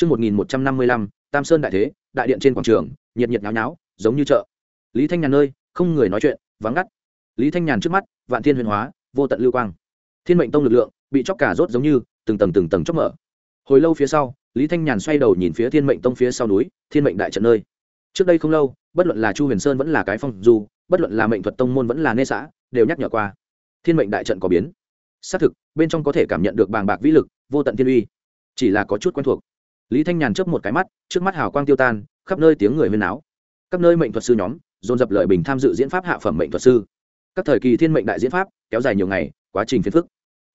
Trước 1155, Tam Sơn đại thế, đại điện trên quảng trường, nhiệt nhiệt nháo nháo, giống như chợ. Lý Thanh Nhàn nơi, không người nói chuyện, vắng ngắt. Lý Thanh Nhàn trước mắt, vạn thiên huyền hóa, vô tận lưu quang. Thiên mệnh tông lực lượng, bị chóc cả rốt giống như từng tầng từng tầng chóc mở. Hồi lâu phía sau, Lý Thanh Nhàn xoay đầu nhìn phía Thiên mệnh tông phía sau núi, Thiên mệnh đại trận nơi. Trước đây không lâu, bất luận là Chu Huyền Sơn vẫn là cái phong dù, bất luận là mệnh thuật tông môn vẫn là nê xã, đều nhắc nhở qua. Thiên mệnh đại trận có biến. Xác thực, bên trong có thể cảm nhận được bàng bạc vĩ lực, vô tận thiên uy. Chỉ là có chút quen thuộc lý thanh nhàn chớp một cái mắt, trước mắt hào quang tiêu tan, khắp nơi tiếng người huyên náo. Các nơi mệnh thuật sư nhóm, dồn dập lợi bình tham dự diễn pháp hạ phẩm mệnh thuật sư. Các thời kỳ thiên mệnh đại diễn pháp, kéo dài nhiều ngày, quá trình phiền phức.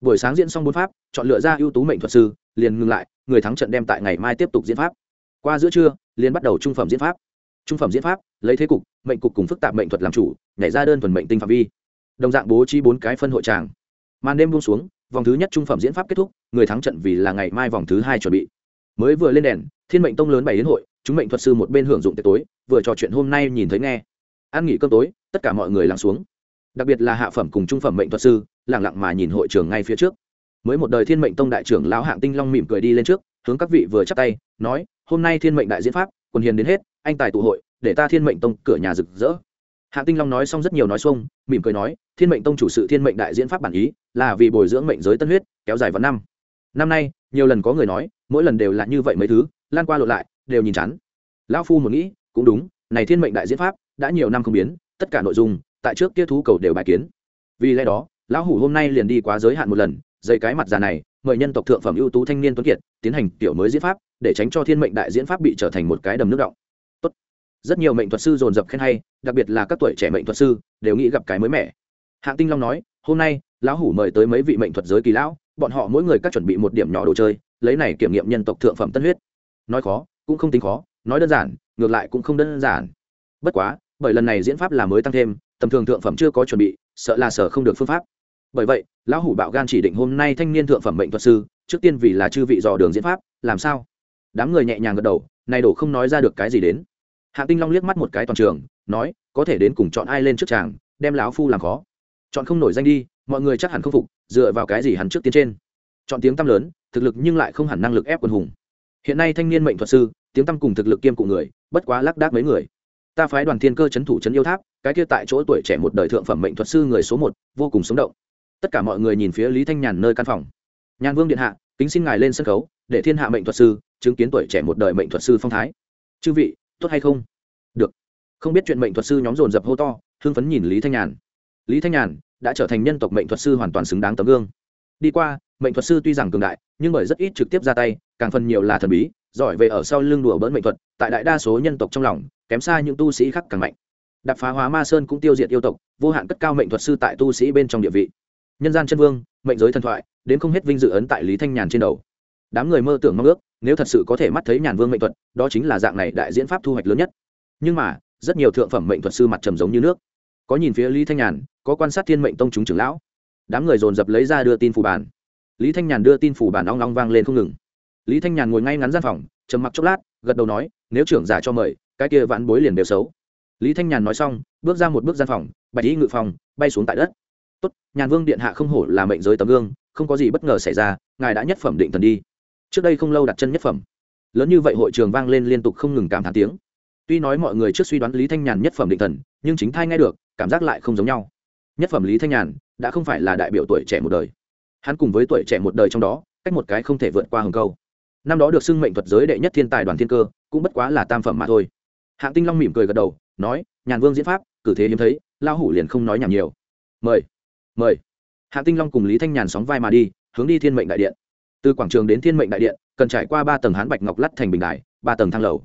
Buổi sáng diễn xong bốn pháp, chọn lựa ra ưu tú mệnh thuật sư, liền ngừng lại, người thắng trận đem tại ngày mai tiếp tục diễn pháp. Qua giữa trưa, liền bắt đầu trung phẩm diễn pháp. Trung phẩm diễn pháp, lấy thế cục, mệnh cục cùng phức tạp mệnh thuật làm chủ, nhảy ra đơn thuần mệnh tinh phạm vi. Đồng dạng bố trí bốn cái phân hội tràng. Màn đêm buông xuống, vòng thứ nhất trung phẩm diễn pháp kết thúc, người thắng trận vì là ngày mai vòng thứ hai chuẩn bị mới vừa lên đèn, thiên mệnh tông lớn bày đến hội, chúng mệnh thuật sư một bên hưởng dụng tiệc tối, vừa trò chuyện hôm nay nhìn thấy nghe. Ăn nghỉ cơm tối, tất cả mọi người lặng xuống. Đặc biệt là hạ phẩm cùng trung phẩm mệnh thuật sư lẳng lặng mà nhìn hội trường ngay phía trước. Mới một đời thiên mệnh tông đại trưởng lão hạng tinh long mỉm cười đi lên trước, hướng các vị vừa chắp tay, nói, hôm nay thiên mệnh đại diễn pháp quần hiền đến hết, anh tài tụ hội, để ta thiên mệnh tông cửa nhà rực rỡ. Hạng tinh long nói xong rất nhiều nói xuông, mỉm cười nói, thiên mệnh tông chủ sự thiên mệnh đại diễn pháp bản ý là vì bồi dưỡng mệnh giới tân huyết, kéo dài vào năm. Năm nay nhiều lần có người nói, mỗi lần đều là như vậy mấy thứ, lan qua lộ lại, đều nhìn chắn lão phu một nghĩ, cũng đúng, này thiên mệnh đại diễn pháp, đã nhiều năm không biến, tất cả nội dung, tại trước kia thú cầu đều bài kiến. Vì lẽ đó, lão hủ hôm nay liền đi quá giới hạn một lần dây cái mặt già này, mời nhân tộc thượng phẩm ưu tú thanh niên tuấn kiệt, tiến hành tiểu mới diễn pháp, để tránh cho thiên mệnh đại diễn pháp bị trở thành một cái đầm nước động. Tốt. rất nhiều mệnh thuật sư dồn dập khen hay, đặc biệt là các tuổi trẻ mệnh thuật sư, đều nghĩ gặp cái mới mẻ. Hạng tinh long nói, hôm nay, lão hủ mời tới mấy vị mệnh thuật giới kỳ lão bọn họ mỗi người các chuẩn bị một điểm nhỏ đồ chơi, lấy này kiểm nghiệm nhân tộc thượng phẩm tân huyết. Nói khó, cũng không tính khó, nói đơn giản, ngược lại cũng không đơn giản. Bất quá, bởi lần này diễn pháp là mới tăng thêm, tầm thường thượng phẩm chưa có chuẩn bị, sợ là sở không được phương pháp. Bởi vậy, lão hủ bạo gan chỉ định hôm nay thanh niên thượng phẩm mệnh thuật sư, trước tiên vì là chư vị dò đường diễn pháp, làm sao? Đám người nhẹ nhàng gật đầu này đổ không nói ra được cái gì đến. Hạ tinh long liếc mắt một cái toàn trường, nói, có thể đến cùng chọn ai lên trước chàng, đem lão phu làm khó. Chọn không nổi danh đi mọi người chắc hẳn không phục, dựa vào cái gì hắn trước tiên trên? Chọn tiếng tăm lớn, thực lực nhưng lại không hẳn năng lực ép quân hùng. Hiện nay thanh niên mệnh thuật sư, tiếng tăm cùng thực lực kiêm cụ người, bất quá lác đác mấy người. Ta phái đoàn thiên cơ c h ấ n thủ c h ấ n yêu tháp, cái kia tại chỗ tuổi trẻ một đời thượng phẩm mệnh thuật sư người số một, vô cùng sống động. Tất cả mọi người nhìn phía lý thanh nhàn nơi căn phòng. Nhàn vương điện hạ, kính xin ngài lên sân khấu, để thiên hạ mệnh thuật sư chứng kiến tuổi trẻ một đời mệnh thuật sư phong thái. Chư vị, tốt hay không? Được. Không biết chuyện mệnh thuật sư nhóm dồn dập hô to, hưng phấn nhìn lý thanh nhàn. Lý thanh nhàn đã trở thành nhân tộc mệnh thuật sư hoàn toàn xứng đáng tấm gương. Đi qua, mệnh thuật sư tuy rằng cường đại, nhưng bởi rất ít trực tiếp ra tay, càng phần nhiều là thần bí, giỏi về ở sau lưng đùa bỡn mệnh thuật, tại đại đa số nhân tộc trong lòng, kém xa những tu sĩ khác càng mạnh. Đập phá hóa ma sơn cũng tiêu diệt yêu tộc, vô hạn cất cao mệnh thuật sư tại tu sĩ bên trong địa vị. Nhân gian chân vương, mệnh giới thần thoại, đến không hết vinh dự ấn tại lý thanh nhàn trên đầu. Đám người mơ tưởng mong ước, nếu thật sự có thể mắt thấy nhàn vương mệnh thuật, đó chính là dạng này đại diễn pháp thu hoạch lớn nhất. Nhưng mà, rất nhiều thượng phẩm mệnh thuật sư mặt trầm giống như nước. Có nhìn phía lý thanh nhàn có quan sát thiên mệnh tông chúng trưởng lão. Đám người dồn dập lấy ra đưa tin phủ bản. Lý thanh nhàn đưa tin phủ bản long long vang lên không ngừng. Lý thanh nhàn ngồi ngay ngắn gian phòng, trầm mặc chốc lát, gật đầu nói, nếu trưởng giả cho mời, cái kia vãn bối liền đều xấu. Lý thanh nhàn nói xong, bước ra một bước gian phòng, bạch y ngự phòng, bay xuống tại đất. Tốt, nhàn vương điện hạ không hổ là mệnh giới tấm gương, không có gì bất ngờ xảy ra, ngài đã nhất phẩm định thần đi. Trước đây không lâu đặt chân nhất phẩm. Lớn như vậy hội trường vang lên liên tục không ngừng cảm thán tiếng. Tuy nói mọi người trước suy đoán lý thanh nhàn nhất phẩm định thần, nhưng chính thai nghe được, cảm giác lại không giống nhau nhất phẩm lý thanh nhàn đã không phải là đại biểu tuổi trẻ một đời. Hắn cùng với tuổi trẻ một đời trong đó, cách một cái không thể vượt qua hừng câu. Năm đó được xưng mệnh thuật giới đệ nhất thiên tài đoàn thiên cơ, cũng bất quá là tam phẩm mà thôi. Hạng tinh long mỉm cười gật đầu, nói, nhàn vương diễn pháp, cử thế hiếm thấy lao hủ liền không nói nhảm nhiều. Mời mời. Hạng tinh long cùng lý thanh nhàn sóng vai mà đi, hướng đi thiên mệnh đại điện. Từ quảng trường đến thiên mệnh đại điện, cần trải qua ba tầng hán bạch ngọc lắt thành bình đài, ba tầng thang lầu.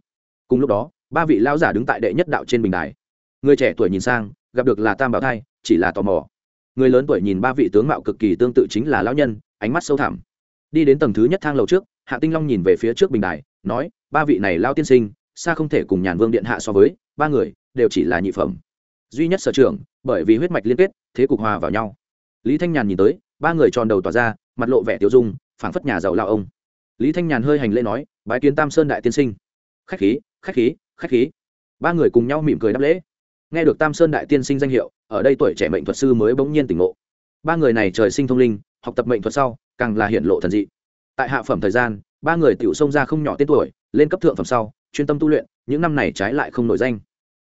Cùng lúc đó, ba vị lão giả đứng tại đệ nhất đạo trên bình đài. Người trẻ tuổi nhìn sang, gặp được là tam bảo thai chỉ là tò mò. Người lớn tuổi nhìn ba vị tướng mạo cực kỳ tương tự chính là lão nhân, ánh mắt sâu thẳm. Đi đến tầng thứ nhất thang lầu trước, hạ tinh long nhìn về phía trước bình đài, nói, ba vị này lao tiên sinh, xa không thể cùng nhàn vương điện hạ so với, ba người đều chỉ là nhị phẩm. Duy nhất sở trường bởi vì huyết mạch liên kết, thế cục hòa vào nhau. Lý thanh nhàn nhìn tới, ba người tròn đầu tỏa ra, mặt lộ vẻ tiêu dung, phảng phất nhà giàu lao ông. Lý thanh nhàn hơi hành lễ nói, bái kiến tam sơn đại tiên sinh. Khách khí khách khí khách khí. Ba người cùng nhau mỉm cười đáp lễ. Nghe được tam sơn đại tiên sinh danh hiệu ở đây tuổi trẻ mệnh thuật sư mới bỗng nhiên tỉnh ngộ. Ba người này trời sinh thông linh, học tập mệnh thuật sau, càng là hiện lộ thần dị. Tại hạ phẩm thời gian, ba người tiểu xông ra không nhỏ tên tuổi, lên cấp thượng phẩm sau, chuyên tâm tu luyện, những năm này trái lại không nổi danh.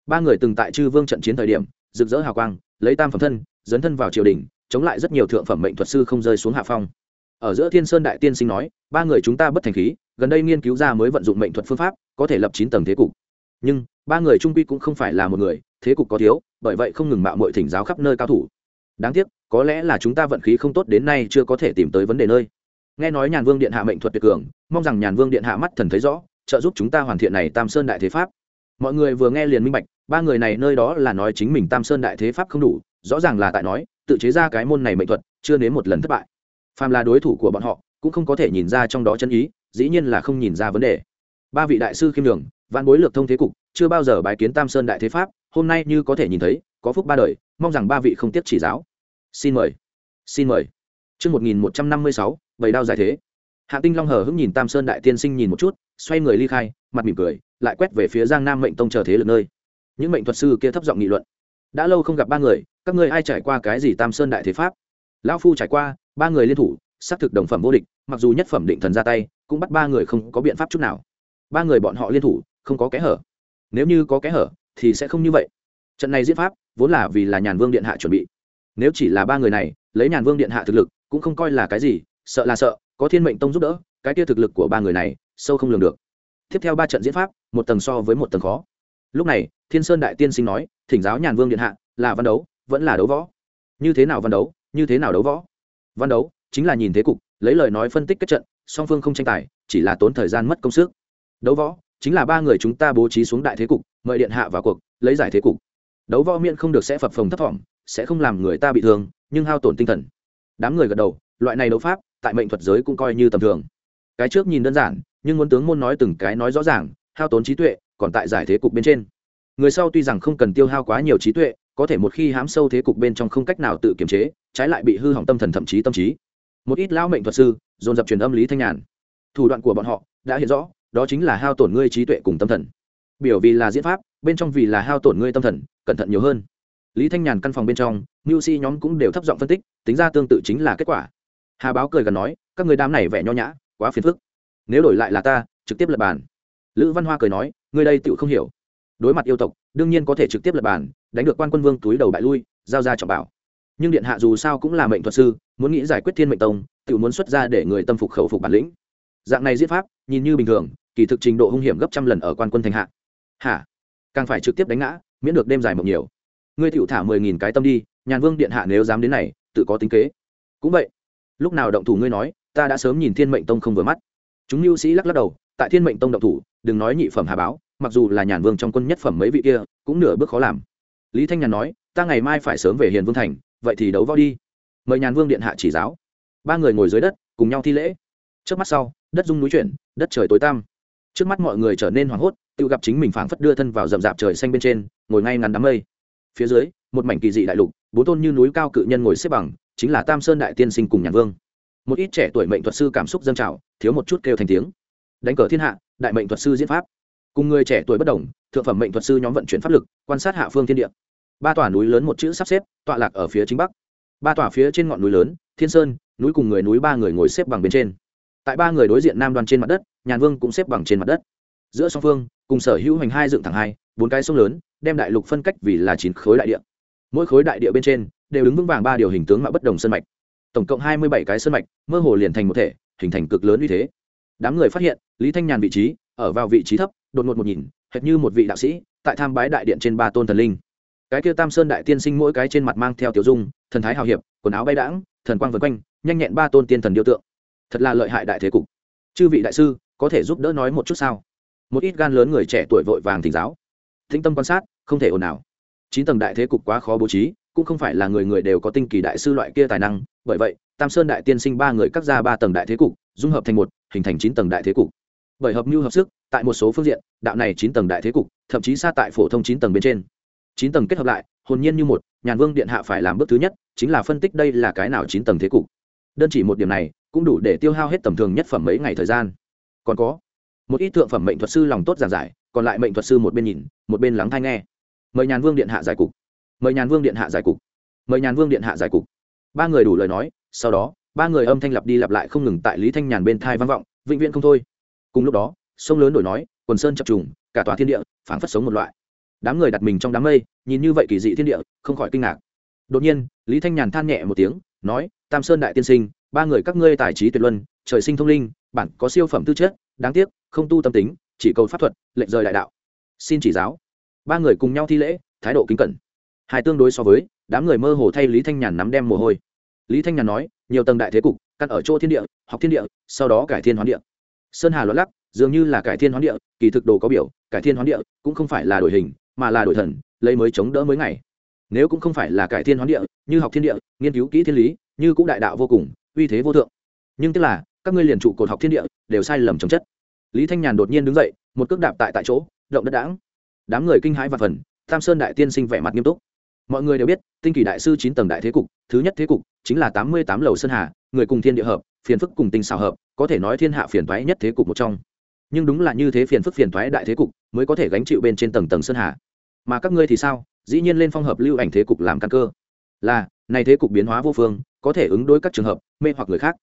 Ba người từng tại chư vương trận chiến thời điểm, rực rỡ hào quang, lấy tam phẩm thân, dấn thân vào triều đình, chống lại rất nhiều thượng phẩm mệnh thuật sư không rơi xuống hạ phong. Ở giữa thiên sơn đại tiên sinh nói, ba người chúng ta bất thành khí, gần đây nghiên cứu ra mới vận dụng mệnh thuật phương pháp, có thể lập chín tầng thế cục. Nhưng ba người trung quy cũng không phải là một người, thế cục có thiếu, bởi vậy không ngừng mạo mọi thỉnh giáo khắp nơi cao thủ. Đáng tiếc, có lẽ là chúng ta vận khí không tốt đến nay chưa có thể tìm tới vấn đề nơi. Nghe nói nhàn vương điện hạ mệnh thuật tuyệt cường, mong rằng nhàn vương điện hạ mắt thần thấy rõ, trợ giúp chúng ta hoàn thiện này tam sơn đại thế pháp. Mọi người vừa nghe liền minh bạch, ba người này nơi đó là nói chính mình tam sơn đại thế pháp không đủ, rõ ràng là tại nói, tự chế ra cái môn này mệnh thuật, chưa đến một lần thất bại. Phàm là đối thủ của bọn họ, cũng không có thể nhìn ra trong đó chân ý, dĩ nhiên là không nhìn ra vấn đề. Ba vị đại sư khiêm đường văn bối lược thông thế cục chưa bao giờ bái kiến tam sơn đại thế pháp hôm nay như có thể nhìn thấy có phúc ba đời mong rằng ba vị không tiếp chỉ giáo xin mời xin mời Trước 1156, bảy đao giải thế. Hạ Tinh Long hờ hững nhìn Tam Sơn đại tiên sinh nhìn một chút, xoay người ly khai, mặt mỉm cười, lại quét về phía Giang Nam mệnh tông chờ thế lực nơi. Những mệnh thuật sư kia thấp giọng nghị luận. Đã lâu không gặp ba người, các ngươi ai trải qua cái gì Tam Sơn đại thế pháp? Lão phu trải qua, ba người liên thủ, xác thực đồng phẩm vô địch, mặc dù nhất phẩm định thần ra tay, cũng bắt ba người không có biện pháp chút nào. Ba người bọn họ liên thủ, không có kẽ hở. Nếu như có kẽ hở, thì sẽ không như vậy. Trận này diễn pháp, vốn là vì là Nhàn Vương điện hạ chuẩn bị. Nếu chỉ là ba người này, lấy Nhàn Vương điện hạ thực lực, cũng không coi là cái gì, sợ là sợ có thiên mệnh tông giúp đỡ cái kia thực lực của ba người này sâu không lường được. Tiếp theo ba trận diễn pháp một tầng so với một tầng khó. Lúc này thiên sơn đại tiên sinh nói thỉnh giáo nhàn vương điện hạ là văn đấu vẫn là đấu võ. Như thế nào văn đấu như thế nào đấu võ? Văn đấu chính là nhìn thế cục lấy lời nói phân tích kết trận song phương không tranh tài chỉ là tốn thời gian mất công sức. Đấu võ chính là ba người chúng ta bố trí xuống đại thế cục, mời điện hạ vào cuộc, lấy giải thế cục. Đấu võ miễn không được sẽ phập phồng thấp thỏm, sẽ không làm người ta bị thương, nhưng hao tổn tinh thần. Đám người gật đầu, loại này đấu pháp, tại mệnh thuật giới cũng coi như tầm thường. Cái trước nhìn đơn giản, nhưng muốn tướng môn nói từng cái nói rõ ràng, hao tốn trí tuệ, còn tại giải thế cục bên trên. Người sau tuy rằng không cần tiêu hao quá nhiều trí tuệ, có thể một khi hám sâu thế cục bên trong không cách nào tự kiềm chế, trái lại bị hư hỏng tâm thần thậm chí tâm trí. Một ít lão mệnh thuật sư, dồn dập truyền âm lý thanh nhàn. Thủ đoạn của bọn họ, đã hiện rõ đó chính là hao tổn ngươi trí tuệ cùng tâm thần. Biểu vì là diễn pháp, bên trong vì là hao tổn ngươi tâm thần, cẩn thận nhiều hơn. Lý thanh nhàn căn phòng bên trong mưu si nhóm cũng đều thấp giọng phân tích, tính ra tương tự chính là kết quả. Hà báo cười gần nói, các người đám này vẻ nho nhã, quá phiền phức. Nếu đổi lại là ta, trực tiếp lập bàn. Lữ văn hoa cười nói người đây tự không hiểu. Đối mặt yêu tộc, đương nhiên có thể trực tiếp lập bàn, đánh được quan quân vương túi đầu bại lui, giao ra trọng bảo. Nhưng điện hạ dù sao cũng là mệnh thuật sư, muốn nghĩ giải quyết thiên mệnh tông tự muốn xuất ra để người tâm phục khẩu phục bản lĩnh. Dạng này diễn pháp, nhìn như bình thường kỳ thực trình độ hung hiểm gấp trăm lần ở quan quân thành hạ. Hả? Càng phải trực tiếp đánh ngã, miễn được đêm dài mộng nhiều. Ngươi tiểu thả mười nghìn cái tâm đi, nhàn vương điện hạ nếu dám đến này, tự có tính kế. Cũng vậy. Lúc nào động thủ ngươi nói, ta đã sớm nhìn thiên mệnh tông không vừa mắt. Chúng lưu sĩ lắc lắc đầu, tại thiên mệnh tông động thủ, đừng nói nhị phẩm hà báo, mặc dù là nhàn vương trong quân nhất phẩm mấy vị kia, cũng nửa bước khó làm. Lý thanh nhàn nói, ta ngày mai phải sớm về hiền vương thành, vậy thì đấu võ đi. Mời nhàn vương điện hạ chỉ giáo. Ba người ngồi dưới đất, cùng nhau thi lễ. Trước mắt sau, đất rung núi chuyển, đất trời tối tăm trước mắt mọi người trở nên hoảng hốt, tự gặp chính mình phảng phất đưa thân vào rậm rạp trời xanh bên trên, ngồi ngay ngắn đám mây. Phía dưới, một mảnh kỳ dị đại lục, bốn tôn như núi cao cự nhân ngồi xếp bằng, chính là tam sơn đại tiên sinh cùng nhàn vương. Một ít trẻ tuổi mệnh thuật sư cảm xúc dâng trào, thiếu một chút kêu thành tiếng. Đánh cờ thiên hạ, đại mệnh thuật sư diễn pháp. Cùng người trẻ tuổi bất đồng, thượng phẩm mệnh thuật sư nhóm vận chuyển pháp lực, quan sát hạ phương thiên địa. Ba tòa núi lớn một chữ sắp xếp, tọa lạc ở phía chính bắc. Ba tòa phía trên ngọn núi lớn, thiên sơn, núi cùng người núi ba người ngồi xếp bằng bên trên tại ba người đối diện nam đoan trên mặt đất, nhàn vương cũng xếp bằng trên mặt đất. Giữa song phương, cùng sở hữu hành hai dựng thẳng hai, bốn cái sông lớn, đem đại lục phân cách vì là chín khối đại địa. Mỗi khối đại địa bên trên, đều đứng vững vàng ba điều hình tướng mạo bất đồng sân mạch. Tổng cộng hai mươi bảy cái sân mạch, mơ hồ liền thành một thể, hình thành cực lớn uy thế. Đám người phát hiện, lý thanh nhàn vị trí, ở vào vị trí thấp, đột ngột một nhìn, hệt như một vị đạo sĩ, tại tham bái đại điện trên ba tôn thần linh. Cái kia tam sơn đại tiên sinh mỗi cái trên mặt mang theo tiểu dung, thần thái hào hiệp, quần áo bay đãng, thần quang vân quanh, nhanh nhẹn ba tôn tiên thần điêu tượng thật là lợi hại đại thế cục. Chư vị đại sư, có thể giúp đỡ nói một chút sao? Một ít gan lớn người trẻ tuổi vội vàng thỉnh giáo. Thính tâm quan sát, không thể ồn ào. Chín tầng đại thế cục quá khó bố trí, cũng không phải là người người đều có tinh kỳ đại sư loại kia tài năng. Bởi vậy, tam sơn đại tiên sinh ba người cắt ra ba tầng đại thế cục, dung hợp thành một, hình thành chín tầng đại thế cục. Bởi hợp mưu hợp sức, tại một số phương diện, đạo này chín tầng đại thế cục, thậm chí xa tại phổ thông chín tầng bên trên. Chín tầng kết hợp lại, hồn nhiên như một, nhàn vương điện hạ phải làm bước thứ nhất, chính là phân tích đây là cái nào chín tầng thế cục. Đơn chỉ một điểm này cũng đủ để tiêu hao hết tầm thường nhất phẩm mấy ngày thời gian. Còn có, một ít thượng phẩm mệnh thuật sư lòng tốt giảng giải, còn lại mệnh thuật sư một bên nhìn, một bên lắng thai nghe. Mời nhàn vương điện hạ giải cục. Mời nhàn vương điện hạ giải cục. Mời nhàn vương điện hạ giải cục. Ba người đủ lời nói, sau đó, ba người âm thanh lặp đi lặp lại không ngừng tại lý thanh nhàn bên thai vang vọng, vĩnh viễn không thôi. Cùng lúc đó, sông lớn đổi nói, quần sơn chập trùng, cả tòa thiên địa, phảng phất sống một loại. Đám người đặt mình trong đám mây, nhìn như vậy kỳ dị thiên địa, không khỏi kinh ngạc. Đột nhiên, lý thanh nhàn than nhẹ một tiếng, nói, tam sơn đại tiên sinh ba người các ngươi tài trí tuyệt luân, trời sinh thông linh, bản có siêu phẩm tư chất, đáng tiếc, không tu tâm tính, chỉ cầu pháp thuật, lệnh rời đại đạo. Xin chỉ giáo. Ba người cùng nhau thi lễ, thái độ kính cẩn. Hai tương đối so với, đám người mơ hồ thay lý thanh nhàn nắm đem mồ hôi. Lý thanh nhàn nói, nhiều tầng đại thế cục, căn ở chỗ thiên địa, học thiên địa, sau đó cải thiên hoán địa. Sơn hà luận lắc, dường như là cải thiên hoán địa, kỳ thực đồ có biểu, cải thiên hoán địa cũng không phải là đổi hình, mà là đổi thần, lấy mới chống đỡ mới ngày. Nếu cũng không phải là cải thiên hoán địa, như học thiên địa, nghiên cứu kỹ thiên lý, như cũng đại đạo vô cùng uy thế vô thượng. Nhưng tức là, các ngươi liền trụ cột học thiên địa, đều sai lầm trồng chất. Lý thanh nhàn đột nhiên đứng dậy, một cước đạp tại tại chỗ, động đất đãng. Đám người kinh hãi và phần, tam sơn đại tiên sinh vẻ mặt nghiêm túc. Mọi người đều biết, tinh kỳ đại sư chín tầng đại thế cục, thứ nhất thế cục chính là tám mươi tám lầu sơn hà, người cùng thiên địa hợp, phiền phức cùng tinh xào hợp, có thể nói thiên hạ phiền toái nhất thế cục một trong. Nhưng đúng là như thế phiền phức phiền toái đại thế cục, mới có thể gánh chịu bên trên tầng tầng sơn hà. Mà các ngươi thì sao? Dĩ nhiên lên phong hợp lưu ảnh thế cục làm căn cơ. Là, này thế cục biến hóa vô phương, có thể ứng đối các trường hợp mê hoặc người khác.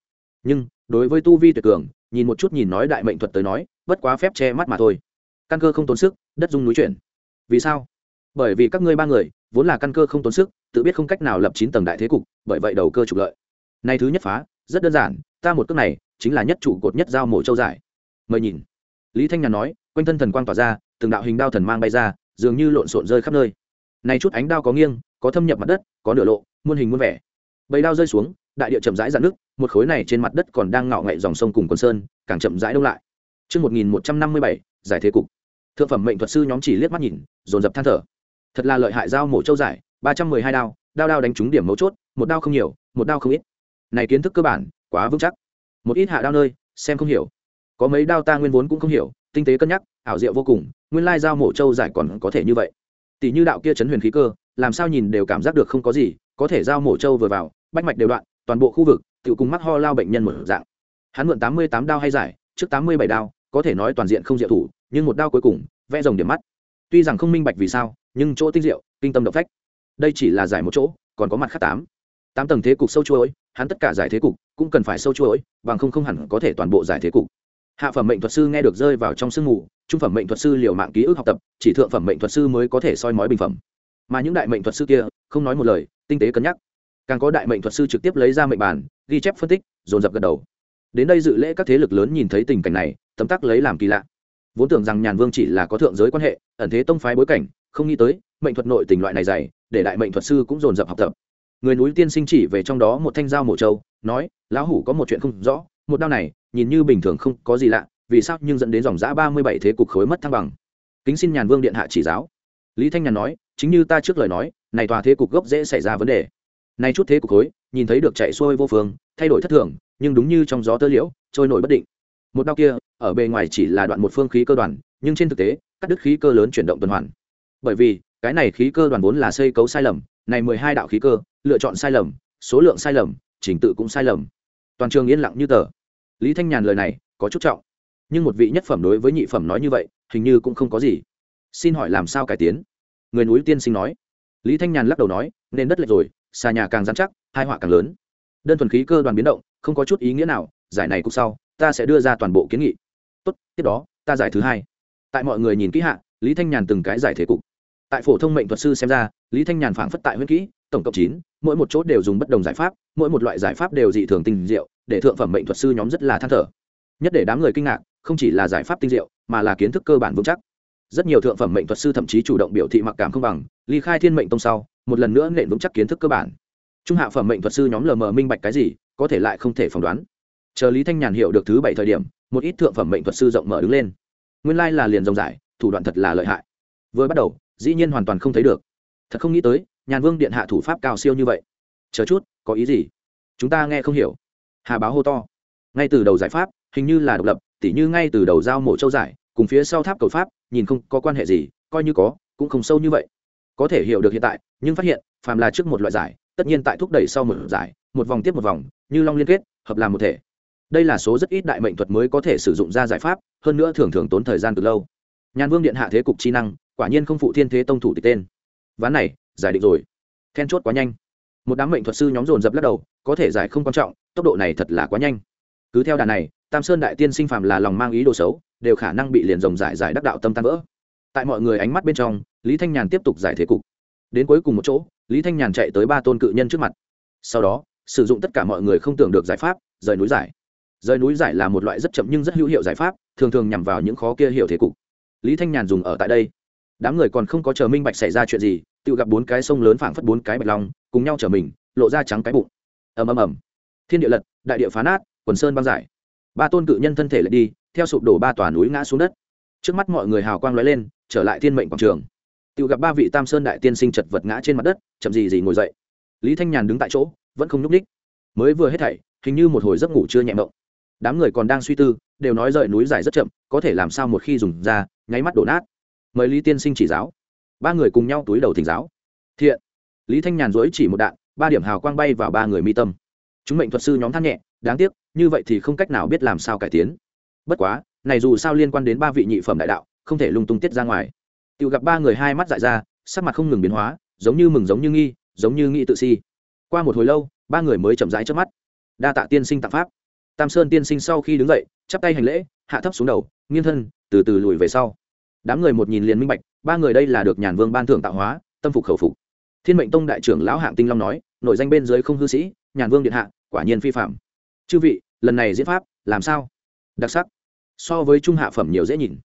Nhưng, đối với tu vi tuyệt cường, nhìn một chút nhìn nói đại mệnh thuật tới nói, bất quá phép che mắt mà thôi. Căn cơ không tốn sức, đất dung núi chuyển. Vì sao? Bởi vì các ngươi ba người, vốn là căn cơ không tốn sức, tự biết không cách nào lập chín tầng đại thế cục, bởi vậy đầu cơ trục lợi. Này thứ nhất phá, rất đơn giản, ta một cước này, chính là nhất trụ cột nhất giao mổ châu giải. Mời nhìn. Lý thanh nhàn nói, quanh thân thần quang tỏa ra, từng đạo hình đao thần mang bay ra, dường như lộn xộn rơi khắp nơi. Này chút ánh đao có nghiêng, có thâm nhập mặt đất, có nửa lộ, muôn hình muôn vẻ. Bầy đao rơi xuống đại địa chậm rãi dạn nước một khối này trên mặt đất còn đang ngạo ngậy dòng sông cùng quần sơn càng chậm rãi đông lại Trước 1157, giải thế cục. Thượng phẩm mệnh thuật sư nhóm chỉ liếc mắt nhìn, dồn dập than thở. Thật là lợi hại dao mổ châu giải, ba trăm mười hai đao, đao đao đánh trúng điểm mấu chốt, một đao không nhiều, một đao không ít. Này kiến thức cơ bản, quá vững chắc. Một ít hạ đao nơi, xem không hiểu. Có mấy đao ta nguyên vốn cũng không hiểu, tinh tế cân nhắc, ảo diệu vô cùng, nguyên lai dao mổ châu giải còn có thể như vậy. Tỷ như đạo kia chấn huyền khí cơ, làm sao nhìn đều cảm giác được không có gì, có thể dao mổ châu vừa vào, bách mạch đều đoạn, toàn bộ khu vực tự cùng mắc ho lao bệnh nhân một dạng. Hắn mượn tám mươi tám đao hay giải, trước tám mươi bảy đao, có thể nói toàn diện không diệu thủ, nhưng một đao cuối cùng, vẽ rồng điểm mắt. Tuy rằng không minh bạch vì sao, nhưng chỗ tinh diệu, kinh tâm động phách. Đây chỉ là giải một chỗ, còn có mặt khác tám. Tám tầng thế cục sâu chuỗi, hắn tất cả giải thế cục cũng cần phải sâu chuỗi, bằng không không hẳn có thể toàn bộ giải thế cục. Hạ phẩm mệnh thuật sư nghe được rơi vào trong sương mù, trung phẩm mệnh thuật sư liều mạng ký ức học tập, chỉ thượng phẩm mệnh thuật sư mới có thể soi mói bình phẩm. Mà những đại mệnh thuật sư kia, không nói một lời, tinh tế cân nhắc càng có đại mệnh thuật sư trực tiếp lấy ra mệnh bản, ghi chép phân tích, dồn dập gật đầu. Đến đây dự lễ các thế lực lớn nhìn thấy tình cảnh này, tấm tắc lấy làm kỳ lạ. Vốn tưởng rằng nhàn vương chỉ là có thượng giới quan hệ, ẩn thế tông phái bối cảnh, không nghĩ tới, mệnh thuật nội tình loại này dày, để đại mệnh thuật sư cũng dồn dập học tập. Người núi tiên sinh chỉ về trong đó một thanh dao mổ trâu, nói, lão hủ có một chuyện không rõ, một đao này, nhìn như bình thường không có gì lạ, vì sao nhưng dẫn đến dòng giã ba mươi bảy thế cục khối mất thăng bằng? Kính xin nhàn vương điện hạ chỉ giáo. Lý thanh nhàn nói, chính như ta trước lời nói, này tòa thế cục gốc dễ xảy ra vấn đề nay chút thế cục khối, nhìn thấy được chạy xuôi vô phương, thay đổi thất thường, nhưng đúng như trong gió tơ liễu, trôi nổi bất định. Một đao kia, ở bề ngoài chỉ là đoạn một phương khí cơ đoàn, nhưng trên thực tế, cắt đứt khí cơ lớn chuyển động tuần hoàn. Bởi vì, cái này khí cơ đoàn vốn là xây cấu sai lầm, này mười hai đạo khí cơ, lựa chọn sai lầm, số lượng sai lầm, trình tự cũng sai lầm. Toàn trường yên lặng như tờ. Lý thanh nhàn lời này, có chút trọng. Nhưng một vị nhất phẩm đối với nhị phẩm nói như vậy, hình như cũng không có gì. Xin hỏi làm sao cải tiến? Người núi tiên sinh nói. Lý thanh nhàn lắc đầu nói nên đất lệch rồi xà nhà càng dán chắc, hai họa càng lớn. Đơn thuần khí cơ đoàn biến động, không có chút ý nghĩa nào, giải này cũng sau, ta sẽ đưa ra toàn bộ kiến nghị. Tốt, tiếp đó, ta giải thứ hai. Tại mọi người nhìn kỹ hạ, lý thanh nhàn từng cái giải thế cục. Tại phổ thông mệnh thuật sư xem ra, lý thanh nhàn phảng phất tại huyết kỹ, tổng cộng chín, mỗi một chỗ đều dùng bất đồng giải pháp, mỗi một loại giải pháp đều dị thường tinh diệu, để thượng phẩm mệnh thuật sư nhóm rất là than thở. Nhất để đám người kinh ngạc, không chỉ là giải pháp tinh diệu, mà là kiến thức cơ bản vững chắc. Rất nhiều thượng phẩm mệnh thuật sư thậm chí chủ động biểu thị mặc cảm không bằng, ly khai thiên mệnh tông sau một lần nữa nện vững chắc kiến thức cơ bản. Trung hạ phẩm mệnh thuật sư nhóm lờ mờ minh bạch cái gì, có thể lại không thể phỏng đoán. Chờ lý thanh nhàn hiểu được thứ bảy thời điểm, một ít thượng phẩm mệnh thuật sư rộng mở đứng lên. Nguyên lai là liền rộng rãi, thủ đoạn thật là lợi hại. Vừa bắt đầu, dĩ nhiên hoàn toàn không thấy được. Thật không nghĩ tới, nhàn vương điện hạ thủ pháp cao siêu như vậy. Chờ chút, có ý gì? Chúng ta nghe không hiểu. Hà báo hô to. Ngay từ đầu giải pháp, hình như là độc lập, tỉ như ngay từ đầu giao mổ châu giải, cùng phía sau tháp cầu pháp, nhìn không có quan hệ gì, coi như có, cũng không sâu như vậy có thể hiểu được hiện tại, nhưng phát hiện, phàm là trước một loại giải, tất nhiên tại thúc đẩy sau một giải, một vòng tiếp một vòng, như long liên kết, hợp làm một thể. Đây là số rất ít đại mệnh thuật mới có thể sử dụng ra giải pháp, hơn nữa thường thường tốn thời gian từ lâu. Nhàn vương điện hạ thế cục chi năng, quả nhiên không phụ thiên thế tông thủ tịch tên. Ván này, giải định rồi. Then chốt quá nhanh. Một đám mệnh thuật sư nhóm dồn dập lắc đầu, có thể giải không quan trọng, tốc độ này thật là quá nhanh. Cứ theo đà này, tam sơn đại tiên sinh phạm là lòng mang ý đồ xấu, đều khả năng bị liền rồng giải giải đắc đạo tâm tan vỡ. Tại mọi người ánh mắt bên trong lý thanh nhàn tiếp tục giải thế cục. Đến cuối cùng một chỗ, lý thanh nhàn chạy tới ba tôn cự nhân trước mặt. Sau đó, sử dụng tất cả mọi người không tưởng được giải pháp, rời núi giải. Rời núi giải là một loại rất chậm nhưng rất hữu hiệu giải pháp, thường thường nhằm vào những khó kia hiểu thế cục. Lý thanh nhàn dùng ở tại đây. Đám người còn không có chờ minh bạch xảy ra chuyện gì, tự gặp bốn cái sông lớn phảng phất bốn cái bạch long, cùng nhau chở mình, lộ ra trắng cái bụng. Ầm ầm ầm. Thiên địa lật, đại địa phá nát, quần sơn băng giải. Ba tôn cự nhân thân thể lại đi, theo sụp đổ ba tòa núi ngã xuống đất. Trước mắt mọi người hào quang lóe lên, trở lại thiên mệnh quảng trường tự gặp ba vị tam sơn đại tiên sinh chật vật ngã trên mặt đất, chậm gì gì ngồi dậy. Lý thanh nhàn đứng tại chỗ, vẫn không nhúc ních mới vừa hết thảy, hình như một hồi giấc ngủ chưa nhẹ mộng. Đám người còn đang suy tư, đều nói rời núi dài rất chậm, có thể làm sao một khi dùng ra, nháy mắt đổ nát. Mời lý tiên sinh chỉ giáo. Ba người cùng nhau túi đầu thỉnh giáo. Thiện. Lý thanh nhàn dối chỉ một đạn, ba điểm hào quang bay vào ba người mi tâm. Chúng mệnh thuật sư nhóm than nhẹ, đáng tiếc, như vậy thì không cách nào biết làm sao cải tiến. Bất quá, này dù sao liên quan đến ba vị nhị phẩm đại đạo, không thể lung tung tiết ra ngoài tiểu gặp ba người hai mắt dại ra, sắc mặt không ngừng biến hóa, giống như mừng giống như nghi, giống như nghi tự si. Qua một hồi lâu, ba người mới chậm rãi chớp mắt. Đa tạ tiên sinh tặng pháp. Tam sơn tiên sinh sau khi đứng dậy, chắp tay hành lễ, hạ thấp xuống đầu, nghiêng thân, từ từ lùi về sau. Đám người một nhìn liền minh bạch, ba người đây là được nhàn vương ban thưởng tạo hóa, tâm phục khẩu phục. Thiên mệnh tông đại trưởng lão hạng tinh long nói, nội danh bên dưới không hư sĩ, nhàn vương điện hạ, quả nhiên phi phạm. Chư vị, lần này diễn pháp, làm sao? Đặc sắc. So với trung hạ phẩm nhiều dễ nhìn.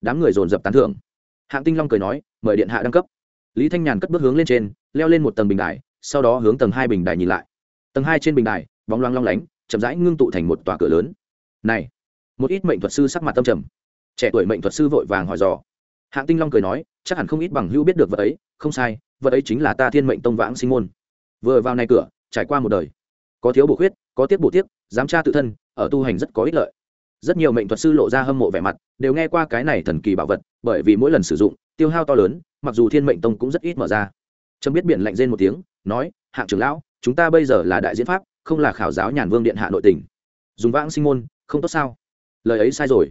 Đám người dồn dập tán thưởng hạng tinh long cười nói, mời điện hạ đăng cấp. Lý thanh nhàn cất bước hướng lên trên, leo lên một tầng bình đài, sau đó hướng tầng hai bình đài nhìn lại. Tầng hai trên bình đài, bóng loang long lánh, chậm rãi ngưng tụ thành một tòa cửa lớn. Này, một ít mệnh thuật sư sắc mặt tâm trầm. Trẻ tuổi mệnh thuật sư vội vàng hỏi dò. Hạng tinh long cười nói, chắc hẳn không ít bằng hữu biết được vật ấy. Không sai, vật ấy chính là ta thiên mệnh tông vãng sinh môn. Vừa vào này cửa, trải qua một đời. Có thiếu bổ khuyết, có tiết bổ tiết dám tra tự thân, ở tu hành rất có ích lợi. Rất nhiều mệnh thuật sư lộ ra hâm mộ vẻ mặt, đều nghe qua cái này thần kỳ bảo vật bởi vì mỗi lần sử dụng, tiêu hao to lớn, mặc dù thiên mệnh tông cũng rất ít mở ra. Trâm biết biển lạnh rên một tiếng, nói, hạng trưởng lão, chúng ta bây giờ là đại diễn pháp, không là khảo giáo nhàn vương điện hạ nội tình. Dùng vãng sinh môn, không tốt sao? Lời ấy sai rồi.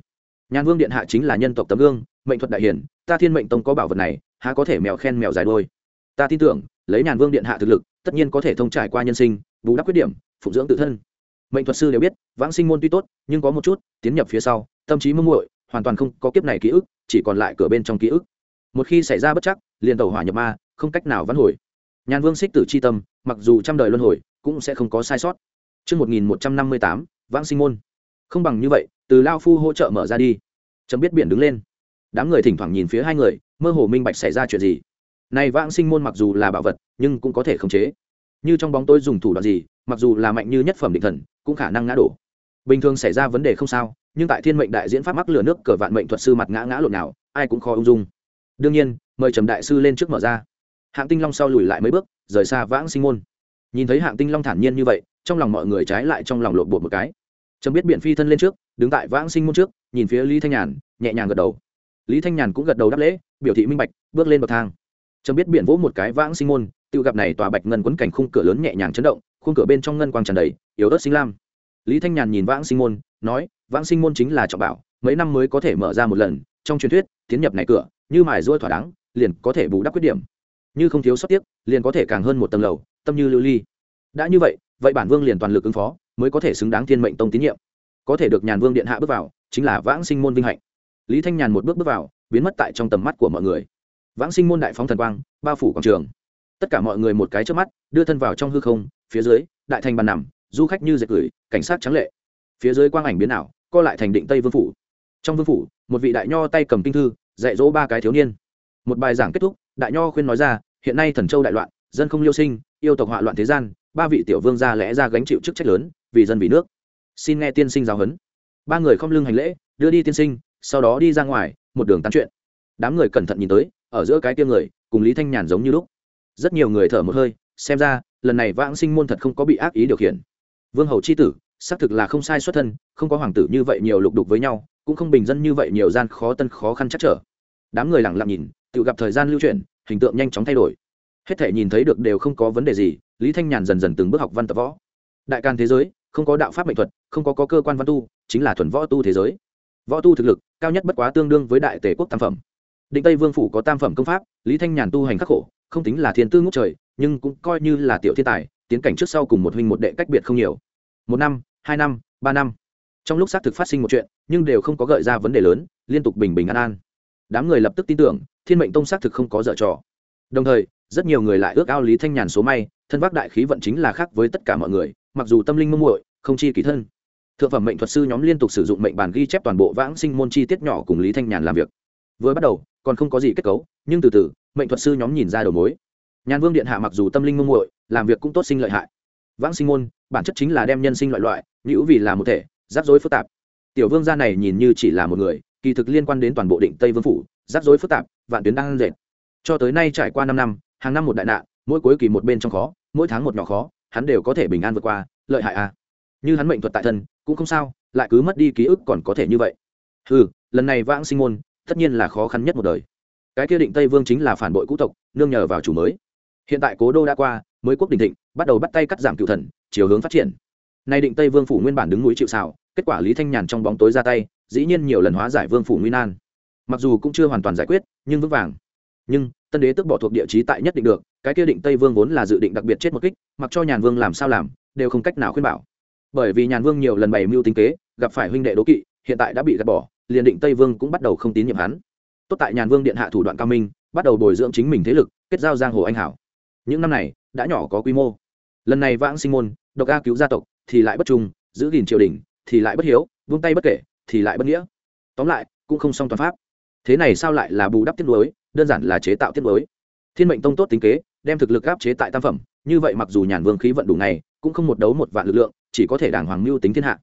Nhàn vương điện hạ chính là nhân tộc tấm gương, mệnh thuật đại hiển, ta thiên mệnh tông có bảo vật này, há có thể mèo khen mèo dài đôi. Ta tin tưởng, lấy nhàn vương điện hạ thực lực, tất nhiên có thể thông trải qua nhân sinh, bù đắp khuyết điểm, phụng dưỡng tự thân. Mệnh thuật sư đều biết, vãng sinh môn tuy tốt, nhưng có một chút, tiến nhập phía sau, tâm trí mưng muội hoàn toàn không có kiếp này ký ức chỉ còn lại cửa bên trong ký ức một khi xảy ra bất chắc liền tàu hỏa nhập ma không cách nào vãn hồi nhàn vương xích tử c h i tâm mặc dù trăm đời luân hồi cũng sẽ không có sai sót Trước 1158, vãng sinh môn. Không bằng như vậy, từ Lao Phu hỗ trợ mở ra đi. Chấm biết biển đứng lên. Đám người thỉnh thoảng nhìn phía hai người, mơ hồ minh bạch xảy ra chuyện gì. Này vãng sinh môn mặc dù là bảo vật, nhưng cũng có thể khống chế. Như trong bóng tôi dùng thủ đoạn gì, mặc dù là mạnh như nhất phẩm định thần, cũng khả năng ngã đổ. Bình thường xảy ra vấn đề không sao, nhưng tại Thiên Mệnh đại diễn pháp mắc lửa nước cờ vạn mệnh thuật sư mặt ngã ngã lộn nào, ai cũng khó ung dung. Đương nhiên, mời Trầm đại sư lên trước mở ra. Hạng Tinh Long sau lùi lại mấy bước, rời xa vãng sinh môn. Nhìn thấy hạng tinh long thản nhiên như vậy trong lòng mọi người trái lại trong lòng lộn bột một cái. Trầm biết biện phi thân lên trước đứng tại vãng sinh môn trước nhìn phía lý thanh nhàn nhẹ nhàng gật đầu. Lý thanh nhàn cũng gật đầu đáp lễ biểu thị minh bạch bước lên bậc thang. Trầm biết biện vỗ một cái vãng sinh môn tự gặp này tòa bạch ngân quấn cảnh khung cửa lớn nhẹ nhàng chấn động khung cửa bên trong ngân quang tràn đầy yếu ớt sinh lam lý thanh nhàn nhìn vãng sinh môn, nói, vãng sinh môn chính là trọng bảo, mấy năm mới có thể mở ra một lần, trong truyền thuyết, tiến nhập này cửa, như mài ruôi thỏa đáng, liền có thể bù đắp khuyết điểm. Như không thiếu sót tiếc, liền có thể càng hơn một tầng lầu, tâm như lưu ly. Đã như vậy vậy bản vương liền toàn lực ứng phó, mới có thể xứng đáng thiên mệnh tông tín nhiệm. Có thể được nhàn vương điện hạ bước vào, chính là vãng sinh môn vinh hạnh. Lý thanh nhàn một bước bước vào, biến mất tại trong tầm mắt của mọi người. Vãng sinh môn đại phóng thần quang, bao phủ quảng trường. Tất cả mọi người một cái trước mắt, đưa thân vào trong hư không, phía dưới, đại thành bàn nằm du khách như dệt gửi, cảnh sát trắng lệ. Phía dưới quang ảnh biến ảo, co lại thành định tây vương phủ. Trong vương phủ, một vị đại nho tay cầm kinh thư, dạy dỗ ba cái thiếu niên. Một bài giảng kết thúc, đại nho khuyên nói ra, hiện nay thần châu đại loạn, dân không liêu sinh, yêu tộc họa loạn thế gian, ba vị tiểu vương ra lẽ ra gánh chịu chức trách lớn, vì dân vì nước. Xin nghe tiên sinh giáo huấn. Ba người không lưng hành lễ, đưa đi tiên sinh, sau đó đi ra ngoài, một đường tán chuyện. Đám người cẩn thận nhìn tới, ở giữa cái tiêm người, cùng lý thanh nhàn giống như lúc. Rất nhiều người thở một hơi, xem ra, lần này vãng sinh môn thật không có bị ác ý điều khiển vương hầu c h i tử xác thực là không sai xuất thân không có hoàng tử như vậy nhiều lục đục với nhau cũng không bình dân như vậy nhiều gian khó tân khó khăn chắc trở. Đám người lẳng lặng nhìn tự gặp thời gian lưu chuyển hình tượng nhanh chóng thay đổi. Hết thể nhìn thấy được đều không có vấn đề gì lý thanh nhàn dần dần từng bước học văn tập võ. Đại can thế giới không có đạo pháp mệnh thuật không có, có cơ quan văn tu chính là thuần võ tu thế giới. Võ tu thực lực cao nhất bất quá tương đương với đại tề quốc tam phẩm. Định tây vương phủ có tam phẩm công pháp lý thanh nhàn tu hành khắc khổ không tính là thiên tư ngốc trời nhưng cũng coi như là tiểu thiên tài tiến cảnh trước sau cùng một huynh một đệ cách biệt không nhiều. Một năm, hai năm, ba năm. Trong lúc xác thực phát sinh một chuyện, nhưng đều không có gợi ra vấn đề lớn, liên tục bình bình an an. Đám người lập tức tin tưởng, thiên mệnh tông xác thực không có dở trò. Đồng thời, rất nhiều người lại ước ao lý thanh nhàn số may, thân vác đại khí vận chính là khác với tất cả mọi người, mặc dù tâm linh mông muội, không chi kỳ thân. Thượng phẩm mệnh thuật sư nhóm liên tục sử dụng mệnh bàn ghi chép toàn bộ vãng sinh môn chi tiết nhỏ cùng lý thanh nhàn làm việc. Vừa bắt đầu, còn không có gì kết cấu, nhưng từ từ, mệnh thuật sư nhóm nhìn ra đầu mối nhàn vương điện hạ mặc dù tâm linh mông muội, làm việc cũng tốt sinh lợi hại. Vãng sinh môn, bản chất chính là đem nhân sinh loại loại nhữ vì là một thể, rắc rối phức tạp. Tiểu vương gia này nhìn như chỉ là một người, kỳ thực liên quan đến toàn bộ định tây vương phủ, rắc rối phức tạp, vạn tuyến đang dệt cho tới nay trải qua năm năm, hàng năm một đại nạn, mỗi cuối kỳ một bên trong khó, mỗi tháng một nhỏ khó, hắn đều có thể bình an vượt qua, lợi hại à. Như hắn mệnh thuật tại thân, cũng không sao, lại cứ mất đi ký ức còn có thể như vậy. Ừ lần này vãng sinh môn, tất nhiên là khó khăn nhất một đời. Cái kia định tây vương chính là phản bội cũ tộc, nương nhờ vào chủ mới hiện tại cố đô đã qua, mới quốc đình thịnh, bắt đầu bắt tay cắt giảm cựu thần, chiều hướng phát triển. Nay định tây vương phủ nguyên bản đứng núi chịu xào kết quả lý thanh nhàn trong bóng tối ra tay, dĩ nhiên nhiều lần hóa giải vương phủ nguy nan. Mặc dù cũng chưa hoàn toàn giải quyết, nhưng vững vàng. Nhưng, tân đế tức bỏ thuộc địa chí tại nhất định được, cái kia định tây vương vốn là dự định đặc biệt chết một kích, mặc cho nhàn vương làm sao làm, đều không cách nào khuyên bảo. Bởi vì nhàn vương nhiều lần bày mưu tính kế, gặp phải huynh đệ đố kỵ, hiện tại đã bị gạt bỏ, liền định tây vương cũng bắt đầu không tín nhiệm hắn. Tốt tại nhàn vương điện hạ thủ đoạn cao minh, bắt đầu bồi dưỡng chính mình thế lực, kết giao giang hồ anh hảo những năm này đã nhỏ có quy mô. Lần này vãng sinh môn, độc a cứu gia tộc, thì lại bất trung, giữ gìn triều đình, thì lại bất hiếu, vung tay bất kể, thì lại bất nghĩa. Tóm lại, cũng không xong toàn pháp. Thế này sao lại là bù đắp tiết lối đơn giản là chế tạo tiết lối thiên mệnh tông tốt tính kế, đem thực lực áp chế tại tam phẩm, như vậy mặc dù nhàn vương khí vận đủ ngày, cũng không một đấu một vạn lực lượng, chỉ có thể đảng hoàng mưu tính thiên hạ.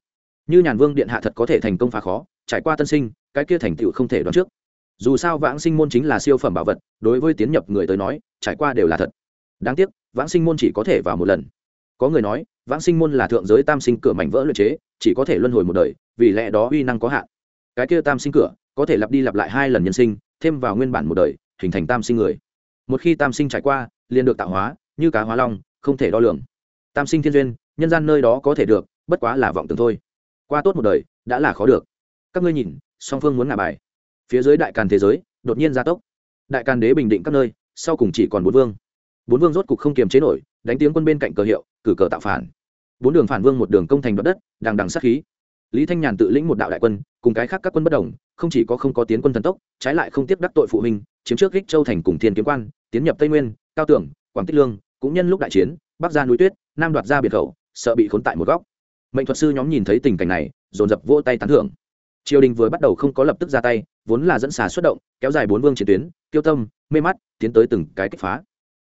Như nhàn vương điện hạ thật có thể thành công phá khó, trải qua tân sinh, cái kia thành tựu không thể đoán trước. Dù sao vãng sinh môn chính là siêu phẩm bảo vật, đối với tiến nhập người tới nói, trải qua đều là thật đáng tiếc, vãng sinh môn chỉ có thể vào một lần. Có người nói, vãng sinh môn là thượng giới tam sinh cửa mảnh vỡ luyện chế, chỉ có thể luân hồi một đời, vì lẽ đó uy năng có hạn. Cái kia tam sinh cửa, có thể lặp đi lặp lại hai lần nhân sinh, thêm vào nguyên bản một đời, hình thành tam sinh người. Một khi tam sinh trải qua, liền được tạo hóa, như cá hóa long, không thể đo lường. Tam sinh thiên duyên, nhân gian nơi đó có thể được, bất quá là vọng tưởng thôi. Qua tốt một đời, đã là khó được. Các ngươi nhìn, song phương muốn ngả bài. Phía dưới đại càn thế giới, đột nhiên gia tốc. Đại càn đế bình định các nơi, sau cùng chỉ còn bốn vương bốn vương rốt cục không kiềm chế nổi, đánh tiếng quân bên cạnh cờ hiệu, cử cờ tạo phản. Bốn đường phản vương một đường công thành đoạt đất, đằng đằng sát khí. Lý thanh nhàn tự lĩnh một đạo đại quân, cùng cái khác các quân bất đồng, không chỉ có không có tiến quân thần tốc, trái lại không tiếp đắc tội phụ huynh, chiếm trước kích châu thành cùng thiên kiếm quan, tiến nhập tây nguyên, cao tưởng quảng tích lương, cũng nhân lúc đại chiến, bắc ra núi tuyết, nam đoạt ra biệt khẩu, sợ bị khốn tại một góc. Mệnh thuật sư nhóm nhìn thấy tình cảnh này, dồn dập vỗ tay tán thưởng. Triều đình vừa bắt đầu không có lập tức ra tay, vốn là dẫn xà xuất động, kéo dài bốn vương chiến tuyến, tiêu tâm, mê mắt, tiến tới từng cái kích phá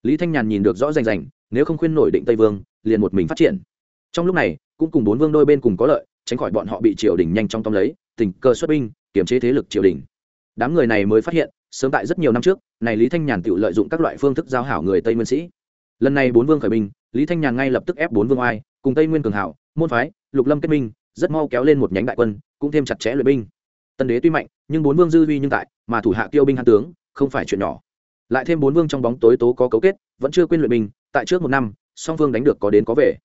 lý thanh nhàn nhìn được rõ rành rành, nếu không khuyên nổi định tây vương, liền một mình phát triển. Trong lúc này, cũng cùng bốn vương đôi bên cùng có lợi, tránh khỏi bọn họ bị triều đình nhanh chóng tóm lấy, tình cơ xuất binh kiểm chế thế lực triều đình. Đám người này mới phát hiện, sớm tại rất nhiều năm trước, này lý thanh nhàn tự lợi dụng các loại phương thức giao hảo người tây nguyên sĩ. Lần này bốn vương khởi binh, lý thanh nhàn ngay lập tức ép bốn vương oai, cùng tây nguyên cường hảo, môn phái, lục lâm kết minh, rất mau kéo lên một nhánh đại quân, cũng thêm chặt chẽ luyện binh. Tân đế tuy mạnh, nhưng bốn vương dư vi nhưng tại, mà thủ hạ tiêu binh hàn tướng, không phải chuyện nhỏ lại thêm bốn vương trong bóng tối tố có cấu kết, vẫn chưa quên luyện mình. tại trước một năm, song vương đánh được có đến có về.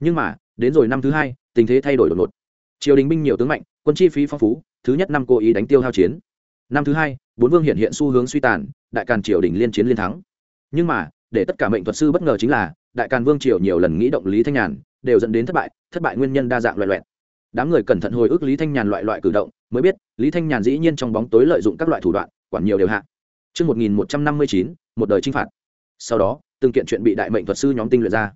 Nhưng mà, đến rồi năm thứ hai, tình thế thay đổi đột ngột. Triều đình binh nhiều tướng mạnh, quân chi phí phong phú, thứ nhất năm cố ý đánh tiêu hao chiến. Năm thứ hai, bốn vương hiện hiện xu hướng suy tàn, đại càn triều đình liên chiến liên thắng. Nhưng mà, để tất cả mệnh thuật sư bất ngờ chính là, đại càn vương triều nhiều lần nghĩ động lý thanh nhàn, đều dẫn đến thất bại thất bại nguyên nhân đa dạng loại loẹt. Đám người cẩn thận hồi ức lý thanh nhàn loại loại cử động, mới biết, lý thanh nhàn dĩ nhiên trong bóng tối lợi dụng các loại thủ đoạn, quản nhiều đều hạ. Trước 1159, một đời trinh phạt. Sau đó, từng kiện chuyện bị đại mệnh thuật sư nhóm tinh luyện ra.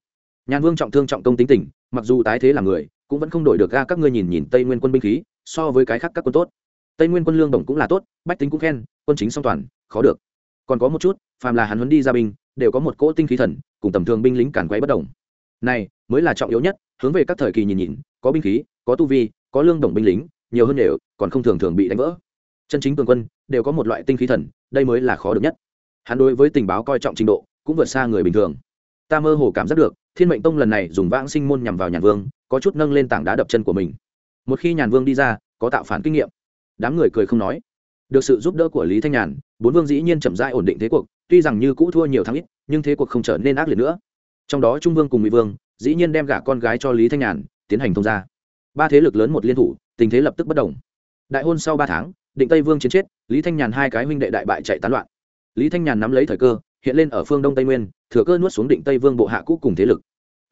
Nhan Vương trọng thương trọng công tính tình, mặc dù tái thế là người, cũng vẫn không đổi được ra các ngươi nhìn nhìn Tây Nguyên quân binh khí, so với cái khác các quân tốt. Tây Nguyên quân lương đồng cũng là tốt, bách tính cũng khen, quân chính song toàn, khó được. Còn có một chút, phàm là hắn huấn đi ra binh, đều có một cỗ tinh khí thần, cùng tầm thường binh lính cản quấy bất động. Này, mới là trọng yếu nhất, hướng về các thời kỳ nhìn nhìn, có binh khí, có tu vi, có lương đồng binh lính, nhiều hơn đều, còn không thường thường bị đánh vỡ. Chân chính cường quân đều có một loại tinh khí thần, đây mới là khó được nhất. Hắn đối với tình báo coi trọng trình độ, cũng vượt xa người bình thường. Ta mơ hồ cảm giác được, Thiên Mệnh Tông lần này dùng vãng sinh môn nhằm vào Nhàn Vương, có chút nâng lên tảng đá đập chân của mình. Một khi Nhàn Vương đi ra, có tạo phản kinh nghiệm. Đám người cười không nói. Được sự giúp đỡ của Lý Thanh Nhàn, bốn vương dĩ nhiên chậm rãi ổn định thế cuộc, tuy rằng như cũ thua nhiều thắng ít, nhưng thế cuộc không trở nên ác liệt nữa. Trong đó Trung Vương cùng mỹ Vương, dĩ nhiên đem gả con gái cho Lý Thanh Nhàn, tiến hành thông gia. Ba thế lực lớn một liên thủ, tình thế lập tức bất động. Đại hôn sau ba tháng, Định Tây Vương chiến chết, Lý Thanh Nhàn hai cái huynh đệ đại bại chạy tán loạn. Lý Thanh Nhàn nắm lấy thời cơ, hiện lên ở phương Đông Tây Nguyên, thừa cơ nuốt xuống Định Tây Vương bộ hạ cũ cùng thế lực.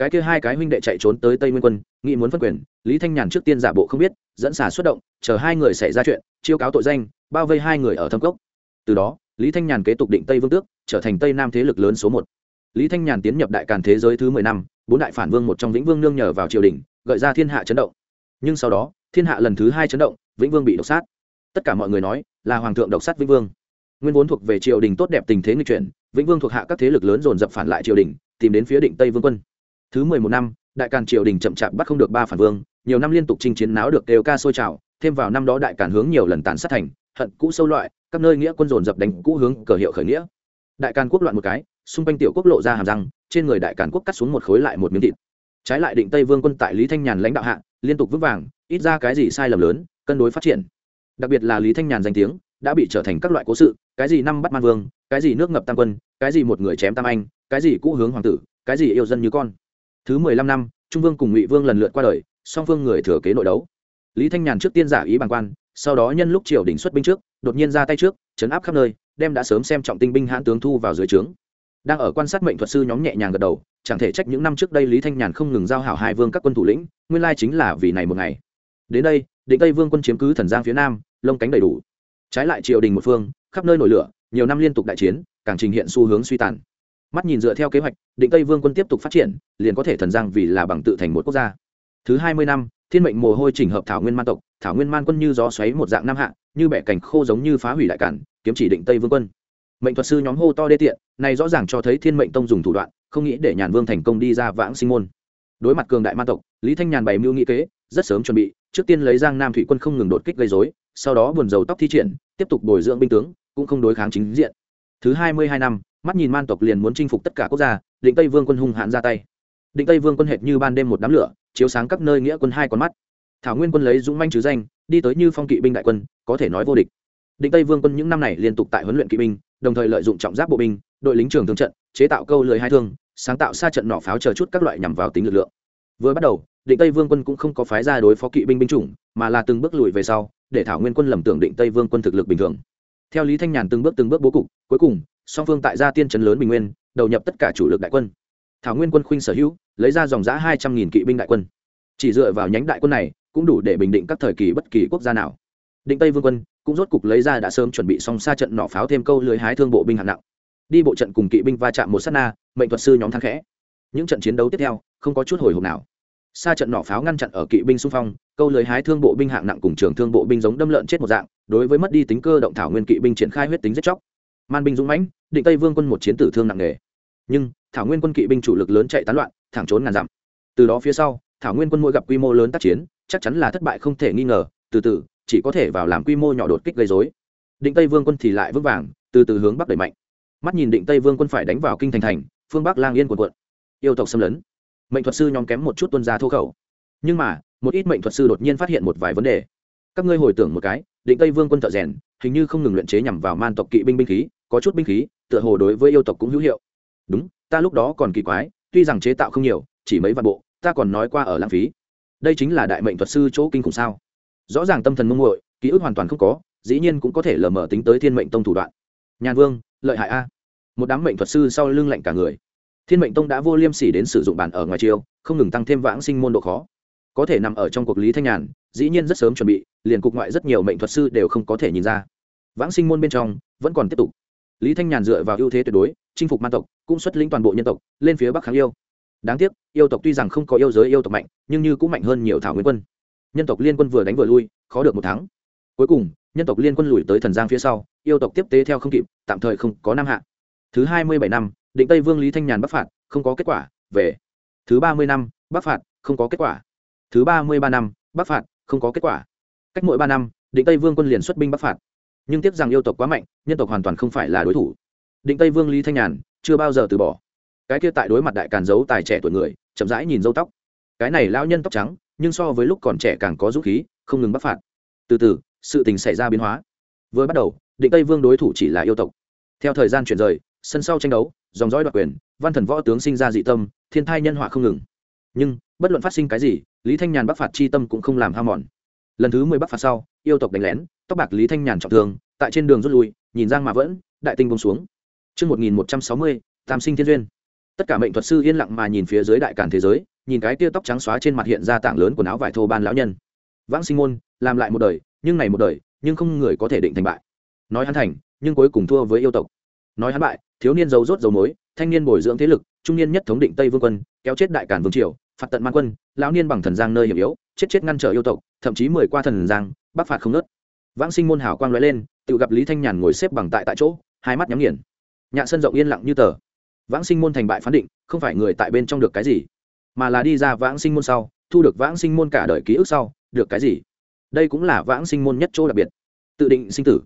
Cái kia hai cái huynh đệ chạy trốn tới tây nguyên quân nghĩ muốn phân quyền lý thanh nhàn trước tiên giả bộ không biết dẫn xả xuất động chờ hai người xảy ra chuyện chiêu cáo tội danh bao vây hai người ở thâm cốc. Từ đó lý thanh nhàn kế tục định tây vương tước trở thành tây nam thế lực lớn số một. Lý thanh nhàn tiến nhập đại càn thế giới thứ mười năm bốn đại phản vương một trong vĩnh vương nương nhờ vào triều đình gợi ra thiên hạ chấn động. Nhưng sau đó thiên hạ lần thứ hai chấn động vĩnh vương bị độc sát tất cả mọi người nói, là hoàng thượng độc sát vĩnh vương. Nguyên vốn thuộc về triều đình tốt đẹp tình thế nghịch chuyển, vĩnh vương thuộc hạ các thế lực lớn dồn dập phản lại triều đình, tìm đến phía định tây vương quân. Thứ mười một năm, đại càn triều đình chậm chạp bắt không được ba phản vương, nhiều năm liên tục chinh chiến náo được đều ca sôi trào, thêm vào năm đó đại càn hướng nhiều lần tàn sát thành, hận cũ sâu loại, các nơi nghĩa quân dồn dập đánh cũ hướng cờ hiệu khởi nghĩa. Đại càn quốc loạn một cái, xung quanh tiểu quốc lộ ra hàm răng, trên người đại càn quốc cắt xuống một khối lại một miếng thịt. Trái lại định tây vương quân tại lý thanh nhàn lãnh đạo hạ, liên tục vững vàng, ít ra cái gì sai lầm lớn, cân đối phát triển đặc biệt là lý thanh nhàn danh tiếng, đã bị trở thành các loại cố sự, cái gì năm bắt man vương, cái gì nước ngập tam quân, cái gì một người chém tam anh, cái gì cũ hướng hoàng tử, cái gì yêu dân như con. Thứ mười lăm năm, trung vương cùng ngụy vương lần lượt qua đời, song phương người thừa kế nội đấu. Lý thanh nhàn trước tiên giả ý bàn quan, sau đó nhân lúc triều đình xuất binh trước, đột nhiên ra tay trước chấn áp khắp nơi, đem đã sớm xem trọng tinh binh hãn tướng thu vào dưới trướng. Đang ở quan sát mệnh thuật sư nhóm nhẹ nhàng gật đầu, chẳng thể trách những năm trước đây lý thanh nhàn không ngừng giao hảo hai vương các quân thủ lĩnh, nguyên lai chính là vì này một ngày. Đến đây định tây vương quân chiếm cứ thần giang phía nam lông cánh đầy đủ trái lại triều đình một phương khắp nơi nổi lửa nhiều năm liên tục đại chiến càng trình hiện xu hướng suy tàn mắt nhìn dựa theo kế hoạch định tây vương quân tiếp tục phát triển liền có thể thần giang vì là bằng tự thành một quốc gia thứ hai mươi năm thiên mệnh mồ hôi chỉnh hợp thảo nguyên man tộc thảo nguyên man quân như gió xoáy một dạng nam hạ như bẻ cành khô giống như phá hủy đại cản kiếm chỉ định tây vương quân mệnh thuật sư nhóm hô to đê tiện này rõ ràng cho thấy thiên mệnh tông dùng thủ đoạn không nghĩ để nhàn vương thành công đi ra vãng sinh môn đối mặt cường đại man tộc lý thanh nhàn bày mưu nghĩ kế rất sớm chuẩn bị trước tiên lấy giang nam thủy quân không ngừng đột kích gây dối sau đó buồn dầu tóc thi triển, tiếp tục bồi dưỡng binh tướng, cũng không đối kháng chính diện. Thứ hai mươi hai năm, mắt nhìn man tộc liền muốn chinh phục tất cả quốc gia, định tây vương quân hung hãn ra tay. Định tây vương quân hệt như ban đêm một đám lửa, chiếu sáng các nơi nghĩa quân hai con mắt. Thảo nguyên quân lấy dũng manh chứ danh, đi tới như phong kỵ binh đại quân, có thể nói vô địch. Định tây vương quân những năm này liên tục tại huấn luyện kỵ binh, đồng thời lợi dụng trọng giáp bộ binh, đội lính trường thương trận, chế tạo câu lưới hai thương, sáng tạo xa trận nỏ pháo chờ chút các loại nhằm vào tính lực lượng vừa bắt đầu, định tây vương quân cũng không có phái ra đối phó kỵ binh binh chủng, mà là từng bước lùi về sau, để thảo nguyên quân lầm tưởng định tây vương quân thực lực bình thường. Theo lý thanh nhàn từng bước từng bước bố cục, cuối cùng, song phương tại gia tiên trấn lớn bình nguyên, đầu nhập tất cả chủ lực đại quân. Thảo nguyên quân khuynh sở hữu, lấy ra dòng giã hai trăm nghìn kỵ binh đại quân. Chỉ dựa vào nhánh đại quân này, cũng đủ để bình định các thời kỳ bất kỳ quốc gia nào. Định tây vương quân cũng rốt cục lấy ra đã sớm chuẩn bị xong xa trận nỏ pháo thêm câu lưới hái thương bộ binh hạng nặng. Đi bộ trận cùng kỵ binh va chạm một sát na, mệnh thuật sư nhóm thắng khẽ. Những trận chiến đấu tiếp theo, không có chút hồi hộp nào xa trận nỏ pháo ngăn chặn ở kỵ binh xung phong, câu lưới hái thương bộ binh hạng nặng cùng trường thương bộ binh giống đâm lợn chết một dạng, đối với mất đi tính cơ động thảo nguyên kỵ binh triển khai huyết tính giết chóc. Man binh dũng mãnh, định tây vương quân một chiến tử thương nặng nề. Nhưng, thảo nguyên quân kỵ binh chủ lực lớn chạy tán loạn, thẳng trốn ngàn dặm. Từ đó phía sau, thảo nguyên quân mỗi gặp quy mô lớn tác chiến, chắc chắn là thất bại không thể nghi ngờ, từ từ, chỉ có thể vào làm quy mô nhỏ đột kích gây dối định tây vương quân thì lại vững vàng, từ từ hướng bắc đẩy mạnh. Mắt nhìn định tây vương quân phải đánh vào kinh thành thành, phương bắc lang yên quần quận yêu tộc xâm lấn mệnh thuật sư nhóm kém một chút tuân ra thô khẩu. Nhưng mà, một ít mệnh thuật sư đột nhiên phát hiện một vài vấn đề. Các ngươi hồi tưởng một cái, định tây vương quân thợ rèn, hình như không ngừng luyện chế nhằm vào man tộc kỵ binh binh khí, có chút binh khí, tựa hồ đối với yêu tộc cũng hữu hiệu. Đúng, ta lúc đó còn kỳ quái, tuy rằng chế tạo không nhiều, chỉ mấy vạn bộ, ta còn nói qua ở lãng phí. Đây chính là đại mệnh thuật sư chỗ kinh khủng sao? Rõ ràng tâm thần mông muội, ký ức hoàn toàn không có, dĩ nhiên cũng có thể lờ mờ tính tới thiên mệnh tông thủ đoạn. Nhàn vương, lợi hại a. Một đám mệnh thuật sư sau lưng lạnh cả người thiên mệnh tông đã vô liêm sỉ đến sử dụng bản ở ngoài chiêu, không ngừng tăng thêm vãng sinh môn độ khó. Có thể nằm ở trong cuộc lý thanh nhàn, dĩ nhiên rất sớm chuẩn bị, liền cục ngoại rất nhiều mệnh thuật sư đều không có thể nhìn ra. Vãng sinh môn bên trong, vẫn còn tiếp tục. Lý thanh nhàn dựa vào ưu thế tuyệt đối, chinh phục man tộc, cũng xuất lĩnh toàn bộ nhân tộc, lên phía bắc kháng yêu. Đáng tiếc, yêu tộc tuy rằng không có yêu giới yêu tộc mạnh, nhưng như cũng mạnh hơn nhiều thảo nguyên quân. Nhân tộc liên quân vừa đánh vừa lui, khó được một tháng cuối cùng, nhân tộc liên quân lùi tới thần giang phía sau, yêu tộc tiếp tế theo không kịp, tạm thời không có năm hạ. Thứ hai mươi bảy năm định tây vương lý thanh nhàn bắc phạt, không có kết quả, về. Thứ ba mươi năm, bắc phạt, không có kết quả. Thứ ba mươi ba năm, bắc phạt, không có kết quả. Cách mỗi ba năm, định tây vương quân liền xuất binh bắc phạt. Nhưng tiếc rằng yêu tộc quá mạnh, nhân tộc hoàn toàn không phải là đối thủ. Định tây vương lý thanh nhàn, chưa bao giờ từ bỏ. Cái kia tại đối mặt đại càn giấu tài trẻ tuổi người, chậm rãi nhìn dâu tóc. Cái này lão nhân tóc trắng, nhưng so với lúc còn trẻ càng có dũng khí, không ngừng bắc phạt. Từ từ, sự tình xảy ra biến hóa. Vừa bắt đầu, định tây vương đối thủ chỉ là yêu tộc. Theo thời gian chuyển rời, sân sau tranh đấu dòng dõi đoạt quyền văn thần võ tướng sinh ra dị tâm thiên thai nhân họa không ngừng. Nhưng bất luận phát sinh cái gì lý thanh nhàn bắc phạt chi tâm cũng không làm ham mòn. Lần thứ mười bắc phạt sau yêu tộc đánh lén tóc bạc lý thanh nhàn trọng thương tại trên đường rút lui nhìn giang mà vẫn đại tinh bông xuống. Trước 1160, tam sinh thiên duyên. tất cả mệnh thuật sư yên lặng mà nhìn phía dưới đại càn thế giới nhìn cái tia tóc trắng xóa trên mặt hiện ra tảng lớn quần áo vải thô ban lão nhân. Vãng sinh môn làm lại một đời nhưng này một đời nhưng không người có thể định thành bại. Nói hắn thành nhưng cuối cùng thua với yêu tộc nói hắn bại, thiếu niên giấu rốt dầu mối, thanh niên bồi dưỡng thế lực, trung niên nhất thống định tây vương quân, kéo chết đại cản vương triều, phạt tận man quân, lão niên bằng thần giang nơi hiểm yếu, chết chết ngăn trở yêu tộc, thậm chí mười qua thần giang bắc phạt không nớt. Vãng sinh môn hảo quang lóe lên, tự gặp lý thanh nhàn ngồi xếp bằng tại tại chỗ, hai mắt nhắm nghiền. Nhạn sân rộng yên lặng như tờ. Vãng sinh môn thành bại phán định, không phải người tại bên trong được cái gì, mà là đi ra vãng sinh môn sau, thu được vãng sinh môn cả đời ký ức sau, được cái gì. Đây cũng là vãng sinh môn nhất chỗ đặc biệt. Tự định sinh tử.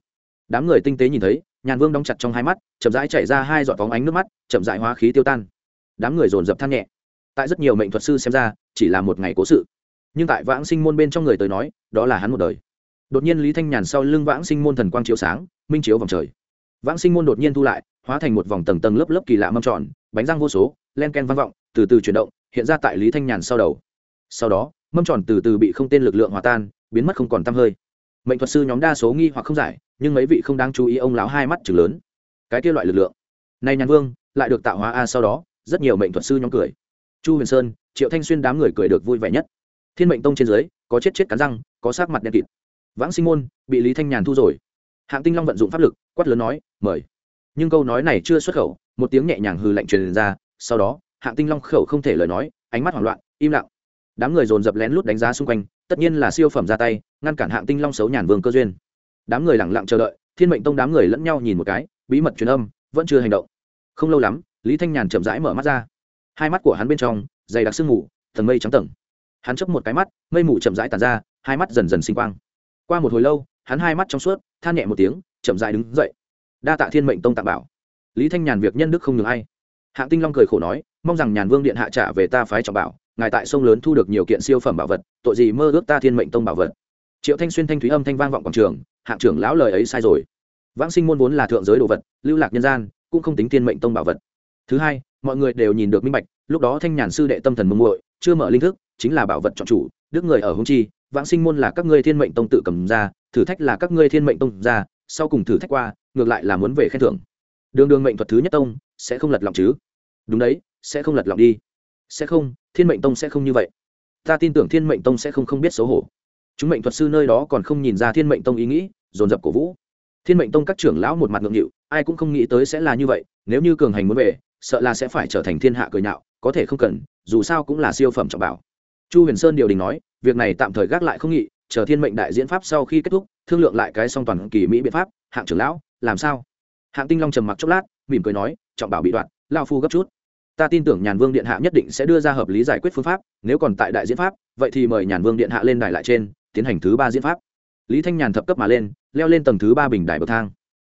Đám người tinh tế nhìn thấy nhàn vương đóng chặt trong hai mắt, chậm rãi chảy ra hai giọt phóng ánh nước mắt, chậm rãi hóa khí tiêu tan. Đám người dồn dập than nhẹ. Tại rất nhiều mệnh thuật sư xem ra, chỉ là một ngày cố sự. Nhưng tại vãng sinh môn bên trong người tới nói, đó là hắn một đời. Đột nhiên lý thanh nhàn sau lưng vãng sinh môn thần quang chiếu sáng, minh chiếu vòng trời. Vãng sinh môn đột nhiên thu lại, hóa thành một vòng tầng tầng lớp lớp kỳ lạ mâm tròn, bánh răng vô số, len ken vang vọng, từ từ chuyển động, hiện ra tại lý thanh nhàn sau đầu. Sau đó, mâm tròn từ từ bị không tên lực lượng hòa tan, biến mất không còn tăm hơi mệnh thuật sư nhóm đa số nghi hoặc không giải, nhưng mấy vị không đáng chú ý, ông lão hai mắt chừng lớn. Cái kia loại lực lượng. Này nhàn vương, lại được tạo hóa a sau đó, rất nhiều mệnh thuật sư nhóm cười. Chu huyền sơn, triệu thanh xuyên đám người cười được vui vẻ nhất. Thiên mệnh tông trên dưới, có chết chết cắn răng, có sát mặt đen kịt. Vãng sinh môn, bị lý thanh nhàn thu rồi. Hạng tinh long vận dụng pháp lực, quát lớn nói, mời. Nhưng câu nói này chưa xuất khẩu, một tiếng nhẹ nhàng hư lạnh truyền ra, sau đó, hạng tinh long khẩu không thể lời nói, ánh mắt hoảng loạn, im lặng. Đám người dồn dập lén lút đánh giá xung quanh tất nhiên là siêu phẩm ra tay, ngăn cản hạng tinh long xấu nhàn vương cơ duyên. Đám người lẳng lặng chờ đợi, thiên mệnh tông đám người lẫn nhau nhìn một cái, bí mật truyền âm, vẫn chưa hành động. Không lâu lắm, lý thanh nhàn chậm rãi mở mắt ra. Hai mắt của hắn bên trong, dày đặc sương mù tầng mây trắng tầng. Hắn chấp một cái mắt, mây mù chậm rãi tàn ra, hai mắt dần dần sinh quang. Qua một hồi lâu, hắn hai mắt trong suốt, than nhẹ một tiếng, chậm rãi đứng dậy. Đa tạ thiên mệnh tông tạm bảo. Lý thanh nhàn việc nhân đức không ngừng ai. Hạng tinh long cười khổ nói, mong rằng nhàn vương điện hạ trả về ta phái trọng bảo ngài tại sông lớn thu được nhiều kiện siêu phẩm bảo vật, tội gì mơ ước ta thiên mệnh tông bảo vật. Triệu thanh xuyên thanh thúy âm thanh vang vọng quảng trường, hạng trưởng lão lời ấy sai rồi. Vãng sinh môn vốn là thượng giới đồ vật, lưu lạc nhân gian, cũng không tính thiên mệnh tông bảo vật. Thứ hai, mọi người đều nhìn được minh bạch, lúc đó thanh nhàn sư đệ tâm thần mông muội, chưa mở linh thức, chính là bảo vật chọn chủ, đức người ở hung chi, vãng sinh môn là các ngươi thiên mệnh tông tự cầm ra, thử thách là các ngươi thiên mệnh tông ra, sau cùng thử thách qua, ngược lại là muốn về khen thưởng. Đường đường mệnh thuật thứ nhất tông, sẽ không lật lọng chứ? Đúng đấy, sẽ không lật lọng đi sẽ không, thiên mệnh tông sẽ không như vậy. Ta tin tưởng thiên mệnh tông sẽ không không biết xấu hổ. Chúng mệnh thuật sư nơi đó còn không nhìn ra thiên mệnh tông ý nghĩ, dồn dập cổ vũ. Thiên mệnh tông các trưởng lão một mặt ngượng nghịu, ai cũng không nghĩ tới sẽ là như vậy, nếu như cường hành muốn về, sợ là sẽ phải trở thành thiên hạ cười nhạo, có thể không cần, dù sao cũng là siêu phẩm trọng bảo. Chu huyền sơn điều đình nói, việc này tạm thời gác lại không nghị, chờ thiên mệnh đại diễn pháp sau khi kết thúc, thương lượng lại cái song toàn kỳ mỹ biện pháp, hạng trưởng lão, làm sao? Hạng tinh long trầm mặc chốc lát, mỉm cười nói, trọng bảo bị đoạn lao phu gấp chút ta tin tưởng nhàn vương điện hạ nhất định sẽ đưa ra hợp lý giải quyết phương pháp, nếu còn tại đại diễn pháp, vậy thì mời nhàn vương điện hạ lên đài lại trên, tiến hành thứ ba diễn pháp. Lý thanh nhàn thập cấp mà lên, leo lên tầng thứ ba bình đài bậc thang.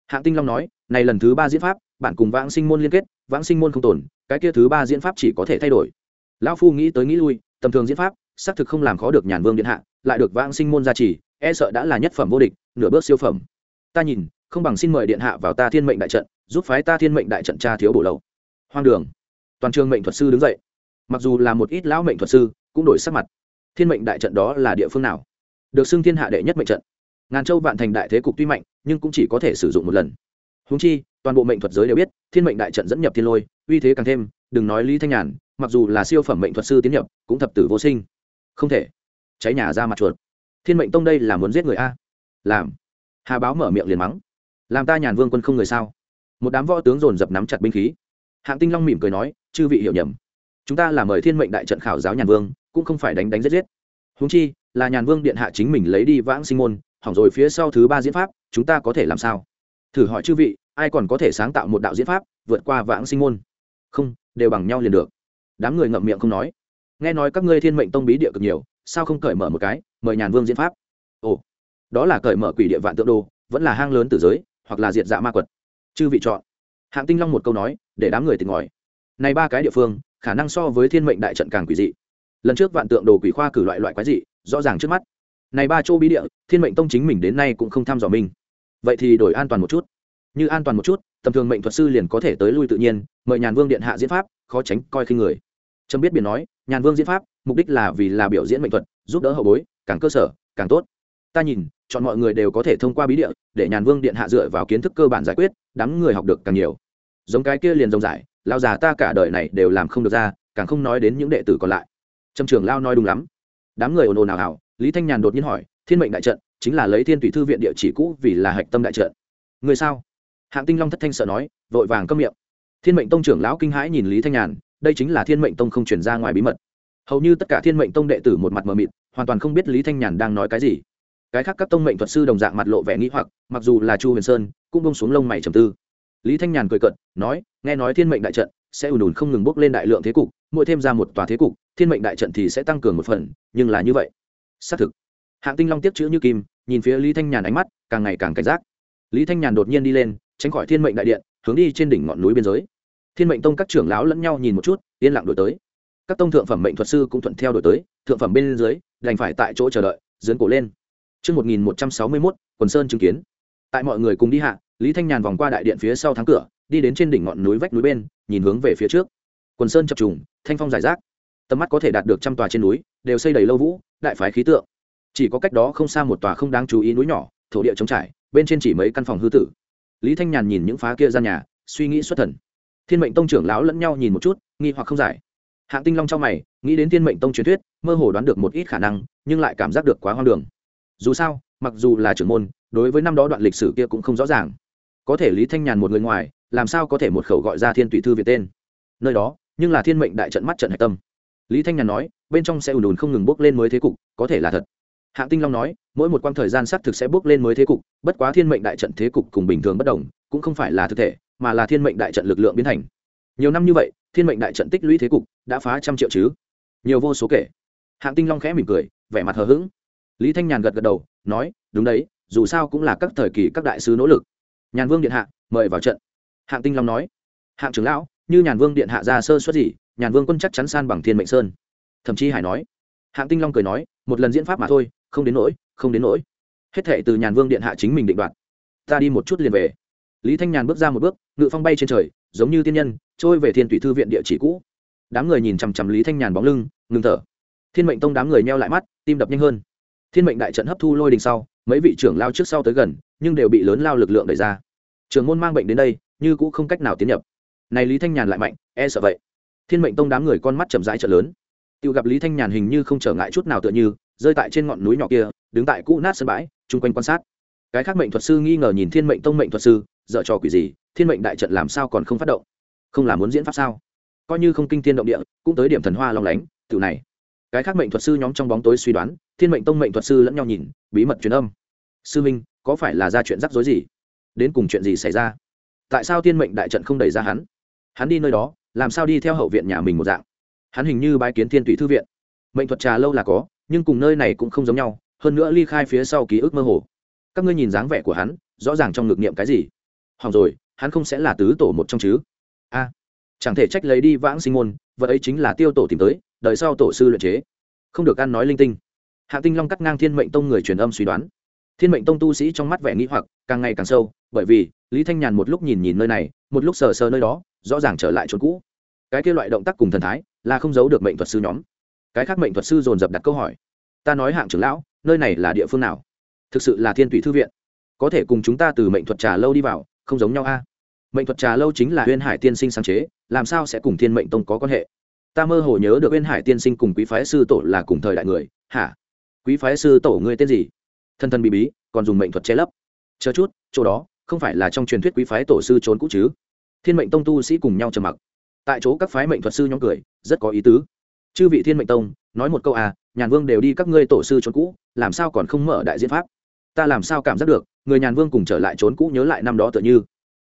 Hạng tinh long nói, này lần thứ ba diễn pháp, bạn cùng vãng sinh môn liên kết, vãng sinh môn không tồn, cái kia thứ ba diễn pháp chỉ có thể thay đổi. Lão phu nghĩ tới nghĩ lui, tầm thường diễn pháp, xác thực không làm khó được nhàn vương điện hạ, lại được vãng sinh môn gia trì e sợ đã là nhất phẩm vô địch, nửa bước siêu phẩm. Ta nhìn, không bằng xin mời điện hạ vào ta thiên mệnh đại trận, giúp phái ta thiên mệnh đại trận tra thiếu bổ lậu hoang đường toàn trường mệnh thuật sư đứng dậy. Mặc dù là một ít lão mệnh thuật sư, cũng đổi sắc mặt. Thiên mệnh đại trận đó là địa phương nào? Được xưng thiên hạ đệ nhất mệnh trận. Ngàn châu vạn thành đại thế cục tuy mạnh, nhưng cũng chỉ có thể sử dụng một lần. Húng chi, toàn bộ mệnh thuật giới đều biết, thiên mệnh đại trận dẫn nhập thiên lôi, uy thế càng thêm, đừng nói lý thanh nhàn, mặc dù là siêu phẩm mệnh thuật sư tiến nhập, cũng thập tử vô sinh. Không thể. Cháy nhà ra mặt chuột. Thiên mệnh tông đây là muốn giết người a? Làm. Hà báo mở miệng liền mắng. Làm ta nhàn vương quân không người sao? Một đám võ tướng dồn dập nắm chặt binh khí hạng tinh long mỉm cười nói, chư vị hiểu nhầm. Chúng ta là mời thiên mệnh đại trận khảo giáo nhàn vương, cũng không phải đánh đánh giết giết. Húng chi, là nhàn vương điện hạ chính mình lấy đi vãng sinh môn, hỏng rồi phía sau thứ ba diễn pháp, chúng ta có thể làm sao? Thử hỏi chư vị, ai còn có thể sáng tạo một đạo diễn pháp vượt qua vãng sinh môn? Không, đều bằng nhau liền được. Đám người ngậm miệng không nói. Nghe nói các ngươi thiên mệnh tông bí địa cực nhiều, sao không cởi mở một cái, mời nhàn vương diễn pháp? Ồ, đó là cởi mở quỷ địa vạn tượng đồ, vẫn là hang lớn từ giới, hoặc là diệt dạ ma quật. Chư vị chọn hạng tinh long một câu nói, để đám người tỉnh ngòi này ba cái địa phương, khả năng so với thiên mệnh đại trận càng quỷ dị. Lần trước vạn tượng đồ quỷ khoa cử loại loại quái dị, rõ ràng trước mắt. Này ba chỗ bí địa, thiên mệnh tông chính mình đến nay cũng không thăm dò mình. Vậy thì đổi an toàn một chút. Như an toàn một chút, tầm thường mệnh thuật sư liền có thể tới lui tự nhiên, mời nhàn vương điện hạ diễn pháp, khó tránh coi khi người. Trâm biết biển nói, nhàn vương diễn pháp, mục đích là vì là biểu diễn mệnh thuật, giúp đỡ hậu bối, càng cơ sở, càng tốt. Ta nhìn, chọn mọi người đều có thể thông qua bí địa, để nhàn vương điện hạ dựa vào kiến thức cơ bản giải quyết đám người học được càng nhiều. Giống cái kia liền rộng giải, lao già ta cả đời này đều làm không được ra, càng không nói đến những đệ tử còn lại. Trầm trường lao nói đúng lắm. Đám người ồn ồn ào ào, lý thanh nhàn đột nhiên hỏi, thiên mệnh đại trận, chính là lấy thiên tùy thư viện địa chỉ cũ vì là hạch tâm đại trận. Người sao? Hạng tinh long thất thanh sợ nói, vội vàng câm miệng. Thiên mệnh tông trưởng lão kinh hãi nhìn lý thanh nhàn, đây chính là thiên mệnh tông không chuyển ra ngoài bí mật. Hầu như tất cả thiên mệnh tông đệ tử một mặt mờ mịt, hoàn toàn không biết lý thanh nhàn đang nói cái gì cái khác các tông mệnh thuật sư đồng dạng mặt lộ vẻ nghĩ hoặc, mặc dù là chu huyền sơn, cũng bông xuống lông mày trầm tư. Lý thanh nhàn cười cận nói, nghe nói thiên mệnh đại trận sẽ ùn ùn không ngừng bốc lên đại lượng thế cục, mỗi thêm ra một tòa thế cục, thiên mệnh đại trận thì sẽ tăng cường một phần, nhưng là như vậy, xác thực. Hạng tinh long tiếp chữ như kim, nhìn phía lý thanh nhàn ánh mắt càng ngày càng cảnh giác. Lý thanh nhàn đột nhiên đi lên, tránh khỏi thiên mệnh đại điện, hướng đi trên đỉnh ngọn núi biên giới. Thiên mệnh tông các trưởng lão lẫn nhau nhìn một chút, yên lặng đổi tới. Các tông thượng phẩm mệnh thuật sư cũng thuận theo đổi tới, thượng phẩm bên dưới, đành phải tại chỗ chờ đợi, dấn cổ lên. Trước 1161, quần sơn chứng kiến. Tại mọi người cùng đi hạ, Lý Thanh Nhàn vòng qua đại điện phía sau thắng cửa, đi đến trên đỉnh ngọn núi vách núi bên, nhìn hướng về phía trước. Quần sơn chập trùng, thanh phong giải rác. Tầm mắt có thể đạt được trăm tòa trên núi, đều xây đầy lâu vũ, đại phái khí tượng. Chỉ có cách đó không xa một tòa không đáng chú ý núi nhỏ, thổ địa trống trải, bên trên chỉ mấy căn phòng hư tử. Lý Thanh Nhàn nhìn những phá kia gian nhà, suy nghĩ xuất thần. Thiên Mệnh Tông trưởng lão lẫn nhau nhìn một chút, nghi hoặc không giải. Hạng Tinh Long trong mày, nghĩ đến Thiên Mệnh Tông truyền thuyết, mơ hồ đoán được một ít khả năng, nhưng lại cảm giác được quá hoang đường dù sao, mặc dù là trưởng môn, đối với năm đó đoạn lịch sử kia cũng không rõ ràng. Có thể lý thanh nhàn một người ngoài, làm sao có thể một khẩu gọi ra thiên tùy thư việt tên? Nơi đó, nhưng là thiên mệnh đại trận mắt trận hạch tâm. Lý thanh nhàn nói, bên trong sẽ ùn ùn không ngừng bước lên mới thế cục, có thể là thật. Hạng tinh long nói, mỗi một quãng thời gian xác thực sẽ bước lên mới thế cục, bất quá thiên mệnh đại trận thế cục cùng bình thường bất đồng, cũng không phải là thực thể, mà là thiên mệnh đại trận lực lượng biến thành. Nhiều năm như vậy, thiên mệnh đại trận tích lũy thế cục đã phá trăm triệu chứ? Nhiều vô số kể. Hạng tinh long khẽ mỉm cười, vẻ mặt hờ hững lý thanh nhàn gật gật đầu, nói, đúng đấy, dù sao cũng là các thời kỳ các đại sứ nỗ lực. Nhàn vương điện hạ, mời vào trận. Hạng tinh long nói, hạng trưởng lão, như nhàn vương điện hạ ra sơ suất gì, nhàn vương quân chắc chắn san bằng thiên mệnh sơn. Thậm chí hải nói, hạng tinh long cười nói, một lần diễn pháp mà thôi, không đến nỗi, không đến nỗi. Hết thệ từ nhàn vương điện hạ chính mình định đoạt. Ta đi một chút liền về. Lý thanh nhàn bước ra một bước, ngự phong bay trên trời, giống như tiên nhân, trôi về thiên tùy thư viện địa chỉ cũ. Đám người nhìn chằm chằm lý thanh nhàn bóng lưng, ngừng thở. Thiên mệnh tông đám người neo lại mắt, tim đập nhanh hơn thiên mệnh đại trận hấp thu lôi đình sau, mấy vị trưởng lao trước sau tới gần, nhưng đều bị lớn lao lực lượng đẩy ra. Trường môn mang bệnh đến đây, như cũng không cách nào tiến nhập. Này lý thanh nhàn lại mạnh e sợ vậy. Thiên mệnh tông đám người con mắt chậm rãi trận lớn. Tự gặp lý thanh nhàn hình như không trở ngại chút nào tựa như, rơi tại trên ngọn núi nhỏ kia, đứng tại cũ nát sân bãi, chung quanh quan sát. Cái khác mệnh thuật sư nghi ngờ nhìn thiên mệnh tông mệnh thuật sư dợ trò quỷ gì, thiên mệnh đại trận làm sao còn không phát động? Không là muốn diễn pháp sao? Coi như không kinh thiên động địa, cũng tới điểm thần hoa long lánh tự này. Cái khác mệnh thuật sư nhóm trong bóng tối suy đoán thiên mệnh tông mệnh thuật sư lẫn nhau nhìn, bí mật truyền âm. Sư minh, có phải là ra chuyện rắc rối gì? Đến cùng chuyện gì xảy ra? Tại sao thiên mệnh đại trận không đẩy ra hắn? Hắn đi nơi đó, làm sao đi theo hậu viện nhà mình một dạng? Hắn hình như bái kiến thiên tụy thư viện. Mệnh thuật trà lâu là có, nhưng cùng nơi này cũng không giống nhau, hơn nữa ly khai phía sau ký ức mơ hồ. Các ngươi nhìn dáng vẻ của hắn, rõ ràng trong ngược niệm cái gì? Hỏng rồi, hắn không sẽ là tứ tổ một trong chứ? A, chẳng thể trách lấy đi vãng sinh môn, vật ấy chính là tiêu tổ tìm tới, đợi sau tổ sư luyện chế. Không được ăn nói linh tinh hạ tinh long cắt ngang thiên mệnh tông người truyền âm suy đoán. Thiên mệnh tông tu sĩ trong mắt vẻ nghĩ hoặc càng ngày càng sâu, bởi vì lý thanh nhàn một lúc nhìn nhìn nơi này, một lúc sờ sờ nơi đó, rõ ràng trở lại chỗ cũ. Cái kia loại động tác cùng thần thái là không giấu được mệnh thuật sư nhóm. Cái khác mệnh thuật sư dồn dập đặt câu hỏi. Ta nói hạng trưởng lão, nơi này là địa phương nào? Thực sự là thiên tùy thư viện. Có thể cùng chúng ta từ mệnh thuật trà lâu đi vào, không giống nhau a. Mệnh thuật trà lâu chính là huyên hải tiên sinh sáng chế, làm sao sẽ cùng thiên mệnh tông có quan hệ? Ta mơ hồ nhớ được huyên hải tiên sinh cùng quý phái sư tổ là cùng thời đại người. Hả? Quý phái sư tổ ngươi tên gì? Thân thân bí bí, còn dùng mệnh thuật che lấp. Chờ chút, chỗ đó, không phải là trong truyền thuyết quý phái tổ sư trốn cũ chứ? Thiên mệnh tông tu sĩ cùng nhau trầm mặc. Tại chỗ các phái mệnh thuật sư nhóm cười, rất có ý tứ. Chư vị thiên mệnh tông, nói một câu à nhàn vương đều đi các ngươi tổ sư trốn cũ, làm sao còn không mở đại diễn pháp? Ta làm sao cảm giác được, người nhàn vương cùng trở lại trốn cũ nhớ lại năm đó tựa như.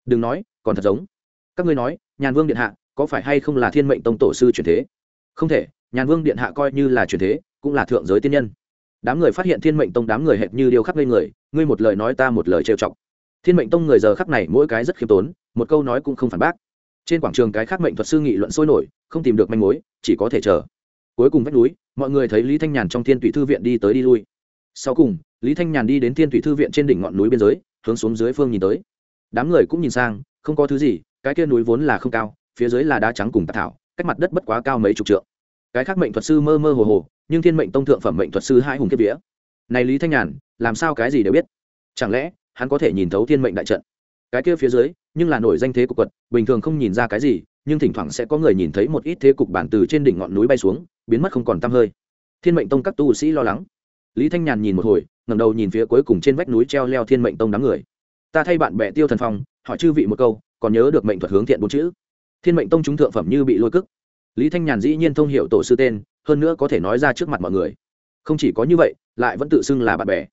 Đừng nói, còn thật giống. Các ngươi nói, nhàn vương điện hạ, có phải hay không là thiên mệnh tông tổ sư truyền thế? Không thể, nhàn vương điện hạ coi như là truyền thế, cũng là thượng giới tiên nhân đám người phát hiện thiên mệnh tông đám người hệt như điêu khắc lên người, ngươi một lời nói ta một lời trêu chọc. Thiên mệnh tông người giờ khắc này mỗi cái rất khiêm tốn, một câu nói cũng không phản bác. Trên quảng trường cái khác mệnh thuật sư nghị luận sôi nổi, không tìm được manh mối, chỉ có thể chờ. Cuối cùng vách núi, mọi người thấy lý thanh nhàn trong thiên thủy thư viện đi tới đi lui. Sau cùng, lý thanh nhàn đi đến thiên thủy thư viện trên đỉnh ngọn núi biên giới, hướng xuống dưới phương nhìn tới. Đám người cũng nhìn sang, không có thứ gì, cái kia núi vốn là không cao, phía dưới là đá trắng cùng tạp thảo, cách mặt đất bất quá cao mấy chục trượng. Cái khác mệnh thuật sư mơ mơ hồ hồ nhưng thiên mệnh tông thượng phẩm mệnh thuật sư hai hùng kiếp vía. Này lý thanh nhàn, làm sao cái gì đều biết? Chẳng lẽ, hắn có thể nhìn thấu thiên mệnh đại trận? Cái kia phía dưới, nhưng là nổi danh thế cục quật, bình thường không nhìn ra cái gì, nhưng thỉnh thoảng sẽ có người nhìn thấy một ít thế cục bản từ trên đỉnh ngọn núi bay xuống, biến mất không còn tăm hơi. Thiên mệnh tông các tu sĩ lo lắng. Lý thanh nhàn nhìn một hồi, ngẩng đầu nhìn phía cuối cùng trên vách núi treo leo thiên mệnh tông đám người. Ta thay bạn bè tiêu thần phong, hỏi chư vị một câu, còn nhớ được mệnh thuật hướng thiện bốn chữ? Thiên mệnh tông chúng thượng phẩm như bị lôi cức lý thanh nhàn dĩ nhiên thông hiệu tổ sư tên hơn nữa có thể nói ra trước mặt mọi người. Không chỉ có như vậy, lại vẫn tự xưng là bạn bè.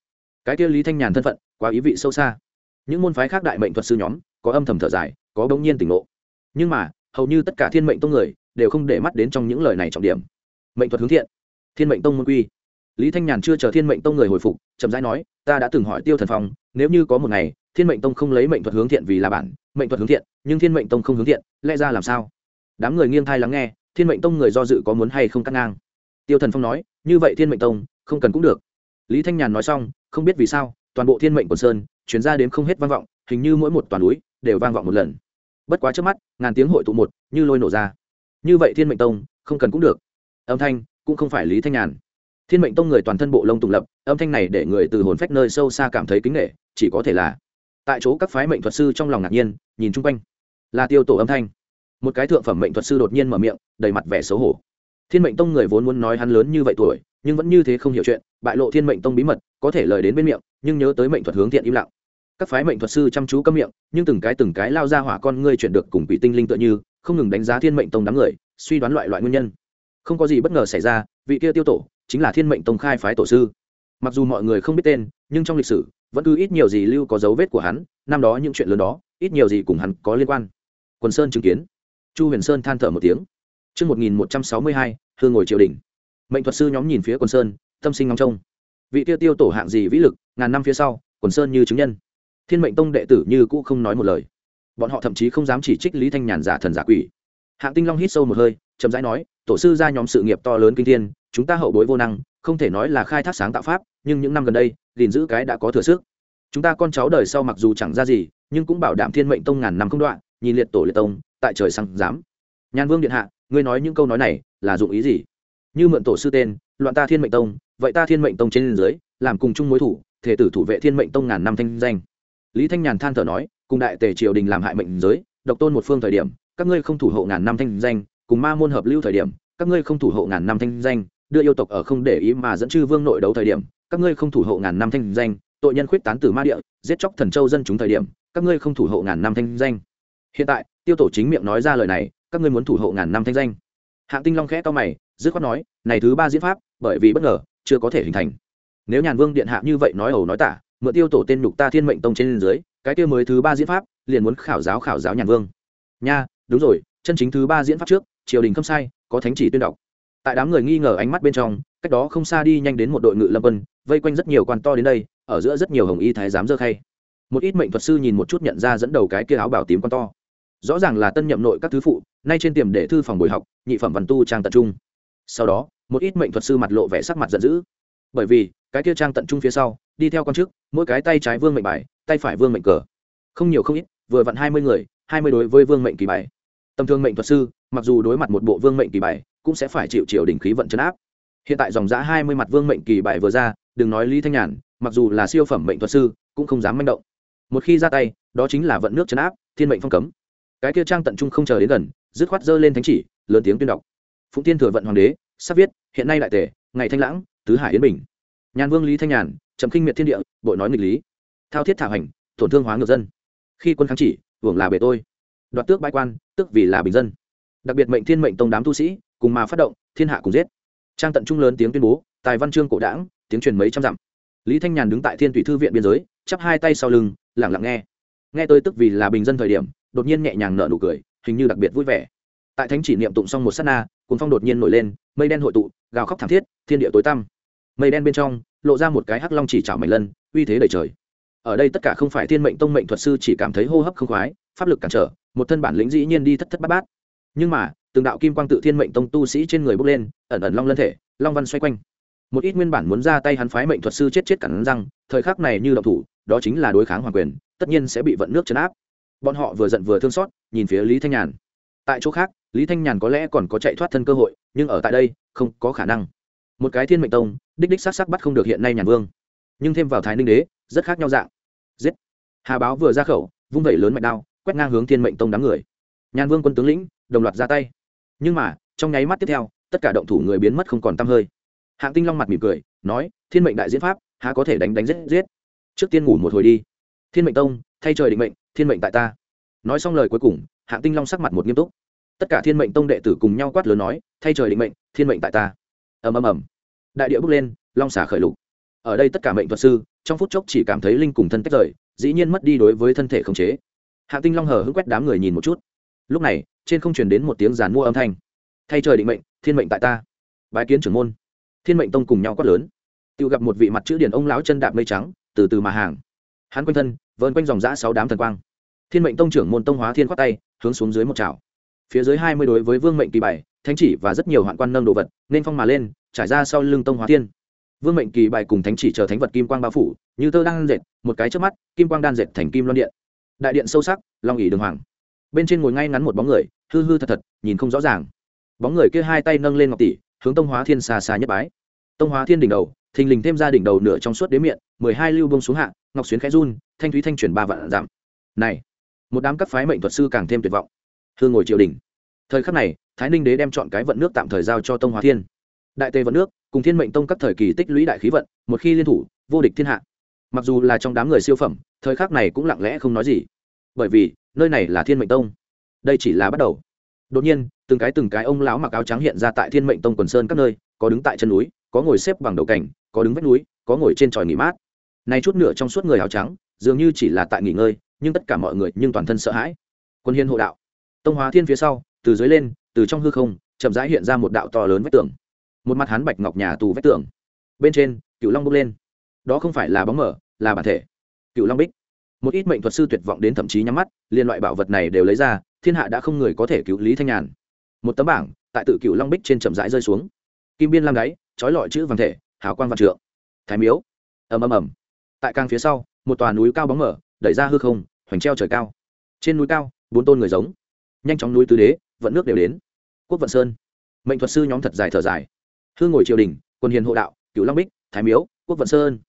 Cái kia lý thanh nhàn thân phận, quá ý vị sâu xa. Những môn phái khác đại mệnh thuật sư nhóm, có âm thầm thở dài, có bỗng nhiên tỉnh ngộ. Nhưng mà, hầu như tất cả thiên mệnh tông người, đều không để mắt đến trong những lời này trọng điểm. Mệnh thuật hướng thiện. Thiên mệnh tông môn quy. Lý thanh nhàn chưa chờ thiên mệnh tông người hồi phục, chậm rãi nói, ta đã từng hỏi tiêu thần phong, nếu như có một ngày, thiên mệnh tông không lấy mệnh thuật hướng thiện vì là bản, mệnh thuật hướng thiện, nhưng thiên mệnh tông không hướng thiện, lẽ ra làm sao? Đám người nghiêng thai lắng nghe thiên mệnh tông người do dự có muốn hay không cắt ngang. Tiêu thần phong nói, như vậy thiên mệnh tông, không cần cũng được. Lý thanh nhàn nói xong, không biết vì sao, toàn bộ thiên mệnh quần sơn, chuyển ra đến không hết vang vọng, hình như mỗi một toàn núi đều vang vọng một lần. Bất quá trước mắt, ngàn tiếng hội tụ một, như lôi nổ ra. Như vậy thiên mệnh tông, không cần cũng được. Âm thanh, cũng không phải lý thanh nhàn. Thiên mệnh tông người toàn thân bộ lông tùng lập, âm thanh này để người từ hồn phách nơi sâu xa cảm thấy kính nghệ chỉ có thể là tại chỗ các phái mệnh thuật sư trong lòng ngạc nhiên, nhìn chung quanh. Là tiêu tổ âm thanh một cái thượng phẩm mệnh thuật sư đột nhiên mở miệng, đầy mặt vẻ xấu hổ. Thiên mệnh tông người vốn muốn nói hắn lớn như vậy tuổi, nhưng vẫn như thế không hiểu chuyện, bại lộ thiên mệnh tông bí mật, có thể lời đến bên miệng, nhưng nhớ tới mệnh thuật hướng thiện im lặng. Các phái mệnh thuật sư chăm chú câm miệng, nhưng từng cái từng cái lao ra hỏa con ngươi chuyển được cùng quỷ tinh linh tựa như, không ngừng đánh giá thiên mệnh tông đám người, suy đoán loại loại nguyên nhân. Không có gì bất ngờ xảy ra, vị kia tiêu tổ chính là thiên mệnh tông khai phái tổ sư. Mặc dù mọi người không biết tên, nhưng trong lịch sử, vẫn cứ ít nhiều gì lưu có dấu vết của hắn, năm đó những chuyện lớn đó, ít nhiều gì cùng hắn có liên quan. Quần sơn chứng kiến chu huyền sơn than thở một tiếng Trước 1162, hương ngồi triều đình. Mệnh thuật sư nhóm nhìn phía quần sơn, tâm sinh ngóng trông. Vị tiêu tiêu tổ hạng gì vĩ lực, ngàn năm phía sau, quần sơn như chứng nhân. Thiên mệnh tông đệ tử như cũ không nói một lời. Bọn họ thậm chí không dám chỉ trích Lý Thanh Nhàn giả thần giả quỷ. Hạng Tinh Long hít sâu một hơi, chậm rãi nói, tổ sư ra nhóm sự nghiệp to lớn kinh thiên, chúng ta hậu bối vô năng, không thể nói là khai thác sáng tạo pháp, nhưng những năm gần đây, gìn giữ cái đã có thừa sức. Chúng ta con cháu đời sau mặc dù chẳng ra gì, nhưng cũng bảo đảm Thiên mệnh tông ngàn năm không đoạn, nhìn liệt tổ liệt tông, tại trời sang dám. Nhan Vương điện hạ, ngươi nói những câu nói này là dụng ý gì? Như mượn tổ sư tên loạn ta thiên mệnh tông vậy ta thiên mệnh tông trên dưới làm cùng chung mối thủ thể tử thủ vệ thiên mệnh tông ngàn năm thanh danh. Lý thanh nhàn than thở nói cùng đại tề triều đình làm hại mệnh giới độc tôn một phương thời điểm các ngươi không thủ hộ ngàn năm thanh danh cùng ma môn hợp lưu thời điểm các ngươi không thủ hộ ngàn năm thanh danh đưa yêu tộc ở không để ý mà dẫn chư vương nội đấu thời điểm các ngươi không thủ hộ ngàn năm thanh danh tội nhân khuyết tán từ ma địa giết chóc thần châu dân chúng thời điểm các ngươi không thủ hộ ngàn năm thanh danh. Hiện tại tiêu tổ chính miệng nói ra lời này, các ngươi muốn thủ hộ ngàn năm thanh danh. Hạng tinh long khẽ to mày, dứt khoát nói, này thứ ba diễn pháp, bởi vì bất ngờ, chưa có thể hình thành. Nếu nhàn vương điện hạ như vậy nói ẩu nói tả, mượn tiêu tổ tên nhục ta thiên mệnh tông trên dưới, cái tiêu mới thứ ba diễn pháp, liền muốn khảo giáo khảo giáo nhàn vương. Nha, đúng rồi, chân chính thứ ba diễn pháp trước, triều đình không sai, có thánh chỉ tuyên đọc. Tại đám người nghi ngờ ánh mắt bên trong, cách đó không xa đi nhanh đến một đội ngự lâm quân, vây quanh rất nhiều quan to đến đây, ở giữa rất nhiều hồng y thái giám dơ khay. Một ít mệnh thuật sư nhìn một chút nhận ra dẫn đầu cái kia áo bảo tím quan to rõ ràng là tân nhậm nội các thứ phụ, nay trên tiềm để thư phòng buổi học, nhị phẩm văn tu trang tận trung. Sau đó, một ít mệnh thuật sư mặt lộ vẻ sắc mặt giận dữ. Bởi vì, cái kia trang tận trung phía sau, đi theo con trước, mỗi cái tay trái vương mệnh bài, tay phải vương mệnh cờ. Không nhiều không ít, vừa vặn hai mươi người, hai mươi đối với vương mệnh kỳ bài. Tầm thương mệnh thuật sư, mặc dù đối mặt một bộ vương mệnh kỳ bài, cũng sẽ phải chịu triều đình khí vận chấn áp. Hiện tại dòng giã hai mươi mặt vương mệnh kỳ bài vừa ra, đừng nói lý thanh nhàn, mặc dù là siêu phẩm mệnh thuật sư, cũng không dám manh động. Một khi ra tay, đó chính là vận nước chấn áp, thiên mệnh phong cấm cái kia trang tận trung không chờ đến gần, dứt khoát dơ lên thánh chỉ, lớn tiếng tuyên đọc. Phụng tiên thừa vận hoàng đế, sắp viết, hiện nay đại tể ngày thanh lãng, tứ hải yên bình. Nhàn vương lý thanh nhàn, trầm kinh miệt thiên địa, bội nói nghịch lý. Thao thiết thảo hành tổn thương hóa ngược dân. Khi quân kháng chỉ, hưởng là bề tôi. Đoạt tước bãi quan tức vì là bình dân. Đặc biệt mệnh thiên mệnh tông đám tu sĩ, cùng mà phát động, thiên hạ cùng giết. Trang tận trung lớn tiếng tuyên bố, tài văn chương cổ đảng, tiếng truyền mấy trăm dặm. Lý thanh nhàn đứng tại thiên thủy thư viện biên giới, chắp hai tay sau lưng lẳng lặng nghe. Nghe tôi tức vì là bình dân thời điểm đột nhiên nhẹ nhàng nở nụ cười, hình như đặc biệt vui vẻ. Tại thánh chỉ niệm tụng xong một sát na cuốn phong đột nhiên nổi lên, mây đen hội tụ, gào khóc thảm thiết, thiên địa tối tăm. Mây đen bên trong, lộ ra một cái hắc long chỉ chảo mảnh lân, uy thế đầy trời. Ở đây tất cả không phải thiên mệnh tông mệnh thuật sư chỉ cảm thấy hô hấp không khoái, pháp lực cản trở, một thân bản lĩnh dĩ nhiên đi thất thất bát bát. Nhưng mà, từng đạo kim quang tự thiên mệnh tông tu sĩ trên người bốc lên, ẩn ẩn long lân thể, long văn xoay quanh. Một ít nguyên bản muốn ra tay hắn phái mệnh thuật sư chết chết cắn răng, thời khắc này như động thủ, đó chính là đối kháng hoàng quyền, tất nhiên sẽ bị vận nước chấn áp bọn họ vừa giận vừa thương xót, nhìn phía lý thanh nhàn. Tại chỗ khác, lý thanh nhàn có lẽ còn có chạy thoát thân cơ hội, nhưng ở tại đây, không có khả năng. Một cái thiên mệnh tông, đích đích s á c s á c bắt không được hiện nay nhàn vương. Nhưng thêm vào thái ninh đế, rất khác nhau dạng. Giết. Hà báo vừa ra khẩu, vung vẩy lớn mạch đao, quét ngang hướng thiên mệnh tông đám người. Nhàn vương quân tướng lĩnh, đồng loạt ra tay. Nhưng mà, trong nháy mắt tiếp theo, tất cả động thủ người biến mất không còn t hơi. Hạng tinh long mặt mỉm cười, nói, thiên mệnh đại diễn pháp, há có thể đánh đánh giết giết? Trước tiên ngủ một hồi đi. Thiên mệnh tông, thay trời định mệnh thiên mệnh tại ta. Nói xong lời cuối cùng, hạng tinh long sắc mặt một nghiêm túc. Tất cả thiên mệnh tông đệ tử cùng nhau quát lớn nói, thay trời định mệnh, thiên mệnh tại ta. Ầm ầm ầm. Đại địa bước lên, long xả khởi lục. Ở đây tất cả mệnh thuật sư, trong phút chốc chỉ cảm thấy linh cùng thân tách rời, dĩ nhiên mất đi đối với thân thể khống chế. Hạng tinh long hờ hững quét đám người nhìn một chút. Lúc này, trên không truyền đến một tiếng giàn mua âm thanh. Thay trời định mệnh, thiên mệnh tại ta. Bái kiến trưởng môn. Thiên mệnh tông cùng nhau quát lớn. Tự gặp một vị mặt chữ điển ông lão chân đạp mây trắng, từ từ mà hàng. Hắn quanh thân vơn quanh dòng giã sáu đám thần quang thiên mệnh tông trưởng môn tông hóa thiên khoát tay, hướng xuống dưới một chảo. Phía dưới hai mươi đối với vương mệnh kỳ bảy thánh chỉ và rất nhiều hoạn quan nâng đồ vật, nên phong mà lên, trải ra sau lưng tông hóa thiên. Vương mệnh kỳ bài cùng thánh chỉ chờ thánh vật kim quang bao phủ, như tơ đang dệt, một cái trước mắt, kim quang đan dệt thành kim loan điện. Đại điện sâu sắc, long ỉ đường hoàng. Bên trên ngồi ngay ngắn một bóng người, hư hư thật thật, nhìn không rõ ràng. Bóng người kia hai tay nâng lên ngọc tỷ, hướng tông hóa thiên xa xa nhất bái. Tông hóa thiên đỉnh đầu, thình lình thêm ra đỉnh đầu nửa trong suốt đế miệng mười hai lưu bông xuống hạ, ngọc xuyến khẽ run, thanh thúy thanh chuyển ba vạn giảm. Này một đám các phái mệnh thuật sư càng thêm tuyệt vọng. Hương ngồi triều đình. Thời khắc này, thái ninh đế đem chọn cái vận nước tạm thời giao cho tông hóa thiên. Đại tề vận nước, cùng thiên mệnh tông các thời kỳ tích lũy đại khí vận, một khi liên thủ, vô địch thiên hạ. Mặc dù là trong đám người siêu phẩm, thời khắc này cũng lặng lẽ không nói gì. Bởi vì, nơi này là thiên mệnh tông. Đây chỉ là bắt đầu. Đột nhiên, từng cái từng cái ông lão mặc áo trắng hiện ra tại thiên mệnh tông quần sơn các nơi, có đứng tại chân núi, có ngồi xếp bằng đầu cảnh, có đứng vách núi, có ngồi trên tròi nghỉ mát. Nay chút nửa trong suốt người áo trắng, dường như chỉ là tại nghỉ ngơi nhưng tất cả mọi người nhưng toàn thân sợ hãi. Quân hiên hộ đạo. Tông hóa thiên phía sau, từ dưới lên, từ trong hư không, chậm rãi hiện ra một đạo to lớn vách tường. Một mặt hán bạch ngọc nhà tù vách tường. Bên trên cựu long bốc lên. Đó không phải là bóng mở, là bản thể. Cựu long bích. Một ít mệnh thuật sư tuyệt vọng đến thậm chí nhắm mắt, liên loại bảo vật này đều lấy ra, thiên hạ đã không người có thể cứu lý thanh nhàn. Một tấm bảng, tại tự cựu long bích trên chậm rãi rơi xuống. Kim biên lam đáy, trói lọi chữ vàng thể, hào quang văn trượng. Thái miếu. Ầm ầm ầm. Tại càng phía sau, một tòa núi cao bóng mở đẩy ra hư không hoành treo trời cao. Trên núi cao bốn tôn người giống. Nhanh chóng núi tứ đế vận nước đều đến. Quốc vận sơn. Mệnh thuật sư nhóm thật dài thở dài. Hư ngồi triều đình quân hiền hộ đạo cựu long bích thái miếu quốc vận sơn.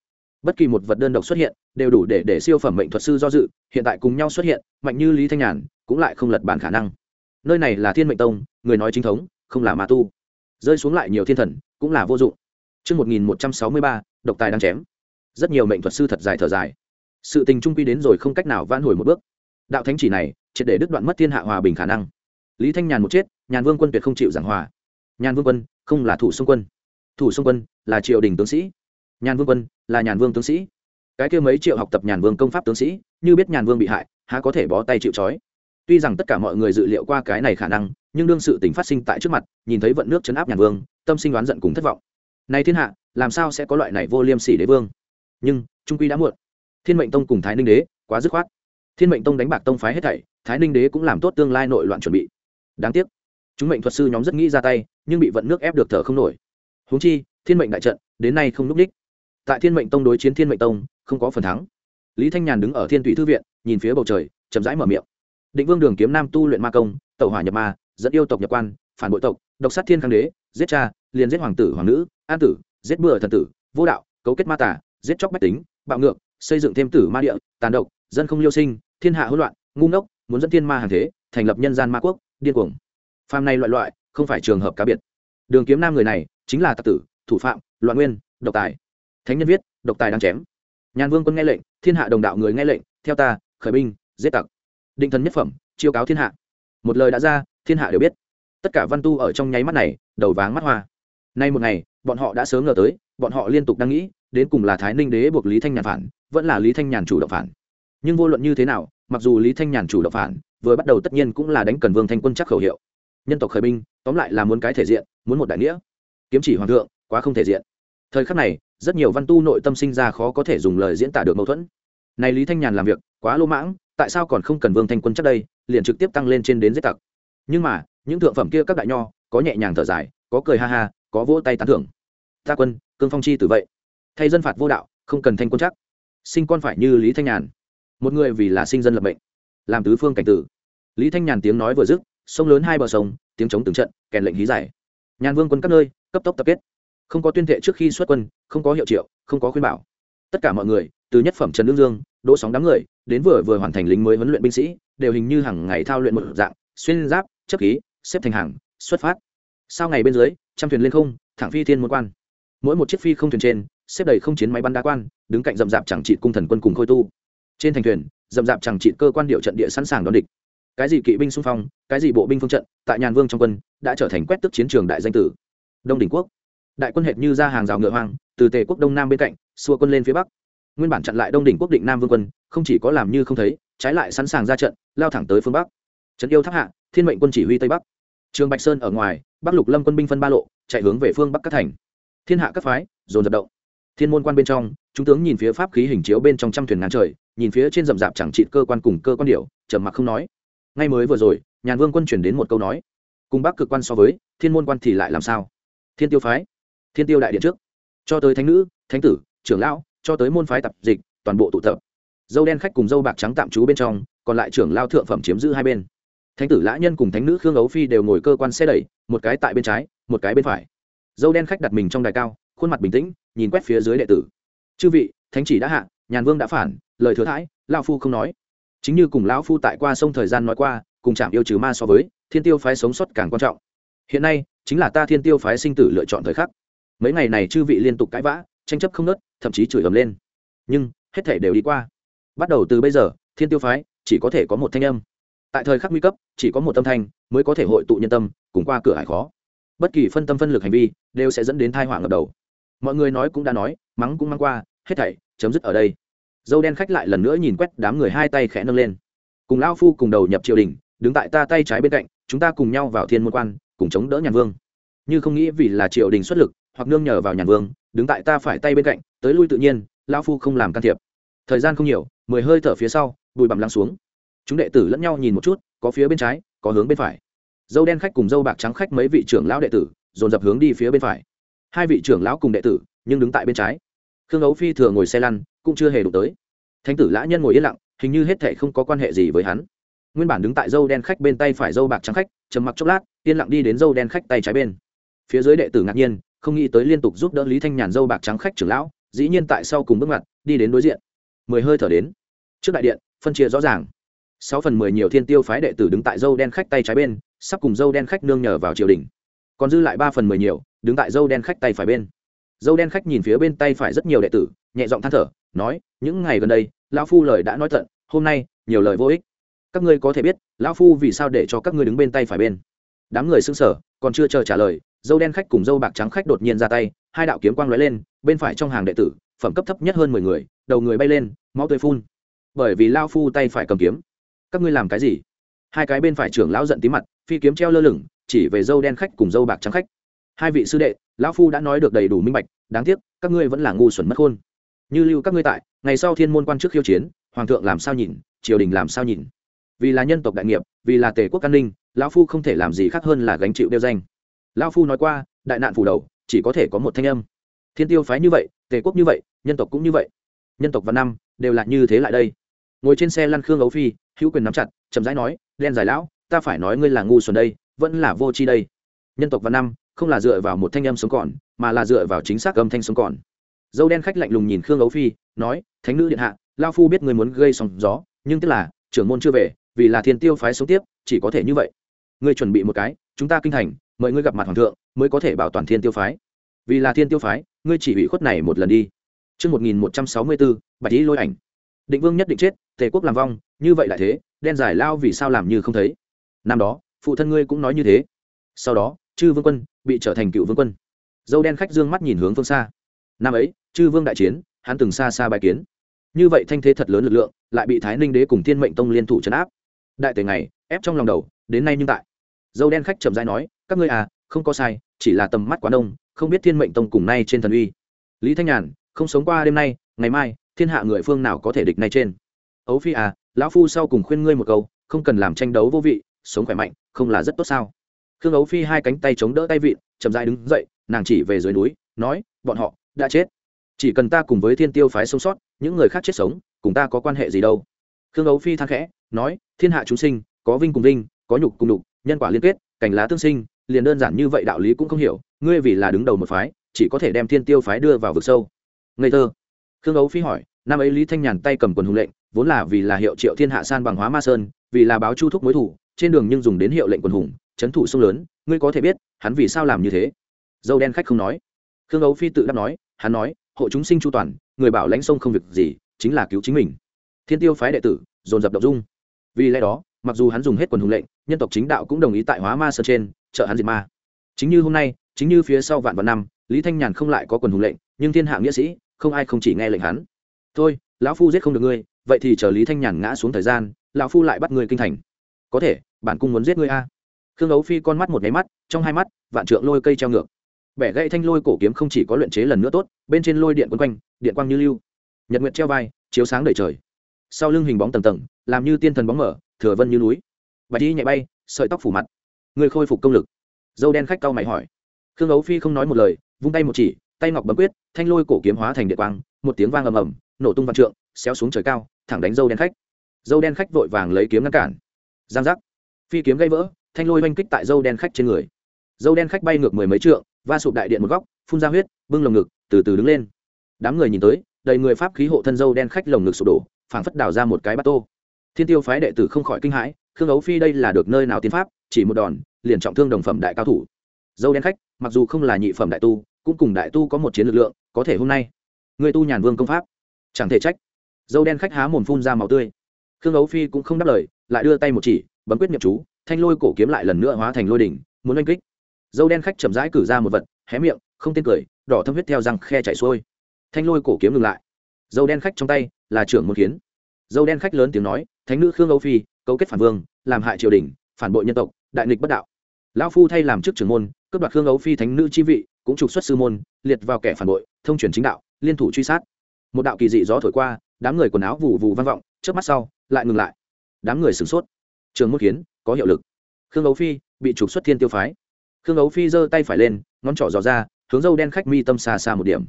Bất kỳ một vật đơn độc xuất hiện đều đủ để để siêu phẩm mệnh thuật sư do dự hiện tại cùng nhau xuất hiện mạnh như lý thanh nhàn cũng lại không lật bản khả năng. Nơi này là thiên mệnh tông người nói chính thống không là ma tu. Rơi xuống lại nhiều thiên thần cũng là vô dụng. Trước 1163, độc tài đang chém. Rất nhiều mệnh thuật sư thật dài thở dài. Sự tình trung quy đến rồi không cách nào vãn hồi một bước. Đạo thánh chỉ này, triệt để đứt đoạn mất thiên hạ hòa bình khả năng. Lý Thanh Nhàn một chết, Nhàn Vương quân tuyệt không chịu giảng hòa. Nhàn Vương quân không là thủ xung quân, thủ xung quân là triều đình tướng sĩ. Nhàn Vương quân là Nhàn Vương tướng sĩ. Cái kia mấy triệu học tập Nhàn Vương công pháp tướng sĩ, như biết Nhàn Vương bị hại, há có thể bó tay chịu trói tuy rằng tất cả mọi người dự liệu qua cái này khả năng nhưng đương sự tình phát sinh tại trước mặt nhìn thấy vận nước chấn áp nhàn vương tâm sinh đoán giận cùng thất vọng này thiên hạ làm sao sẽ có loại này vô liêm sỉ đế vương nhưng trung quy đã muộn thiên mệnh tông cùng thái ninh đế, quá dứt khoát. Thiên mệnh tông đánh bạc tông phái hết thảy, thái ninh đế cũng làm tốt tương lai nội loạn chuẩn bị. Đáng tiếc, chúng mệnh thuật sư nhóm rất nghĩ ra tay, nhưng bị vận nước ép được thở không nổi. Huống chi, thiên mệnh đại trận, đến nay không núp đích. Tại thiên mệnh tông đối chiến thiên mệnh tông, không có phần thắng. Lý thanh nhàn đứng ở thiên thủy thư viện, nhìn phía bầu trời, chậm rãi mở miệng. Định vương đường kiếm nam tu luyện ma công, tẩu hỏa nhập ma, dẫn yêu tộc nhập quan, phản bội tộc, độc sát thiên khang đế, giết cha, liền giết hoàng tử, hoàng nữ, an tử, giết bừa thần tử, vô đạo, cấu kết ma tả giết chóc bách tính, bạo ngược xây dựng thêm tử ma địa, tàn độc, dân không liêu sinh, thiên hạ hỗn loạn, ngu ngốc, muốn dẫn thiên ma hàng thế, thành lập nhân gian ma quốc, điên cuồng. Phàm này loại loại, không phải trường hợp cá biệt. Đường kiếm nam người này, chính là tặc tử, thủ phạm, loạn nguyên, độc tài. Thánh nhân viết, độc tài đang chém. Nhàn vương quân nghe lệnh, thiên hạ đồng đạo người nghe lệnh, theo ta, khởi binh, giết tặc. Định thần nhất phẩm, chiêu cáo thiên hạ. Một lời đã ra, thiên hạ đều biết. Tất cả văn tu ở trong nháy mắt này, đầu váng mắt hoa. Nay một ngày, bọn họ đã sớm ngờ tới, bọn họ liên tục đang nghĩ đến cùng là thái ninh đế buộc lý thanh nhàn phản, vẫn là lý thanh nhàn chủ động phản. Nhưng vô luận như thế nào, mặc dù lý thanh nhàn chủ động phản, vừa bắt đầu tất nhiên cũng là đánh cần vương thanh quân chắc khẩu hiệu. Nhân tộc khởi binh, tóm lại là muốn cái thể diện, muốn một đại nghĩa. Kiếm chỉ hoàng thượng, quá không thể diện. Thời khắc này, rất nhiều văn tu nội tâm sinh ra khó có thể dùng lời diễn tả được mâu thuẫn. Này lý thanh nhàn làm việc, quá lô mãng, tại sao còn không cần vương thanh quân chắc đây, liền trực tiếp tăng lên trên đến giết tặc. Nhưng mà, những thượng phẩm kia các đại nho, có nhẹ nhàng thở dài, có cười ha ha, có vỗ tay tán thưởng. Ta quân, cương phong chi từ vậy thay dân phạt vô đạo, không cần thanh quân chắc. Sinh con phải như lý thanh nhàn. Một người vì là sinh dân lập mệnh. Làm tứ phương cảnh tử. Lý thanh nhàn tiếng nói vừa dứt, sông lớn hai bờ sông, tiếng chống từng trận, kèn lệnh hí giải nhàn vương quân các nơi, cấp tốc tập kết. Không có tuyên thệ trước khi xuất quân, không có hiệu triệu, không có khuyên bảo. Tất cả mọi người, từ nhất phẩm trần lương dương, đỗ sóng đám người, đến vừa vừa hoàn thành lính mới huấn luyện binh sĩ, đều hình như hàng ngày thao luyện một dạng, xuyên giáp, chấp khí, xếp thành hàng, xuất phát. Sau ngày bên dưới, trăm thuyền lên không, thẳng phi thiên môn quan. Mỗi một chiếc phi không thuyền trên xếp đầy không chiến máy bắn đá quan, đứng cạnh rậm rạp chẳng trị cung thần quân cùng khôi tu. Trên thành thuyền, rậm rạp chẳng trị cơ quan điệu trận địa sẵn sàng đón địch. Cái gì kỵ binh xung phong, cái gì bộ binh phương trận, tại nhàn vương trong quân, đã trở thành quét tức chiến trường đại danh tử. Đông đỉnh quốc. Đại quân hệt như ra hàng rào ngựa hoang, từ tề quốc đông nam bên cạnh, xua quân lên phía bắc. Nguyên bản chặn lại đông đỉnh quốc định nam vương quân, không chỉ có làm như không thấy, trái lại sẵn sàng ra trận, lao thẳng tới phương bắc. Trấn yêu tháp hạ, thiên mệnh quân chỉ huy tây bắc. Trường bạch sơn ở ngoài, bắc lục lâm quân binh phân ba lộ, chạy hướng về phương bắc các thành. Thiên hạ các phái, dồn dập động thiên môn quan bên trong, chúng tướng nhìn phía pháp khí hình chiếu bên trong trăm thuyền ngàn trời, nhìn phía trên rậm rạp chẳng trị cơ quan cùng cơ quan điệu trầm mặc không nói. Ngay mới vừa rồi, nhàn vương quân chuyển đến một câu nói. Cùng bắc cực quan so với, thiên môn quan thì lại làm sao? Thiên tiêu phái, thiên tiêu đại điện trước. Cho tới thánh nữ, thánh tử, trưởng lão, cho tới môn phái tập dịch, toàn bộ tụ tập. Dâu đen khách cùng dâu bạc trắng tạm trú bên trong, còn lại trưởng lao thượng phẩm chiếm giữ hai bên. Thánh tử lã nhân cùng thánh nữ khương ấu phi đều ngồi cơ quan xe đẩy, một cái tại bên trái, một cái bên phải. Dâu đen khách đặt mình trong đài cao, khuôn mặt bình tĩnh nhìn quét phía dưới đệ tử. Chư vị, thánh chỉ đã hạ, nhàn vương đã phản, lời thừa thãi lao phu không nói. Chính như cùng lão phu tại qua sông thời gian nói qua, cùng chạm yêu trừ ma so với, thiên tiêu phái sống sót càng quan trọng. Hiện nay, chính là ta thiên tiêu phái sinh tử lựa chọn thời khắc. Mấy ngày này chư vị liên tục cãi vã, tranh chấp không nớt thậm chí chửi ầm lên. Nhưng, hết thể đều đi qua. Bắt đầu từ bây giờ, thiên tiêu phái chỉ có thể có một thanh âm. Tại thời khắc nguy cấp, chỉ có một tâm thanh mới có thể hội tụ nhân tâm, cùng qua cửa hải khó. Bất kỳ phân tâm phân lực hành vi, đều sẽ dẫn đến thai họa ngập đầu mọi người nói cũng đã nói, mắng cũng mắng qua, hết thảy, chấm dứt ở đây. Dâu đen khách lại lần nữa nhìn quét đám người hai tay khẽ nâng lên. Cùng lao phu cùng đầu nhập triều đình, đứng tại ta tay trái bên cạnh, chúng ta cùng nhau vào thiên môn quan, cùng chống đỡ nhàn vương. Như không nghĩ vì là triều đình xuất lực, hoặc nương nhờ vào nhàn vương, đứng tại ta phải tay bên cạnh, tới lui tự nhiên, lao phu không làm can thiệp. Thời gian không nhiều, mười hơi thở phía sau, bụi bằm lắng xuống. Chúng đệ tử lẫn nhau nhìn một chút, có phía bên trái, có hướng bên phải. Dâu đen khách cùng dâu bạc trắng khách mấy vị trưởng lão đệ tử, dồn dập hướng đi phía bên phải hai vị trưởng lão cùng đệ tử, nhưng đứng tại bên trái. Khương ấu phi thừa ngồi xe lăn, cũng chưa hề đụng tới. Thánh tử lã nhân ngồi yên lặng, hình như hết thệ không có quan hệ gì với hắn. Nguyên bản đứng tại dâu đen khách bên tay phải dâu bạc trắng khách, trầm mặc chốc lát, yên lặng đi đến dâu đen khách tay trái bên. Phía dưới đệ tử ngạc nhiên, không nghĩ tới liên tục giúp đỡ lý thanh nhàn dâu bạc trắng khách trưởng lão, dĩ nhiên tại sau cùng bước mặt đi đến đối diện. Mười hơi thở đến. Trước đại điện, phân chia rõ ràng. Sáu phần mười nhiều thiên tiêu phái đệ tử đứng tại dâu đen khách tay trái bên, sắp cùng dâu đen khách nương nhờ vào triều đình còn dư lại ba phần mười nhiều, đứng tại dâu đen khách tay phải bên. Dâu đen khách nhìn phía bên tay phải rất nhiều đệ tử, nhẹ giọng than thở, nói, những ngày gần đây, lão phu lời đã nói tận, hôm nay, nhiều lời vô ích. Các ngươi có thể biết, lão phu vì sao để cho các ngươi đứng bên tay phải bên. Đám người xưng sở còn chưa chờ trả lời, dâu đen khách cùng dâu bạc trắng khách đột nhiên ra tay, hai đạo kiếm quang lóe lên, bên phải trong hàng đệ tử, phẩm cấp thấp nhất hơn mười người, đầu người bay lên, máu tươi phun. Bởi vì lao phu tay phải cầm kiếm. Các ngươi làm cái gì? Hai cái bên phải trưởng lão giận tí mặt, phi kiếm treo lơ lửng chỉ về dâu đen khách cùng dâu bạc trắng khách. Hai vị sư đệ, lão phu đã nói được đầy đủ minh bạch, đáng tiếc, các ngươi vẫn là ngu xuẩn mất khôn. Như lưu các ngươi tại, ngày sau thiên môn quan chức khiêu chiến, hoàng thượng làm sao nhìn, triều đình làm sao nhìn. Vì là nhân tộc đại nghiệp, vì là tề quốc an ninh, lão phu không thể làm gì khác hơn là gánh chịu đeo danh. Lão phu nói qua, đại nạn phủ đầu, chỉ có thể có một thanh âm. Thiên tiêu phái như vậy, tề quốc như vậy, nhân tộc cũng như vậy. Nhân tộc và năm, đều là như thế lại đây. Ngồi trên xe lăn khương ấu phi, hữu quyền nắm chặt, chậm rãi nói, đen dài lão, ta phải nói ngươi là ngu xuẩn đây vẫn là vô tri đây. Nhân tộc văn năm không là dựa vào một thanh âm sống còn mà là dựa vào chính xác âm thanh sống còn. Dâu đen khách lạnh lùng nhìn khương ấu phi nói thánh nữ điện hạ lao phu biết người muốn gây sóng gió nhưng tức là trưởng môn chưa về vì là thiên tiêu phái sống tiếp chỉ có thể như vậy. Ngươi chuẩn bị một cái chúng ta kinh thành mời ngươi gặp mặt hoàng thượng mới có thể bảo toàn thiên tiêu phái. Vì là thiên tiêu phái ngươi chỉ ủy khuất này một lần đi. Trước 1164, bạch ý lôi ảnh. Định vương nhất định chết, tề quốc làm vong, như vậy lại thế, đen giải lao vì sao làm như không thấy. Năm đó, phụ thân ngươi cũng nói như thế. Sau đó, chư vương quân bị trở thành cựu vương quân. Dâu đen khách dương mắt nhìn hướng phương xa. Năm ấy chư vương đại chiến hắn từng xa xa bài kiến. Như vậy thanh thế thật lớn lực lượng lại bị thái ninh đế cùng thiên mệnh tông liên thủ chấn áp. Đại tề ngày ép trong lòng đầu đến nay nhưng tại. Dâu đen khách chậm dãi nói các ngươi à không có sai chỉ là tầm mắt quá đông không biết thiên mệnh tông cùng nay trên thần uy. Lý thanh nhàn không sống qua đêm nay ngày mai thiên hạ người phương nào có thể địch nay trên? Ấu phi à lão phu sau cùng khuyên ngươi một câu không cần làm tranh đấu vô vị sống khỏe mạnh, không là rất tốt sao? Khương ấu phi hai cánh tay chống đỡ tay vịn, chậm dại đứng dậy, nàng chỉ về dưới núi, nói, bọn họ đã chết. Chỉ cần ta cùng với thiên tiêu phái sống sót, những người khác chết sống, cùng ta có quan hệ gì đâu. Khương ấu phi than khẽ, nói, thiên hạ chúng sinh, có vinh cùng vinh, có nhục cùng nhục, nhân quả liên kết cảnh lá tương sinh, liền đơn giản như vậy đạo lý cũng không hiểu, ngươi vì là đứng đầu một phái, chỉ có thể đem thiên tiêu phái đưa vào vực sâu. Ngây thơ. Khương ấu phi hỏi, năm ấy lý thanh nhàn tay cầm quần hùng lệnh, vốn là vì là hiệu triệu thiên hạ san bằng hóa ma sơn, vì là báo chu thúc mối thủ trên đường nhưng dùng đến hiệu lệnh quần hùng trấn thủ sông lớn, ngươi có thể biết, hắn vì sao làm như thế? Dâu đen khách không nói. Khương ấu phi tự đáp nói, hắn nói, hộ chúng sinh chu toàn, người bảo lãnh sông không việc gì, chính là cứu chính mình. Thiên tiêu phái đệ tử, dồn dập đ dung. Vì lẽ đó, mặc dù hắn dùng hết quần hùng lệnh, nhân tộc chính đạo cũng đồng ý tại hóa ma sơn trên, trợ hắn diệt ma. Chính như hôm nay, chính như phía sau vạn vạn năm, lý thanh nhàn không lại có quần hùng lệnh, nhưng thiên hạ nghĩa sĩ, không ai không chỉ nghe lệnh hắn. Thôi, lão phu giết không được ngươi, vậy thì chờ lý thanh nhàn ngã xuống thời gian, lão phu lại bắt ngươi kinh thành. Có thể bản cung muốn giết ngươi a. Khương ấu phi con mắt một nháy mắt, trong hai mắt, vạn trượng lôi cây treo ngược. Bẻ gãy thanh lôi cổ kiếm không chỉ có luyện chế lần nữa tốt, bên trên lôi điện quấn quanh, điện quang như lưu. Nhật nguyệt treo vai, chiếu sáng đầy trời. Sau lưng hình bóng tầng tầng, làm như tiên thần bóng mở, thừa vân như núi. Bạch đi nhẹ bay, sợi tóc phủ mặt. Người khôi phục công lực. Dâu đen khách cau mày hỏi. Khương ấu phi không nói một lời, vung tay một chỉ, tay ngọc bấm quyết, thanh lôi cổ kiếm hóa thành điện quang, một tiếng vang ầm ầm, nổ tung văn trượng, xéo xuống trời cao, thẳng đánh dâu đen khách. Dâu đen khách vội vàng lấy kiếm ngăn cản. Giang giác phi kiếm gây vỡ, thanh lôi oanh kích tại dâu đen khách trên người. Dâu đen khách bay ngược mười mấy trượng, va sụp đại điện một góc, phun ra huyết, bưng lồng ngực, từ từ đứng lên. Đám người nhìn tới, đầy người pháp khí hộ thân dâu đen khách lồng ngực sụp đổ, phảng phất đào ra một cái bát tô. Thiên tiêu phái đệ tử không khỏi kinh hãi, khương ấu phi đây là được nơi nào tiến pháp, chỉ một đòn, liền trọng thương đồng phẩm đại cao thủ. Dâu đen khách, mặc dù không là nhị phẩm đại tu, cũng cùng đại tu có một chiến lực lượng, có thể hôm nay, người tu nhàn vương công pháp. Chẳng thể trách. Dâu đen khách há mồm phun ra màu tươi. Khương ấu phi cũng không đáp lời, lại đưa tay một chỉ bấm quyết nhập chú, thanh lôi cổ kiếm lại lần nữa hóa thành lôi đỉnh, muốn oanh kích. Dâu đen khách chậm rãi cử ra một vật, hé miệng, không tên cười, đỏ thâm huyết theo răng khe chạy xuôi. Thanh lôi cổ kiếm ngừng lại. Dâu đen khách trong tay là trưởng một kiến. Dâu đen khách lớn tiếng nói, thánh nữ khương âu phi, cấu kết phản vương, làm hại triều đình, phản bội nhân tộc, đại nghịch bất đạo. Lão phu thay làm chức trưởng môn, cướp đoạt khương âu phi thánh nữ chi vị, cũng trục xuất sư môn, liệt vào kẻ phản bội, thông truyền chính đạo, liên thủ truy sát. Một đạo kỳ dị gió thổi qua, đám người quần áo vụ vụ vang vọng trước mắt sau, lại ngừng lại. Đám người sửng sốt trường môn kiến, có hiệu lực. Khương ấu phi bị trục xuất thiên tiêu phái. Khương ấu phi giơ tay phải lên, ngón trỏ dò ra, hướng dâu đen khách mi tâm xa xa một điểm.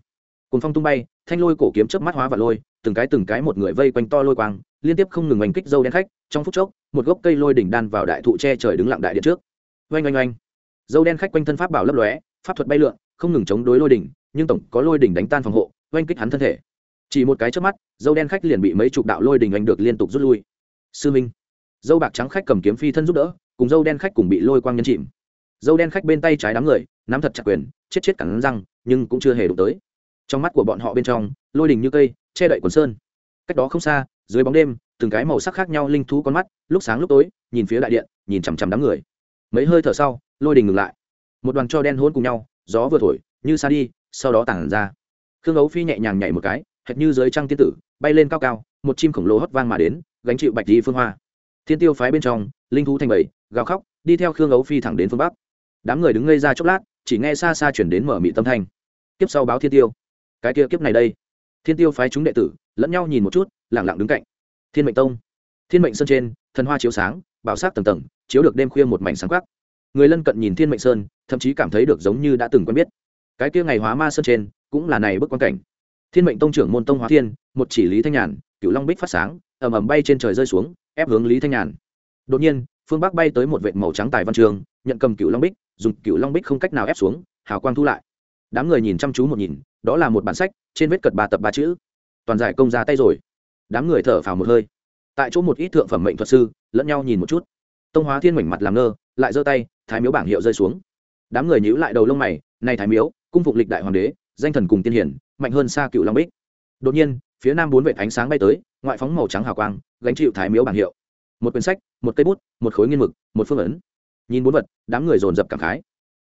Cùng phong tung bay, thanh lôi cổ kiếm chớp mắt hóa và lôi, từng cái từng cái một người vây quanh to lôi quang, liên tiếp không ngừng oanh kích dâu đen khách, trong phút chốc, một gốc cây lôi đỉnh đan vào đại thụ tre trời đứng lặng đại điện trước. Oanh oanh oanh. Dâu đen khách quanh thân pháp bảo lấp lóe, pháp thuật bay lượn, không ngừng chống đối lôi đỉnh, nhưng tổng có lôi đỉnh đánh tan phòng hộ, oanh kích hắn thân thể. Chỉ một cái trước mắt, dâu đen khách liền bị mấy chục đạo lôi đỉnh oanh được liên tục rút lui. Sư minh dâu bạc trắng khách cầm kiếm phi thân giúp đỡ, cùng dâu đen khách cùng bị lôi quang nhân chìm. Dâu đen khách bên tay trái đám người, nắm thật chặt quyền, chết chết cắn răng, nhưng cũng chưa hề đụng tới. Trong mắt của bọn họ bên trong, lôi đình như cây, che đậy quần sơn. Cách đó không xa, dưới bóng đêm, từng cái màu sắc khác nhau linh thú con mắt, lúc sáng lúc tối, nhìn phía đại điện, nhìn chằm chằm đám người. Mấy hơi thở sau, lôi đình ngừng lại. Một đoàn cho đen hôn cùng nhau, gió vừa thổi, như xa đi, sau đó tản ra. Khương ấu phi nhẹ nhàng nhảy một cái, hệt như dưới trăng tiên tử, bay lên cao cao, một chim khổng lồ hót vang mà đến, gánh chịu bạch đi phương hoa thiên tiêu phái bên trong, linh thú thành bảy, gào khóc, đi theo khương ấu phi thẳng đến phương bắc. Đám người đứng ngây ra chốc lát, chỉ nghe xa xa chuyển đến mở mị tâm thanh. Kiếp sau báo thiên tiêu. Cái kia kiếp này đây. Thiên tiêu phái chúng đệ tử, lẫn nhau nhìn một chút lẳng lặng đứng cạnh. Thiên mệnh tông. Thiên mệnh sơn trên, thần hoa chiếu sáng, bảo sát tầng tầng, chiếu được đêm khuya một mảnh sáng khắc người lân cận nhìn thiên mệnh sơn, thậm chí cảm thấy được giống như đã từng quen biết. Cái kia ngày hóa ma sơn trên, cũng là này bức quan cảnh. Thiên mệnh tông trưởng môn tông hóa thiên, một chỉ lý thanh nhàn cựu long bích phát sáng, ầm ầm bay trên trời rơi xuống ép hướng lý thanh nhàn. Đột nhiên, phương bắc bay tới một vệt màu trắng tài văn trường, nhận cầm cựu long bích, dùng cựu long bích không cách nào ép xuống, hào quang thu lại. Đám người nhìn chăm chú một nhìn, đó là một bản sách, trên vết cật ba tập ba chữ. Toàn giải công ra tay rồi. Đám người thở phào một hơi. Tại chỗ một ít thượng phẩm mệnh thuật sư, lẫn nhau nhìn một chút. Tông hóa thiên mảnh mặt làm ngơ, lại giơ tay, thái miếu bảng hiệu rơi xuống. Đám người nhíu lại đầu lông mày, này thái miếu, cung phục lịch đại hoàng đế, danh thần cùng tiên hiển, mạnh hơn xa cựu long bích. Đột nhiên, phía nam bốn vệt ánh sáng bay tới ngoại phóng màu trắng hào quang, gánh chịu thái miếu bảng hiệu. Một quyển sách, một cây bút, một khối nghiên mực, một phương ấn. Nhìn bốn vật, đám người dồn dập cảm khái.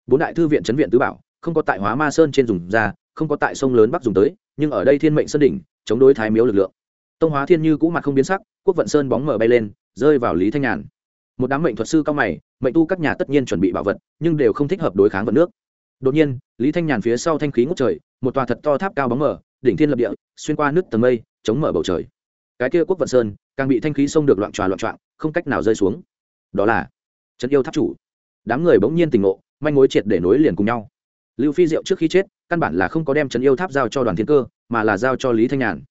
Bốn đại thư viện chấn viện tứ bảo, không có tại hóa ma sơn trên dùng ra, không có tại sông lớn bắc dùng tới, nhưng ở đây thiên mệnh sơn đỉnh, chống đối thái miếu lực lượng. Tông hóa thiên như cũ mặt không biến sắc, quốc vận sơn bóng mở bay lên, rơi vào lý thanh nhàn. Một đám mệnh thuật sư cao mày, mệnh tu các nhà tất nhiên chuẩn bị bảo vật, nhưng đều không thích hợp đối kháng vận nước. Đột nhiên, lý thanh nhàn phía sau thanh khí ngút trời, một tòa thật to tháp cao bóng mở đỉnh thiên lập địa, xuyên qua nước tầng mây, chống mở bầu trời cái kia quốc vận sơn, càng bị thanh khí xông được loạn tròa loạn trọn, không cách nào rơi xuống. Đó là trấn yêu tháp chủ. Đám người bỗng nhiên tình ngộ, manh mối triệt để nối liền cùng nhau. Lưu phi diệu trước khi chết, căn bản là không có đem trấn yêu tháp giao cho đoàn thiên cơ, mà là giao cho lý thanh nhàn.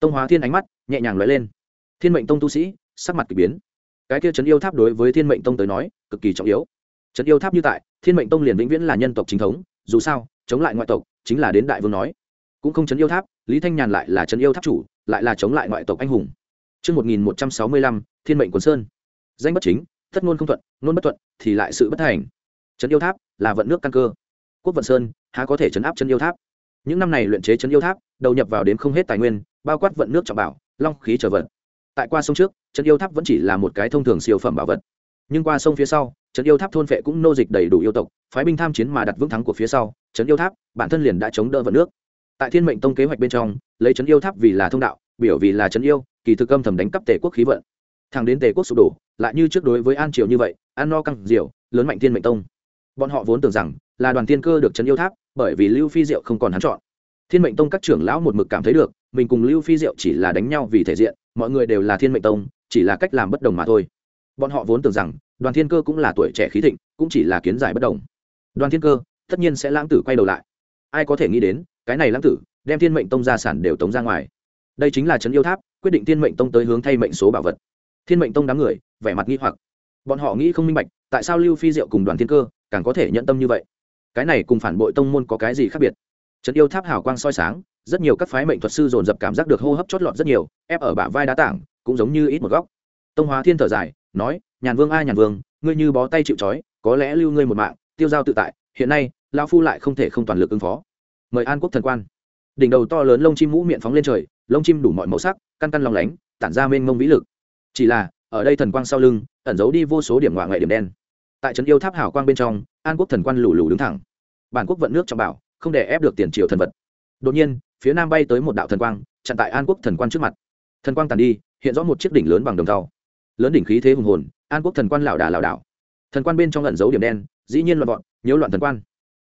Tông hóa thiên ánh mắt nhẹ nhàng lóe lên. Thiên mệnh tông tu sĩ, sắc mặt k ỳ biến. Cái kia trấn yêu tháp đối với thiên mệnh tông tới nói, cực kỳ trọng yếu. Trấn yêu tháp như tại, thiên mệnh tông liền vĩnh viễn là nhân tộc chính thống, dù sao, chống lại ngoại tộc chính là đến đại vương nói. Cũng không trấn yêu tháp, lý thanh nhàn lại là trấn yêu tháp chủ lại là chống lại ngoại tộc anh hùng. Trước 1165, Thiên mệnh quần sơn. Danh bất chính, thất ngôn không thuận ngôn bất thuận thì lại sự bất thành. Trấn yêu tháp là vận nước căn cơ. Quốc vận sơn há có thể trấn áp Trấn yêu tháp? Những năm này luyện chế Trấn yêu tháp đầu nhập vào đến không hết tài nguyên bao quát vận nước trọng bảo long khí trở vận. tại qua sông trước Trấn yêu tháp vẫn chỉ là một cái thông thường siêu phẩm bảo vật. Nhưng qua sông phía sau trấn yêu tháp thôn vệ cũng nô dịch đầy đủ yêu tộc phái binh tham chiến mà đặt vững thắng của phía sau. Trấn yêu tháp bản thân liền đã chống đỡ vận nước tại thiên mệnh tông kế hoạch bên trong, lấy trấn yêu tháp vì là thông đạo, biểu vì là trấn yêu, kỳ thực âm thầm đánh cắp tề quốc khí vận. Thẳng đến tề quốc sụp đổ, lại như trước đối với an triều như vậy, an no căng diều, lớn mạnh thiên mệnh tông. Bọn họ vốn tưởng rằng là đoàn tiên cơ được trấn yêu tháp, bởi vì lưu phi diệu không còn hắn chọn. Thiên mệnh tông các trưởng lão một mực cảm thấy được, mình cùng lưu phi diệu chỉ là đánh nhau vì thể diện, mọi người đều là thiên mệnh tông, chỉ là cách làm bất đồng mà thôi. Bọn họ vốn tưởng rằng, đoàn thiên cơ cũng là tuổi trẻ khí thịnh, cũng chỉ là kiến giải bất đồng. Đoàn thiên cơ, tất nhiên sẽ lãng tử quay đầu lại. Ai có thể nghĩ đến cái này lãng tử, đem thiên mệnh tông gia sản đều tống ra ngoài. Đây chính là trấn yêu tháp, quyết định thiên mệnh tông tới hướng thay mệnh số bảo vật. Thiên mệnh tông đám người, vẻ mặt nghi hoặc. Bọn họ nghĩ không minh bạch, tại sao lưu phi diệu cùng đoàn thiên cơ, càng có thể nhận tâm như vậy? Cái này cùng phản bội tông môn có cái gì khác biệt? Trấn yêu tháp hào quang soi sáng, rất nhiều các phái mệnh thuật sư dồn dập cảm giác được hô hấp chót lọt rất nhiều, ép ở bả vai đá tảng, cũng giống như ít một góc. Tông hóa thiên thở dài, nói, nhàn vương a, nhàn vương, ngươi như bó tay chịu trói, có lẽ lưu ngươi một mạng, tiêu giao tự tại, hiện nay lao phu lại không thể không toàn lực ứng phó mời an quốc thần quan. Đỉnh đầu to lớn lông chim mũ miệng phóng lên trời, lông chim đủ mọi màu sắc, căn căn lòng lánh, tản ra mênh mông vĩ lực. Chỉ là, ở đây thần quang sau lưng, ẩn giấu đi vô số điểm ngoại ngoại điểm đen. Tại trấn yêu tháp hảo quang bên trong, an quốc thần quan lù lù đứng thẳng. Bản quốc vận nước trong bảo, không để ép được tiền triều thần vật. Đột nhiên, phía nam bay tới một đạo thần quang, chặn tại an quốc thần quan trước mặt. Thần quang tàn đi, hiện rõ một chiếc đỉnh lớn bằng đồng tàu lớn đỉnh khí thế hùng hồn, an quốc thần quan lảo đà lảo đảo. Thần quan bên trong lẩn giấu điểm đen, dĩ nhiên loạn vọn nhiễu loạn thần quan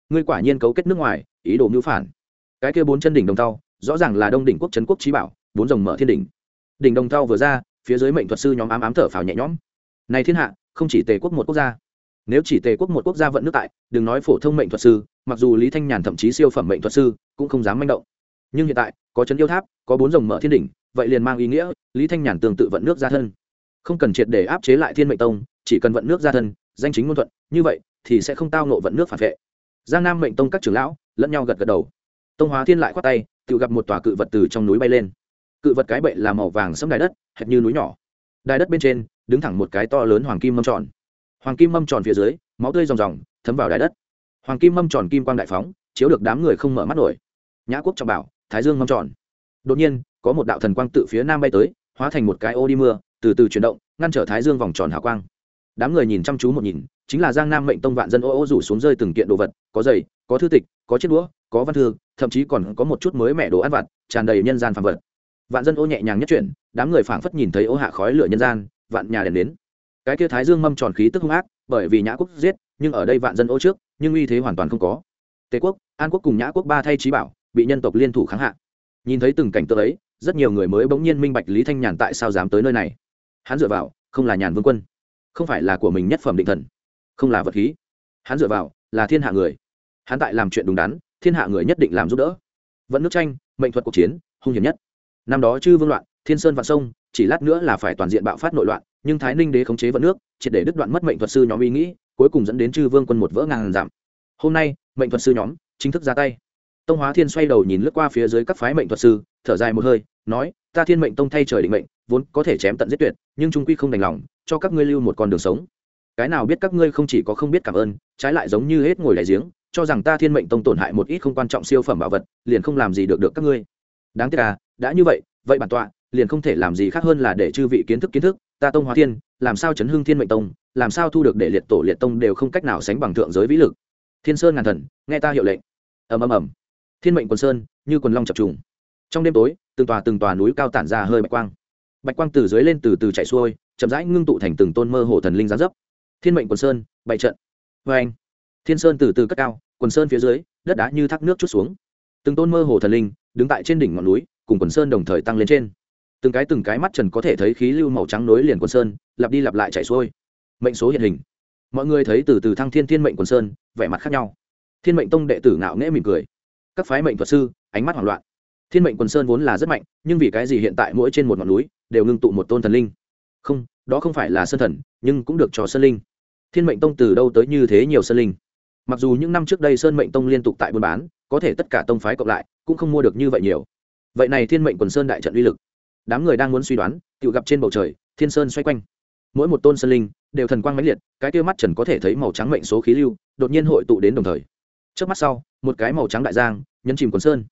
ngươi quả nhiên cấu kết nước ngoài, ý đồ mưu phản. Cái kia bốn chân đỉnh đồng thau, rõ ràng là đông đỉnh quốc trấn quốc trí bảo, bốn rồng mở thiên đỉnh. Đỉnh đồng thau vừa ra, phía dưới mệnh thuật sư nhóm ám ám thở phào nhẹ nhõm. Này thiên hạ, không chỉ tề quốc một quốc gia. Nếu chỉ tề quốc một quốc gia vận nước tại, đừng nói phổ thông mệnh thuật sư, mặc dù lý thanh nhàn thậm chí siêu phẩm mệnh thuật sư, cũng không dám manh động. Nhưng hiện tại, có trấn yêu tháp, có bốn rồng mở thiên đỉnh, vậy liền mang ý nghĩa, lý thanh nhàn tương tự vận nước ra thân. Không cần triệt để áp chế lại thiên mệnh tông, chỉ cần vận nước ra thân, danh chính ngôn thuận, như vậy, thì sẽ không tao nộ vận nước phản vệ giang nam mệnh tông các trưởng lão lẫn nhau gật gật đầu. Tông hóa thiên lại khoát tay, tự gặp một tòa cự vật từ trong núi bay lên. Cự vật cái bệ là màu vàng sẫm đài đất, hệt như núi nhỏ. Đài đất bên trên, đứng thẳng một cái to lớn hoàng kim mâm tròn. Hoàng kim mâm tròn phía dưới, máu tươi ròng ròng, thấm vào đài đất. Hoàng kim mâm tròn kim quang đại phóng, chiếu được đám người không mở mắt nổi. Nhã quốc trọng bảo, thái dương mâm tròn. Đột nhiên, có một đạo thần quang tự phía nam bay tới, hóa thành một cái ô đi mưa, từ từ chuyển động, ngăn trở thái dương vòng tròn hào quang đám người nhìn chăm chú một nhìn, chính là giang nam mệnh tông vạn dân ô ô rủ xuống rơi từng kiện đồ vật, có giày, có thư tịch, có chiếc đũa, có văn thư, thậm chí còn có một chút mới mẻ đồ ăn vặt, tràn đầy nhân gian phàm vật. Vạn dân ô nhẹ nhàng nhất chuyển đám người phảng phất nhìn thấy ô hạ khói lửa nhân gian, vạn nhà đèn đến. Cái kia thái dương mâm tròn khí tức hung ác, bởi vì nhã quốc giết, nhưng ở đây vạn dân ô trước, nhưng uy thế hoàn toàn không có. Tề quốc, an quốc cùng nhã quốc ba thay trí bảo, bị nhân tộc liên thủ kháng hạ. Nhìn thấy từng cảnh tượng ấy, rất nhiều người mới bỗng nhiên minh bạch lý thanh nhàn tại sao dám tới nơi này. Hắn dựa vào, không là nhàn vương quân không phải là của mình nhất phẩm định thần, không là vật khí. Hắn dựa vào là thiên hạ người. Hắn tại làm chuyện đúng đắn, thiên hạ người nhất định làm giúp đỡ. Vẫn nước tranh, mệnh thuật cuộc chiến, hung hiểm nhất. Năm đó chư vương loạn, thiên sơn vạn sông, chỉ lát nữa là phải toàn diện bạo phát nội loạn, nhưng thái ninh đế khống chế vận nước, triệt để đứt đoạn mất mệnh thuật sư nhóm ý nghĩ, cuối cùng dẫn đến chư vương quân một vỡ ngàn giảm hôm nay, mệnh thuật sư nhóm chính thức ra tay. Tông hóa thiên xoay đầu nhìn lướt qua phía dưới các phái mệnh thuật sư, thở dài một hơi, nói ta thiên mệnh tông thay trời định mệnh, vốn có thể chém tận giết tuyệt, nhưng trung quy không đành lòng, cho các ngươi lưu một con đường sống. Cái nào biết các ngươi không chỉ có không biết cảm ơn, trái lại giống như hết ngồi đại giếng, cho rằng ta thiên mệnh tông tổn hại một ít không quan trọng siêu phẩm bảo vật, liền không làm gì được được các ngươi. Đáng tiếc à đã như vậy vậy bản tọa, liền không thể làm gì khác hơn là để chư vị kiến thức kiến thức, ta tông hóa thiên, làm sao chấn hưng thiên mệnh tông, làm sao thu được để liệt tổ liệt tông đều không cách nào sánh bằng thượng giới vĩ lực. Thiên sơn ngàn thần, nghe ta hiệu lệnh. Ầm ầm ầm. Thiên mệnh quần sơn, như quần long chập trùng. Trong đêm tối từng tòa từng tòa núi cao tản ra hơi bạch quang. Bạch quang từ dưới lên từ từ chạy xuôi, chậm rãi ngưng tụ thành từng tôn mơ hồ thần linh gián dấp. Thiên mệnh quần sơn bày trận. Vê anh, thiên sơn từ từ cất cao, quần sơn phía dưới, đất đá như thác nước chút xuống. Từng tôn mơ hồ thần linh đứng tại trên đỉnh ngọn núi, cùng quần sơn đồng thời tăng lên trên. Từng cái từng cái mắt trần có thể thấy khí lưu màu trắng nối liền quần sơn, lặp đi lặp lại chạy xuôi. Mệnh số hiện hình. Mọi người thấy từ từ thăng thiên thiên mệnh quần sơn, vẻ mặt khác nhau. Thiên mệnh tông đệ tử ngạo nghễ mỉm cười. Các phái mệnh thuật sư, ánh mắt hoảng loạn thiên mệnh quần sơn vốn là rất mạnh, nhưng vì cái gì hiện tại mỗi trên một ngọn núi đều ngưng tụ một tôn thần linh? Không, đó không phải là sơn thần, nhưng cũng được cho sơn linh. Thiên mệnh tông từ đâu tới như thế nhiều sơn linh? Mặc dù những năm trước đây sơn mệnh tông liên tục tại buôn bán, có thể tất cả tông phái cộng lại cũng không mua được như vậy nhiều. Vậy này thiên mệnh quần sơn đại trận uy lực. Đám người đang muốn suy đoán, tự gặp trên bầu trời, thiên sơn xoay quanh. Mỗi một tôn sơn linh đều thần quang mãnh liệt, cái tiêu mắt trần có thể thấy màu trắng mệnh số khí lưu, đột nhiên hội tụ đến đồng thời. Trước mắt sau, một cái màu trắng đại giang nhấn chìm quần sơn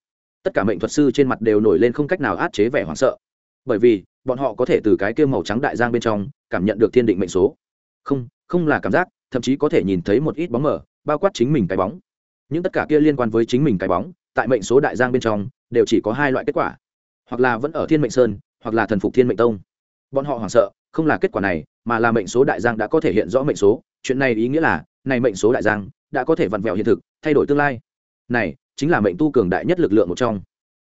tất cả mệnh thuật sư trên mặt đều nổi lên không cách nào át chế vẻ hoảng sợ. Bởi vì, bọn họ có thể từ cái kia màu trắng đại giang bên trong cảm nhận được thiên định mệnh số. Không không là cảm giác, thậm chí có thể nhìn thấy một ít bóng mờ, bao quát chính mình cái bóng. Những tất cả kia liên quan với chính mình cái bóng, tại mệnh số đại giang bên trong, đều chỉ có hai loại kết quả. Hoặc là vẫn ở thiên mệnh sơn, hoặc là thần phục thiên mệnh tông. Bọn họ hoảng sợ, không là kết quả này, mà là mệnh số đại giang đã có thể hiện rõ mệnh số. Chuyện này ý nghĩa là, này mệnh số đại giang đã có thể vặn vẹo hiện thực, thay đổi tương lai. Này chính là mệnh tu cường đại nhất lực lượng một trong.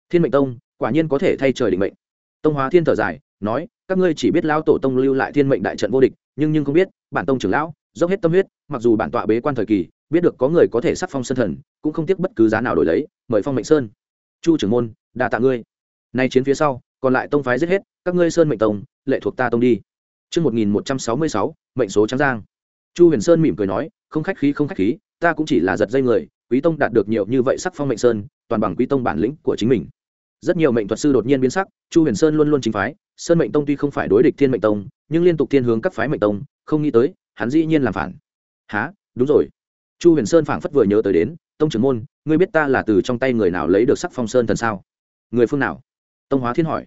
Thiên mệnh tông quả nhiên có thể thay trời định mệnh. Tông hóa thiên thở dài nói các ngươi chỉ biết lao tổ tông lưu lại thiên mệnh đại trận vô địch nhưng nhưng không biết bản tông trưởng lão dốc hết tâm huyết mặc dù bản tọa bế quan thời kỳ biết được có người có thể sắc phong sân thần cũng không tiếc bất cứ giá nào đổi lấy mời phong mệnh sơn. Chu trưởng môn đà tạ ngươi. Nay chiến phía sau còn lại tông phái giết hết các ngươi sơn mệnh tông lệ thuộc ta tông đi. Trước 1166, mệnh số trắng giang. Chu Huyền Sơn mỉm cười nói, không khách khí không khách khí, ta cũng chỉ là giật dây người, Quý tông đạt được nhiều như vậy sắc phong mệnh sơn, toàn bằng Quý tông bản lĩnh của chính mình. Rất nhiều mệnh thuật sư đột nhiên biến sắc, Chu Huyền Sơn luôn luôn chính phái, Sơn mệnh tông tuy không phải đối địch Thiên mệnh tông, nhưng liên tục thiên hướng các phái mệnh tông, không nghĩ tới, hắn dĩ nhiên làm phản. Hả? Đúng rồi. Chu Huyền Sơn phảng phất vừa nhớ tới đến, tông trưởng môn, ngươi biết ta là từ trong tay người nào lấy được sắc phong sơn thần sao? Người phương nào? Tông Hóa Thiên hỏi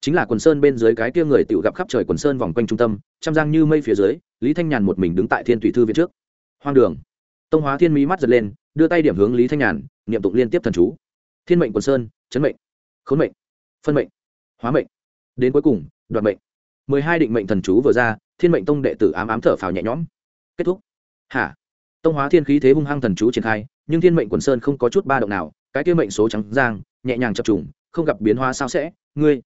chính là quần sơn bên dưới cái kia người tự gặp khắp trời quần sơn vòng quanh trung tâm trăm giang như mây phía dưới lý thanh nhàn một mình đứng tại thiên thủy thư viện trước hoang đường tông hóa thiên mỹ mắt giật lên đưa tay điểm hướng lý thanh nhàn, niệm tụng liên tiếp thần chú. Thiên mệnh quần sơn, chấn mệnh, khốn mệnh, phân mệnh, hóa mệnh. Đến cuối cùng đoạt mệnh. Mười hai định mệnh thần chú vừa ra, thiên mệnh tông đệ tử ám ám thở phào nhẹ nhõm. Kết thúc. Hả? Tông hóa thiên khí thế hung hăng thần chú triển khai, nhưng thiên mệnh quần sơn không có chút ba động nào, cái kia mệnh số trắng giang, nhẹ nhàng chập trùng, không gặp biến hóa sao sẽ, ngươi.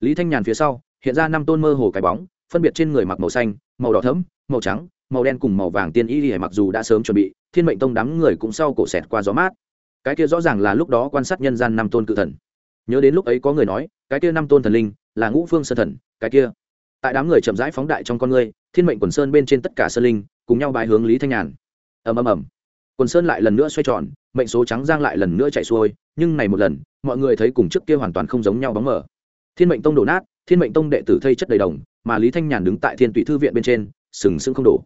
Lý thanh nhàn phía sau, hiện ra năm tôn mơ hồ cái bóng, phân biệt trên người mặc màu xanh, màu đỏ thẫm, màu trắng, màu đen cùng màu vàng tiên y thì mặc dù đã sớm chuẩn bị thiên mệnh tông đám người cũng sau cổ xẹt qua gió mát. Cái kia rõ ràng là lúc đó quan sát nhân gian năm tôn cự thần. Nhớ đến lúc ấy có người nói, cái kia năm tôn thần linh là ngũ phương sơn thần, cái kia. Tại đám người chậm rãi phóng đại trong con người, thiên mệnh quần sơn bên trên tất cả sơn linh cùng nhau bài hướng lý thanh nhàn. Ầm ầm ầm. Quần sơn lại lần nữa xoay tròn, mệnh số trắng giang lại lần nữa chạy xuôi, nhưng này một lần, mọi người thấy cùng trước kia hoàn toàn không giống nhau bóng mở thiên mệnh tông đổ nát, thiên mệnh tông đệ tử thây chất đầy đồng, mà lý thanh nhàn đứng tại thiên tụy thư viện bên trên, sừng sững không đổ.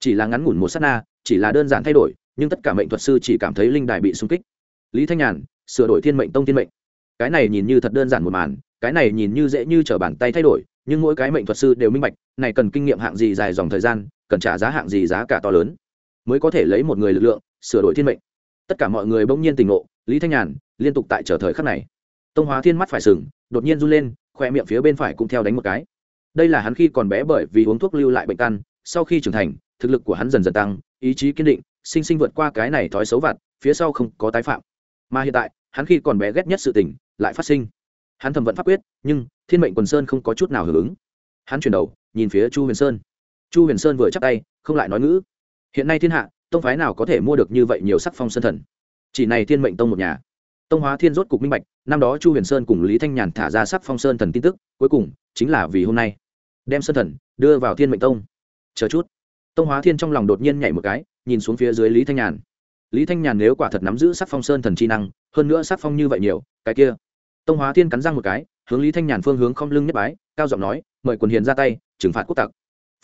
Chỉ là ngắn ngủn một sát na chỉ là đơn giản thay đổi, nhưng tất cả mệnh thuật sư chỉ cảm thấy linh đài bị sung kích. Lý thanh nhàn, sửa đổi thiên mệnh tông thiên mệnh. Cái này nhìn như thật đơn giản một màn, cái này nhìn như dễ như t r ở bàn tay thay đổi, nhưng mỗi cái mệnh thuật sư đều minh bạch, này cần kinh nghiệm hạng gì dài dòng thời gian, cần trả giá hạng gì giá cả to lớn, mới có thể lấy một người lực lượng sửa đổi thiên mệnh. Tất cả mọi người bỗng nhiên tình ngộ, lý thanh nhàn liên tục tại trở thời khắc này. Tông hóa thiên mắt phải sừng, đột nhiên run lên, khoe miệng phía bên phải cũng theo đánh một cái. Đây là hắn khi còn bé bởi vì uống thuốc lưu lại bệnh căn, sau khi trưởng thành, thực lực của hắn dần dần tăng ý chí kiên định, sinh sinh vượt qua cái này thói xấu vặt, phía sau không có tái phạm. Mà hiện tại, hắn khi còn bé ghét nhất sự tình lại phát sinh. Hắn thầm vận pháp quyết, nhưng thiên mệnh quần sơn không có chút nào hưởng ứng. Hắn chuyển đầu, nhìn phía chu huyền sơn. Chu huyền sơn vừa chắc tay, không lại nói ngữ. Hiện nay thiên hạ, tông phái nào có thể mua được như vậy nhiều sắc phong sơn thần? Chỉ này thiên mệnh tông một nhà. Tông hóa thiên rốt cục minh bạch, năm đó chu huyền sơn cùng lý thanh nhàn thả ra sắc phong sơn thần tin tức, cuối cùng chính là vì hôm nay, đem sơn thần đưa vào thiên mệnh tông. Chờ chút tông hóa thiên trong lòng đột nhiên nhảy một cái, nhìn xuống phía dưới lý thanh nhàn. Lý thanh nhàn nếu quả thật nắm giữ sắc phong sơn thần chi năng, hơn nữa sắc phong như vậy nhiều, cái kia. Tông hóa thiên cắn răng một cái, hướng lý thanh nhàn phương hướng không lưng nhất bái, cao giọng nói, mời quần hiền ra tay, trừng phạt quốc tặc.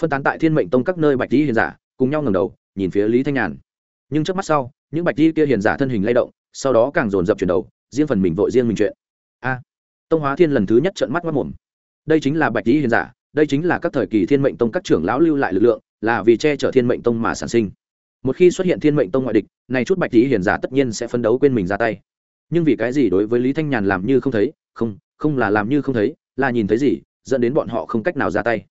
Phân tán tại thiên mệnh tông các nơi bạch lý hiền giả, cùng nhau ngầm đầu, nhìn phía lý thanh nhàn. Nhưng trước mắt sau, những bạch lý kia hiền giả thân hình lay động, sau đó càng dồn dập chuyển đầu, riêng phần mình vội riêng mình chuyện. A! Tông hóa thiên lần thứ nhất trợn mắt mất mồm. Đây chính là bạch lý hiền giả, đây chính là các thời kỳ thiên mệnh tông các trưởng lão lưu lại lực lượng là vì che chở thiên mệnh tông mà sản sinh. Một khi xuất hiện thiên mệnh tông ngoại địch, này chút bạch lý hiền giả tất nhiên sẽ phấn đấu quên mình ra tay. Nhưng vì cái gì đối với lý thanh nhàn làm như không thấy? Không không là làm như không thấy, là nhìn thấy gì, dẫn đến bọn họ không cách nào ra tay.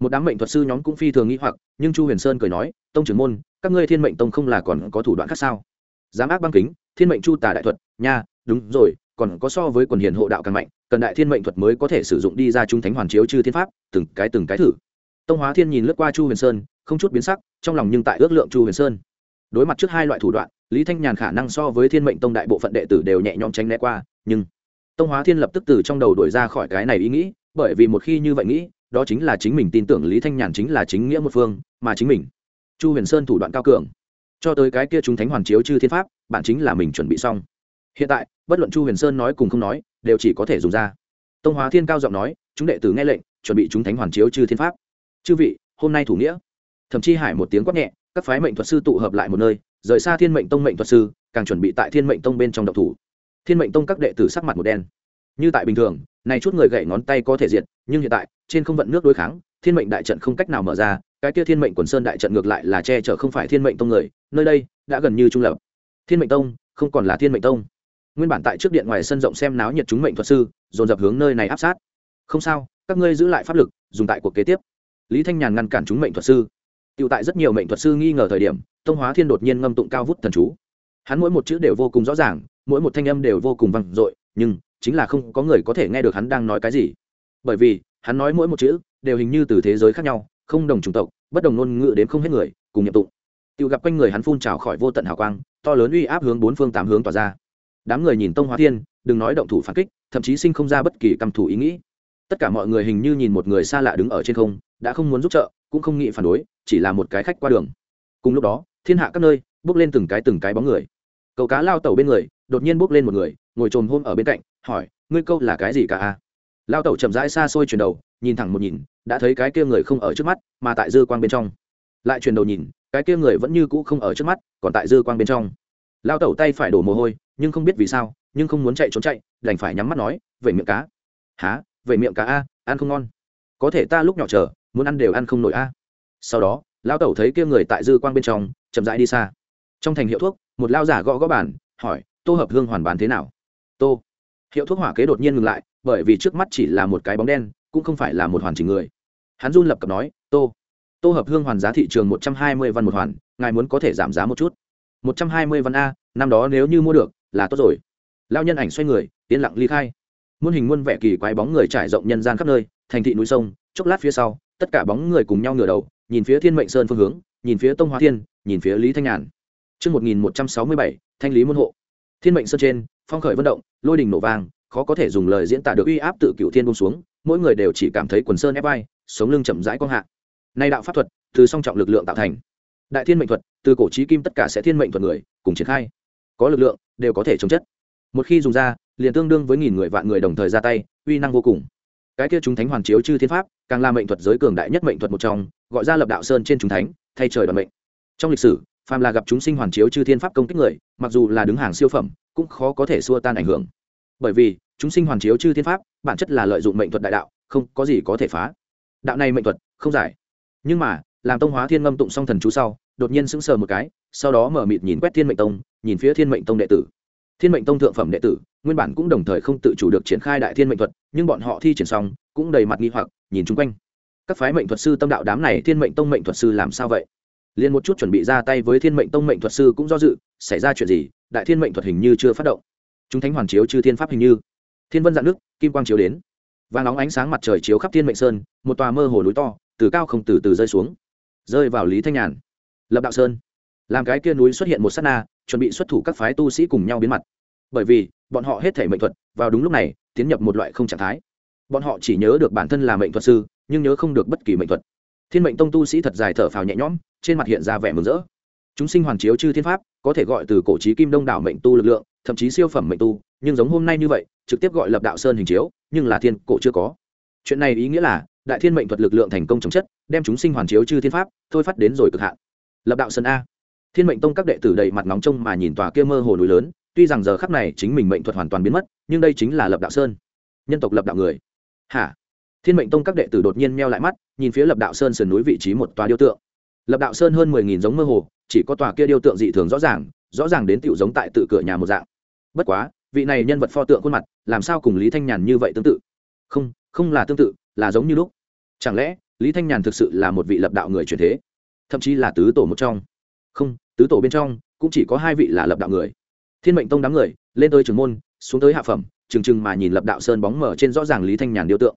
Một đám mệnh thuật sư nhóm cũng phi thường nghĩ hoặc, nhưng chu huyền sơn cười nói, tông trưởng môn, các ngươi thiên mệnh tông không là còn có thủ đoạn khác sao? Giám ác băng kính, thiên mệnh chu tà đại thuật, nha, đúng rồi, còn có so với quần hiền hộ đạo càng mạnh, cần đại thiên mệnh thuật mới có thể sử dụng đi ra trung thánh hoàn chiếu chư thiên pháp, từng cái từng cái thử. Tông hóa thiên nhìn lướt qua chu huyền sơn không chút biến sắc, trong lòng nhưng tại ước lượng chu huyền sơn. Đối mặt trước hai loại thủ đoạn, lý thanh nhàn khả năng so với thiên mệnh tông đại bộ phận đệ tử đều nhẹ nhõm tránh né qua, nhưng tông hóa thiên lập tức từ trong đầu đổi ra khỏi cái này ý nghĩ, bởi vì một khi như vậy nghĩ, đó chính là chính mình tin tưởng lý thanh nhàn chính là chính nghĩa một phương, mà chính mình. Chu huyền sơn thủ đoạn cao cường. Cho tới cái kia chúng thánh hoàn chiếu chư thiên pháp, bạn chính là mình chuẩn bị xong. Hiện tại, bất luận chu huyền sơn nói cùng không nói, đều chỉ có thể dùng ra. Tông hóa thiên cao giọng nói, chúng đệ tử nghe lệnh, chuẩn bị chúng thánh hoàn chiếu chư thiên pháp. Chư vị, hôm nay thủ nghĩa thậm chí hải một tiếng quát nhẹ, các phái mệnh thuật sư tụ hợp lại một nơi, rời xa thiên mệnh tông mệnh thuật sư, càng chuẩn bị tại thiên mệnh tông bên trong độc thủ. Thiên mệnh tông các đệ tử sắc mặt một đen. Như tại bình thường, này chút người gậy ngón tay có thể diệt, nhưng hiện tại, trên không vận nước đối kháng, thiên mệnh đại trận không cách nào mở ra, cái kia thiên mệnh quần sơn đại trận ngược lại là che chở không phải thiên mệnh tông người, nơi đây đã gần như trung lập. Thiên mệnh tông, không còn là thiên mệnh tông. Nguyên bản tại trước điện ngoài sân rộng xem náo nhiệt chúng mệnh thuật sư, dồn dập hướng nơi này áp sát. Không sao, các ngươi giữ lại pháp lực, dùng tại cuộc kế tiếp. Lý thanh nhàn ngăn cản chúng mệnh thuật sư. Tiểu tại rất nhiều mệnh thuật sư nghi ngờ thời điểm, tông hóa thiên đột nhiên ngâm tụng cao vút thần chú. Hắn mỗi một chữ đều vô cùng rõ ràng, mỗi một thanh âm đều vô cùng vang dội, nhưng chính là không có người có thể nghe được hắn đang nói cái gì. Bởi vì, hắn nói mỗi một chữ đều hình như từ thế giới khác nhau, không đồng chủng tộc, bất đồng ngôn ngữ đến không hết người, cùng niệm tụng. Tiểu gặp quanh người hắn phun trào khỏi vô tận hào quang, to lớn uy áp hướng bốn phương tám hướng tỏa ra. Đám người nhìn tông hóa thiên, đừng nói động thủ phản kích, thậm chí sinh không ra bất kỳ căm thủ ý nghĩ. Tất cả mọi người hình như nhìn một người xa lạ đứng ở trên không đã không muốn giúp trợ, cũng không nghĩ phản đối, chỉ là một cái khách qua đường. Cùng lúc đó, thiên hạ các nơi bước lên từng cái từng cái bóng người. Cậu cá lao tàu bên người, đột nhiên bước lên một người, ngồi trồm hôm ở bên cạnh, hỏi, ngươi câu là cái gì cả a? Lao tàu chậm rãi xa xôi chuyển đầu, nhìn thẳng một nhìn, đã thấy cái kia người không ở trước mắt, mà tại dư quang bên trong. Lại chuyển đầu nhìn, cái kia người vẫn như cũ không ở trước mắt, còn tại dư quang bên trong. Lao tẩu tay phải đổ mồ hôi, nhưng không biết vì sao, nhưng không muốn chạy trốn chạy, đành phải nhắm mắt nói về miệng cá. Há về miệng cá a? Ăn không ngon. Có thể ta lúc nhỏ chờ muốn ăn đều ăn không nổi a. Sau đó lao tẩu thấy kia người tại dư quang bên trong, chậm rãi đi xa. Trong thành hiệu thuốc, một lao giả gõ gõ bản hỏi, tô hợp hương hoàn bán thế nào? Tô. Hiệu thuốc hỏa kế đột nhiên ngừng lại, bởi vì trước mắt chỉ là một cái bóng đen, cũng không phải là một hoàn chỉnh người. Hắn run lập cập nói, tô. Tô hợp hương hoàn giá thị trường một trăm hai mươi văn một hoàn, ngài muốn có thể giảm giá một chút. Một trăm hai mươi văn a, năm đó nếu như mua được, là tốt rồi. Lao nhân ảnh xoay người, yên lặng ly khai. Muôn hình muôn vẻ kỳ quái bóng người trải rộng nhân gian khắp nơi, thành thị núi sông chốc lát phía sau tất cả bóng người cùng nhau ngửa đầu nhìn phía thiên mệnh sơn phương hướng nhìn phía tông hoa thiên nhìn phía lý thanh nhàn Trước 1167, thanh lý môn hộ. Thiên mệnh sơn trên, phong khởi vận động, lôi đình nổ vang, khó có thể dùng lời diễn tả được uy áp tự cựu thiên buông xuống, mỗi người đều chỉ cảm thấy quần sơn ép vai, sống lưng chậm rãi quang hạ. Nay đạo pháp thuật, từ song trọng lực lượng tạo thành. Đại thiên mệnh thuật, từ cổ chí kim tất cả sẽ thiên mệnh thuật người, cùng triển khai. Có lực lượng, đều có thể chống chất. Một khi dùng ra, liền tương đương với nghìn người vạn người đồng thời ra tay, uy năng vô cùng. Cái kia chúng thánh hoàn chiếu chư thiên pháp, càng là mệnh thuật giới cường đại nhất mệnh thuật một trong, gọi ra lập đạo sơn trên chúng thánh, thay trời đoàn mệnh. Trong lịch sử, phàm là gặp chúng sinh hoàn chiếu chư thiên pháp công kích người, mặc dù là đứng hàng siêu phẩm, cũng khó có thể xua tan ảnh hưởng. Bởi vì, chúng sinh hoàn chiếu chư thiên pháp, bản chất là lợi dụng mệnh thuật đại đạo, không có gì có thể phá. Đạo này mệnh thuật, không giải. Nhưng mà, làm tông hóa thiên ngâm tụng song thần chú sau, đột nhiên sững sờ một cái, sau đó mở mịt nhìn quét thiên mệnh tông, nhìn phía thiên mệnh tông đệ tử. Thiên mệnh tông thượng phẩm đệ tử, nguyên bản cũng đồng thời không tự chủ được triển khai đại thiên mệnh thuật, nhưng bọn họ thi triển xong, cũng đầy mặt nghi hoặc, nhìn chung quanh. Các phái mệnh thuật sư tâm đạo đám này thiên mệnh tông mệnh thuật sư làm sao vậy? liền một chút chuẩn bị ra tay với thiên mệnh tông mệnh thuật sư cũng do dự xảy ra chuyện gì? Đại thiên mệnh thuật hình như chưa phát động. Chúng thánh hoàn chiếu chư thiên pháp hình như. Thiên vân dạng nước kim quang chiếu đến. Và nóng ánh sáng mặt trời chiếu khắp thiên mệnh sơn một tòa mơ hồ núi to từ cao không từ từ rơi xuống. Rơi vào lý thanh nhàn. Lập đạo sơn. Làm cái kia núi xuất hiện một s á t na chuẩn bị xuất thủ các phái tu sĩ cùng nhau biến mặt. Bởi vì, bọn họ hết thể mệnh thuật, vào đúng lúc này, tiến nhập một loại không trạng thái. Bọn họ chỉ nhớ được bản thân là mệnh thuật sư, nhưng nhớ không được bất kỳ mệnh thuật. Thiên mệnh tông tu sĩ thật dài thở phào nhẹ nhõm, trên mặt hiện ra vẻ mừng rỡ. Chúng sinh hoàn chiếu chư thiên pháp, có thể gọi từ cổ trí kim đông đảo mệnh tu lực lượng, thậm chí siêu phẩm mệnh tu, nhưng giống hôm nay như vậy, trực tiếp gọi lập đạo sơn hình chiếu, nhưng là thiên cổ chưa có. Chuyện này ý nghĩa là, đại thiên mệnh thuật lực lượng thành công chống chất, đem chúng sinh hoàn chiếu chư thiên pháp, thôi phát đến rồi cực hạn. Lập đạo sơn a thiên mệnh tông các đệ tử đầy mặt nóng trông mà nhìn tòa kia mơ hồ núi lớn, tuy rằng giờ khắc này chính mình mệnh thuật hoàn toàn biến mất, nhưng đây chính là lập đạo sơn. Nhân tộc lập đạo người. Hả? Thiên mệnh tông các đệ tử đột nhiên meo lại mắt, nhìn phía lập đạo sơn sườn núi vị trí một tòa điêu tượng. Lập đạo sơn hơn mười nghìn giống mơ hồ, chỉ có tòa kia điêu tượng dị thường rõ ràng rõ ràng đến tựu giống tại tự cửa nhà một dạng. Bất quá, vị này nhân vật pho tượng khuôn mặt, làm sao cùng lý thanh nhàn như vậy tương tự? Không không là tương tự, là giống như lúc. Chẳng lẽ lý thanh nhàn thực sự là một vị lập đạo người truyền thế? Thậm chí là tứ tổ một trong? Không tứ tổ bên trong cũng chỉ có hai vị là lập đạo người. Thiên mệnh tông đám người lên tới trường môn, xuống tới hạ phẩm trừng trừng mà nhìn lập đạo sơn bóng mở trên rõ ràng lý thanh nhàn điêu tượng.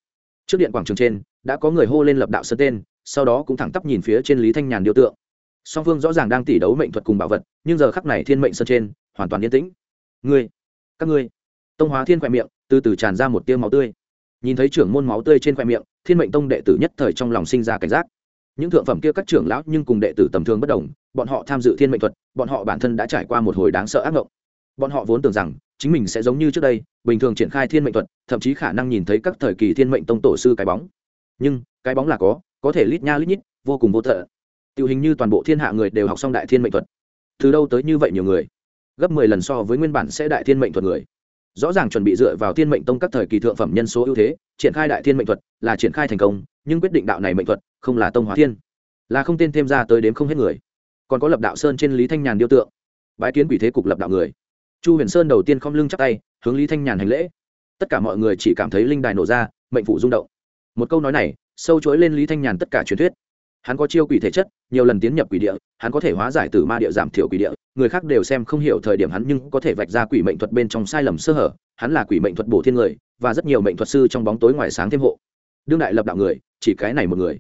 Trước điện quảng trường trên, đã có người hô lên lập đạo sơn tên, sau đó cũng thẳng tắp nhìn phía trên lý thanh nhàn điêu tượng. Song phương rõ ràng đang tỉ đấu mệnh thuật cùng bảo vật, nhưng giờ khắc này thiên mệnh sơn trên hoàn toàn yên tĩnh. Ngươi, các ngươi. Tông hóa thiên khoe miệng, từ từ tràn ra một tiêu máu tươi. Nhìn thấy trưởng môn máu tươi trên khoe miệng, thiên mệnh tông đệ tử nhất thời trong lòng sinh ra cảnh giác những thượng phẩm kia các trưởng lão nhưng cùng đệ tử tầm thường bất đồng, bọn họ tham dự thiên mệnh thuật, bọn họ bản thân đã trải qua một hồi đáng sợ ác mộng bọn họ vốn tưởng rằng, chính mình sẽ giống như trước đây, bình thường triển khai thiên mệnh thuật, thậm chí khả năng nhìn thấy các thời kỳ thiên mệnh tông tổ sư cái bóng. Nhưng, cái bóng là có có thể lít nha lít nhít, vô cùng vô thợ tiểu hình như toàn bộ thiên hạ người đều học xong đại thiên mệnh thuật. Từ đâu tới như vậy nhiều người? Gấp mười lần so với nguyên bản sẽ đại thiên mệnh thuật người. Rõ ràng chuẩn bị dựa vào thiên mệnh tông các thời kỳ thượng phẩm nhân số ưu thế, triển khai đại thiên mệnh thuật là triển khai thành công nhưng quyết định đạo này mệnh thuật không là tông hóa thiên, là không tên thêm ra tới đếm không hết người. Còn có lập đạo sơn trên lý thanh nhàn điêu tượng bãi kiến quỷ thế cục lập đạo người. Chu huyền sơn đầu tiên không lưng chắc tay, hướng lý thanh nhàn hành lễ. Tất cả mọi người chỉ cảm thấy linh đài nổ ra, mệnh phụ rung động. Một câu nói này, sâu chối lên lý thanh nhàn tất cả truyền thuyết. Hắn có chiêu quỷ thể chất, nhiều lần tiến nhập quỷ địa, hắn có thể hóa giải từ ma địa giảm thiểu quỷ địa, người khác đều xem không hiểu thời điểm hắn nhưng có thể vạch ra quỷ mệnh thuật bên trong sai lầm sơ hở. Hắn là quỷ mệnh thuật bổ thiên người, và rất nhiều mệnh thuật sư trong bóng tối ngoài sáng thêm hộ. Đương đại lập đạo người chỉ cái này một người.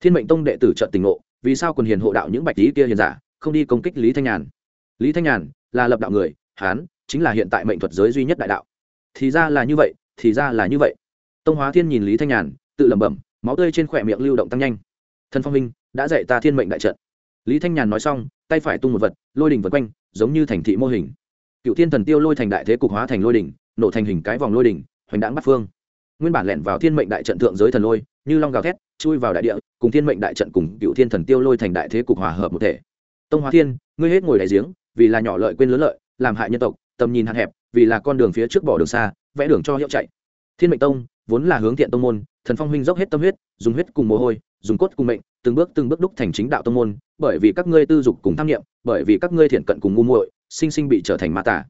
Thiên mệnh tông đệ tử trận tình ngộ, vì sao còn hiền hộ đạo những bạch lý kia hiền giả không đi công kích lý thanh nhàn? Lý thanh nhàn là lập đạo người hán chính là hiện tại mệnh thuật giới duy nhất đại đạo. Thì ra là như vậy, thì ra là như vậy. Tông hóa thiên nhìn lý thanh nhàn, tự lẩm bẩm, máu tươi trên khỏe miệng lưu động tăng nhanh. Thân phong minh, đã dạy ta thiên mệnh đại trận. Lý thanh nhàn nói xong, tay phải tung một vật, lôi đình vật quanh, giống như thành thị mô hình. Cựu thiên thần tiêu lôi thành đại thế cục hóa thành lôi đình nổ thành hình cái vòng lôi đình hoành đãng bắt phương. Nguyên bản lẻn vào thiên mệnh đại trận thượng giới thần lôi như long gào thét, chui vào đại địa, cùng thiên mệnh đại trận cùng cựu thiên thần tiêu lôi thành đại thế cục hòa hợp một thể. Tông hóa thiên, ngươi hết ngồi đại giếng, vì là nhỏ lợi quên lớn lợi, làm hại nhân tộc, tầm nhìn hạn hẹp, vì là con đường phía trước bỏ đường xa, vẽ đường cho hiệu chạy. Thiên mệnh tông, vốn là hướng thiện tông môn, thần phong huynh dốc hết tâm huyết, dùng huyết cùng mồ hôi, dùng cốt cùng mệnh, từng bước từng bước đúc thành chính đạo tông môn, bởi vì các ngươi tư dục cùng tham nghiệm bởi vì các ngươi thiện cận cùng ngu muội, sinh sinh bị trở thành ma tả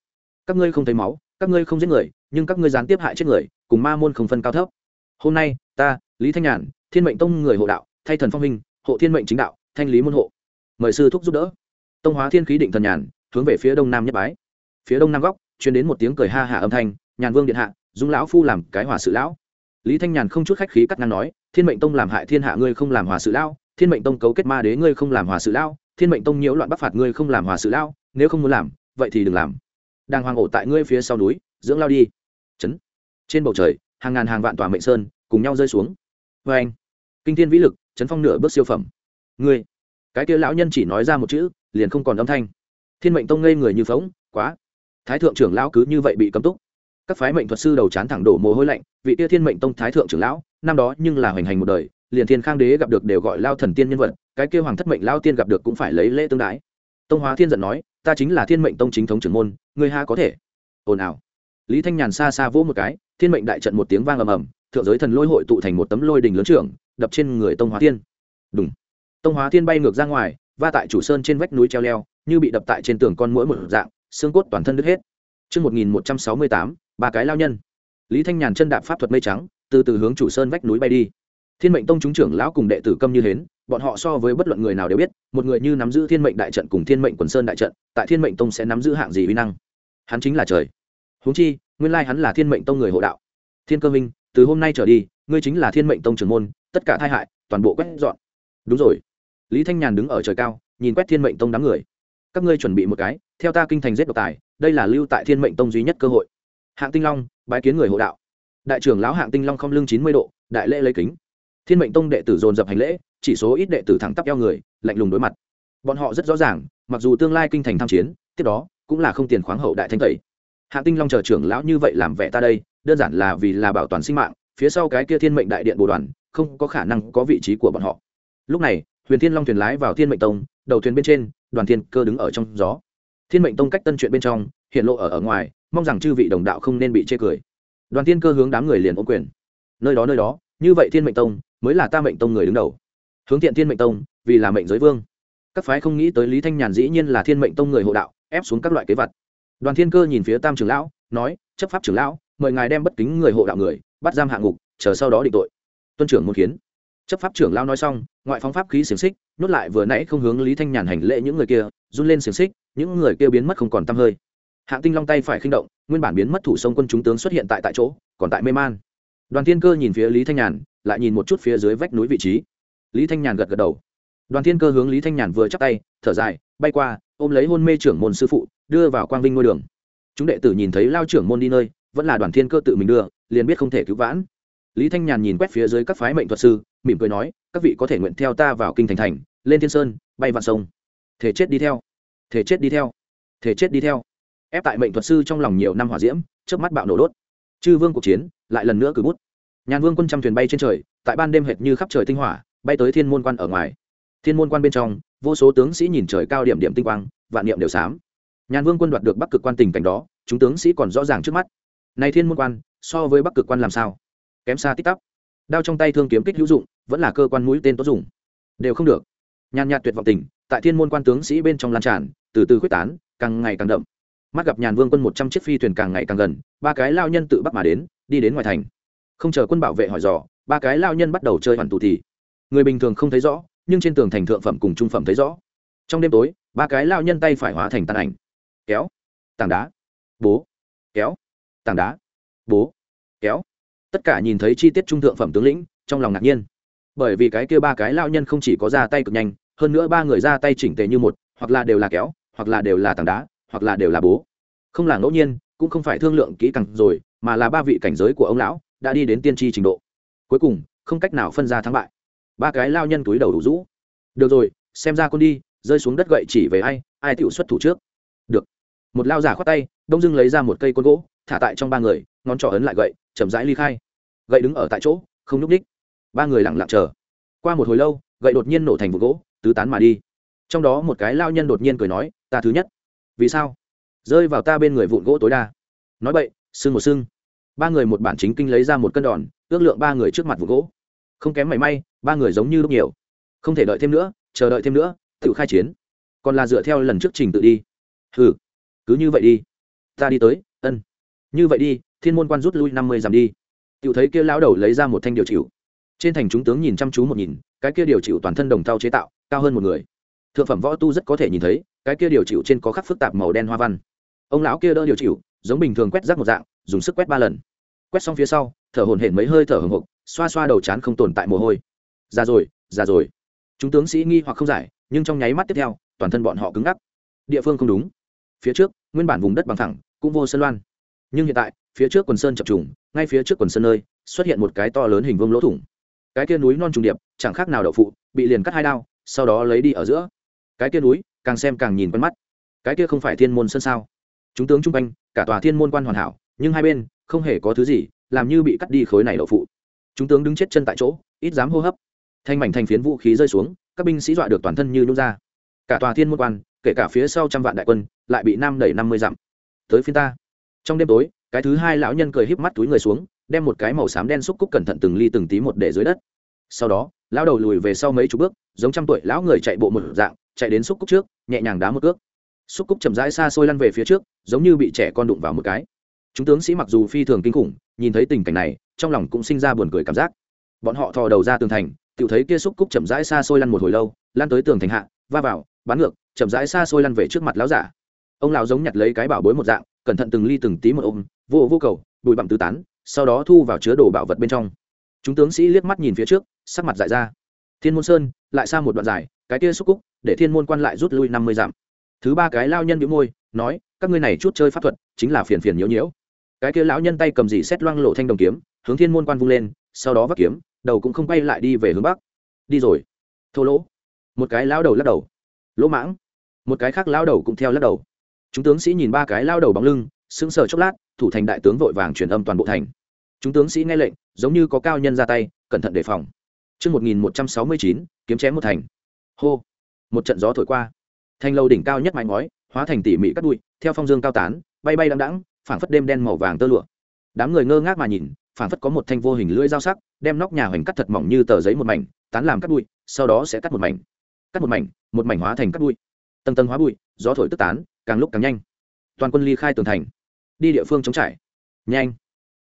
các ngươi không thấy máu, các ngươi không giết người, nhưng các ngươi gián tiếp hại chết người, cùng ma môn không phân cao thấp. Hôm nay, ta lý thanh nhàn, thiên mệnh tông người hộ đạo, thay thần phong minh, hộ thiên mệnh chính đạo, thanh lý môn hộ. Mời sư thúc giúp đỡ. Tông hóa thiên khí định thần nhàn, hướng về phía đông nam nhất bái. Phía đông nam góc, truyền đến một tiếng cười ha hạ âm thanh, nhàn vương điện hạ, dung lão phu làm cái hòa sự lão. Lý thanh nhàn không chút khách khí cắt ngang nói, thiên mệnh tông làm hại thiên hạ ngươi không làm hòa sự lão, thiên mệnh tông cấu kết ma đế ngươi không làm hòa sự lão, thiên mệnh tông nhiễu loạn bắc phạt ngươi không làm hòa sự lão, nếu không muốn làm, vậy thì đừng làm. Đang hoàng ổ tại ngươi phía sau núi, dưỡng lao đi. Chấn. Trên bầu trời, hàng ngàn hàng vạn tòa mệnh sơn cùng nhau rơi xuống vê anh. Kinh thiên vĩ lực, chấn phong nửa bước siêu phẩm. Ngươi. Cái kia lão nhân chỉ nói ra một chữ, liền không còn âm thanh. Thiên mệnh tông ngây người như phóng quá. Thái thượng trưởng lão cứ như vậy bị cấm túc. Các phái mệnh thuật sư đầu chán thẳng đổ mồ hôi lạnh, vị tia thiên mệnh tông thái thượng trưởng lão, năm đó nhưng là hoành hành một đời, liền thiên khang đế gặp được đều gọi lao thần tiên nhân vật, cái kia hoàng thất mệnh lao tiên gặp được cũng phải lấy lễ tương đái. Tông hóa thiên giận nói, ta chính là thiên mệnh tông chính thống trưởng môn người ha có thể. Ồn ào. Lý thanh nhàn xa xa vỗ một cái, thiên mệnh đại trận một tiếng vang ầm ầm thượng giới thần lôi hội tụ thành một tấm lôi đình lớn trưởng đập trên người tông hóa thiên đúng tông hóa thiên bay ngược ra ngoài va tại chủ sơn trên vách núi treo leo như bị đập tại trên tường con mũi một dạng xương cốt toàn thân đứt hết Trước 1168, ba cái lao nhân. Lý Thanh Nhàn chân đạp pháp thuật mây trắng, từ từ hướng chủ sơn vách núi bay đi. Thiên mệnh tông chúng trưởng lão cùng đệ tử câm như hến, bọn họ so với bất luận người nào đều biết, một người như nắm giữ thiên mệnh đại trận cùng thiên mệnh quần sơn đại trận, tại thiên mệnh tông sẽ nắm giữ hạng gì uy năng. Hắn chính là trời. Huống chi, nguyên lai hắn là thiên mệnh tông người hộ đạo. Thiên cơ minh, từ hôm nay trở đi, ngươi chính là thiên mệnh tông trưởng môn, tất cả thai hại, toàn bộ quét dọn. Đúng rồi. Lý Thanh Nhàn đứng ở trời cao, nhìn quét thiên mệnh tông đám người. Các ngươi chuẩn bị một cái theo ta kinh thành giết độc tài đây là lưu tại thiên mệnh tông duy nhất cơ hội. Hạng tinh long bái kiến người hộ đạo. Đại trưởng lão hạng tinh long không lưng chín mươi độ đại lễ lấy kính. Thiên mệnh tông đệ tử dồn dập hành lễ chỉ số ít đệ tử thẳng tắp eo người lạnh lùng đối mặt. Bọn họ rất rõ ràng mặc dù tương lai kinh thành tham chiến tiếp đó cũng là không tiền khoáng hậu đại thanh tẩy. Hạng tinh long chờ trưởng lão như vậy làm vẻ ta đây đơn giản là vì là bảo toàn sinh mạng, phía sau cái kia thiên mệnh đại điện bồ đoàn, không có khả năng có vị trí của bọn họ. Lúc này, huyền thiên long thuyền lái vào thiên mệnh tông, đầu thuyền bên trên, đoàn thiên cơ đứng ở trong gió. Thiên mệnh tông cách tân chuyện bên trong, hiện lộ ở ở ngoài, mong rằng chư vị đồng đạo không nên bị chê cười. Đoàn thiên cơ hướng đám người liền ô quyền. Nơi đó nơi đó, như vậy thiên mệnh tông mới là ta mệnh tông người đứng đầu. Hướng thiện thiên mệnh tông, vì là mệnh giới vương. Các phái không nghĩ tới lý thanh nhàn dĩ nhiên là thiên mệnh tông người hộ đạo, ép xuống các loại kế vật. Đoàn thiên cơ nhìn phía tam trưởng lão, nói, chấp pháp trưởng lão mời ngài đem bất kính người hộ đạo người, bắt giam hạ ngục, chờ sau đó định tội. Tuân trưởng muốn kiến. Chấp pháp trưởng lao nói xong, ngoại phóng pháp khí xiềng xích, nhốt lại vừa nãy không hướng lý thanh nhàn hành lễ những người kia, run lên xiềng xích, những người kia biến mất không còn t hơi. Hạng tinh long tay phải khinh động, nguyên bản biến mất thủ sông quân chúng tướng xuất hiện tại tại chỗ, còn tại mê man. Đoàn thiên cơ nhìn phía lý thanh nhàn, lại nhìn một chút phía dưới vách núi vị trí. Lý thanh nhàn gật gật đầu. Đoàn thiên cơ hướng lý thanh nhàn vừa chắc tay, thở dài, bay qua, ôm lấy hôn mê trưởng môn sư phụ, đưa vào quang vinh ngôi đường. Chúng đệ tử nhìn thấy lao trưởng môn đi nơi vẫn là đoàn thiên cơ tự mình đưa, liền biết không thể cứu vãn. Lý thanh nhàn nhìn quét phía dưới các phái mệnh thuật sư, mỉm cười nói, các vị có thể nguyện theo ta vào kinh thành thành, lên thiên sơn, bay vạn sông. Thể chết đi theo. Thể chết đi theo. Thể chết đi theo. Ép tại mệnh thuật sư trong lòng nhiều năm hỏa diễm trước mắt bạo nổ đốt. Chư vương cuộc chiến, lại lần nữa cử bút. Nhàn vương quân trăm thuyền bay trên trời, tại ban đêm hệt như khắp trời tinh hỏa, bay tới thiên môn quan ở ngoài. Thiên môn quan bên trong, vô số tướng sĩ nhìn trời cao điểm điểm tinh quang, vạn niệm đều xám. Nhàn vương quân đoạt được bắc cực quan tình cảnh đó, chúng tướng sĩ còn rõ ràng trước mắt này thiên môn quan, so với bắc cực quan làm sao? Kém xa tích tắp đao trong tay thương kiếm kích hữu dụng, vẫn là cơ quan mũi tên tốt dùng. Đều không được. Nhàn nhạt tuyệt vọng tình, tại thiên môn quan tướng sĩ bên trong lan tràn, từ từ quyết tán, càng ngày càng đậm. Mắt gặp nhàn vương quân một trăm chiếc phi thuyền càng ngày càng gần, ba cái lao nhân tự bắc mà đến, đi đến ngoài thành. Không chờ quân bảo vệ hỏi dò, ba cái lao nhân bắt đầu chơi hoàn tù thì. Người bình thường không thấy rõ, nhưng trên tường thành thượng phẩm cùng trung phẩm thấy rõ. Trong đêm tối, ba cái lao nhân tay phải hóa thành tàn ảnh. Kéo. Tảng đá. Bố. Kéo tảng đá, bố, kéo. Tất cả nhìn thấy chi tiết trung thượng phẩm tướng lĩnh, trong lòng ngạc nhiên. Bởi vì cái kia ba cái lao nhân không chỉ có ra tay cực nhanh, hơn nữa ba người ra tay chỉnh tề như một, hoặc là đều là kéo, hoặc là đều là tảng đá, hoặc là đều là bố. Không là ngẫu nhiên, cũng không phải thương lượng kỹ càng rồi, mà là ba vị cảnh giới của ông lão đã đi đến tiên tri trình độ. Cuối cùng, không cách nào phân ra thắng bại. Ba cái lao nhân túi đầu đủ rũ. Được rồi, xem ra con đi, rơi xuống đất gậy chỉ về ai ai tựu xuất thủ trước. Được. Một lao giả khoát tay, đông dưng lấy ra một cây côn gỗ thả tại trong ba người, ngón trỏ ấn lại gậy, chậm rãi ly khai. Gậy đứng ở tại chỗ, không nhúc ních ba người lặng lặng chờ. Qua một hồi lâu, gậy đột nhiên nổ thành vụ gỗ, tứ tán mà đi. Trong đó một cái lao nhân đột nhiên cười nói, ta thứ nhất. Vì sao? Rơi vào ta bên người vụn gỗ tối đa. Nói vậy sưng một sưng. Ba người một bản chính kinh lấy ra một cân đòn, ước lượng ba người trước mặt vụn gỗ. Không kém mảy may, ba người giống như lúc nhiều. Không thể đợi thêm nữa, chờ đợi thêm nữa, tự khai chiến. Còn là dựa theo lần trước trình tự đi. Ừ cứ như vậy đi. Ta đi tới, ân như vậy đi, thiên môn quan rút lui năm mươi dặm đi. Tự thấy kia lão đầu lấy ra một thanh điều chịu trên thành chúng tướng nhìn chăm chú một nhìn, cái kia điều chịu toàn thân đồng thau chế tạo, cao hơn một người. Thượng phẩm võ tu rất có thể nhìn thấy, cái kia điều chịu trên có khắc phức tạp màu đen hoa văn. Ông lão kia đỡ điều chịu giống bình thường quét rác một dạng, dùng sức quét ba lần. Quét xong phía sau, thở hổn hển mấy hơi thở hồng hộc xoa xoa đầu chán không tồn tại mồ hôi. Ra rồi ra rồi. Chúng tướng sĩ nghi hoặc không giải, nhưng trong nháy mắt tiếp theo, toàn thân bọn họ cứng ngắc. Địa phương không đúng. Phía trước, nguyên bản vùng đất bằng thẳng, cũng vô sơn loan nhưng hiện tại, phía trước quần sơn chập trùng, ngay phía trước quần sơn nơi, xuất hiện một cái to lớn hình vương lỗ thủng. Cái kia núi non trùng điệp, chẳng khác nào đậu phụ, bị liền cắt hai đao, sau đó lấy đi ở giữa. Cái kia núi, càng xem càng nhìn quen mắt. Cái kia không phải thiên môn sơn sao? Chúng tướng chung quanh, cả tòa thiên môn quan hoàn hảo, nhưng hai bên, không hề có thứ gì, làm như bị cắt đi khối này đậu phụ. Chúng tướng đứng chết chân tại chỗ, ít dám hô hấp. Thanh mảnh thành phiến vũ khí rơi xuống, các binh sĩ dọa được toàn thân như nhút ra. Cả tòa thiên môn quan, kể cả phía sau trăm vạn đại quân, lại bị nam đẩy năm mươi dặm. Tới phiên ta trong đêm tối, cái thứ hai lão nhân cười híp mắt túi người xuống, đem một cái màu xám đen xúc cúc cẩn thận từng ly từng tí một để dưới đất. Sau đó, lão đầu lùi về sau mấy chục bước, giống trăm tuổi lão người chạy bộ một dạng, chạy đến xúc cúc trước, nhẹ nhàng đá một cước. Xúc cúc chậm rãi xa xôi lăn về phía trước, giống như bị trẻ con đụng vào một cái. Chúng tướng sĩ mặc dù phi thường kinh khủng, nhìn thấy tình cảnh này, trong lòng cũng sinh ra buồn cười cảm giác. Bọn họ thò đầu ra tường thành tự thấy kia xúc cúc chậm rãi xa xôi lăn một hồi lâu, lăn tới tường thành hạ, va vào, bắn ngược, chậm rãi xa xôi lăn về trước mặt lão giả. Ông lão giống nhặt lấy cái bảo bối một dạng cẩn thận từng ly từng tí một ôm, vô vô cầu, bụi bặm tứ tán, sau đó thu vào chứa đồ bảo vật bên trong. Chúng tướng sĩ liếc mắt nhìn phía trước, sắc mặt dại ra. Thiên môn sơn, lại xa một đoạn dài, cái kia xúc cúc, để thiên môn quan lại rút lui năm mươi dặm. Thứ ba cái lao nhân bị môi, nói, các ngươi này chút chơi pháp thuật, chính là phiền phiền nhiễu nhiễu. Cái kia lão nhân tay cầm dì xét loang lộ thanh đồng kiếm, hướng thiên môn quan vung lên, sau đó vác kiếm, đầu cũng không quay lại đi về hướng bắc. Đi rồi. Thô lỗ. Một cái lao đầu lắc đầu. Lỗ mãng. Một cái khác lao đầu cũng theo lắc đầu chúng tướng sĩ nhìn ba cái lao đầu bóng lưng sững sờ chốc lát thủ thành đại tướng vội vàng truyền âm toàn bộ thành chúng tướng sĩ nghe lệnh giống như có cao nhân ra tay cẩn thận đề phòng Trước 1169, kiếm chém một thành. Hô. Một trận gió thổi qua. Thành lâu đỉnh cao nhất mái ngói, hóa thành tỉ mỉ cắt bụi, theo phong dương cao tán, bay bay đăng đẵng, phảng phất đêm đen màu vàng tơ lụa. Đám người ngơ ngác mà nhìn, phảng phất có một thanh vô hình lưỡi dao sắc, đem nóc nhà hoành cắt thật mỏng như tờ giấy một mảnh, tán làm cắt bụi, sau đó sẽ cắt một mảnh. Cắt một mảnh, một mảnh hóa thành cắt bụi. Tầng tầng hóa bụi, gió thổi tức tán, càng lúc càng nhanh. Toàn quân ly khai tường thành, đi địa phương chống trải. Nhanh.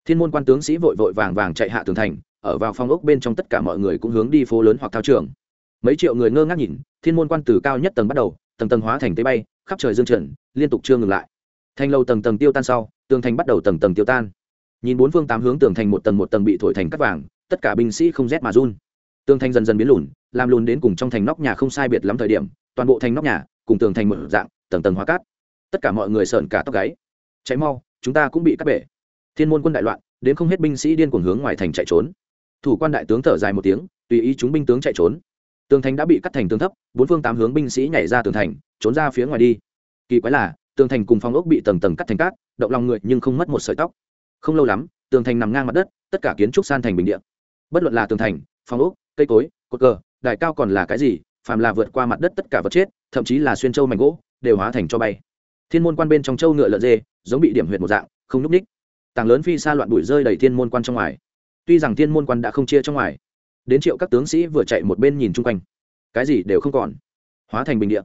Thiên môn quan tướng sĩ vội vội vàng vàng chạy hạ tường thành, ở vào phong ốc bên trong tất cả mọi người cũng hướng đi phố lớn hoặc thao trường. Mấy triệu người ngơ ngác nhìn, thiên môn quan từ cao nhất tầng bắt đầu, tầng tầng hóa thành tế bay, khắp trời dương trần, liên tục chưa ngừng lại. Thành lâu tầng tầng tiêu tan sau, tường thành bắt đầu tầng tầng tiêu tan nhìn bốn phương tám hướng tường thành một tầng một tầng bị thổi thành cắt vàng tất cả binh sĩ không rét mà run tường thành dần dần biến lùn làm lùn đến cùng trong thành nóc nhà không sai biệt lắm thời điểm toàn bộ thành nóc nhà cùng tường thành một dạng tầng tầng hóa cát tất cả mọi người sờn cả tóc gáy. Cháy mau, chúng ta cũng bị cắt bể. Thiên môn quân đại loạn, đến không hết binh sĩ điên cuồng hướng ngoài thành chạy trốn. Thủ quan đại tướng thở dài một tiếng, tùy ý chúng binh tướng chạy trốn. Tường thành đã bị cắt thành tường thấp, bốn phương tám hướng binh sĩ nhảy ra tường thành, trốn ra phía ngoài đi. Kỳ quái là, tường thành cùng phong ốc bị tầng tầng cắt thành cát, động lòng người nhưng không mất một sợi tóc. Không lâu lắm, tường thành nằm ngang mặt đất, tất cả kiến trúc san thành bình điện bất luận là tường thành phong ốc, cây cối, cột cờ, đài cao còn là cái gì, phàm là vượt qua mặt đất tất cả vật chết, thậm chí là xuyên châu mảnh gỗ, đều hóa thành cho bay thiên môn quan bên trong châu ngựa lợn dê, giống bị điểm huyệt một dạng, không núp ních. Tàng lớn phi xa loạn bụi rơi đầy thiên môn quan trong ngoài. Tuy rằng thiên môn quan đã không chia trong ngoài, đến triệu các tướng sĩ vừa chạy một bên nhìn chung quanh. Cái gì đều không còn. Hóa thành bình địa.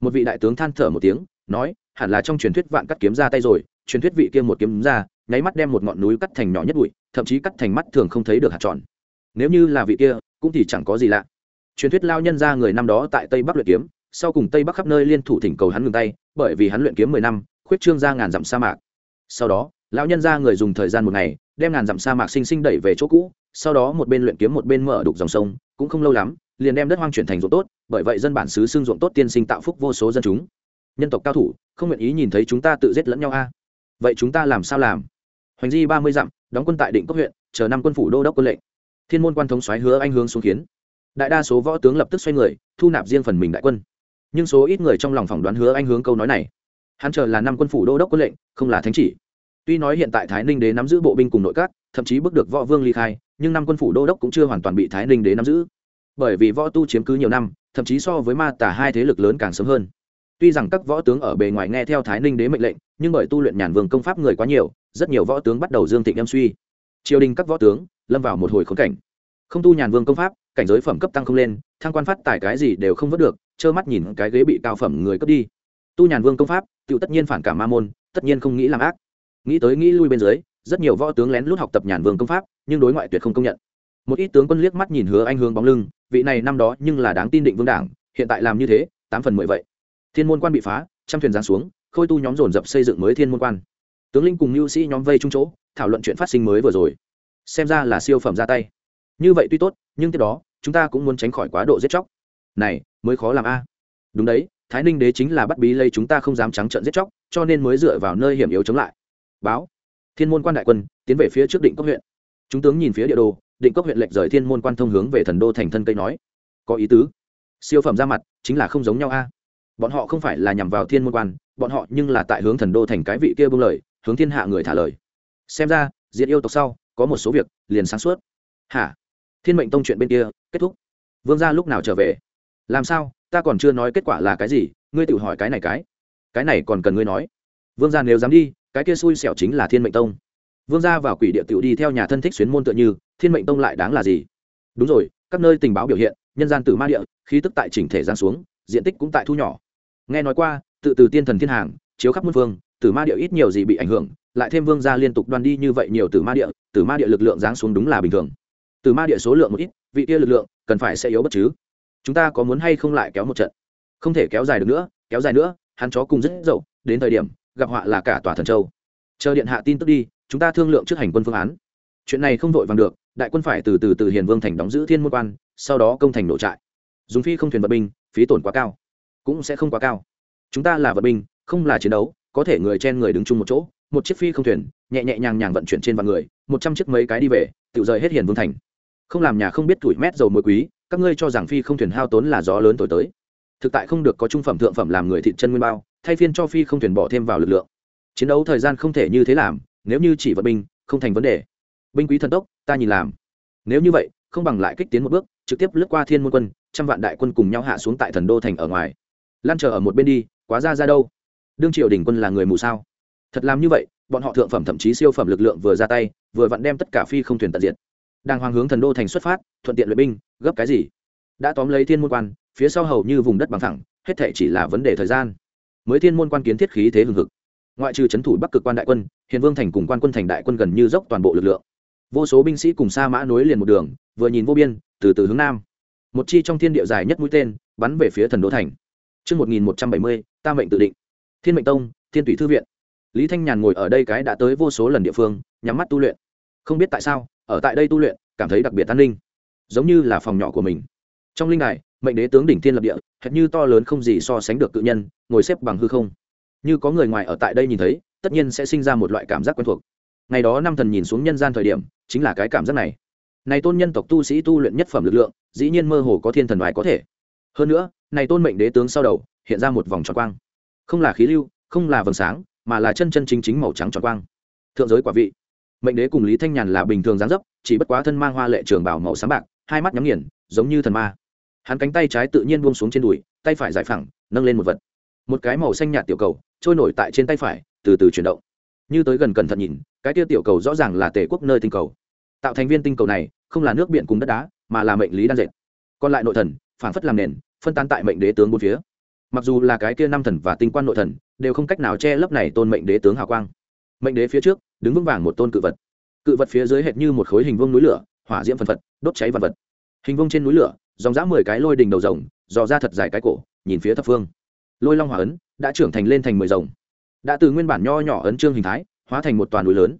Một vị đại tướng than thở một tiếng, nói, hẳn là trong truyền thuyết vạn cắt kiếm ra tay rồi, truyền thuyết vị kia một kiếm ra, nháy mắt đem một ngọn núi cắt thành nhỏ nhất bụi, thậm chí cắt thành mắt thường không thấy được hạt tròn. Nếu như là vị kia, cũng thì chẳng có gì lạ. Truyền thuyết lao nhân ra người năm đó tại tây bắc luyện kiếm, sau cùng tây bắc khắp nơi liên thủ thỉnh cầu hắn ngừng tay bởi vì hắn luyện kiếm mười năm, khuyết trương ra ngàn dặm sa mạc. Sau đó, lão nhân ra người dùng thời gian một ngày, đem ngàn dặm sa mạc sinh sinh đẩy về chỗ cũ, sau đó một bên luyện kiếm một bên mở đục dòng sông, cũng không lâu lắm, liền đem đất hoang chuyển thành ruộng tốt, bởi vậy dân bản xứ xưng ruộng tốt tiên sinh tạo phúc vô số dân chúng. Nhân tộc cao thủ, không nguyện ý nhìn thấy chúng ta tự giết lẫn nhau a. Vậy chúng ta làm sao làm? Hoành di ba mươi dặm, đóng quân tại định cốc huyện, chờ năm quân phủ đô đốc quân lệnh. Thiên môn quan thống xoáy hứa anh hướng xuống kiến. Đại đa số võ tướng lập tức xoay người, thu nạp riêng phần mình đại quân nhưng số ít người trong lòng phỏng đoán hứa anh hướng câu nói này. Hắn chờ là năm quân phủ đô đốc quân lệnh, không là thánh chỉ. Tuy nói hiện tại thái ninh đế nắm giữ bộ binh cùng nội các, thậm chí bước được võ vương ly khai, nhưng năm quân phủ đô đốc cũng chưa hoàn toàn bị thái ninh đế nắm giữ. Bởi vì võ tu chiếm cứ nhiều năm, thậm chí so với ma tả hai thế lực lớn càng sớm hơn. Tuy rằng các võ tướng ở bề ngoài nghe theo thái ninh đế mệnh lệnh, nhưng bởi tu luyện nhàn vương công pháp người quá nhiều, rất nhiều võ tướng bắt đầu dương thịnh em suy. Triều đình các võ tướng lâm vào một hồi khốn cảnh. Không tu nhàn vương công pháp, cảnh giới phẩm cấp tăng không lên, thăng quan phát tài cái gì đều không vớt được trơ mắt nhìn cái ghế bị cao phẩm người cướp đi. Tu nhàn vương công pháp tự tất nhiên phản cảm ma môn, tất nhiên không nghĩ làm ác. Nghĩ tới nghĩ lui bên dưới, rất nhiều võ tướng lén lút học tập nhàn vương công pháp, nhưng đối ngoại tuyệt không công nhận. Một ít tướng quân liếc mắt nhìn hứa anh hướng bóng lưng, vị này năm đó nhưng là đáng tin định vương đảng, hiện tại làm như thế, tám phần mười vậy. Thiên môn quan bị phá, trăm thuyền giáng xuống, khôi tu nhóm dồn dập xây dựng mới thiên môn quan. Tướng linh cùng mưu sĩ nhóm vây trung chỗ, thảo luận chuyện phát sinh mới vừa rồi. Xem ra là siêu phẩm ra tay. Như vậy tuy tốt, nhưng tiếp đó, chúng ta cũng muốn tránh khỏi quá độ giết chóc này, mới khó làm a. Đúng đấy, thái ninh đế chính là bắt bí lây chúng ta không dám trắng trợn giết chóc, cho nên mới dựa vào nơi hiểm yếu chống lại. Báo. Thiên môn quan đại quân, tiến về phía trước định cốc huyện. Chúng tướng nhìn phía địa đồ, định cốc huyện lệnh rời thiên môn quan thông hướng về thần đô thành thân cây nói. Có ý tứ. Siêu phẩm ra mặt, chính là không giống nhau a. Bọn họ không phải là nhằm vào thiên môn quan, bọn họ nhưng là tại hướng thần đô thành cái vị kia bưng lời, hướng thiên hạ người thả lời. Xem ra, diệt yêu tộc sau, có một số việc liền sáng suốt. Hả? Thiên mệnh tông chuyện bên kia, kết thúc. Vương gia lúc nào trở về? Làm sao? Ta còn chưa nói kết quả là cái gì, ngươi tự hỏi cái này cái. Cái này còn cần ngươi nói. Vương gia nếu dám đi, cái kia xui xẻo chính là thiên mệnh tông. Vương gia vào quỷ địa tiểu đi theo nhà thân thích xuyến môn tựa như, thiên mệnh tông lại đáng là gì? Đúng rồi, các nơi tình báo biểu hiện, nhân gian tử ma địa, khí tức tại chỉnh thể giang xuống, diện tích cũng tại thu nhỏ. Nghe nói qua, tự từ tiên thần thiên hàng, chiếu khắp muôn phương, tử ma địa ít nhiều gì bị ảnh hưởng, lại thêm vương gia liên tục đoan đi như vậy nhiều tử ma địa, tử ma địa lực lượng giáng xuống đúng là bình thường. Tử ma địa số lượng một ít, vị kia lực lượng cần phải sẽ yếu bất chứ chúng ta có muốn hay không lại kéo một trận? Không thể kéo dài được nữa, kéo dài nữa, hắn chó cùng rất dậu đến thời điểm, gặp họa là cả tòa thần châu. Chờ điện hạ tin tức đi, chúng ta thương lượng trước hành quân phương án. Chuyện này không vội vàng được, đại quân phải từ từ từ hiền vương thành đóng giữ thiên môn quan, sau đó công thành nổ trại. Dùng phi không thuyền vật binh, phí tổn quá cao. Cũng sẽ không quá cao. Chúng ta là vật binh, không là chiến đấu, có thể người chen người đứng chung một chỗ, một chiếc phi không thuyền, nhẹ nhẹ nhàng nhàng vận chuyển trên vạn người, một trăm chiếc mấy cái đi về, tự rời hết hiền vương thành. Không làm nhà không biết tuổi mét dầu muối quý các ngươi cho rằng phi không thuyền hao tốn là gió lớn thổi tới. Thực tại không được có trung phẩm thượng phẩm làm người thịt chân nguyên bao, thay phiên cho phi không thuyền bỏ thêm vào lực lượng. Chiến đấu thời gian không thể như thế làm, nếu như chỉ vận binh, không thành vấn đề. Binh quý thần tốc, ta nhìn làm. Nếu như vậy, không bằng lại kích tiến một bước, trực tiếp lướt qua thiên môn quân, trăm vạn đại quân cùng nhau hạ xuống tại thần đô thành ở ngoài. Lan chờ ở một bên đi, quá ra ra đâu? Đương triều đình quân là người mù sao? Thật làm như vậy, bọn họ thượng phẩm thậm chí siêu phẩm lực lượng vừa ra tay, vừa vặn đem tất cả phi không thuyền tận diệt đang hoàng hướng thần đô thành xuất phát thuận tiện luyện binh gấp cái gì đã tóm lấy thiên môn quan phía sau hầu như vùng đất bằng thẳng hết thể chỉ là vấn đề thời gian mới thiên môn quan kiến thiết khí thế hừng hực ngoại trừ c h ấ n thủ bắc cực quan đại quân hiền vương thành cùng quan quân thành đại quân gần như dốc toàn bộ lực lượng vô số binh sĩ cùng sa mã nối liền một đường vừa nhìn vô biên từ từ hướng nam một chi trong thiên địa dài nhất mũi tên bắn về phía thần đô thành Trước 1170, ta mệnh tự định. Thiên mệnh tông, thiên thủy thư viện. Lý Thanh Nhàn ngồi ở đây cái đã tới vô số lần địa phương, nhắm mắt tu luyện. Không biết tại sao, ở tại đây tu luyện, cảm thấy đặc biệt an ninh, giống như là phòng nhỏ của mình. Trong linh đài, mệnh đế tướng đỉnh thiên lập địa, hệt như to lớn không gì so sánh được cự nhân, ngồi xếp bằng hư không. Như có người ngoài ở tại đây nhìn thấy tất nhiên sẽ sinh ra một loại cảm giác quen thuộc. Ngày đó năm thần nhìn xuống nhân gian thời điểm chính là cái cảm giác này. Này tôn nhân tộc tu sĩ tu luyện nhất phẩm lực lượng dĩ nhiên mơ hồ có thiên thần đoái có thể. Hơn nữa này tôn mệnh đế tướng sau đầu hiện ra một vòng tròn quang. Không là khí lưu không là vầng sáng mà là chân chân chính chính màu trắng tròn quang. Thượng giới quả vị mệnh đế cùng lý thanh nhàn là bình thường dáng dấp, chỉ bất quá thân mang hoa lệ trường bảo màu sáng bạc, hai mắt nhắm nghiền, giống như thần ma. Hắn cánh tay trái tự nhiên buông xuống trên đùi, tay phải giải phẳng, nâng lên một vật. Một cái màu xanh nhạt tiểu cầu, trôi nổi tại trên tay phải, từ từ chuyển động. Như tới gần cẩn thận nhìn, cái tia tiểu cầu rõ ràng là tể quốc nơi tinh cầu. Tạo thành viên tinh cầu này, không là nước biển cùng đất đá, mà là mệnh lý đan dệt. Còn lại nội thần phản phất làm nền, phân tán tại mệnh đế tướng bốn phía. Mặc dù là cái kia năm thần và tinh quan nội thần, đều không cách nào che lấp này tôn mệnh đế tướng hào quang. Mệnh đế phía trước đứng vững vàng một tôn cự vật. Cự vật phía dưới hệt như một khối hình vông núi lửa, hỏa diễm phân phật, đốt cháy vật vật. Hình vông trên núi lửa, dòng dã mười cái lôi đình đầu rồng, dò ra thật dài cái cổ, nhìn phía thập phương. Lôi long hỏa ấn đã trưởng thành lên thành mười rồng. Đã từ nguyên bản nho nhỏ ấn trương hình thái, hóa thành một toàn núi lớn.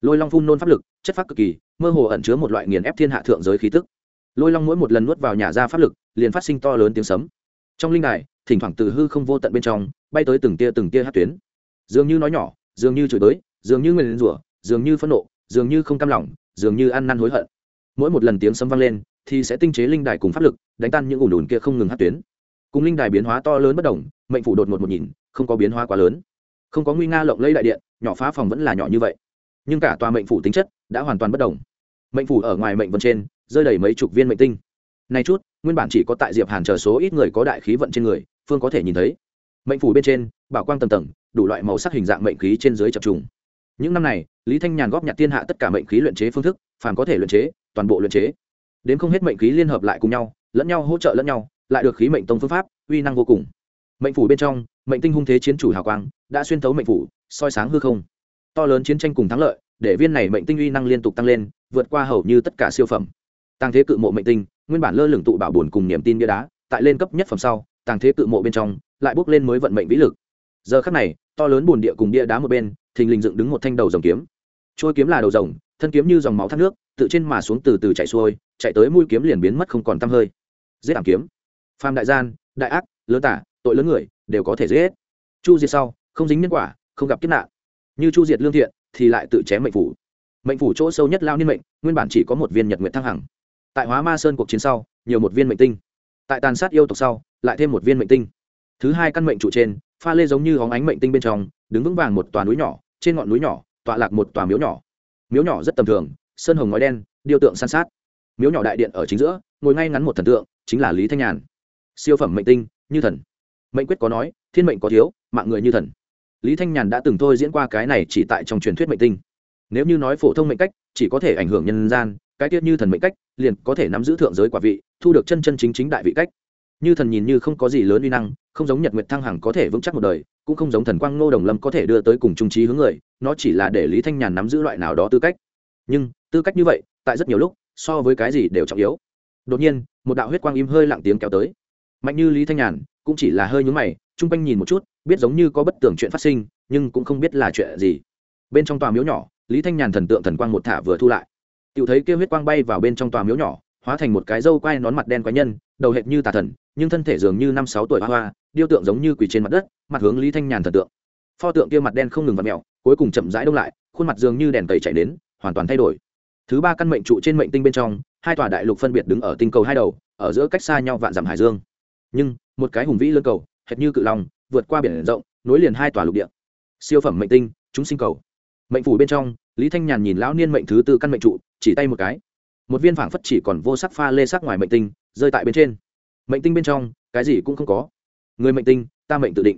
Lôi long phun nôn pháp lực, chất pháp cực kỳ, mơ hồ ẩn chứa một loại nghiền ép thiên hạ thượng giới khí tức. Lôi long mỗi một lần nuốt vào nhà ra pháp lực, liền phát sinh to lớn tiếng sấm. Trong linh đài, thỉnh thoảng từ hư không vô tận bên trong, bay tới từng tia từng tia hát tuyến. Dường như nói nhỏ, dường như chửi tới dường như nguyền rủa, dường như phẫn nộ, dường như không cam lòng, dường như ăn năn hối hận. Mỗi một lần tiếng sấm vang lên, thì sẽ tinh chế linh đài cùng pháp lực, đánh tan những ủn ủn kia không ngừng hát tuyến. Cùng linh đài biến hóa to lớn bất đồng, mệnh phủ đột ngột một nhìn, không có biến hóa quá lớn. Không có nguy nga lộng lẫy đại điện, nhỏ phá phòng vẫn là nhỏ như vậy. Nhưng cả tòa mệnh phủ tính chất đã hoàn toàn bất đồng. Mệnh phủ ở ngoài mệnh vân trên, rơi đầy mấy chục viên mệnh tinh. Này chút, nguyên bản chỉ có tại diệp hàn chờ số ít người có đại khí vận trên người, phương có thể nhìn thấy. Mệnh phủ bên trên, bảo quang tầng tầng, đủ loại màu sắc hình dạng mệnh khí trên dưới chập trùng những năm này, lý thanh nhàn góp nhặt thiên hạ tất cả mệnh khí luyện chế phương thức, phàm có thể luyện chế, toàn bộ luyện chế. Đến không hết mệnh khí liên hợp lại cùng nhau, lẫn nhau hỗ trợ lẫn nhau, lại được khí mệnh tông phương pháp, uy năng vô cùng. Mệnh phủ bên trong, mệnh tinh hung thế chiến chủ hào quang, đã xuyên thấu mệnh phủ, soi sáng hư không. To lớn chiến tranh cùng thắng lợi, để viên này mệnh tinh uy năng liên tục tăng lên, vượt qua hầu như tất cả siêu phẩm. Tăng thế cự mộ mệnh tinh, nguyên bản lơ lửng tụ bảo buồn cùng niềm tin bia đá, tại lên cấp nhất phẩm sau tăng thế cự mộ bên trong, lại bước lên mới vận mệnh vĩ lực. Giờ khắc này, to lớn buồn địa cùng bia đá một bên thình lình dựng đứng một thanh đầu rồng kiếm. Trôi kiếm là đầu rồng, thân kiếm như dòng máu thác nước, tự trên mà xuống từ từ chạy xuôi, chạy tới mũi kiếm liền biến mất không còn tăm hơi. Giết ảm kiếm. Phàm đại gian, đại ác, lớn tả, tội lớn người, đều có thể giết chu diệt sau, không dính nhân quả, không gặp kiếp nạn. Như chu diệt lương thiện, thì lại tự chém mệnh phủ. Mệnh phủ chỗ sâu nhất lao niên mệnh, nguyên bản chỉ có một viên nhật nguyện thăng hằng. Tại hóa ma sơn cuộc chiến sau, nhiều một viên mệnh tinh. Tại tàn sát yêu tộc sau, lại thêm một viên mệnh tinh. Thứ hai căn mệnh trụ trên, pha lê giống như hóng ánh mệnh tinh bên trong, đứng vững vàng một tòa núi nhỏ trên ngọn núi nhỏ, tọa lạc một tòa miếu nhỏ. Miếu nhỏ rất tầm thường, sơn hồng ngói đen, điêu tượng san sát. Miếu nhỏ đại điện ở chính giữa, ngồi ngay ngắn một thần tượng, chính là lý thanh nhàn. Siêu phẩm mệnh tinh, như thần. Mệnh quyết có nói, thiên mệnh có thiếu, mạng người như thần. Lý thanh nhàn đã từng thôi diễn qua cái này chỉ tại trong truyền thuyết mệnh tinh. Nếu như nói phổ thông mệnh cách, chỉ có thể ảnh hưởng nhân gian, cái tiết như thần mệnh cách, liền có thể nắm giữ thượng giới quả vị, thu được chân chân chính chính đại vị cách như thần nhìn như không có gì lớn uy năng, không giống nhật nguyệt thăng hằng có thể vững chắc một đời, cũng không giống thần quang ngô đồng lâm có thể đưa tới cùng trung trí hướng người, nó chỉ là để lý thanh nhàn nắm giữ loại nào đó tư cách. Nhưng, tư cách như vậy, tại rất nhiều lúc, so với cái gì đều trọng yếu. Đột nhiên, một đạo huyết quang im hơi lặng tiếng kéo tới. Mạnh như lý thanh nhàn, cũng chỉ là hơi nhúng mày, chung quanh nhìn một chút, biết giống như có bất tưởng chuyện phát sinh, nhưng cũng không biết là chuyện gì. Bên trong tòa miếu nhỏ, lý thanh nhàn thần tượng thần quang một thả vừa thu lại. Tự thấy kêu huyết quang bay vào bên trong tòa miếu nhỏ hóa thành một cái râu quai nón mặt đen quái nhân, đầu hệt như tà thần, nhưng thân thể dường như năm sáu tuổi hoa hoa, điêu tượng giống như quỳ trên mặt đất, mặt hướng lý thanh nhàn thần tượng. Pho tượng kia mặt đen không ngừng vặt mẹo cuối cùng chậm rãi đông lại, khuôn mặt dường như đèn tẩy chạy đến, hoàn toàn thay đổi. Thứ ba căn mệnh trụ trên mệnh tinh bên trong, hai tòa đại lục phân biệt đứng ở tinh cầu hai đầu, ở giữa cách xa nhau vạn dặm hải dương. Nhưng, một cái hùng vĩ lân cầu, hệt như cự long, vượt qua biển rộng, nối liền hai tòa lục địa. Siêu phẩm mệnh tinh, chúng sinh cầu. Mệnh phủ bên trong, lý thanh nhàn nhìn lão niên mệnh thứ tư căn mệnh trụ, chỉ tay một cái một viên phảng phất chỉ còn vô sắc pha lê sắc ngoài mệnh tinh, rơi tại bên trên. Mệnh tinh bên trong, cái gì cũng không có. Người mệnh tinh, ta mệnh tự định.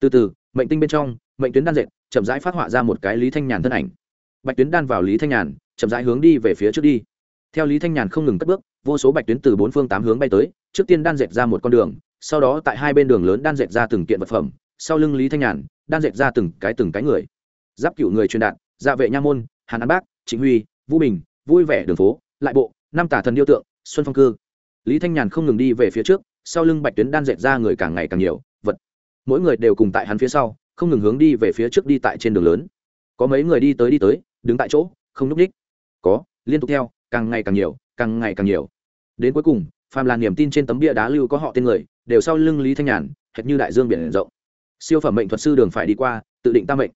Từ từ, mệnh tinh bên trong, mệnh tuyến đan dệt, chậm rãi phát họa ra một cái lý thanh nhàn thân ảnh. Bạch tuyến đan vào lý thanh nhàn, chậm rãi hướng đi về phía trước đi. Theo lý thanh nhàn không ngừng cất bước, vô số bạch tuyến từ bốn phương tám hướng bay tới, trước tiên đan dệt ra một con đường, sau đó tại hai bên đường lớn đan dệt ra từng kiện vật phẩm, sau lưng lý thanh nhàn, đan dệt ra từng cái từng cái người. Giáp cựu người truyền đạt dạ vệ nha môn, hàn an bác chính huy, vũ bình, vui vẻ đường phố lại bộ, năm tả thần điêu tượng, xuân phong cư. Lý thanh nhàn không ngừng đi về phía trước, sau lưng bạch tuyến đan dệt ra người càng ngày càng nhiều, vật. Mỗi người đều cùng tại hắn phía sau, không ngừng hướng đi về phía trước đi tại trên đường lớn. Có mấy người đi tới đi tới, đứng tại chỗ, không n ú c ních có, liên tục theo, càng ngày càng nhiều, càng ngày càng nhiều. Đến cuối cùng, phàm là niềm tin trên tấm bia đá lưu có họ tên người, đều sau lưng lý thanh nhàn, hệt như đại dương biển rộng. Siêu phẩm mệnh thuật sư đường phải đi qua, tự định tam mệnh.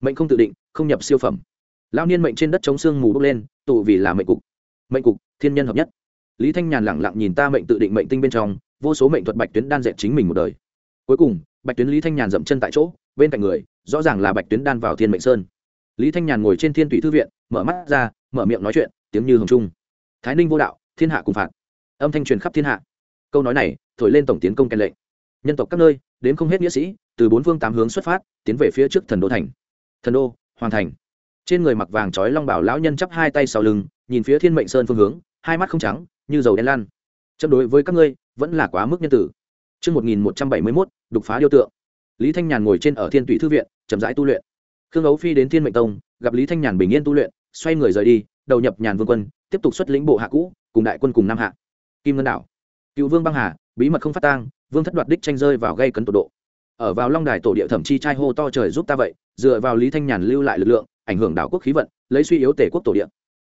Mệnh không tự định, không nhập siêu phẩm. Lao niên mệnh trên đất chống sương mù bốc lên, tụ vì là mệnh cục mệnh cục, thiên nhân hợp nhất. Lý thanh nhàn lẳng lặng nhìn ta mệnh tự định mệnh tinh bên trong, vô số mệnh thuật bạch tuyến đan dệt chính mình một đời. Cuối cùng, bạch tuyến lý thanh nhàn dậm chân tại chỗ, bên cạnh người, rõ ràng là bạch tuyến đan vào thiên mệnh sơn. Lý thanh nhàn ngồi trên thiên thủy thư viện, mở mắt ra, mở miệng nói chuyện, tiếng như hồng trung. Thái ninh vô đạo, thiên hạ cùng phạt. Âm thanh truyền khắp thiên hạ. Câu nói này, thổi lên tổng tiến công kèn lệnh. Nhân tộc các nơi, đến không hết nghĩa sĩ, từ bốn phương tám hướng xuất phát, tiến về phía trước thần đô thành. Thần đô, Hoàng thành. Trên người mặc vàng trói long bảo lão nhân chắp hai tay sau lưng nhìn phía thiên mệnh sơn phương hướng hai mắt không trắng như dầu đen lan chấp đối với các ngươi vẫn là quá mức nhân tử Trước 1171, đục phá điêu tượng. Lý Thanh Nhàn ngồi trên ở Thiên Tụy thư viện, chậm rãi tu luyện. Khương Ấu Phi đến Thiên Mệnh Tông, gặp Lý Thanh Nhàn bình yên tu luyện, xoay người rời đi, đầu nhập Nhàn Vương quân, tiếp tục xuất lĩnh bộ hạ cũ, cùng đại quân cùng Nam Hạ. Kim Ngân đảo. Cựu Vương băng hà, bí mật không phát tang, Vương thất đoạt đích tranh rơi vào gây cấn tổ độ. Ở vào Long Đài tổ địa thẩm chi trai hô to trời giúp ta vậy, dựa vào Lý Thanh Nhàn lưu lại lực lượng, ảnh hưởng đảo quốc khí vận, lấy suy yếu tể quốc tổ địa.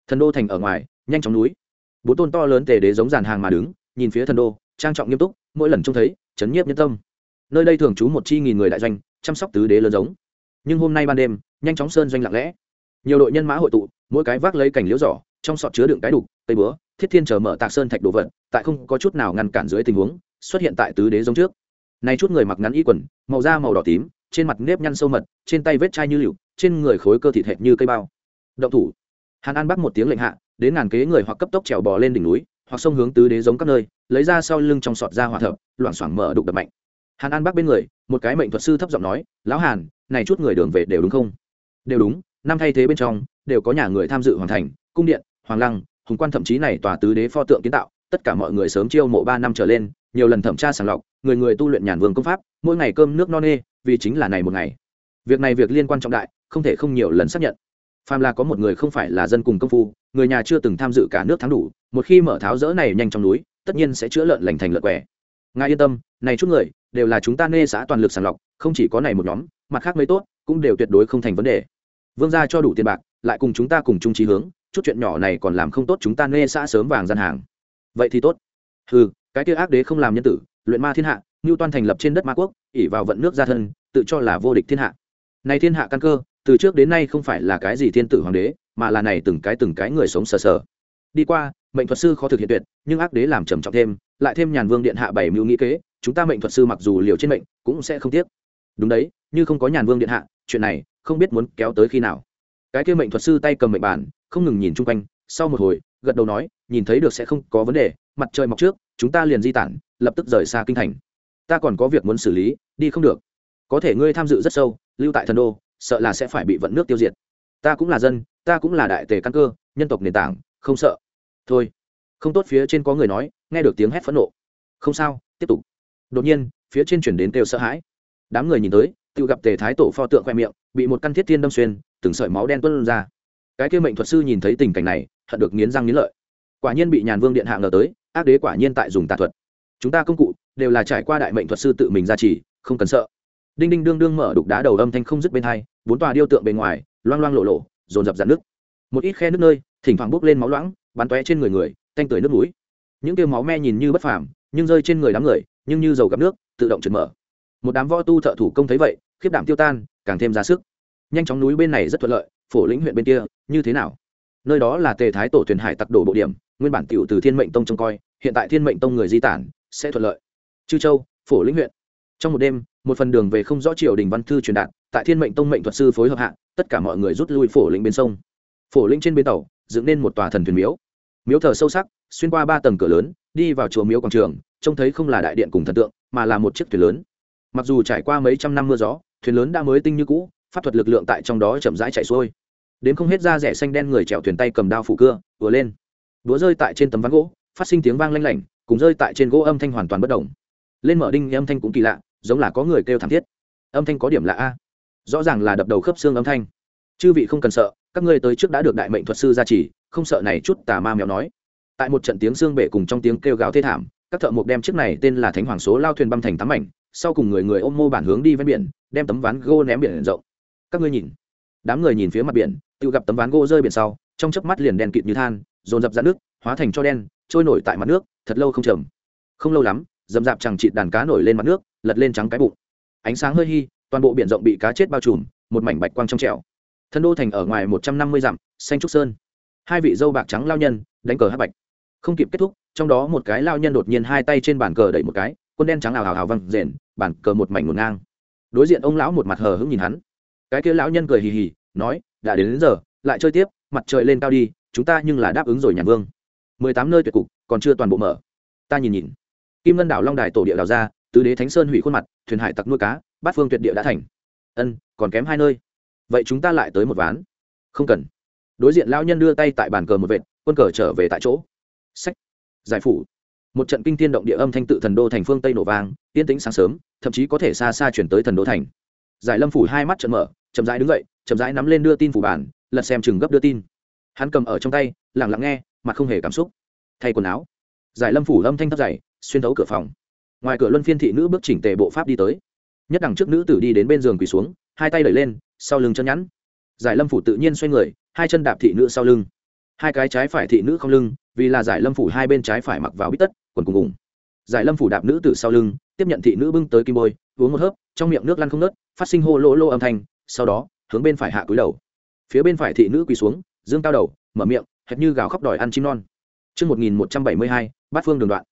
Thần đô thành ở ngoài, nhanh chóng núi. Bốn tôn to lớn tề đế giống dàn hàng mà đứng, nhìn phía thần đô, trang trọng nghiêm túc, mỗi lần trông thấy, chấn nhiếp nhân tâm. Nơi đây thường trú một chi nghìn người đại doanh chăm sóc tứ đế lớn giống. Nhưng hôm nay ban đêm nhanh chóng sơn doanh lặng lẽ. Nhiều đội nhân mã hội tụ mỗi cái vác lấy cảnh liễu giỏ trong sọt chứa đựng cái đục tây búa thiết thiên chờ mở tạc sơn thạch đồ vật tại không có chút nào ngăn cản dưới tình huống xuất hiện tại tứ đế giống trước. Này chút người mặc ngắn y quần màu da màu đỏ tím trên mặt nếp nhăn sâu mật trên tay vết chai như liệu trên người khối cơ thịt hệt như cây bao. Động thủ hàn an bắt một tiếng lệnh hạ, đến ngàn kế người hoặc cấp tốc trèo bò lên đỉnh núi, hoặc sông hướng tứ đế giống các nơi, lấy ra sau lưng trong sọt ra hòa thập, loảng xoảng mở đục đập mạnh. Hàn an bắc bên người, một cái mệnh thuật sư thấp giọng nói, lão hàn, này chút người đường về đều đúng không? Đều đúng, năm thay thế bên trong, đều có nhà người tham dự hoàn thành, cung điện, hoàng lăng, hùng quan thậm chí này tòa tứ đế pho tượng kiến tạo, tất cả mọi người sớm chiêu mộ ba năm trở lên, nhiều lần thẩm tra sàng lọc, người người tu luyện nhàn vương công pháp, mỗi ngày cơm nước no nê, vì chính là này một ngày. Việc này việc liên quan trọng đại, không thể không nhiều lần xác nhận phàm là có một người không phải là dân cùng công phu, người nhà chưa từng tham dự cả nước thắng đủ, một khi mở tháo rỡ này nhanh trong núi, tất nhiên sẽ chữa lợn lành thành lợn quẻ. Ngài yên tâm, này chút người, đều là chúng ta nê xã toàn lực sàng lọc, không chỉ có này một nhóm, mặt khác mới tốt, cũng đều tuyệt đối không thành vấn đề. Vương gia cho đủ tiền bạc, lại cùng chúng ta cùng chung trí hướng, chút chuyện nhỏ này còn làm không tốt chúng ta nê xã sớm vàng gian hàng. Vậy thì tốt. Ừ cái kia ác đế không làm nhân tử, luyện ma thiên hạ ngưu toan thành lập trên đất ma quốc ỉ vào vận nước gia thân, tự cho là vô địch thiên hạ. Này thiên hạ căn cơ từ trước đến nay không phải là cái gì thiên tử hoàng đế, mà là này từng cái từng cái người sống sờ sờ. Đi qua, mệnh thuật sư khó thực hiện tuyệt, nhưng ác đế làm trầm trọng thêm, lại thêm nhàn vương điện hạ bảy mưu nghĩ kế, chúng ta mệnh thuật sư mặc dù liều trên mệnh, cũng sẽ không tiếc. Đúng đấy, như không có nhàn vương điện hạ, chuyện này không biết muốn kéo tới khi nào. Cái kia mệnh thuật sư tay cầm mệnh bản không ngừng nhìn chung quanh, sau một hồi, gật đầu nói, nhìn thấy được sẽ không có vấn đề, mặt trời mọc trước, chúng ta liền di tản, lập tức rời xa kinh thành. Ta còn có việc muốn xử lý, đi không được. Có thể ngươi tham dự rất sâu, lưu tại thần đô sợ là sẽ phải bị vận nước tiêu diệt. Ta cũng là dân, ta cũng là đại tề căn cơ, nhân tộc nền tảng, không sợ. Thôi. Không tốt phía trên có người nói, nghe được tiếng hét phẫn nộ. Không sao, tiếp tục. Đột nhiên, phía trên chuyển đến kêu sợ hãi. Đám người nhìn tới, tự gặp tề thái tổ pho tượng khoe miệng, bị một căn thiết thiên đâm xuyên, từng sợi máu đen tuân ra. Cái kêu mệnh thuật sư nhìn thấy tình cảnh này thật được nghiến răng nghiến lợi. Quả nhiên bị nhàn vương điện hạ ngờ tới, ác đế quả nhiên tại dùng tà thuật. Chúng ta công cụ, đều là trải qua đại mệnh thuật sư tự mình ra chỉ không cần sợ đinh đinh đương đương mở đục đá đầu âm thanh không dứt bên hai, bốn tòa điêu tượng bề ngoài, loang loang lộ lộ, dồn dập dạn nước một ít khe nước nơi, thỉnh thoảng bốc lên máu loãng, bắn tóe trên người người, tanh tưởi nước mũi. Những tiêu máu me nhìn như bất phàm, nhưng rơi trên người đám người, nhưng như dầu gặp nước, tự động trượt mở. Một đám võ tu thợ thủ công thấy vậy, khiếp đảm tiêu tan, càng thêm ra sức. Nhanh chóng núi bên này rất thuận lợi, phổ lĩnh huyện bên kia, như thế nào? Nơi đó là tề thái tổ thuyền hải tặc đổ bộ điểm, nguyên bản tiểu từ thiên mệnh tông trông coi, hiện tại thiên mệnh tông người di tản, sẽ thuận lợi. Chư châu, phổ lĩnh huyện. Trong một đêm một phần đường về không rõ triều đình văn thư truyền đạt, tại thiên mệnh tông mệnh thuật sư phối hợp hạ, tất cả mọi người rút lui phổ lĩnh bên sông. Phổ lĩnh trên bến tàu, dựng nên một tòa thần thuyền miếu. Miếu thờ sâu sắc, xuyên qua ba tầng cửa lớn, đi vào chùa miếu quảng trường, trông thấy không là đại điện cùng thần tượng, mà là một chiếc thuyền lớn. Mặc dù trải qua mấy trăm năm mưa gió, thuyền lớn đã mới tinh như cũ, pháp thuật lực lượng tại trong đó chậm rãi chạy xuôi. Đến không hết da rẻ xanh đen người chèo thuyền tay cầm đao phủ cưa vừa lên. Búa rơi tại trên tấm ván gỗ, phát sinh tiếng vang lanh lảnh, cùng rơi tại trên gỗ âm thanh hoàn toàn bất đồng lên mở đinh âm thanh cũng kỳ lạ giống là có người kêu thảm thiết. Âm thanh có điểm lạ a. Rõ ràng là đập đầu khớp xương âm thanh. Chư vị không cần sợ, các ngươi tới trước đã được đại mệnh thuật sư gia trì, không sợ này chút tà ma mèo nói. Tại một trận tiếng xương bể cùng trong tiếng kêu gào thê thảm, các thợ mộc đem chiếc này tên là thánh hoàng số lao thuyền băm thành tám mảnh, sau cùng người người ôm mô bản hướng đi ven biển, đem tấm ván gỗ ném biển rộng. Các ngươi nhìn. Đám người nhìn phía mặt biển, tự gặp tấm ván gỗ rơi biển sau, trong chớp mắt liền đen kịt như than, dồn dập ra nước hóa thành cho đen, trôi nổi tại mặt nước, thật lâu không trầm không lâu lắm dầm dạp chẳng chịt đàn cá nổi lên mặt nước lật lên trắng cái bụng. Ánh sáng hơi hi toàn bộ biển rộng bị cá chết bao trùm một mảnh bạch quang trong trẻo. Thân đô thành ở ngoài một trăm năm mươi dặm xanh trúc sơn. Hai vị dâu bạc trắng lao nhân đánh cờ hát bạch. Không kịp kết thúc trong đó một cái lao nhân đột nhiên hai tay trên bàn cờ đẩy một cái quân đen trắng ào ào ào văng rền bàn cờ một mảnh ngổn ngang. Đối diện ông lão một mặt hờ hững nhìn hắn. Cái kia lão nhân cười hì hì nói đã đến, đến giờ lại chơi tiếp mặt trời lên cao đi chúng ta nhưng là đáp ứng rồi nhà vương. Mười tám nơi tuyệt cục còn chưa toàn bộ mở. Ta nhìn nhìn kim ngân đảo long đài tổ địa đào ra, tứ đế thánh sơn hủy khuôn mặt, thuyền hải tặc nuôi cá, bát phương tuyệt địa đã thành. Ân, còn kém hai nơi. Vậy chúng ta lại tới một ván. Không cần. Đối diện lao nhân đưa tay tại bàn cờ một vệt, quân cờ trở về tại chỗ. Sách. Giải phủ. Một trận kinh thiên động địa âm thanh tự thần đô thành phương tây nổ vang, yên tĩnh sáng sớm, thậm chí có thể xa xa chuyển tới thần đô thành. Giải lâm phủ hai mắt trận mở, chậm rãi đứng dậy, chậm rãi nắm lên đưa tin phủ bản lật xem chừng gấp đưa tin. Hắn cầm ở trong tay lẳng lặng nghe, mặt không hề cảm xúc. Thay quần áo. Giải lâm phủ âm thanh thấp dày xuyên thấu cửa phòng. Ngoài cửa luân phiên thị nữ bước chỉnh tề bộ pháp đi tới. Nhất đằng trước nữ tử đi đến bên giường quỳ xuống hai tay đẩy lên sau lưng chân nhẵn giải lâm phủ tự nhiên xoay người hai chân đạp thị nữ sau lưng. Hai cái trái phải thị nữ không lưng vì là giải lâm phủ hai bên trái phải mặc vào bít tất quần cùng cùng giải lâm phủ đạp nữ tử sau lưng tiếp nhận thị nữ bưng tới kim bôi uống một hớp trong miệng nước lăn không nớt phát sinh hô lỗ lô âm thanh sau đó hướng bên phải hạ cúi đầu. Phía bên phải thị nữ quỳ xuống dương cao đầu mở miệng hệt như gào khóc đòi ăn chim non. Trước 1172, bát phương đường đoạn.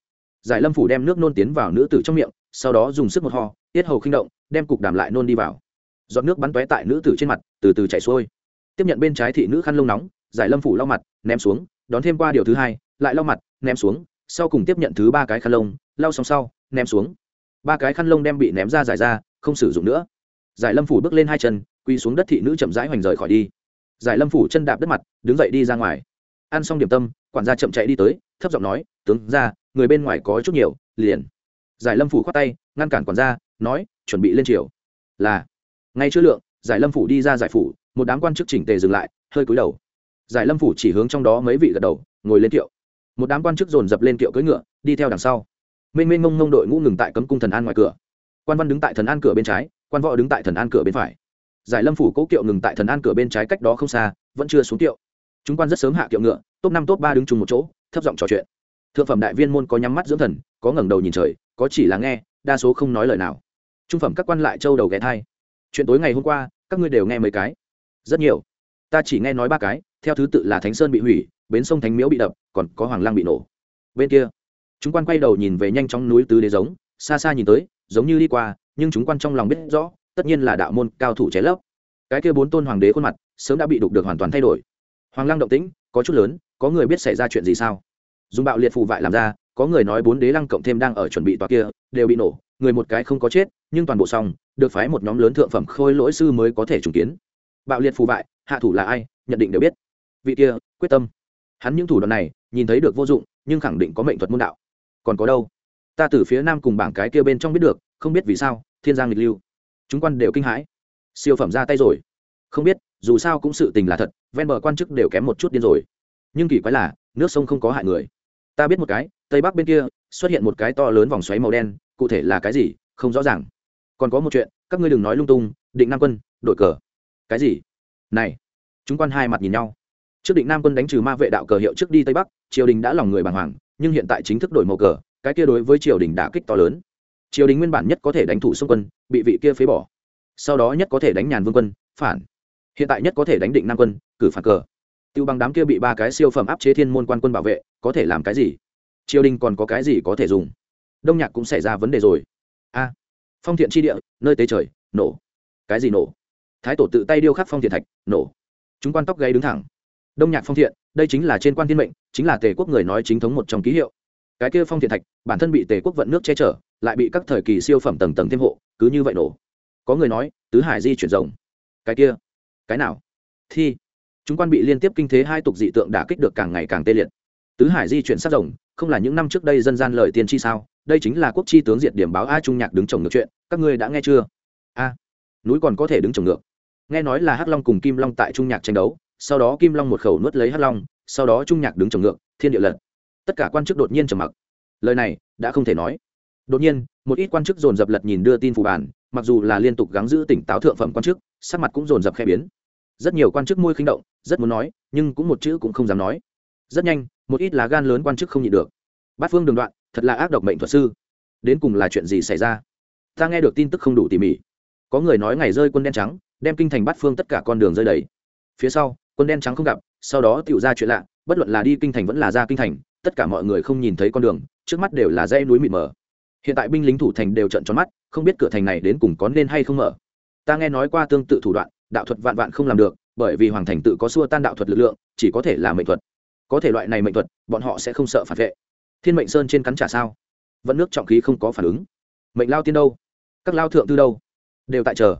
Giải lâm phủ đem nước nôn tiến vào nữ tử trong miệng, sau đó dùng sức một ho, tiết hầu khinh động, đem cục đàm lại nôn đi vào. Giọt nước bắn tóe tại nữ tử trên mặt, từ từ chảy xuôi. Tiếp nhận bên trái thị nữ khăn lông nóng, giải lâm phủ lau mặt, ném xuống, đón thêm qua điều thứ hai, lại lau mặt, ném xuống, sau cùng tiếp nhận thứ ba cái khăn lông, lau xong sau, ném xuống. Ba cái khăn lông đem bị ném ra giải ra, không sử dụng nữa. Giải lâm phủ bước lên hai chân, quỳ xuống đất thị nữ chậm rãi hoành rời khỏi đi giải lâm phủ chân đạp đất mặt đứng dậy đi ra ngoài ăn xong điểm tâm quản gia chậm chạy đi tới thấp giọng nói tướng ra người bên ngoài có chút nhiều, liền. Giải lâm phủ khoát tay, ngăn cản quản gia, nói, chuẩn bị lên triều. Là. Ngay chưa lượng, giải lâm phủ đi ra giải phủ, một đám quan chức chỉnh tề dừng lại, hơi cúi đầu. Giải lâm phủ chỉ hướng trong đó mấy vị gật đầu, ngồi lên kiệu. Một đám quan chức dồn dập lên kiệu cưỡi ngựa, đi theo đằng sau. Mênh mênh mông mông đội ngũ ngừng tại cấm cung thần an ngoài cửa. Quan văn đứng tại thần an cửa bên trái, quan võ đứng tại thần an cửa bên phải. Giải lâm phủ cố kiệu ngừng tại thần an cửa bên trái cách đó không xa, vẫn chưa xuống kiệu. Chúng quan rất sớm hạ kiệu ngựa, top năm, top ba đứng chung một chỗ, thấp giọng trò chuyện thượng phẩm đại viên môn có nhắm mắt dưỡng thần, có ngẩng đầu nhìn trời, có chỉ là nghe, đa số không nói lời nào. Trung phẩm các quan lại châu đầu ghé thai. Chuyện tối ngày hôm qua, các ngươi đều nghe mấy cái. Rất nhiều. Ta chỉ nghe nói ba cái, theo thứ tự là thánh sơn bị hủy, bến sông thánh miếu bị đập, còn có hoàng lang bị nổ. Bên kia, chúng quan quay đầu nhìn về nhanh trong núi tứ đế giống, xa xa nhìn tới, giống như đi qua, nhưng chúng quan trong lòng biết rõ, tất nhiên là đạo môn cao thủ chế lấp cái kia bốn tôn hoàng đế khuôn mặt, sớm đã bị đục được hoàn toàn thay đổi. Hoàng lang động tĩnh, có chút lớn, có người biết xảy ra chuyện gì sao? Dùng bạo liệt phù vại làm ra, có người nói bốn đế lăng cộng thêm đang ở chuẩn bị tòa kia, đều bị nổ, người một cái không có chết, nhưng toàn bộ xong, được phái một nhóm lớn thượng phẩm khôi lỗi sư mới có thể trùng kiến. Bạo liệt phù vại, hạ thủ là ai, nhận định đều biết. Vị kia, quyết tâm. Hắn những thủ đoạn này, nhìn thấy được vô dụng, nhưng khẳng định có mệnh thuật môn đạo. Còn có đâu? Ta từ phía nam cùng bảng cái kia bên trong biết được, không biết vì sao, thiên giang nghịch lưu. Chúng quan đều kinh hãi. Siêu phẩm ra tay rồi. Không biết, dù sao cũng sự tình là thật, ven bờ quan chức đều kém một chút điên rồi. Nhưng kỳ quái là, nước sông không có hại người ta biết một cái, tây bắc bên kia xuất hiện một cái to lớn vòng xoáy màu đen, cụ thể là cái gì, không rõ ràng. Còn có một chuyện, các ngươi đừng nói lung tung, định nam quân đội cờ. Cái gì? Này, chúng quan hai mặt nhìn nhau. Trước định nam quân đánh trừ ma vệ đạo cờ hiệu trước đi tây bắc, triều đình đã lòng người bàng hoàng, nhưng hiện tại chính thức đổi màu cờ, cái kia đối với triều đình đã kích to lớn. Triều đình nguyên bản nhất có thể đánh thủ xung quân, bị vị kia phế bỏ. Sau đó nhất có thể đánh nhàn vương quân, phản. Hiện tại nhất có thể đánh định nam quân, cử phản cờ tiêu bằng đám kia bị ba cái siêu phẩm áp chế thiên môn quan quân bảo vệ, có thể làm cái gì? Triều đình còn có cái gì có thể dùng? Đông nhạc cũng xảy ra vấn đề rồi. A, phong thiện tri địa, nơi tế trời, nổ. Cái gì nổ? Thái tổ tự tay điêu khắc phong thiện thạch, nổ. Chúng quan tóc gáy đứng thẳng. Đông nhạc phong thiện, đây chính là trên quan thiên mệnh, chính là tề quốc người nói chính thống một trong ký hiệu. Cái kia phong thiện thạch, bản thân bị tề quốc vận nước che chở, lại bị các thời kỳ siêu phẩm tầng tầng thêm hộ, cứ như vậy nổ. Có người nói, tứ hải di chuyển rồng cái kia, cái nào? Thi chúng quan bị liên tiếp kinh thế hai tục dị tượng đả kích được càng ngày càng tê liệt. Tứ hải di chuyển sát rồng, không là những năm trước đây dân gian lời tiên tri sao? Đây chính là quốc chi tướng diệt điểm báo a trung nhạc đứng trồng ngược chuyện, các ngươi đã nghe chưa? A, núi còn có thể đứng trồng ngược. Nghe nói là hắc long cùng kim long tại trung nhạc tranh đấu, sau đó kim long một khẩu nuốt lấy hắc long, sau đó trung nhạc đứng trồng ngược, thiên địa lật. Tất cả quan chức đột nhiên trầm mặc. Lời này đã không thể nói. Đột nhiên, một ít quan chức dồn dập lật nhìn đưa tin phù bản, mặc dù là liên tục gắng giữ tỉnh táo thượng phẩm quan chức, sắc mặt cũng dồn dập khe biến. Rất nhiều quan chức môi khinh động rất muốn nói, nhưng cũng một chữ cũng không dám nói. Rất nhanh, một ít lá gan lớn quan chức không nhịn được. Bát phương đường đoạn, thật là ác độc mệnh thuật sư. Đến cùng là chuyện gì xảy ra? Ta nghe được tin tức không đủ tỉ mỉ. Có người nói ngày rơi quân đen trắng, đem kinh thành bát phương tất cả con đường rơi đầy. Phía sau, quân đen trắng không gặp, sau đó tựu ra chuyện lạ, bất luận là đi kinh thành vẫn là ra kinh thành, tất cả mọi người không nhìn thấy con đường, trước mắt đều là dãy núi mịt mờ. Hiện tại binh lính thủ thành đều trận tròn mắt, không biết cửa thành này đến cùng có nên hay không mở. Ta nghe nói qua tương tự thủ đoạn, đạo thuật vạn vạn không làm được bởi vì hoàng thành tự có xua tan đạo thuật lực lượng, chỉ có thể là mệnh thuật. Có thể loại này mệnh thuật, bọn họ sẽ không sợ phản vệ. Thiên mệnh sơn trên cắn trả sao? Vẫn nước trọng khí không có phản ứng. Mệnh lao tiên đâu? Các lao thượng tư đâu? Đều tại chờ.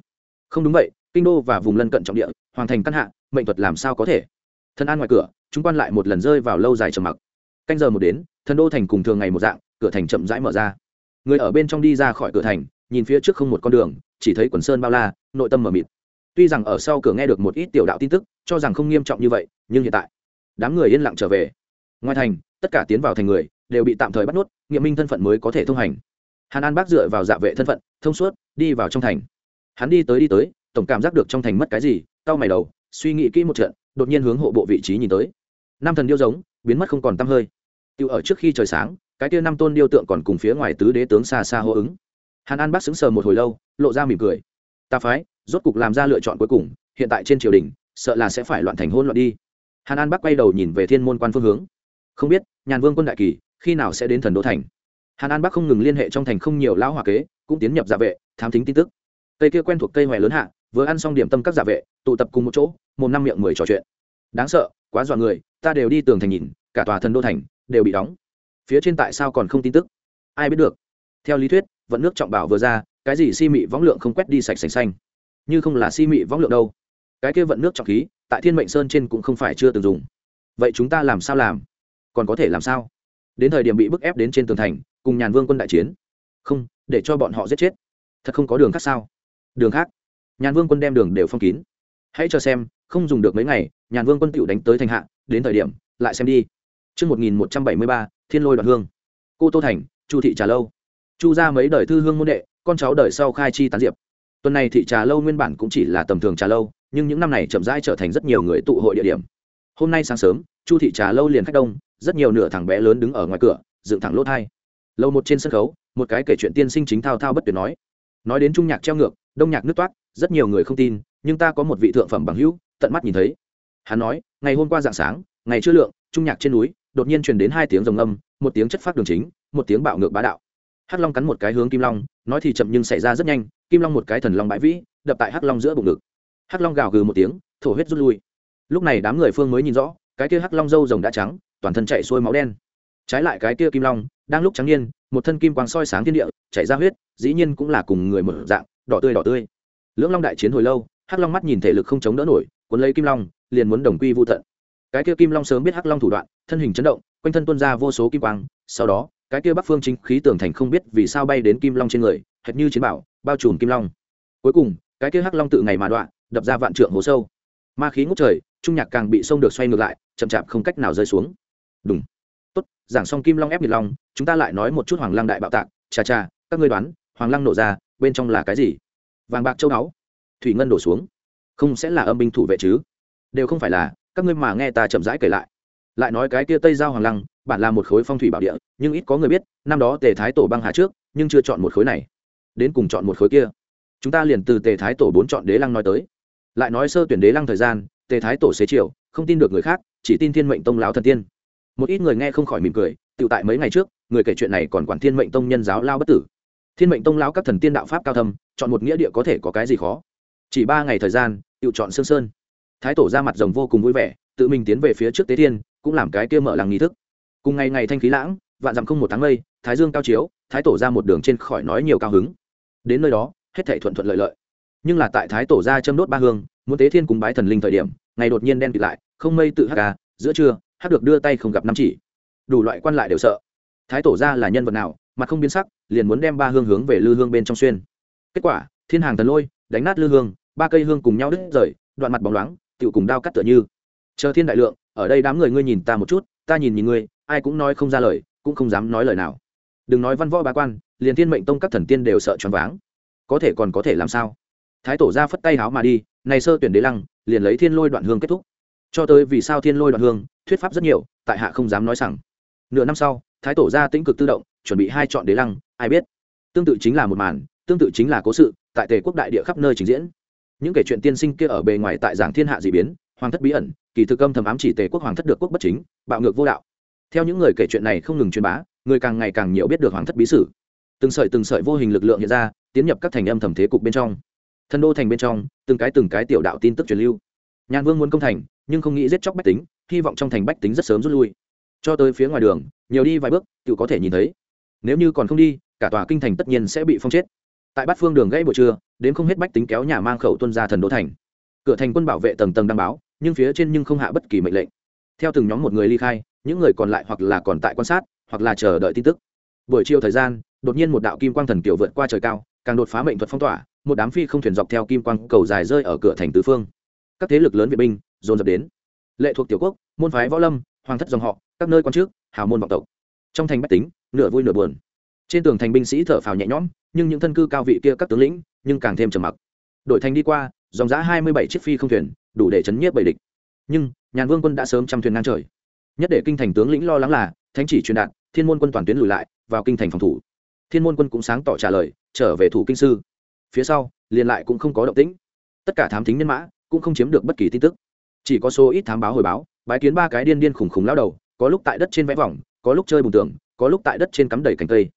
Không đúng vậy, kinh đô và vùng lân cận trọng địa, hoàng thành căn hạ, mệnh thuật làm sao có thể? Thân an ngoài cửa, chúng quan lại một lần rơi vào lâu dài trầm mặc. Canh giờ một đến, thần đô thành cùng thường ngày một dạng, cửa thành chậm rãi mở ra. Người ở bên trong đi ra khỏi cửa thành, nhìn phía trước không một con đường, chỉ thấy quần sơn bao la, nội tâm mờ mịt tuy rằng ở sau cửa nghe được một ít tiểu đạo tin tức, cho rằng không nghiêm trọng như vậy, nhưng hiện tại, đám người yên lặng trở về. Ngoài thành, tất cả tiến vào thành người, đều bị tạm thời bắt nuốt nghiệm minh thân phận mới có thể thông hành. Hàn an bác dựa vào dạ vệ thân phận, thông suốt, đi vào trong thành. Hắn đi tới đi tới, tổng cảm giác được trong thành mất cái gì, cau mày đầu, suy nghĩ kỹ một trận, đột nhiên hướng hộ bộ vị trí nhìn tới. Năm thần điêu giống, biến mất không còn tăm hơi. Tiêu ở trước khi trời sáng, cái kia năm tôn điêu tượng còn cùng phía ngoài tứ đế tướng xa xa hô ứng. Hàn an bác sững sờ một hồi lâu, lộ ra mỉm cười. Ta phái rốt cục làm ra lựa chọn cuối cùng, hiện tại trên triều đình, sợ là sẽ phải loạn thành hôn loạn đi. Hàn an bắc quay đầu nhìn về thiên môn quan phương hướng. Không biết, nhàn vương quân đại kỳ, khi nào sẽ đến thần đô thành? Hàn an bắc không ngừng liên hệ trong thành không nhiều lão hòa kế, cũng tiến nhập giả vệ, thám thính tin tức. Cây kia quen thuộc cây hoè lớn hạ, vừa ăn xong điểm tâm các giả vệ, tụ tập cùng một chỗ, một năm miệng mười trò chuyện. Đáng sợ, quá dọa người, ta đều đi tường thành nhìn, cả tòa thần đô thành đều bị đóng. Phía trên tại sao còn không tin tức? Ai biết được. Theo lý thuyết, vận nước trọng bảo vừa ra, cái gì si mị võng lượng không quét đi sạch sành xanh như không là si mị võng lượng đâu. Cái kia vận nước trọng khí tại thiên mệnh sơn trên cũng không phải chưa từng dùng. Vậy chúng ta làm sao làm? Còn có thể làm sao? Đến thời điểm bị bức ép đến trên tường thành cùng nhàn vương quân đại chiến. Không để cho bọn họ giết chết. Thật không có đường khác sao? Đường khác. Nhàn vương quân đem đường đều phong kín. Hãy cho xem không dùng được mấy ngày nhàn vương quân tựu đánh tới thành hạ đến thời điểm lại xem đi. Trước 1173, Thiên lôi đoạn hương. Cô Tô Thành, Chu thị trà lâu. Chu ra mấy đời thư hương môn đệ, con cháu đời sau khai chi tán diệp. Tuần này thị trà lâu nguyên bản cũng chỉ là tầm thường trà lâu, nhưng những năm này chậm rãi trở thành rất nhiều người tụ hội địa điểm. Hôm nay sáng sớm, Chu thị trà lâu liền khách đông, rất nhiều nửa thằng bé lớn đứng ở ngoài cửa, dựng thẳng lỗ thai. Lâu một trên sân khấu, một cái kể chuyện tiên sinh chính thao thao bất tuyệt nói. Nói đến trung nhạc treo ngược, đông nhạc nước toát, rất nhiều người không tin, nhưng ta có một vị thượng phẩm bằng hữu, tận mắt nhìn thấy. Hắn nói, ngày hôm qua dạng sáng, ngày chưa lượng, trung nhạc trên núi, đột nhiên truyền đến hai tiếng rồng âm, một tiếng chất phát đường chính, một tiếng bạo ngược bá đạo. Hắc Long cắn một cái hướng Kim Long, nói thì chậm nhưng xảy ra rất nhanh, Kim Long một cái thần long bãi vĩ, đập tại Hắc Long giữa bụng ngực. Hắc Long gào gừ một tiếng, thổ huyết rút lui. Lúc này đám người phương mới nhìn rõ, cái kia Hắc Long râu rồng đã trắng, toàn thân chạy xuôi máu đen. Trái lại cái kia Kim Long, đang lúc trắng niên, một thân kim quang soi sáng thiên địa, chảy ra huyết, dĩ nhiên cũng là cùng người mở dạng, đỏ tươi đỏ tươi. Lưỡng Long đại chiến hồi lâu, Hắc Long mắt nhìn thể lực không chống đỡ nổi, cuốn lấy Kim Long, liền muốn đồng quy vu tận. Cái kia Kim Long sớm biết Hắc Long thủ đoạn, thân hình chấn động, quanh thân tuôn ra vô số kim quang, sau đó, cái kia bắc phương chính khí tường thành không biết vì sao bay đến kim long trên người hệt như chiến bảo bao trùm kim long. Cuối cùng, cái kia hắc long tự ngày mà đoạn đập ra vạn trượng hố sâu. Ma khí ngút trời, trung nhạc càng bị sông được xoay ngược lại, chậm chạp không cách nào rơi xuống. Đúng tốt, giảng xong kim long ép nhiệt long, chúng ta lại nói một chút hoàng lăng đại bạo tạc. Cha cha các ngươi đoán, hoàng lăng nổ ra, bên trong là cái gì? Vàng bạc châu báu. Thủy ngân đổ xuống. Không sẽ là âm binh thủ vệ chứ? Đều không phải là, các ngươi mà nghe ta chậm rãi kể lại. Lại nói cái kia tây giao hoàng lăng, bản là một khối phong thủy bảo địa, nhưng ít có người biết, năm đó tề thái tổ băng hà trước, nhưng chưa chọn một khối này đến cùng chọn một khối kia. Chúng ta liền từ tề thái tổ bốn chọn đế lăng nói tới. Lại nói sơ tuyển đế lăng thời gian, tề thái tổ xế chiều, không tin được người khác, chỉ tin thiên mệnh tông lão thần tiên. Một ít người nghe không khỏi mỉm cười tự tại mấy ngày trước, người kể chuyện này còn quản thiên mệnh tông nhân giáo lao bất tử. Thiên mệnh tông lão các thần tiên đạo pháp cao thâm, chọn một nghĩa địa có thể có cái gì khó? Chỉ ba ngày thời gian tự chọn sương sơn. Thái tổ ra mặt rồng vô cùng vui vẻ, tự mình tiến về phía trước tế thiên, cũng làm cái kia mở làng nghi thức. Cùng ngày ngày thanh khí lãng, vạn dặm không một tháng mây, thái dương cao chiếu, thái tổ ra một đường trên khỏi nói nhiều cao hứng đến nơi đó, hết thể thuận thuận lợi lợi. Nhưng là tại thái tổ ra châm đốt ba hương, muốn tế thiên cùng bái thần linh thời điểm, ngày đột nhiên đen kịt lại, không mây tự hắc ca giữa trưa, hắc được đưa tay không gặp năm chỉ. Đủ loại quan lại đều sợ. Thái tổ ra là nhân vật nào, mà không biến sắc, liền muốn đem ba hương hướng về lư hương bên trong xuyên. Kết quả, thiên hàng thần lôi, đánh nát lư hương, ba cây hương cùng nhau đứt rời, đoạn mặt bóng loáng, tựu cùng đao cắt tựa như. Chờ thiên đại lượng, ở đây đám người ngươi nhìn ta một chút, ta nhìn nhìn ngươi, ai cũng nói không ra lời, cũng không dám nói lời nào. Đừng nói văn võ bá quan liền thiên mệnh tông các thần tiên đều sợ choáng váng. Có thể còn có thể làm sao? Thái tổ ra phất tay háo mà đi, này sơ tuyển đế lăng, liền lấy thiên lôi đoạn hương kết thúc. Cho tới vì sao thiên lôi đoạn hương, thuyết pháp rất nhiều, tại hạ không dám nói rằng. Nửa năm sau, thái tổ ra tĩnh cực tự động, chuẩn bị hai chọn đế lăng, ai biết? Tương tự chính là một màn, tương tự chính là cố sự, tại tề quốc đại địa khắp nơi trình diễn. Những kể chuyện tiên sinh kia ở bề ngoài tại giảng thiên hạ dị biến, hoàng thất bí ẩn, kỳ thực âm thầm ám chỉ tề quốc hoàng thất được quốc bất chính, bạo ngược vô đạo. Theo những người kể chuyện này không ngừng truyền bá, người càng ngày càng nhiều biết được hoàng thất bí sử từng sợi từng sợi vô hình lực lượng hiện ra, tiến nhập các thành âm thầm thế cục bên trong. Thần đô thành bên trong, từng cái từng cái tiểu đạo tin tức truyền lưu. Nhàn vương muốn công thành, nhưng không nghĩ giết chóc bách tính, hy vọng trong thành bách tính rất sớm rút lui. Cho tới phía ngoài đường, nhiều đi vài bước, tự có thể nhìn thấy. Nếu như còn không đi, cả tòa kinh thành tất nhiên sẽ bị phong chết. Tại bát phương đường gãy buổi trưa, đến không hết bách tính kéo nhà mang khẩu tuân ra thần đô thành. Cửa thành quân bảo vệ tầng tầng đăng báo, nhưng phía trên nhưng không hạ bất kỳ mệnh lệnh. Theo từng nhóm một người ly khai, những người còn lại hoặc là còn tại quan sát, hoặc là chờ đợi tin tức. Buổi chiều thời gian đột nhiên một đạo kim quang thần kiểu vượt qua trời cao, càng đột phá mệnh thuật phong tỏa, một đám phi không thuyền dọc theo kim quang cầu dài rơi ở cửa thành tứ phương. Các thế lực lớn viện binh, dồn dập đến. Lệ thuộc tiểu quốc, môn phái võ lâm, hoàng thất dòng họ, các nơi quan trước, hào môn vọng tộc. Trong thành bách tính, nửa vui nửa buồn. Trên tường thành binh sĩ thở phào nhẹ nhõm, nhưng những thân cư cao vị kia các tướng lĩnh, nhưng càng thêm trầm mặc. Đội thành đi qua, dòng giã hai mươi bảy chiếc phi không thuyền, đủ để chấn nhiếp bảy địch. Nhưng, nhàn vương quân đã sớm trăm thuyền ngang trời. Nhất để kinh thành tướng lĩnh lo lắng là, thánh chỉ truyền đạt, thiên môn quân toàn tuyến lùi lại, vào kinh thành phòng thủ thiên môn quân cũng sáng tỏ trả lời, trở về thủ kinh sư. Phía sau, liền lại cũng không có động tĩnh. Tất cả thám thính nhân mã cũng không chiếm được bất kỳ tin tức. Chỉ có số ít thám báo hồi báo, bái kiến ba cái điên điên khủng khủng lao đầu, có lúc tại đất trên vẽ vòng có lúc chơi bùn tường, có lúc tại đất trên cắm đầy cành cây.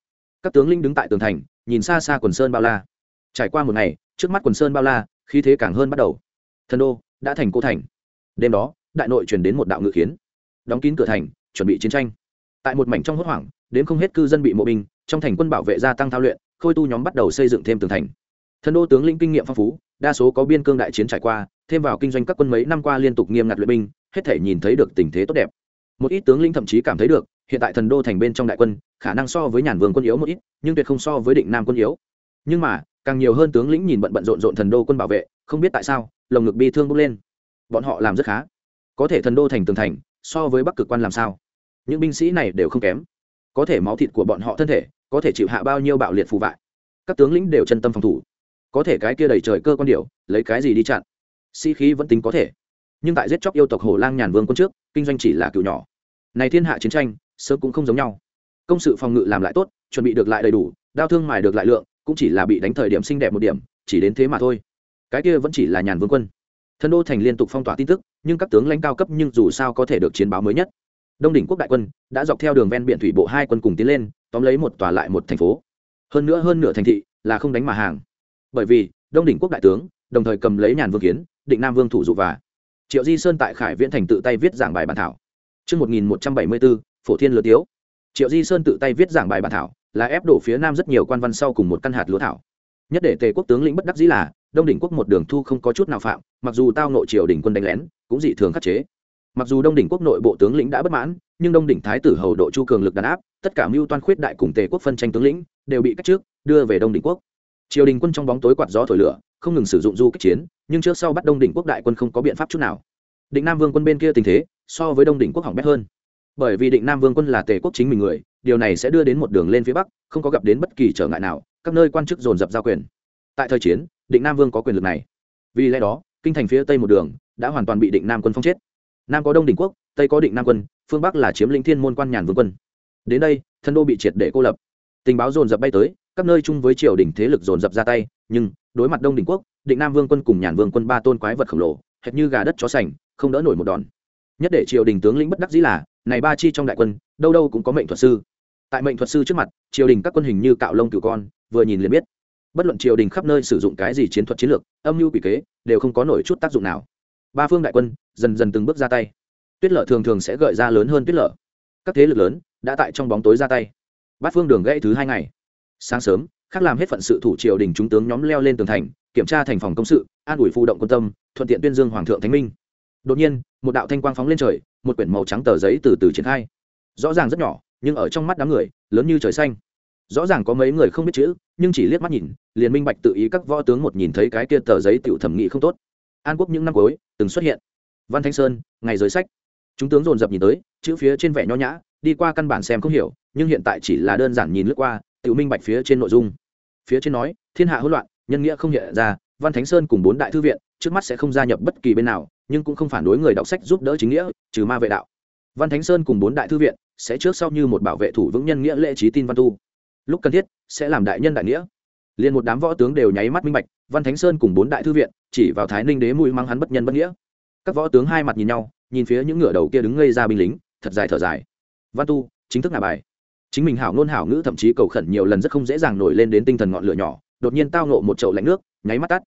Các tướng linh đứng tại tường thành, nhìn xa xa quần sơn bao la. Trải qua một ngày, trước mắt quần sơn bao la, khí thế càng hơn bắt đầu. Thần đô đã thành cô thành. Đêm đó, đại nội truyền đến một đạo ngự khiến. Đóng kín cửa thành, chuẩn bị chiến tranh. Tại một mảnh trong hốt hoảng đến không hết cư dân bị mộ binh, trong thành quân bảo vệ gia tăng thao luyện, khôi tu nhóm bắt đầu xây dựng thêm tường thành. Thần đô tướng lĩnh kinh nghiệm phong phú, đa số có biên cương đại chiến trải qua, thêm vào kinh doanh các quân mấy năm qua liên tục nghiêm ngặt luyện binh, hết thể nhìn thấy được tình thế tốt đẹp. Một ít tướng lĩnh thậm chí cảm thấy được, hiện tại thần đô thành bên trong đại quân, khả năng so với nhàn vương quân yếu một ít, nhưng tuyệt không so với định nam quân yếu. Nhưng mà, càng nhiều hơn tướng lĩnh nhìn bận bận rộn rộn thần đô quân bảo vệ, không biết tại sao, lồng ngực bi thương bốc lên. Bọn họ làm rất khá. Có thể thần đô thành tường thành, so với bắc cực quan làm sao? Những binh sĩ này đều không kém có thể máu thịt của bọn họ thân thể, có thể chịu hạ bao nhiêu bạo liệt phù vại các tướng lĩnh đều chân tâm phòng thủ. Có thể cái kia đầy trời cơ quan điều, lấy cái gì đi chặn? Sĩ、si、khí vẫn tính có thể. Nhưng tại giết chóc yêu tộc hồ lang nhàn vương quân trước, kinh doanh chỉ là cựu nhỏ. Này thiên hạ chiến tranh, sớm cũng không giống nhau. Công sự phòng ngự làm lại tốt, chuẩn bị được lại đầy đủ, đao thương mài được lại lượng, cũng chỉ là bị đánh thời điểm xinh đẹp một điểm, chỉ đến thế mà thôi. Cái kia vẫn chỉ là nhàn vương quân. Thân đô thành liên tục phong tỏa tin tức, nhưng các tướng lãnh cao cấp nhưng dù sao có thể được chiến báo mới nhất đông đỉnh quốc đại quân đã dọc theo đường ven biển thủy bộ hai quân cùng tiến lên tóm lấy một tòa lại một thành phố hơn nữa hơn nửa thành thị là không đánh mà hàng bởi vì đông đỉnh quốc đại tướng đồng thời cầm lấy nhàn vương kiến định nam vương thủ dụ và triệu di sơn tại khải viễn thành tự tay viết giảng bài bản thảo Trước 1174, phổ thiên lừa tiếu. Triệu Di Sơn tự tay viết giảng bài bản thảo, là ép đổ phía nam rất nhiều quan văn sau cùng một căn hạt lúa thảo. Nhất để Tề quốc tướng lĩnh bất đắc dĩ là, Đông đỉnh quốc một đường thu không có chút nào phạm, mặc dù tao nội triều đỉnh quân đánh lén, cũng dị thường khắc chế. Mặc dù Đông đỉnh quốc nội bộ tướng lĩnh đã bất mãn, nhưng Đông đỉnh thái tử hầu độ chu cường lực đàn áp, tất cả mưu toan khuyết đại cùng Tề quốc phân tranh tướng lĩnh đều bị cách trước, đưa về Đông đỉnh quốc. Triều đình quân trong bóng tối quạt gió thổi lửa, không ngừng sử dụng du kích chiến, nhưng trước sau bắt Đông đỉnh quốc đại quân không có biện pháp chút nào. Định Nam Vương quân bên kia tình thế, so với Đông đỉnh quốc hỏng bét hơn bởi vì định nam vương quân là tề quốc chính mình người điều này sẽ đưa đến một đường lên phía bắc không có gặp đến bất kỳ trở ngại nào các nơi quan chức dồn dập giao quyền tại thời chiến định nam vương có quyền lực này vì lẽ đó kinh thành phía tây một đường đã hoàn toàn bị định nam quân phong chết nam có đông đình quốc, tây có định nam quân, phương bắc là chiếm lĩnh thiên môn quan nhàn vương quân. Đến đây, thân đô bị triệt để cô lập. Tình báo dồn dập bay tới, các nơi chung với triều đình thế lực dồn dập ra tay, nhưng, đối mặt đông đình quốc, định nam vương quân cùng nhàn vương quân ba tôn quái vật khổng lồ, hệt như gà đất chó sành, không đỡ nổi một đòn. Nhất để triều đình tướng lĩnh bất đắc dĩ là, này ba chi trong đại quân, đâu đâu cũng có mệnh thuật sư. Tại mệnh thuật sư trước mặt, triều đình các quân hình như cạo lông cửu con, vừa nhìn liền biết. Bất luận triều đình khắp nơi sử dụng cái gì chiến thuật chiến lược, âm mưu quỷ kế, đều không có nổi chút tác dụng nào ba phương đại quân dần dần từng bước ra tay. Tuyết lở thường thường sẽ gợi ra lớn hơn tuyết lở. Các thế lực lớn đã tại trong bóng tối ra tay. Bát phương đường gãy thứ hai ngày. Sáng sớm, khác làm hết phận sự thủ triều đình chúng tướng nhóm leo lên tường thành, kiểm tra thành phòng công sự, an ủi phụ động quân tâm, thuận tiện tuyên dương hoàng thượng thánh minh. Đột nhiên, một đạo thanh quang phóng lên trời, một quyển màu trắng tờ giấy từ từ triển khai. Rõ ràng rất nhỏ, nhưng ở trong mắt đám người, lớn như trời xanh. Rõ ràng có mấy người không biết chữ, nhưng chỉ liếc mắt nhìn, liền minh bạch tự ý các võ tướng một nhìn thấy cái kia tờ giấy tiểu thẩm nghị không tốt an quốc những năm cuối, từng xuất hiện. Văn thanh sơn, ngày giới sách. Chúng tướng dồn dập nhìn tới, chữ phía trên vẻ nho nhã, đi qua căn bản xem không hiểu, nhưng hiện tại chỉ là đơn giản nhìn lướt qua, tự minh bạch phía trên nội dung. Phía trên nói, thiên hạ hỗn loạn, nhân nghĩa không hiện ra, văn thánh sơn cùng bốn đại thư viện, trước mắt sẽ không gia nhập bất kỳ bên nào, nhưng cũng không phản đối người đọc sách giúp đỡ chính nghĩa, trừ ma vệ đạo. Văn thánh sơn cùng bốn đại thư viện, sẽ trước sau như một bảo vệ thủ vững nhân nghĩa lễ trí tin văn tu. Lúc cần thiết, sẽ làm đại nhân đại nghĩa liền một đám võ tướng đều nháy mắt minh bạch, văn thánh sơn cùng bốn đại thư viện, chỉ vào thái ninh đế mùi mang hắn bất nhân bất nghĩa. Các võ tướng hai mặt nhìn nhau, nhìn phía những ngựa đầu kia đứng ngây ra binh lính, thật dài thở dài. Văn tu, chính thức ngả bài. Chính mình hảo ngôn hảo ngữ thậm chí cầu khẩn nhiều lần rất không dễ dàng nổi lên đến tinh thần ngọn lửa nhỏ, đột nhiên tao nộ một chậu lạnh nước, nháy mắt tắt.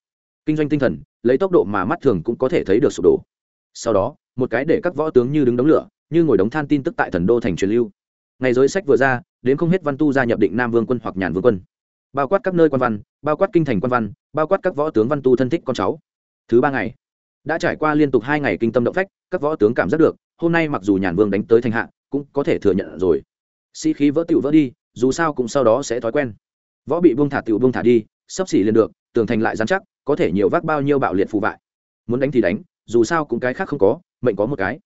Kinh doanh tinh thần, lấy tốc độ mà mắt thường cũng có thể thấy được sụp đổ. Sau đó, một cái để các võ tướng như đứng đống lửa, như ngồi đống than tin tức tại thần đô thành truyền lưu. Ngày giới sách vừa ra, đến không hết văn tu gia nhập định nam vương quân hoặc nhàn vương quân bao quát các nơi quan văn, bao quát kinh thành quan văn, bao quát các võ tướng văn tu thân thích con cháu. Thứ ba ngày, đã trải qua liên tục hai ngày kinh tâm động phách, các võ tướng cảm giác được, hôm nay mặc dù nhàn vương đánh tới thành hạ, cũng có thể thừa nhận rồi. Sĩ、si、khí vỡ tựu vỡ đi, dù sao cũng sau đó sẽ thói quen. Võ bị buông thả tựu buông thả đi, sắp xỉ liền được, tường thành lại dán chắc, có thể nhiều vác bao nhiêu bạo liệt phù vại. Muốn đánh thì đánh, dù sao cũng cái khác không có, mệnh có một cái.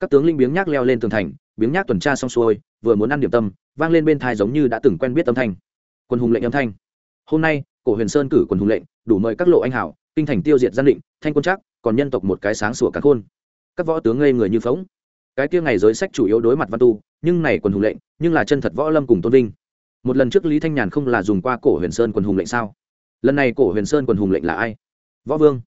Các tướng linh biếng nhác leo lên tường thành, biếng nhác tuần tra xong xuôi, vừa muốn ăn điểm tâm, vang lên bên thai giống như đã từng quen biết âm thanh quân hùng lệnh âm thanh. Hôm nay, cổ huyền sơn cử quân hùng lệnh, đủ mời các lộ anh hảo kinh thành tiêu diệt gian định, thanh quân chắc còn nhân tộc một cái sáng sủa cả khôn. Các võ tướng ngây người như phóng cái kia ngày giới sách chủ yếu đối mặt văn tu, nhưng này quân hùng lệnh, nhưng là chân thật võ lâm cùng tôn vinh. Một lần trước lý thanh nhàn không là dùng qua cổ huyền sơn quân hùng lệnh sao? Lần này cổ huyền sơn quân hùng lệnh là ai? Võ vương.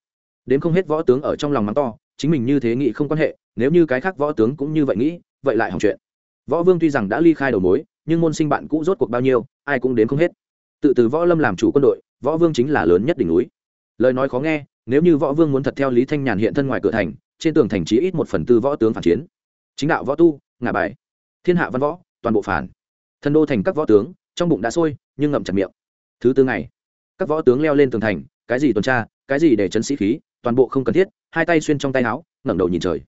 Đến không hết võ tướng ở trong lòng mắng to, chính mình như thế nghĩ không quan hệ, nếu như cái khác võ tướng cũng như vậy nghĩ, vậy lại hỏng chuyện. Võ vương tuy rằng đã ly khai đầu mối nhưng môn sinh bạn cũ rốt cuộc bao nhiêu, ai cũng đến không hết. Tự từ võ lâm làm chủ quân đội, võ vương chính là lớn nhất đỉnh núi. Lời nói khó nghe, nếu như võ vương muốn thật theo lý thanh nhàn hiện thân ngoài cửa thành, trên tường thành chí ít một phần tư võ tướng phản chiến. Chính đạo võ tu, ngả bài. Thiên hạ văn võ, toàn bộ phản. Thần đô thành các võ tướng, trong bụng đã sôi, nhưng ngậm chặt miệng. Thứ tư ngày, các võ tướng leo lên tường thành, cái gì tuần tra, cái gì để chấn sĩ khí, toàn bộ không cần thiết, hai tay xuyên trong tay áo, ngẩng đầu nhìn trời.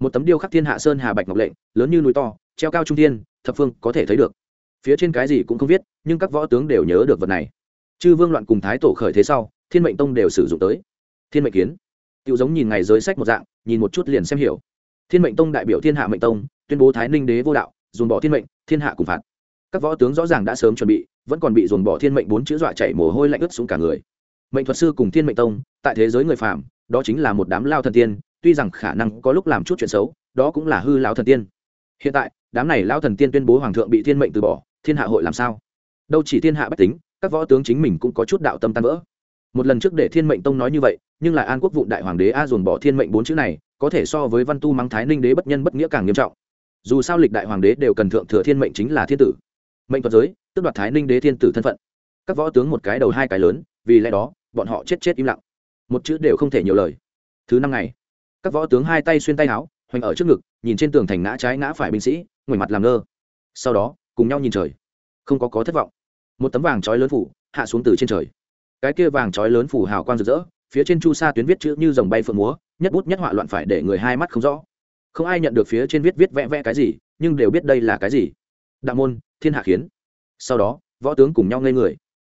Một tấm điêu khắc thiên hạ sơn hà bạch ngọc lệnh, lớn như núi to, treo cao trung thiên, thập phương có thể thấy được phía trên cái gì cũng không viết, nhưng các võ tướng đều nhớ được vật này. Chư vương loạn cùng thái tổ khởi thế sau, thiên mệnh tông đều sử dụng tới. Thiên mệnh kiến. Tự giống nhìn ngày giới sách một dạng, nhìn một chút liền xem hiểu. Thiên mệnh tông đại biểu thiên hạ mệnh tông, tuyên bố thái ninh đế vô đạo, dồn bỏ thiên mệnh, thiên hạ cùng phạt. Các võ tướng rõ ràng đã sớm chuẩn bị, vẫn còn bị dồn bỏ thiên mệnh bốn chữ dọa chảy mồ hôi lạnh ướt xuống cả người. Mệnh thuật sư cùng thiên mệnh tông, tại thế giới người phạm đó chính là một đám lao thần tiên, tuy rằng khả năng có lúc làm chút chuyện xấu, đó cũng là hư lao thần tiên. Hiện tại, đám này lao thần tiên tuyên bố hoàng thượng bị thiên mệnh từ bỏ thiên hạ hội làm sao? Đâu chỉ thiên hạ bách tính, các võ tướng chính mình cũng có chút đạo tâm tan vỡ. Một lần trước để thiên mệnh tông nói như vậy, nhưng lại an quốc vụ đại hoàng đế a dồn bỏ thiên mệnh bốn chữ này, có thể so với văn tu mắng thái ninh đế bất nhân bất nghĩa càng nghiêm trọng. Dù sao lịch đại hoàng đế đều cần thượng thừa thiên mệnh chính là thiên tử. Mệnh thuật giới tức đoạt thái ninh đế thiên tử thân phận. Các võ tướng một cái đầu hai cái lớn, vì lẽ đó, bọn họ chết chết im lặng. Một chữ đều không thể nhiều lời. Thứ năm ngày, các võ tướng hai tay xuyên tay áo, hoành ở trước ngực, nhìn trên tường thành ngã trái ngã phải binh sĩ, ngoảnh mặt làm ngơ. Sau đó cùng nhau nhìn trời. Không có có thất vọng. Một tấm vàng trói lớn phủ hạ xuống từ trên trời. Cái kia vàng trói lớn phủ hào quang rực rỡ, phía trên chu sa tuyến viết chữ như dòng bay phượng múa, nhất bút nhất họa loạn phải để người hai mắt không rõ. Không ai nhận được phía trên viết viết vẽ vẽ cái gì, nhưng đều biết đây là cái gì. Đạo môn, thiên hạ khiến. Sau đó, võ tướng cùng nhau ngây người.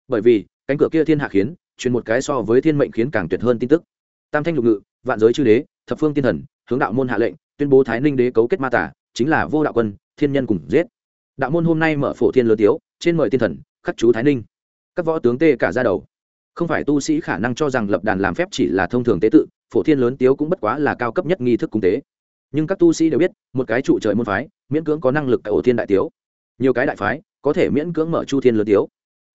Bởi vì, cánh cửa kia thiên hạ khiến, truyền một cái so với thiên mệnh khiến càng tuyệt hơn tin tức. Tam thanh lục ngự, vạn giới chư đế, thập phương tiên thần, hướng đạo môn hạ lệnh, tuyên bố thái ninh đế cấu kết ma tả, chính là vô đạo quân, thiên nhân cùng giết đạo môn hôm nay mở phổ thiên lớn tiếu, trên mời tiên thần, khắc chú thái ninh. Các võ tướng tê cả ra đầu. Không phải tu sĩ khả năng cho rằng lập đàn làm phép chỉ là thông thường tế tự, phổ thiên lớn tiếu cũng bất quá là cao cấp nhất nghi thức cung tế. Nhưng các tu sĩ đều biết, một cái trụ trời môn phái, miễn cưỡng có năng lực tại ổ thiên đại tiếu. Nhiều cái đại phái, có thể miễn cưỡng mở chu thiên lớn tiếu.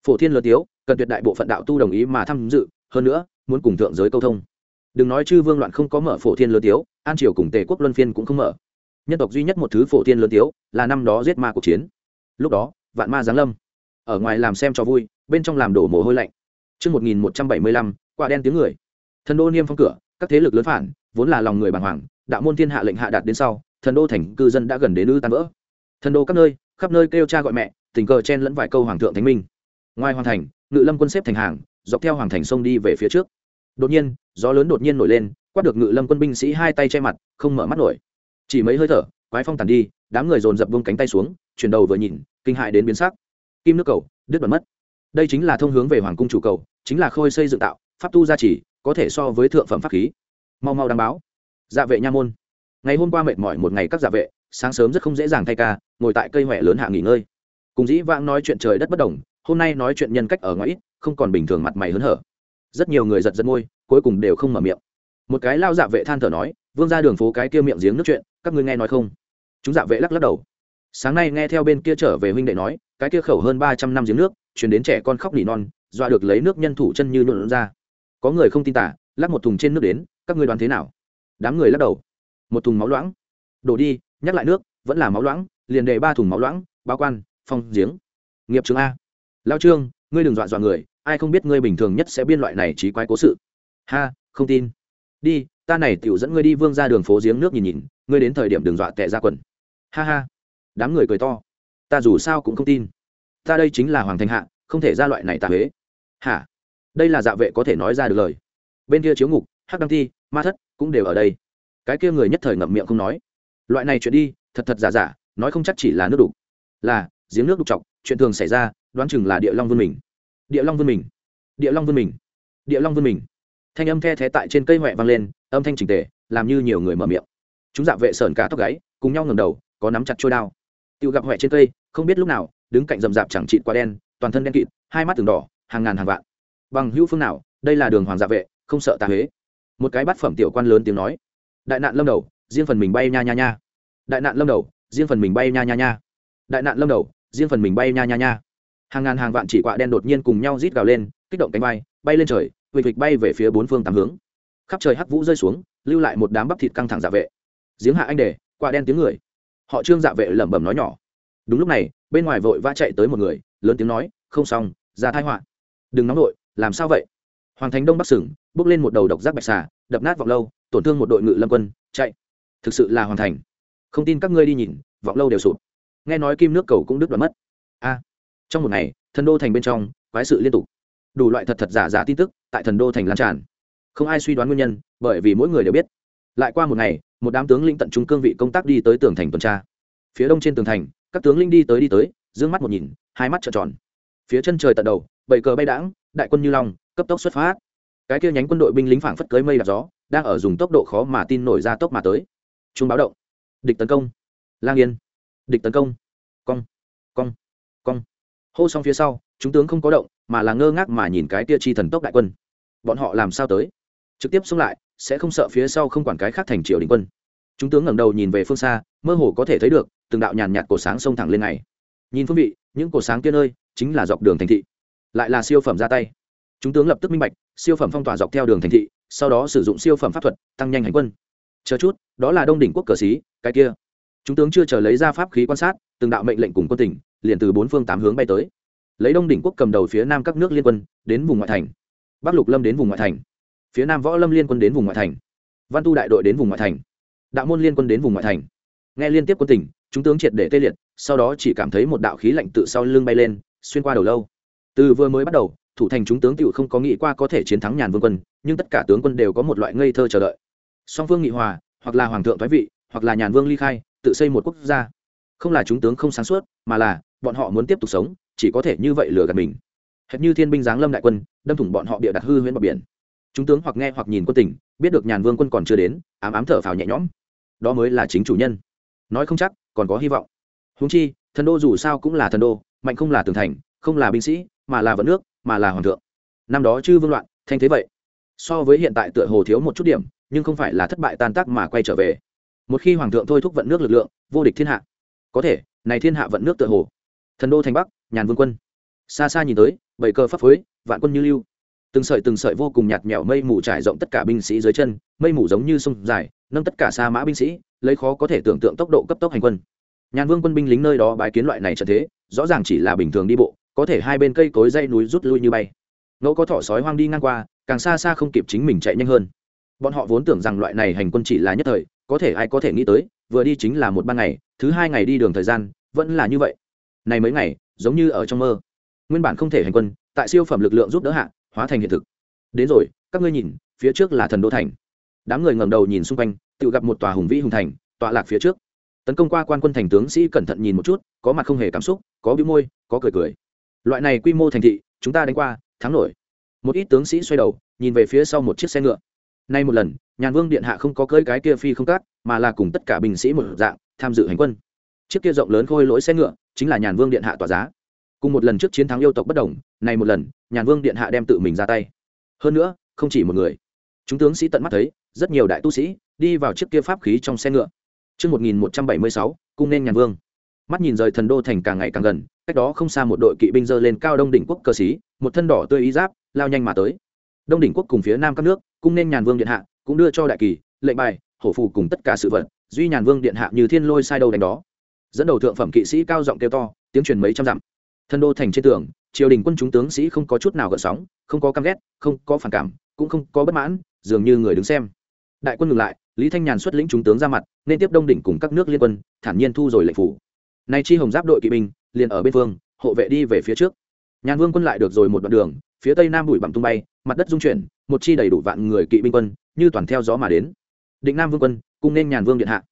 Phổ thiên lớn tiếu, cần tuyệt đại bộ phận đạo tu đồng ý mà tham dự, hơn nữa, muốn cùng thượng giới câu thông. Đừng nói chư vương loạn không có mở phổ thiên lớn tiếu, an triều cùng tề quốc luân phiên cũng không mở nhân tộc duy nhất một thứ phổ thiên lớn tiếu là năm đó giết ma cuộc chiến lúc đó vạn ma giáng lâm ở ngoài làm xem cho vui bên trong làm đổ mồ hôi lạnh Trước 1175, quả đen tiếng người. Thần đô niêm phong cửa, các thế lực lớn phản, vốn là lòng người bàng hoàng, đạo môn thiên hạ lệnh hạ đạt đến sau, thần đô thành cư dân đã gần đến ư tan vỡ. Thần đô các nơi, khắp nơi kêu cha gọi mẹ, tình cờ chen lẫn vài câu hoàng thượng thánh minh. Ngoài hoàng thành, ngự lâm quân xếp thành hàng, dọc theo hoàng thành sông đi về phía trước. Đột nhiên, gió lớn đột nhiên nổi lên, quát được ngự lâm quân binh sĩ hai tay che mặt, không mở mắt nổi. Chỉ mấy hơi thở, quái phong tàn đi, đám người dồn dập buông cánh tay xuống, chuyển đầu vừa nhìn, kinh hại đến biến sắc. Kim nước cầu, đứt bật mất. Đây chính là thông hướng về hoàng cung chủ cầu chính là khôi xây dựng tạo pháp tu gia trì có thể so với thượng phẩm pháp khí. Mau mau đăng báo. Dạ vệ nha môn. Ngày hôm qua mệt mỏi một ngày các dạ vệ sáng sớm rất không dễ dàng thay ca ngồi tại cây huệ lớn hạ nghỉ ngơi. Cùng dĩ vãng nói chuyện trời đất bất đồng hôm nay nói chuyện nhân cách ở ngoài ít không còn bình thường mặt mày hớn hở. Rất nhiều người giật giật môi cuối cùng đều không mở miệng. Một cái lao dạ vệ than thở nói vương ra đường phố cái kia miệng giếng nước chuyện các ngươi nghe nói không? Chúng dạ vệ lắc lắc đầu. Sáng nay nghe theo bên kia trở về huynh đệ nói, cái kia khẩu hơn ba trăm năm giếng nước, chuyển đến trẻ con khóc nỉ non, dọa được lấy nước nhân thủ chân như nhuộn ra. Có người không tin tả, lắc một thùng trên nước đến, các ngươi đoán thế nào? Đám người lắc đầu. Một thùng máu loãng. Đổ đi, nhắc lại nước, vẫn là máu loãng, liền đề ba thùng máu loãng, báo quan, phong giếng. Nghiệp trường a. Lao trương, ngươi đừng dọa dọa người, ai không biết ngươi bình thường nhất sẽ biên loại này trí quái cố sự. Ha, không tin. Đi, ta này tiểu dẫn ngươi đi vương ra đường phố giếng nước nhìn nhìn ngươi đến thời điểm đường dọa tệ ra quần. Ha ha. Đám người cười to. Ta dù sao cũng không tin. Ta đây chính là hoàng thành hạ, không thể ra loại này tạ huế. Hả? Đây là dạ vệ có thể nói ra được lời. Bên kia chiếu ngục, hắc đăng thi, ma thất cũng đều ở đây. Cái kia người nhất thời ngậm miệng không nói. Loại này chuyện đi, thật thật giả giả, nói không chắc chỉ là nước đục. Là, giếng nước đục chọc, chuyện thường xảy ra, đoán chừng là địa long vươn mình. Địa long vươn mình. Địa long vươn mình. Địa long vươn mình. Thanh âm the thé tại trên cây huệ vang lên, âm thanh trình tề, làm như nhiều người mở miệng chúng dạ vệ sờn cả tóc gáy, cùng nhau ngầm đầu, có nắm chặt trôi đao. Tự gặp huệ trên cây, không biết lúc nào, đứng cạnh rậm rạp chẳng trịn quá đen, toàn thân đen kịt, hai mắt từng đỏ, hàng ngàn hàng vạn. Bằng hữu phương nào, đây là đường hoàng dạ vệ, không sợ tà huế. Một cái bát phẩm tiểu quan lớn tiếng nói. Đại nạn lâm đầu, riêng phần mình bay nha nha nha. Đại nạn lâm đầu, riêng phần mình bay nha nha nha. Đại nạn lâm đầu, riêng phần mình bay nha nha nha. Hàng ngàn hàng vạn chỉ quạ đen đột nhiên cùng nhau rít gào lên, kích động cánh bay bay lên trời, vịt vịt bay về phía bốn phương tám hướng. Khắp trời hắc vũ rơi xuống, lưu lại một đám bắp thịt căng thẳng dạ vệ giếng hạ anh đề, quả đen tiếng người. Họ trương dạ vệ lẩm bẩm nói nhỏ. Đúng lúc này, bên ngoài vội va chạy tới một người, lớn tiếng nói, không xong, ra thái họa. Đừng nóng vội, làm sao vậy? Hoàng thành đông bắc sừng bước lên một đầu độc giác bạch xà, đập nát vọng lâu, tổn thương một đội ngự lâm quân, chạy. Thực sự là hoàn thành. Không tin các ngươi đi nhìn, vọng lâu đều sụp. Nghe nói kim nước cầu cũng đứt đoạn mất. A. Trong một ngày, thần đô thành bên trong, quái sự liên tục. Đủ loại thật thật giả giả tin tức tại thần đô thành lan tràn. Không ai suy đoán nguyên nhân, bởi vì mỗi người đều biết lại qua một ngày, một đám tướng lĩnh tận trung cương vị công tác đi tới tường thành tuần tra. Phía đông trên tường thành, các tướng lĩnh đi tới đi tới d ư ơ n g mắt một nhìn, hai mắt trợn tròn. Phía chân trời tận đầu, bảy cờ bay đãng, đại quân như long, cấp tốc xuất phát. Cái kia nhánh quân đội binh lính phảng phất cưới mây đạp gió, đang ở dùng tốc độ khó mà tin nổi ra tốc mà tới. Chúng báo động. Địch tấn công. Lang yên. Địch tấn công. Cong. Cong. Cong. Hô xong phía sau, chúng tướng không có động, mà là ngơ ngác mà nhìn cái tia chi thần tốc đại quân. Bọn họ làm sao tới? Trực tiếp xông lại, sẽ không sợ phía sau không quản cái khác thành triều đình quân. Chúng tướng ngẩng đầu nhìn về phương xa, mơ hồ có thể thấy được, từng đạo nhàn nhạt cổ sáng sông thẳng lên này. Nhìn phương vị, những cổ sáng kia nơi, chính là dọc đường thành thị. Lại là siêu phẩm ra tay. Chúng tướng lập tức minh bạch, siêu phẩm phong tỏa dọc theo đường thành thị, sau đó sử dụng siêu phẩm pháp thuật, tăng nhanh hành quân. Chờ chút, đó là đông đỉnh quốc cờ xí, cái kia. Chúng tướng chưa chờ lấy ra pháp khí quan sát, từng đạo mệnh lệnh cùng quân tỉnh, liền từ bốn phương tám hướng bay tới. Lấy đông đỉnh quốc cầm đầu phía nam các nước liên quân, đến vùng ngoại thành. Bắc lục lâm đến vùng ngoại thành phía nam võ lâm liên quân đến vùng ngoại thành văn tu đại đội đến vùng ngoại thành đạo môn liên quân đến vùng ngoại thành. Nghe liên tiếp quân tình, chúng tướng triệt để tê liệt sau đó chỉ cảm thấy một đạo khí lạnh tự sau lưng bay lên xuyên qua đầu lâu. Từ vừa mới bắt đầu thủ thành chúng tướng tựu không có nghĩ qua có thể chiến thắng nhàn vương quân nhưng tất cả tướng quân đều có một loại ngây thơ chờ đợi. Song phương nghị hòa hoặc là hoàng thượng thoái vị hoặc là nhàn vương ly khai tự xây một quốc gia. Không là chúng tướng không sáng suốt mà là bọn họ muốn tiếp tục sống chỉ có thể như vậy lừa gạt mình. Hệt như thiên binh giáng lâm đại quân đâm thủng bọn họ bịa đặt hư huyễn bờ biển chúng tướng hoặc nghe hoặc nhìn quân tỉnh, biết được nhàn vương quân còn chưa đến ám ám thở phào nhẹ nhõm. Đó mới là chính chủ nhân. Nói không chắc còn có hy vọng. Húng chi thần đô dù sao cũng là thần đô mạnh không là tường thành không là binh sĩ mà là vận nước mà là hoàng thượng. Năm đó chư vương loạn thanh thế vậy. So với hiện tại tựa hồ thiếu một chút điểm nhưng không phải là thất bại tan tác mà quay trở về. Một khi hoàng thượng thôi thúc vận nước lực lượng vô địch thiên hạ. Có thể này thiên hạ vận nước tựa hồ. Thần đô thành bắc nhàn vương quân. Xa xa nhìn tới bảy cơ pháp phối vạn quân như lưu từng sợi từng sợi vô cùng nhạt mèo mây mù trải rộng tất cả binh sĩ dưới chân, mây mù giống như sông dài, nâng tất cả xa mã binh sĩ, lấy khó có thể tưởng tượng tốc độ cấp tốc hành quân. Nhàn vương quân binh lính nơi đó bái kiến loại này trận thế, rõ ràng chỉ là bình thường đi bộ, có thể hai bên cây cối dây núi rút lui như bay. Ngẫu có thỏ sói hoang đi ngang qua, càng xa xa không kịp chính mình chạy nhanh hơn. Bọn họ vốn tưởng rằng loại này hành quân chỉ là nhất thời, có thể ai có thể nghĩ tới, vừa đi chính là một ban ngày, thứ hai ngày đi đường thời gian, vẫn là như vậy. Này mấy ngày, giống như ở trong mơ. Nguyên bản không thể hành quân, tại siêu phẩm lực lượng giúp đỡ hạ hóa thành hiện thực. Đến rồi, các ngươi nhìn, phía trước là thần đô thành. Đám người ngẩng đầu nhìn xung quanh tự gặp một tòa hùng vĩ hùng thành, tọa lạc phía trước. Tấn công qua quan quân thành tướng sĩ cẩn thận nhìn một chút, có mặt không hề cảm xúc, có bĩu môi, có cười cười. Loại này quy mô thành thị, chúng ta đánh qua, thắng nổi. Một ít tướng sĩ xoay đầu, nhìn về phía sau một chiếc xe ngựa. Nay một lần, nhàn vương điện hạ không có cưỡi cái kia phi không cát, mà là cùng tất cả binh sĩ một dạng, tham dự hành quân. Chiếc kia rộng lớn khôi lỗi xe ngựa, chính là nhàn vương điện hạ tỏa giá cùng một lần trước chiến thắng yêu tộc bất đồng này một lần nhàn vương điện hạ đem tự mình ra tay. Hơn nữa không chỉ một người. Chúng tướng sĩ tận mắt thấy rất nhiều đại tu sĩ đi vào chiếc kia pháp khí trong xe ngựa. Trước 1176, cung nên nhàn vương. Mắt nhìn rời thần đô thành càng ngày càng gần, cách đó không xa một đội kỵ binh dơ lên cao đông đỉnh quốc cơ sĩ, một thân đỏ tươi ý giáp lao nhanh mà tới. Đông đỉnh quốc cùng phía nam các nước cung nên nhàn vương điện hạ cũng đưa cho đại kỳ lệnh bài hổ phù cùng tất cả sự vật duy nhàn vương điện hạ như thiên lôi sai đầu đánh đó. Dẫn đầu thượng phẩm kỵ sĩ cao giọng kêu to tiếng truyền mấy trăm dặm thân đô thành trên tường, triều đình quân chúng tướng sĩ không có chút nào gợn sóng, không có căm ghét, không có phản cảm, cũng không có bất mãn, dường như người đứng xem. Đại quân ngừng lại, lý thanh nhàn xuất lĩnh chúng tướng ra mặt, nên tiếp đông đỉnh cùng các nước liên quân, thản nhiên thu rồi lệnh phủ. Nay chi hồng giáp đội kỵ binh, liền ở bên phương, hộ vệ đi về phía trước. Nhàn vương quân lại được rồi một đoạn đường, phía tây nam bụi bặm tung bay, mặt đất dung chuyển, một chi đầy đủ vạn người kỵ binh quân, như toàn theo gió mà đến. Định nam vương quân, cùng nên nhàn vương điện hạ.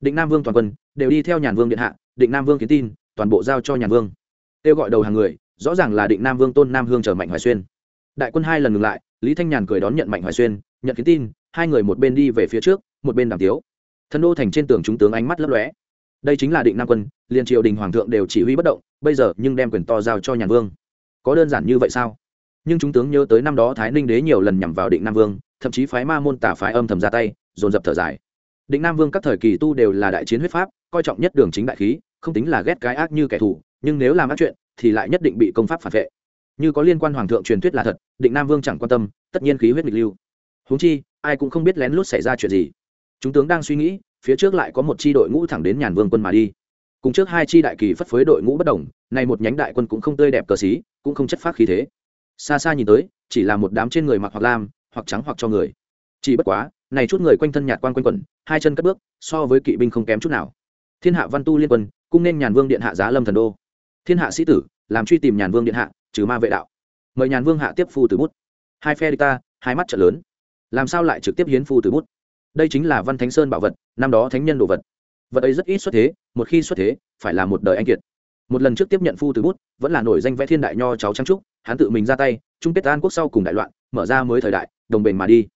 Định nam vương toàn quân, đều đi theo nhàn vương điện hạ, định nam vương kiến tin, toàn bộ giao cho nhàn vương kêu gọi đầu hàng người, rõ ràng là định nam vương tôn nam hương chờ mạnh hoài xuyên. Đại quân hai lần ngừng lại, lý thanh nhàn cười đón nhận mạnh hoài xuyên, nhận kiến tin, hai người một bên đi về phía trước, một bên đàm tiếu. Thân đô thành trên tường chúng tướng ánh mắt lấp lóe. Đây chính là định nam quân liền triều đình hoàng thượng đều chỉ huy bất động, bây giờ nhưng đem quyền to giao cho nhàn vương. Có đơn giản như vậy sao? Nhưng chúng tướng nhớ tới năm đó thái ninh đế nhiều lần nhằm vào định nam vương, thậm chí phái ma môn tả phái âm thầm ra tay, dồn dập thở dài. Định nam vương các thời kỳ tu đều là đại chiến huyết pháp, coi trọng nhất đường chính đại khí, không tính là ghét cái ác như kẻ thù nhưng nếu làm ác chuyện, thì lại nhất định bị công pháp phản vệ. Như có liên quan hoàng thượng truyền thuyết là thật, định nam vương chẳng quan tâm, tất nhiên khí huyết nghịch lưu. Huống chi, ai cũng không biết lén lút xảy ra chuyện gì. Chúng tướng đang suy nghĩ, phía trước lại có một chi đội ngũ thẳng đến nhàn vương quân mà đi. Cùng trước hai chi đại kỳ phất phới đội ngũ bất đồng này một nhánh đại quân cũng không tươi đẹp cờ xí, cũng không chất phát khí thế. Xa xa nhìn tới, chỉ là một đám trên người mặc hoặc lam, hoặc trắng hoặc cho người. Chỉ bất quá, này chút người quanh thân nhạt quan quanh quẩn, hai chân cất bước, so với kỵ binh không kém chút nào. Thiên hạ văn tu liên quân, cung nên nhàn vương điện hạ giá lâm thần đô thiên hạ sĩ tử, làm truy tìm nhàn vương điện hạ, trừ ma vệ đạo. Mời nhàn vương hạ tiếp phu từ bút. Hai phe đi ta, hai mắt trợ lớn. Làm sao lại trực tiếp hiến phu từ bút? Đây chính là văn thánh sơn bảo vật, năm đó thánh nhân đồ vật. Vật ấy rất ít xuất thế, một khi xuất thế, phải là một đời anh kiệt. Một lần trước tiếp nhận phu từ bút, vẫn là nổi danh vẽ thiên đại nho cháu trang trúc, hắn tự mình ra tay, chung kết an quốc sau cùng đại loạn, mở ra mới thời đại, đồng bền mà đi.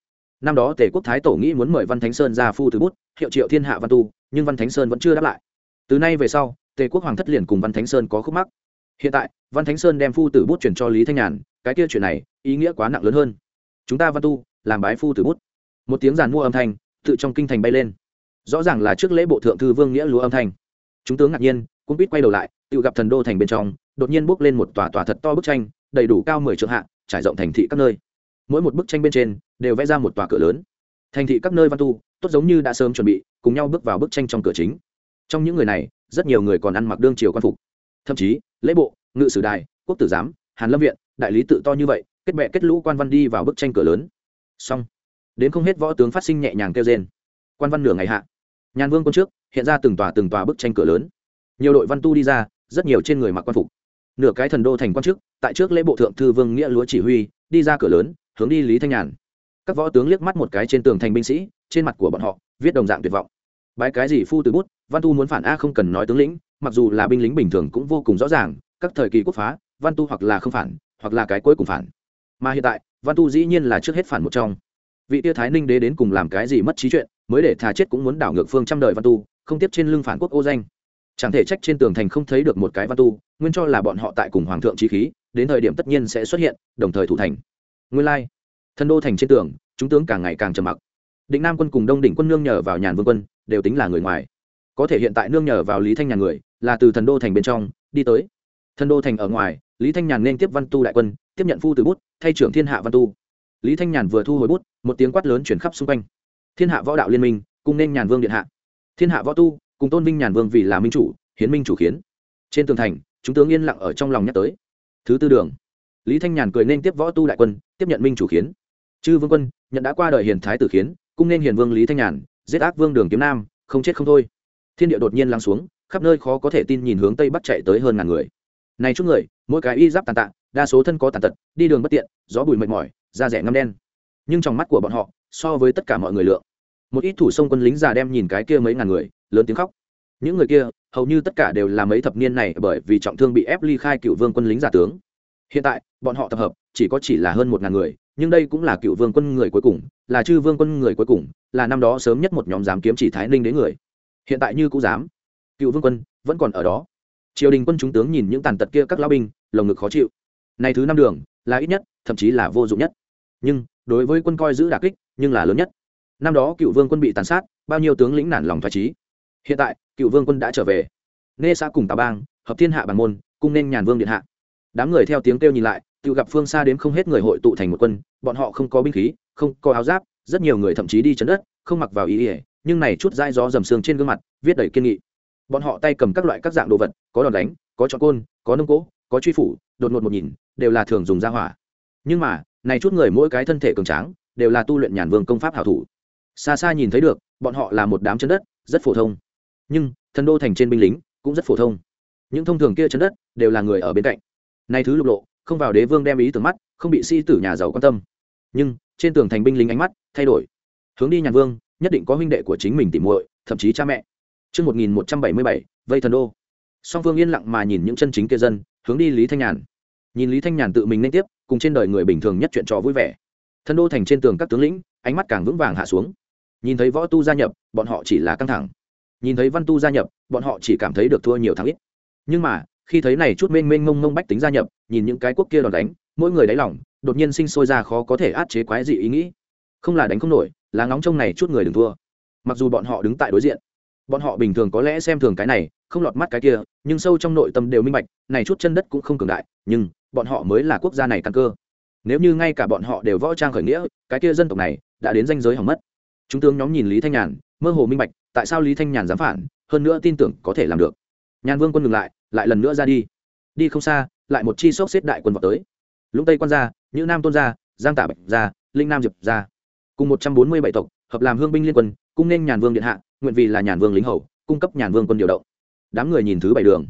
Năm đó tề quốc thái tổ nghĩ muốn mời văn thánh sơn ra phu từ bút, hiệu triệu thiên hạ văn tu, nhưng văn thánh sơn vẫn chưa đáp lại. Từ nay về sau tề quốc hoàng thất liền cùng văn thánh sơn có khúc mắc. Hiện tại, văn thánh sơn đem phu tử bút chuyển cho lý thanh nhàn, cái kia chuyện này, ý nghĩa quá nặng lớn hơn. Chúng ta văn tu, làm bái phu tử bút. Một tiếng giàn mua âm thanh, tự trong kinh thành bay lên. Rõ ràng là trước lễ bộ thượng thư vương nghĩa lúa âm thanh. Chúng tướng ngạc nhiên, cũng biết quay đầu lại, tự gặp thần đô thành bên trong, đột nhiên bước lên một tòa tòa thật to bức tranh, đầy đủ cao mười trượng hạ, trải rộng thành thị các nơi. Mỗi một bức tranh bên trên, đều vẽ ra một tòa cửa lớn. Thành thị các nơi văn tu, tốt giống như đã sớm chuẩn bị, cùng nhau bước vào bức tranh trong cửa chính. Trong những người này rất nhiều người còn ăn mặc đương triều quan phục. Thậm chí, lễ bộ, ngự sử đài, quốc tử giám, hàn lâm viện, đại lý tự to như vậy, kết bệ kết lũ quan văn đi vào bức tranh cửa lớn. Xong, đến không hết võ tướng phát sinh nhẹ nhàng kêu rên. Quan văn nửa ngày hạ, nhàn vương quân trước, hiện ra từng tòa từng tòa bức tranh cửa lớn. Nhiều đội văn tu đi ra, rất nhiều trên người mặc quan phục. Nửa cái thần đô thành quan chức tại trước lễ bộ thượng thư vương nghĩa lúa chỉ huy, đi ra cửa lớn, hướng đi lý thanh nhàn. Các võ tướng liếc mắt một cái trên tường thành binh sĩ, trên mặt của bọn họ, viết đồng dạng tuyệt vọng bái cái gì phu từ bút, văn tu muốn phản a không cần nói tướng lĩnh, mặc dù là binh lính bình thường cũng vô cùng rõ ràng, các thời kỳ quốc phá, văn tu hoặc là không phản, hoặc là cái cuối cùng phản. Mà hiện tại, văn tu dĩ nhiên là trước hết phản một trong. Vị tia thái ninh đế đến cùng làm cái gì mất trí chuyện, mới để thà chết cũng muốn đảo ngược phương trăm đời văn tu, không tiếp trên lưng phản quốc ô danh. Chẳng thể trách trên tường thành không thấy được một cái văn tu, nguyên cho là bọn họ tại cùng hoàng thượng trí khí, đến thời điểm tất nhiên sẽ xuất hiện, đồng thời thủ thành. Nguyên lai thân đô thành trên tường, chúng tướng càng ngày càng trầm mặc. Định nam quân cùng đông đỉnh quân nương nhờ vào nhàn vương quân đều tính là người ngoài. Có thể hiện tại nương nhờ vào lý thanh nhàn người, là từ thần đô thành bên trong, đi tới. Thần đô thành ở ngoài, lý thanh nhàn nên tiếp văn tu đại quân, tiếp nhận phu từ bút, thay trưởng thiên hạ văn tu. Lý thanh nhàn vừa thu hồi bút, một tiếng quát lớn chuyển khắp xung quanh. Thiên hạ võ đạo liên minh, cùng nên nhàn vương điện hạ. Thiên hạ võ tu, cùng tôn vinh nhàn vương vì là minh chủ, hiến minh chủ khiến trên tường thành, chúng tướng yên lặng ở trong lòng nhắc tới. Thứ tư đường. Lý thanh nhàn cười nên tiếp võ tu đại quân, tiếp nhận minh chủ khiến chư vương quân, nhận đã qua đời hiền thái tử khiến cung nên hiền vương lý thanh nhàn giết ác vương đường kiếm nam, không chết không thôi. Thiên địa đột nhiên lắng xuống, khắp nơi khó có thể tin nhìn hướng tây bắc chạy tới hơn ngàn người. Này chút người, mỗi cái y giáp tàn tạ, đa số thân có tàn tật, đi đường bất tiện, gió bụi mệt mỏi, da rẻ ngâm đen. Nhưng trong mắt của bọn họ, so với tất cả mọi người lượng, một ít thủ sông quân lính già đem nhìn cái kia mấy ngàn người, lớn tiếng khóc. Những người kia, hầu như tất cả đều là mấy thập niên này bởi vì trọng thương bị ép ly khai cựu vương quân lính giả tướng. Hiện tại, bọn họ tập hợp, chỉ có chỉ là hơn một ngàn người nhưng đây cũng là cựu vương quân người cuối cùng, là chư vương quân người cuối cùng, là năm đó sớm nhất một nhóm dám kiếm chỉ thái ninh đến người. Hiện tại như cũng dám. Cựu vương quân, vẫn còn ở đó. Triều đình quân chúng tướng nhìn những tàn tật kia các lao binh, lồng ngực khó chịu. Này thứ năm đường, là ít nhất, thậm chí là vô dụng nhất. Nhưng, đối với quân coi giữ đà kích, nhưng là lớn nhất. Năm đó cựu vương quân bị tàn sát, bao nhiêu tướng lĩnh nản lòng thoải trí hiện tại, cựu vương quân đã trở về. Nê xã cùng tà bang, hợp thiên hạ bản môn, cung nên nhàn vương điện hạ. Đám người theo tiếng kêu nhìn lại tự gặp phương xa đến không hết người hội tụ thành một quân, bọn họ không có binh khí, không có áo giáp, rất nhiều người thậm chí đi chấn đất, không mặc vào ý ỉa nhưng này chút dai gió dầm xương trên gương mặt, viết đầy kiên nghị. Bọn họ tay cầm các loại các dạng đồ vật, có đòn đánh, có trọn côn, có nông cỗ, có truy phủ, đột ngột một nhìn, đều là thường dùng ra hỏa. Nhưng mà, này chút người mỗi cái thân thể cường tráng, đều là tu luyện nhàn vương công pháp hảo thủ. Xa xa nhìn thấy được, bọn họ là một đám chân đất, rất phổ thông. Nhưng, thần đô thành trên binh lính cũng rất phổ thông. Những thông thường kia chân đất đều là người ở bên cạnh. Nay thứ lục lộ không vào đế vương đem ý tưởng mắt không bị sĩ tử nhà giàu quan tâm nhưng trên tường thành binh lính ánh mắt thay đổi hướng đi nhàn vương nhất định có huynh đệ của chính mình tỉ muội thậm chí cha mẹ Trước 1177, vây thần đô. Song Phương yên lặng mà nhìn những chân chính kia dân, hướng đi Lý Thanh Nhàn. Nhìn Lý Thanh Nhàn tự mình nên tiếp, cùng trên đời người bình thường nhất chuyện trò vui vẻ. Thần đô thành trên tường các tướng lĩnh, ánh mắt càng vững vàng hạ xuống. Nhìn thấy võ tu gia nhập, bọn họ chỉ là căng thẳng. Nhìn thấy văn tu gia nhập, bọn họ chỉ cảm thấy được thua nhiều thắng ít. Nhưng mà, khi thấy này chút mênh mênh mông mông bách tính gia nhập, nhìn những cái quốc kia đòn đánh, mỗi người đáy lòng, đột nhiên sinh sôi ra khó có thể át chế quái dị ý nghĩ. Không là đánh không nổi, là ngóng trông này chút người đừng thua. Mặc dù bọn họ đứng tại đối diện, bọn họ bình thường có lẽ xem thường cái này không lọt mắt cái kia nhưng sâu trong nội tâm đều minh bạch này chút chân đất cũng không cường đại nhưng bọn họ mới là quốc gia này căn cơ nếu như ngay cả bọn họ đều võ trang khởi nghĩa cái kia dân tộc này đã đến danh giới hỏng mất chúng tướng nhóm nhìn lý thanh nhàn mơ hồ minh bạch tại sao lý thanh nhàn dám phản hơn nữa tin tưởng có thể làm được nhàn vương quân ngừng lại lại lần nữa ra đi. Đi không xa, lại một chi sốc xếp đại quân vào tới. Lũng tây quan gia như nam tôn gia, giang tả bạch gia, linh nam diệp gia. Cùng một trăm bốn mươi bảy tộc, hợp làm hương binh liên quân, cung nên nhàn vương điện hạ, nguyện vì là nhàn vương lính hầu, cung cấp nhàn vương quân điều động. Đám người nhìn thứ bảy đường.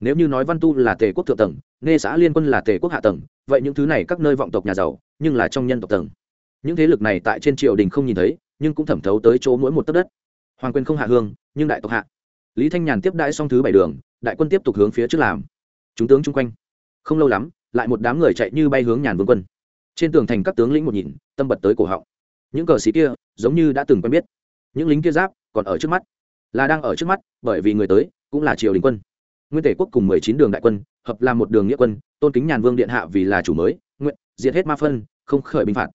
Nếu như nói văn tu là tề quốc thượng tầng nghe xã liên quân là tề quốc hạ tầng, vậy những thứ này các nơi vọng tộc nhà giàu, nhưng là trong nhân tộc tầng. Những thế lực này tại trên triều đình không nhìn thấy, nhưng cũng thẩm thấu tới chỗ mỗi một tấc đất. Hoàng quyền không hạ hương, nhưng đại tộc hạ lý thanh nhàn tiếp đãi xong thứ bảy đường, đại quân tiếp tục hướng phía trước làm. Chúng tướng chung quanh. Không lâu lắm, lại một đám người chạy như bay hướng nhàn vương quân. Trên tường thành các tướng lĩnh một nhìn, tâm bật tới cổ họng. Những cờ sĩ kia, giống như đã từng quen biết. Những lính kia giáp, còn ở trước mắt. Là đang ở trước mắt, bởi vì người tới, cũng là triều đình quân. Nguyên tể quốc cùng mười chín đường đại quân, hợp làm một đường nghĩa quân, tôn kính nhàn vương điện hạ vì là chủ mới, nguyện diệt hết ma phân, không khởi binh phạt.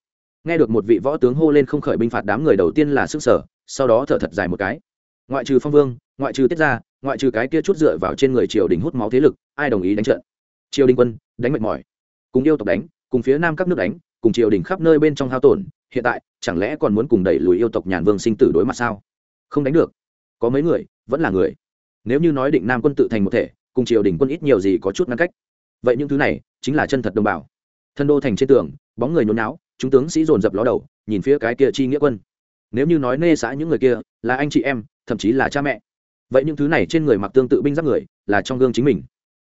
Nghe được một vị võ tướng hô lên không khởi binh phạt đám người đầu tiên là sức sở, sau đó thở thật dài một cái ngoại trừ phong vương, ngoại trừ tiết gia, ngoại trừ cái kia chút dựa vào trên người triều đình hút máu thế lực, ai đồng ý đánh trận? Triều đình quân, đánh mệt mỏi. Cùng yêu tộc đánh, cùng phía nam các nước đánh, cùng triều đình khắp nơi bên trong hao tổn, hiện tại, chẳng lẽ còn muốn cùng đẩy lùi yêu tộc nhàn vương sinh tử đối mặt sao? Không đánh được. Có mấy người, vẫn là người. Nếu như nói định nam quân tự thành một thể, cùng triều đình quân ít nhiều gì có chút ngăn cách. Vậy những thứ này, chính là chân thật đồng bào. Thân đô thành trên tường, bóng người nhốn náo chúng tướng sĩ dồn dập ló đầu, nhìn phía cái kia chi nghĩa quân. Nếu như nói nê xã những người kia, là anh chị em thậm chí là cha mẹ. Vậy những thứ này trên người mặc tương tự binh giáp người, là trong gương chính mình.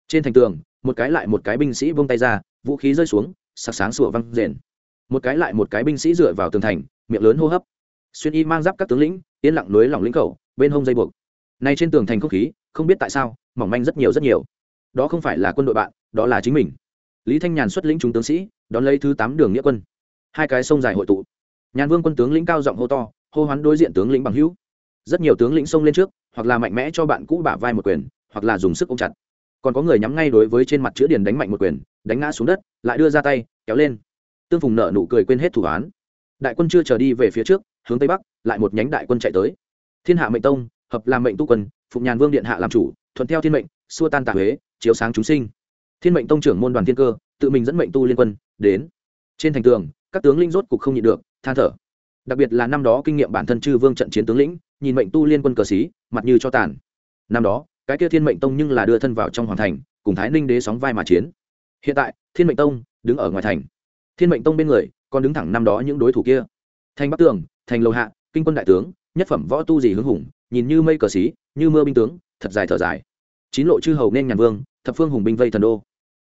Trên thành tường, một cái lại một cái binh sĩ vung tay ra, vũ khí rơi xuống, sặc sáng sủa văng rền. Một cái lại một cái binh sĩ dựa vào tường thành, miệng lớn hô hấp. Xuyên y mang giáp các tướng lĩnh, yên lặng núi lỏng lĩnh khẩu, bên hông dây buộc. Nay trên tường thành không khí, không biết tại sao, mỏng manh rất nhiều rất nhiều. Đó không phải là quân đội bạn, đó là chính mình. Lý thanh nhàn xuất lĩnh chúng tướng sĩ, đón lấy thứ tám đường nghĩa quân. Hai cái sông dài hội tụ. Nhàn vương quân tướng lĩnh cao giọng hô to, hô hoán đối diện tướng lĩnh bằng hữu rất nhiều tướng lĩnh xông lên trước, hoặc là mạnh mẽ cho bạn cũ bả vai một quyền, hoặc là dùng sức ôm chặt. Còn có người nhắm ngay đối với trên mặt chữ điền đánh mạnh một quyền, đánh ngã xuống đất, lại đưa ra tay, kéo lên. Tương phùng nợ nụ cười quên hết thủ án. Đại quân chưa trở đi về phía trước, hướng tây bắc, lại một nhánh đại quân chạy tới. Thiên hạ mệnh tông, hợp làm mệnh tu quân, phụng nhàn vương điện hạ làm chủ, thuận theo thiên mệnh, xua tan tạ huế, chiếu sáng chúng sinh. Thiên mệnh tông trưởng môn đoàn thiên cơ, tự mình dẫn mệnh tu liên quân, đến. Trên thành tường, các tướng linh rốt cục không nhịn được, than thở. Đặc biệt là năm đó kinh nghiệm bản thân chư vương trận chiến tướng lĩnh nhìn mệnh tu liên quân cờ xí, mặt như cho tàn. Năm đó, cái kia thiên mệnh tông nhưng là đưa thân vào trong hoàng thành, cùng thái ninh đế sóng vai mà chiến. Hiện tại, thiên mệnh tông đứng ở ngoài thành. Thiên mệnh tông bên người còn đứng thẳng năm đó những đối thủ kia. Thành bắc tường, thành lầu hạ, kinh quân đại tướng, nhất phẩm võ tu gì hướng hùng, nhìn như mây cờ xí, như mưa binh tướng, thật dài thở dài. Chín lộ chư hầu nên nhàn vương, thập phương hùng binh vây thần đô.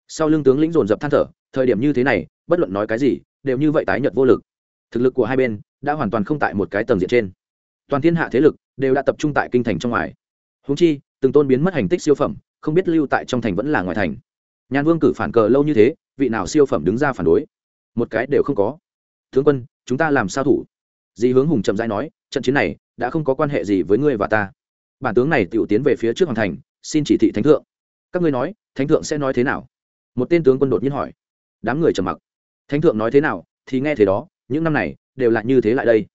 Sau lưng tướng lĩnh dồn dập than thở, thời điểm như thế này, bất luận nói cái gì, đều như vậy tái nhật vô lực. Thực lực của hai bên đã hoàn toàn không tại một cái tầng diện trên toàn thiên hạ thế lực đều đã tập trung tại kinh thành trong ngoài. Húng chi, từng tôn biến mất hành tích siêu phẩm, không biết lưu tại trong thành vẫn là ngoài thành. Nhàn vương cử phản cờ lâu như thế, vị nào siêu phẩm đứng ra phản đối? Một cái đều không có. Tướng quân, chúng ta làm sao thủ? Di hướng hùng chậm rãi nói, trận chiến này đã không có quan hệ gì với ngươi và ta. Bản tướng này tự tiến về phía trước hoàng thành, xin chỉ thị thánh thượng. Các ngươi nói, thánh thượng sẽ nói thế nào? Một tên tướng quân đột nhiên hỏi. Đám người trầm mặc. Thánh thượng nói thế nào, thì nghe thế đó, những năm này đều là như thế lại đây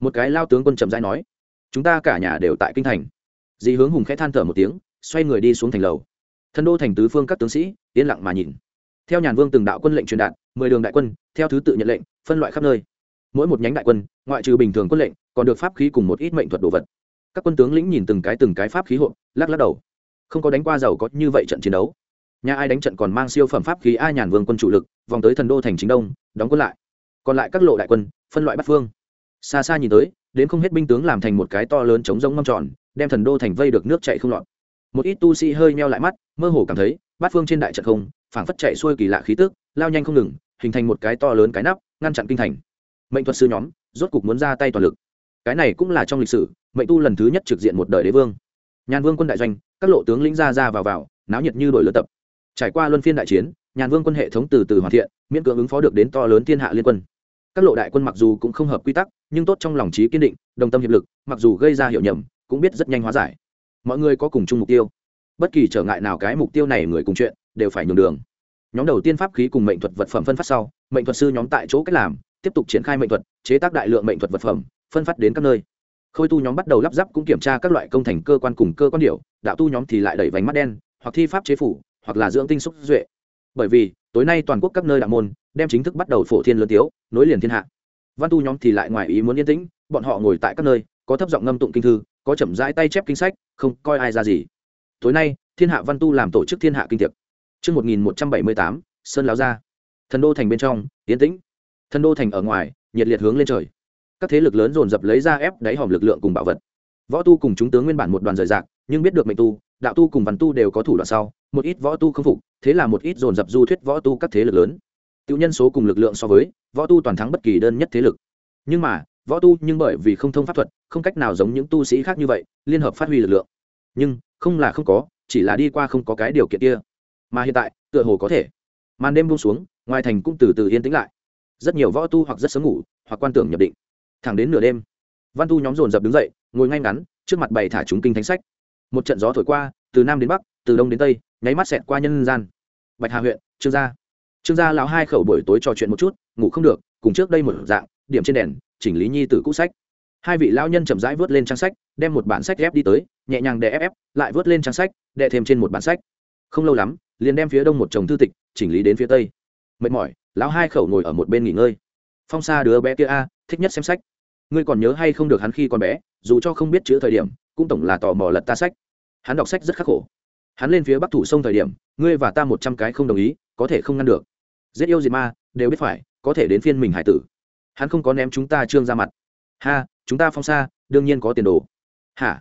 một cái lao tướng quân chậm rãi nói, chúng ta cả nhà đều tại kinh thành. Di hướng hùng khẽ than thở một tiếng, xoay người đi xuống thành lầu. Thân đô thành tứ phương các tướng sĩ yên lặng mà nhìn. Theo nhàn vương từng đạo quân lệnh truyền đạt, mười đường đại quân, theo thứ tự nhận lệnh, phân loại khắp nơi. Mỗi một nhánh đại quân, ngoại trừ bình thường quân lệnh, còn được pháp khí cùng một ít mệnh thuật đồ vật. Các quân tướng lĩnh nhìn từng cái từng cái pháp khí hộ, lắc lắc đầu. Không có đánh qua giàu có như vậy trận chiến đấu. Nhà ai đánh trận còn mang siêu phẩm pháp khí ai nhàn vương quân chủ lực, vòng tới thần đô thành chính đông, đóng quân lại. Còn lại các lộ đại quân, phân loại bắt phương xa xa nhìn tới, đến không hết binh tướng làm thành một cái to lớn chống rông mâm tròn, đem thần đô thành vây được nước chạy không lọt. Một ít tu sĩ hơi meo lại mắt, mơ hồ cảm thấy, bát phương trên đại trận không, phảng phất chạy xuôi kỳ lạ khí tức, lao nhanh không ngừng, hình thành một cái to lớn cái nắp, ngăn chặn kinh thành. Mệnh thuật sư nhóm, rốt cục muốn ra tay toàn lực. Cái này cũng là trong lịch sử, mệnh tu lần thứ nhất trực diện một đời đế vương. Nhàn vương quân đại doanh, các lộ tướng lĩnh ra ra vào vào, náo nhiệt như đội lửa tập. Trải qua luân phiên đại chiến, nhàn vương quân hệ thống từ từ hoàn thiện, miễn cưỡng ứng phó được đến to lớn thiên hạ liên quân các lộ đại quân mặc dù cũng không hợp quy tắc, nhưng tốt trong lòng trí kiên định, đồng tâm hiệp lực, mặc dù gây ra hiệu nhầm, cũng biết rất nhanh hóa giải. Mọi người có cùng chung mục tiêu. Bất kỳ trở ngại nào cái mục tiêu này người cùng chuyện, đều phải nhường đường. Nhóm đầu tiên pháp khí cùng mệnh thuật vật phẩm phân phát sau, mệnh thuật sư nhóm tại chỗ cách làm, tiếp tục triển khai mệnh thuật, chế tác đại lượng mệnh thuật vật phẩm, phân phát đến các nơi. Khôi tu nhóm bắt đầu lắp ráp cũng kiểm tra các loại công thành cơ quan cùng cơ quan điệu đạo tu nhóm thì lại đẩy vánh mắt đen, hoặc thi pháp chế phủ, hoặc là dưỡng tinh xúc duệ. Bởi vì, tối nay toàn quốc các nơi đạo môn đem chính thức bắt đầu phổ thiên lớn tiếu nối liền thiên hạ văn tu nhóm thì lại ngoài ý muốn yên tĩnh bọn họ ngồi tại các nơi có thấp giọng ngâm tụng kinh thư có chậm rãi tay chép kinh sách không coi ai ra gì tối nay thiên hạ văn tu làm tổ chức thiên hạ kinh tiệc Trước 1178, Sơn Láo ra. Thần đô thành bên trong, yên tĩnh. Thần đô thành ở ngoài, nhiệt liệt hướng lên trời. Các thế lực lớn dồn dập lấy ra ép đáy hòm lực lượng cùng bảo vật. Võ tu cùng chúng tướng nguyên bản một đoàn rời rạc, nhưng biết được mệnh tu, đạo tu cùng văn tu đều có thủ đoạn sau, một ít võ tu không phục, thế là một ít dồn dập du thuyết võ tu các thế lực lớn tiểu nhân số cùng lực lượng so với, võ tu toàn thắng bất kỳ đơn nhất thế lực. Nhưng mà, võ tu nhưng bởi vì không thông pháp thuật, không cách nào giống những tu sĩ khác như vậy, liên hợp phát huy lực lượng. Nhưng, không là không có, chỉ là đi qua không có cái điều kiện kia. Mà hiện tại tựa hồ có thể. Màn đêm buông xuống ngoài thành cũng từ từ yên tĩnh lại. Rất nhiều võ tu hoặc rất sớm ngủ hoặc quan tưởng nhập định. Thẳng đến nửa đêm văn tu nhóm dồn dập đứng dậy ngồi ngay ngắn trước mặt bày thả chúng kinh thánh sách. Một trận gió thổi qua từ nam đến bắc từ đông đến tây nháy mắt xẹt qua nhân gian. Bạch hà huyện trương gia trương gia lão hai khẩu buổi tối trò chuyện một chút, ngủ không được, cùng trước đây một dạng, điểm trên đèn, chỉnh lý nhi từ cũ sách. Hai vị lão nhân chậm rãi vớt lên trang sách, đem một bản sách ghép đi tới, nhẹ nhàng đè ép ép, lại vớt lên trang sách, đè thêm trên một bản sách. Không lâu lắm, liền đem phía đông một chồng thư tịch chỉnh lý đến phía tây. Mệt mỏi, lão hai khẩu ngồi ở một bên nghỉ ngơi. Phong xa đứa bé kia a, thích nhất xem sách. Ngươi còn nhớ hay không được hắn khi còn bé, dù cho không biết chữ thời điểm, cũng tổng là tò mò lật ta sách. Hắn đọc sách rất khắc khổ. Hắn lên phía bắc thủ sông thời điểm, ngươi và ta một trăm cái không đồng ý, có thể không ngăn được giết yêu diệt ma, đều biết phải, có thể đến phiên mình hải tử. Hắn không có ném chúng ta trương ra mặt. Ha, chúng ta phong xa đương nhiên có tiền đồ. Hả?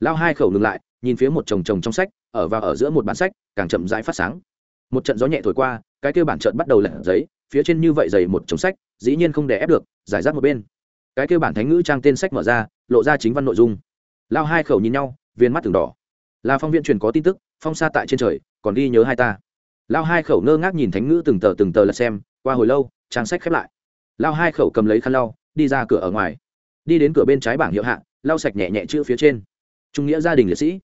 Lao hai khẩu ngừng lại, nhìn phía một chồng chồng trong sách, ở và ở giữa một bản sách, càng chậm rãi phát sáng. Một trận gió nhẹ thổi qua, cái kêu bản trận bắt đầu lật giấy, phía trên như vậy dày một chồng sách, dĩ nhiên không để ép được, giải rác một bên. Cái kêu bản thánh ngữ trang tên sách mở ra, lộ ra chính văn nội dung. Lao hai khẩu nhìn nhau, viên mắt từng đỏ. Là phong viện truyền có tin tức, phong xa tại trên trời, còn ghi nhớ hai ta lao hai khẩu ngơ ngác nhìn thánh ngữ từng tờ từng tờ lật xem, qua hồi lâu, trang sách khép lại. Lao hai khẩu cầm lấy khăn lau, đi ra cửa ở ngoài. Đi đến cửa bên trái bảng hiệu hạ, lau sạch nhẹ nhẹ chữ phía trên. Trung nghĩa gia đình liệt sĩ.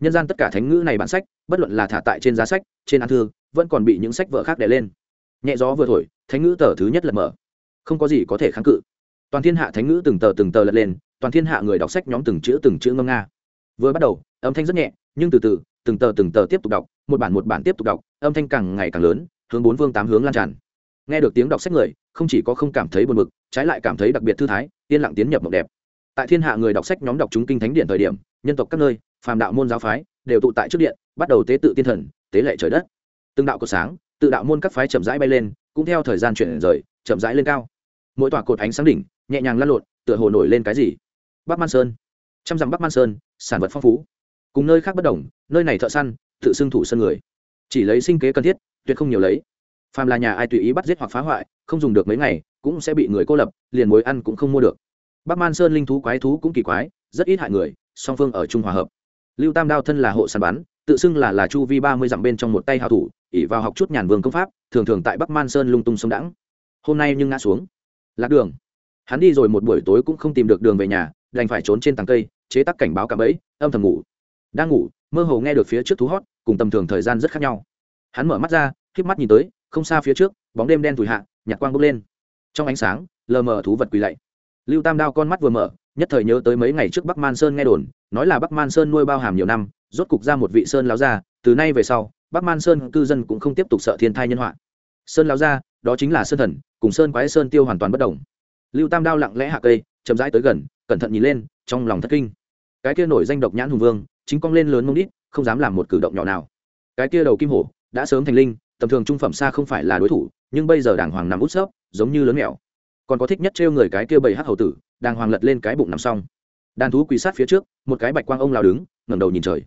Nhân gian tất cả thánh ngữ này bản sách, bất luận là thả tại trên giá sách, trên ăn thư, vẫn còn bị những sách vợ khác đè lên. Nhẹ gió vừa thổi, thánh ngữ tờ thứ nhất lật mở. Không có gì có thể kháng cự. Toàn thiên hạ thánh ngữ từng tờ từng tờ lật lên, toàn thiên hạ người đọc sách nhóm từng chữ từng chữ ngâm nga. Vừa bắt đầu, âm thanh rất nhẹ, nhưng từ từ từng tờ từng tờ tiếp tục đọc, một bản một bản tiếp tục đọc, âm thanh càng ngày càng lớn, hướng bốn phương tám hướng lan tràn. Nghe được tiếng đọc sách người, không chỉ có không cảm thấy buồn bực, trái lại cảm thấy đặc biệt thư thái, yên lặng tiến nhập mộng đẹp. Tại thiên hạ người đọc sách nhóm đọc chúng kinh thánh điện thời điểm, nhân tộc các nơi, phàm đạo môn giáo phái, đều tụ tại trước điện, bắt đầu tế tự tiên thần, tế lệ trời đất. Từng đạo cột sáng, tự đạo môn các phái chậm rãi bay lên, cũng theo thời gian chuyển rời, chậm rãi lên cao. Mỗi tòa cột ánh sáng đỉnh, nhẹ nhàng lăn lộn, tựa hồ nổi lên cái gì? Bắc man sơn. Trăm dặm bắc man sơn, sản vật phong phú cùng nơi khác bất đồng, nơi này thợ săn, tự xưng thủ sân người. Chỉ lấy sinh kế cần thiết, tuyệt không nhiều lấy. Phàm là nhà ai tùy ý bắt giết hoặc phá hoại, không dùng được mấy ngày, cũng sẽ bị người cô lập, liền mối ăn cũng không mua được. Bắc man sơn linh thú quái thú cũng kỳ quái, rất ít hại người, song phương ở trung hòa hợp. Lưu tam đao thân là hộ săn bắn, tự xưng là là chu vi ba mươi dặm bên trong một tay hào thủ ỉ vào học chút nhàn vương công pháp, thường thường tại bắc man sơn lung tung sông đẳng hôm nay nhưng ngã xuống. Lạc đường. Hắn đi rồi một buổi tối cũng không tìm được đường về nhà, đành phải trốn trên tàng cây, chế tắc cảnh báo cạm bẫy, âm thầm ngủ đang ngủ, mơ hồ nghe được phía trước thú hót, cùng tầm thường thời gian rất khác nhau. Hắn mở mắt ra k mắt nhìn tới, không xa phía trước, bóng đêm đen thùi hạ nhạc quang bốc lên. Trong ánh sáng, lờ mờ thú vật quỳ lạy. Lưu tam đao con mắt vừa mở, nhất thời nhớ tới mấy ngày trước bắc man sơn nghe đồn, nói là bắc man sơn nuôi bao hàm nhiều năm, rốt cục ra một vị sơn láo ra từ nay về sau, bắc man sơn cư dân cũng không tiếp tục sợ thiên thai nhân họa. Sơn láo ra đó chính là sơn thần, cùng sơn quái sơn tiêu hoàn toàn bất đồng. Lưu tam đao lặng lẽ hạ cây, chậm rãi tới gần, cẩn thận nhìn lên, trong lòng thất kinh cái kia nổi danh độc nhãn hùng vương, chính cong lên lớn mông đít, không dám làm một cử động nhỏ nào. Cái kia đầu kim hổ, đã sớm thành linh, tầm thường trung phẩm xa không phải là đối thủ, nhưng bây giờ đàng hoàng nằm út xớp giống như lớn mèo còn có thích nhất trêu người cái kia bầy hắc hầu tử, đàng hoàng lật lên cái bụng nằm xong. Đàn thú quỳ sát phía trước, một cái bạch quang ông lao đứng, ngẩng đầu nhìn trời.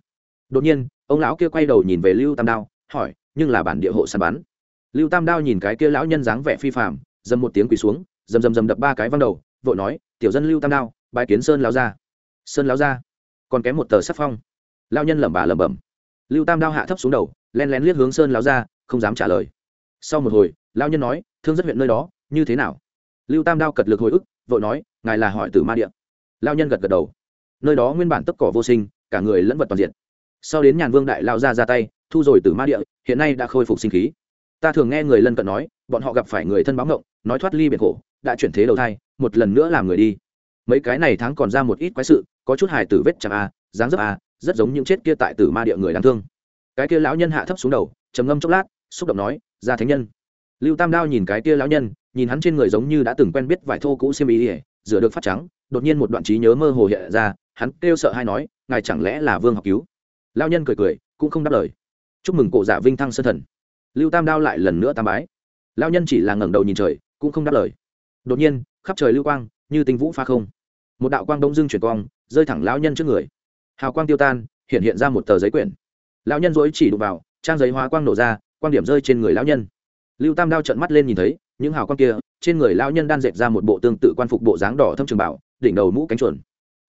Đột nhiên, ông lão kia quay đầu nhìn về lưu tam đao, hỏi, nhưng là bản địa hộ săn bắn? Lưu tam đao nhìn cái kia lão nhân dáng vẻ phi phàm, dầm một tiếng quỳ xuống, dầm dầm dầm đập ba cái văng đầu, vội nói, tiểu dân lưu tam đao bài kiến sơn lão ra sơn lão ra còn kém một tờ sắc phong. Lao nhân lẩm bà lẩm bẩm. Lưu tam đao hạ thấp xuống đầu, len lén liếc hướng sơn lão ra không dám trả lời. Sau một hồi lao nhân nói, thương rất huyện nơi đó, như thế nào? Lưu tam đao cật lực hồi ức, vội nói, ngài là hỏi từ ma địa. Lao nhân gật gật đầu. Nơi đó nguyên bản tấp cỏ vô sinh, cả người lẫn vật toàn diện. Sau đến nhàn vương đại lao ra ra tay, thu rồi từ ma địa, hiện nay đã khôi phục sinh khí. Ta thường nghe người lân cận nói, bọn họ gặp phải người thân báo ngộng, nói thoát ly biệt khổ, đã chuyển thế đầu thai, một lần nữa làm người đi. Mấy cái này tháng còn ra một ít quái sự có chút hài tử vết chẳng a, dáng dấp a, rất giống những chết kia tại tử ma địa người đáng thương. Cái kia lão nhân hạ thấp xuống đầu, trầm ngâm chốc lát, xúc động nói ra thánh nhân. Lưu tam đao nhìn cái kia lão nhân, nhìn hắn trên người giống như đã từng quen biết vải thô cũ xiêm ý ỉa rửa được phát trắng, đột nhiên một đoạn trí nhớ mơ hồ hiện ra, hắn kêu sợ hay nói, ngài chẳng lẽ là vương học cứu? Lão nhân cười cười, cũng không đáp lời. Chúc mừng cổ giả vinh thăng sân thần. Lưu tam đao lại lần nữa tam bái. Lão nhân chỉ là ngẩng đầu nhìn trời, cũng không đáp lời. Đột nhiên, khắp trời lưu quang, như tinh vũ pha không. Một đạo quang đông dương chuyển quang rơi thẳng lão nhân trước người. Hào quang tiêu tan hiện hiện ra một tờ giấy quyển. Lão nhân dối chỉ đụng vào trang giấy hóa quang nổ ra quan điểm rơi trên người lão nhân. Lưu tam đao trận mắt lên nhìn thấy những hào quang kia trên người lão nhân đan dệt ra một bộ tương tự quan phục bộ dáng đỏ thâm trường bảo đỉnh đầu mũ cánh chuồn.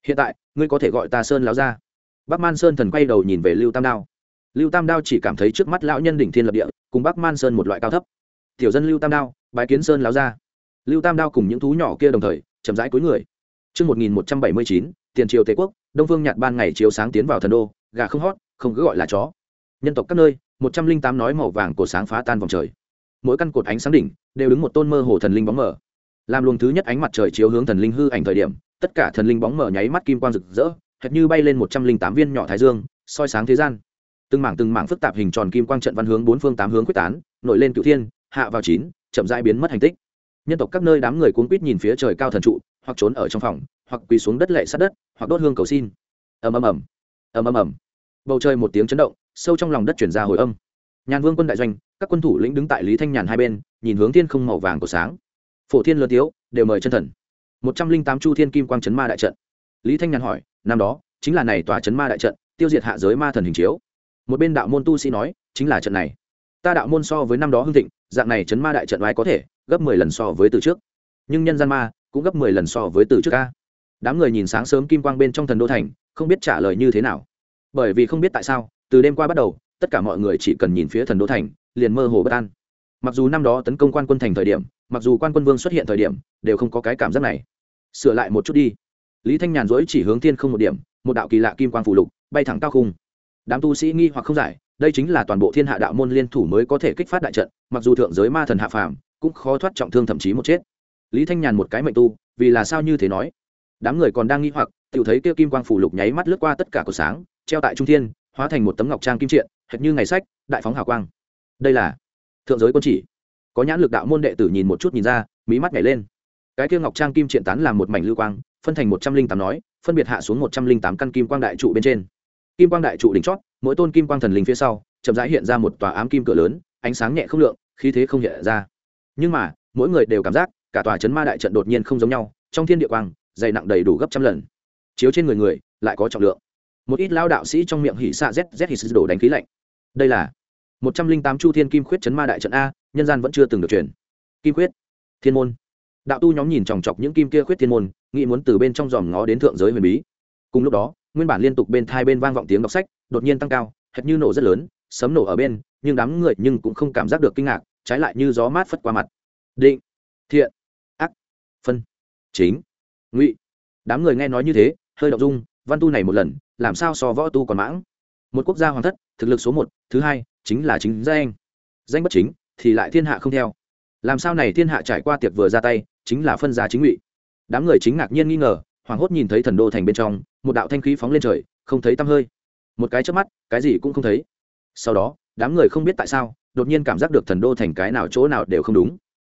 Hiện tại ngươi có thể gọi ta sơn lão ra bắc man sơn thần quay đầu nhìn về lưu tam đao. Lưu tam đao chỉ cảm thấy trước mắt lão nhân đỉnh thiên lập địa cùng bắc man sơn một loại cao thấp. Tiểu dân lưu tam đao bái kiến sơn lão ra lưu tam đao cùng những thú nhỏ kia đồng thời chậm rãi cuối người. Trước 1179, tiền triều Tề quốc, Đông Vương nhạt ban ngày chiếu sáng tiến vào thần đô, gà không hót, không cứ gọi là chó. Nhân tộc các nơi, 108 nói màu vàng cổ sáng phá tan vòng trời. Mỗi căn cột ánh sáng đỉnh đều đứng một tôn mơ hồ thần linh bóng mờ. Làm luồng thứ nhất ánh mặt trời chiếu hướng thần linh hư ảnh thời điểm, tất cả thần linh bóng mờ nháy mắt kim quang rực rỡ, hệt như bay lên 108 viên nhỏ thái dương, soi sáng thế gian. Từng mảng từng mảng phức tạp hình tròn kim quang trận văn hướng bốn phương tám hướng quyết tán, nổi lên cửu thiên, hạ vào chín, chậm rãi biến mất hành tích nhân tộc các nơi đám người cuốn quýt nhìn phía trời cao thần trụ, hoặc trốn ở trong phòng, hoặc quỳ xuống đất lệ sát đất, hoặc đốt hương cầu xin. Ầm ầm ầm. Ầm ầm ầm. Bầu trời một tiếng chấn động, sâu trong lòng đất chuyển ra hồi âm. Nhàn vương quân đại doanh, các quân thủ lĩnh đứng tại lý thanh nhàn hai bên, nhìn hướng thiên không màu vàng của sáng. Phổ thiên lớn tiếu, đều mời chân thần. Một trăm linh tám chu thiên kim quang chấn ma đại trận. Lý thanh nhàn hỏi, năm đó, chính là này tòa chấn ma đại trận, tiêu diệt hạ giới ma thần hình chiếu. Một bên đạo môn tu sĩ nói, chính là trận này ta đạo môn so với năm đó hưng thịnh, dạng này chấn ma đại trận ai có thể, gấp mười lần so với từ trước. Nhưng nhân gian ma, cũng gấp mười lần so với từ trước ca đám người nhìn sáng sớm kim quang bên trong thần đô thành, không biết trả lời như thế nào. Bởi vì không biết tại sao, từ đêm qua bắt đầu, tất cả mọi người chỉ cần nhìn phía thần đô thành, liền mơ hồ bất an. Mặc dù năm đó tấn công quan quân thành thời điểm, mặc dù quan quân vương xuất hiện thời điểm, đều không có cái cảm giác này. Sửa lại một chút đi. Lý thanh nhàn dỗi chỉ hướng thiên không một điểm, một đạo kỳ lạ kim quang phủ lục, bay thẳng cao khung. Đám tu sĩ nghi hoặc không giải đây chính là toàn bộ thiên hạ đạo môn liên thủ mới có thể kích phát đại trận, mặc dù thượng giới ma thần hạ phàm cũng khó thoát trọng thương thậm chí một chết. Lý thanh nhàn một cái mệnh tu, vì là sao như thế nói? Đám người còn đang nghi hoặc tự thấy kia kim quang phủ lục nháy mắt lướt qua tất cả cột sáng, treo tại trung thiên, hóa thành một tấm ngọc trang kim triện, hệt như ngày sách, đại phóng hào quang. Đây là thượng giới quân chỉ. Có nhãn lực đạo môn đệ tử nhìn một chút nhìn ra, mí mắt nhảy lên. Cái kia ngọc trang kim triện tán làm một mảnh lưu quang, phân thành một trăm linh tám nói, phân biệt hạ xuống một trăm linh tám căn kim quang đại trụ bên trên kim quang đại trụ đỉnh chót, mỗi tôn kim quang thần linh phía sau, chậm rãi hiện ra một tòa ám kim cửa lớn, ánh sáng nhẹ không lượng, khí thế không hiện ra. Nhưng mà, mỗi người đều cảm giác, cả tòa chấn ma đại trận đột nhiên không giống nhau, trong thiên địa quang, dày nặng đầy đủ gấp trăm lần. Chiếu trên người người, lại có trọng lượng. Một ít lao đạo sĩ trong miệng hỉ xạ z z hỉ sư đổ đánh khí lạnh. Đây là một trăm linh tám chu thiên kim khuyết chấn ma đại trận a, nhân gian vẫn chưa từng được truyền. Kim khuyết, thiên môn. Đạo tu nhóm nhìn chòng chọc những kim kia khuyết thiên môn, nghĩ muốn từ bên trong dòm ngó đến thượng giới huyền bí. Cùng lúc đó nguyên bản liên tục bên thai bên vang vọng tiếng đọc sách, đột nhiên tăng cao, hệt như nổ rất lớn, sấm nổ ở bên, nhưng đám người nhưng cũng không cảm giác được kinh ngạc, trái lại như gió mát phất qua mặt. Định, thiện, ác, phân, chính, ngụy. Đám người nghe nói như thế, hơi động dung, văn tu này một lần, làm sao so võ tu còn mãng? Một quốc gia hoàng thất, thực lực số một, thứ hai, chính là chính danh. Danh bất chính, thì lại thiên hạ không theo. Làm sao này thiên hạ trải qua tiệc vừa ra tay, chính là phân gia chính ngụy. Đám người chính ngạc nhiên nghi ngờ hoàng hốt nhìn thấy thần đô thành bên trong một đạo thanh khí phóng lên trời, không thấy tăm hơi. Một cái chớp mắt, cái gì cũng không thấy. Sau đó, đám người không biết tại sao, đột nhiên cảm giác được thần đô thành cái nào chỗ nào đều không đúng.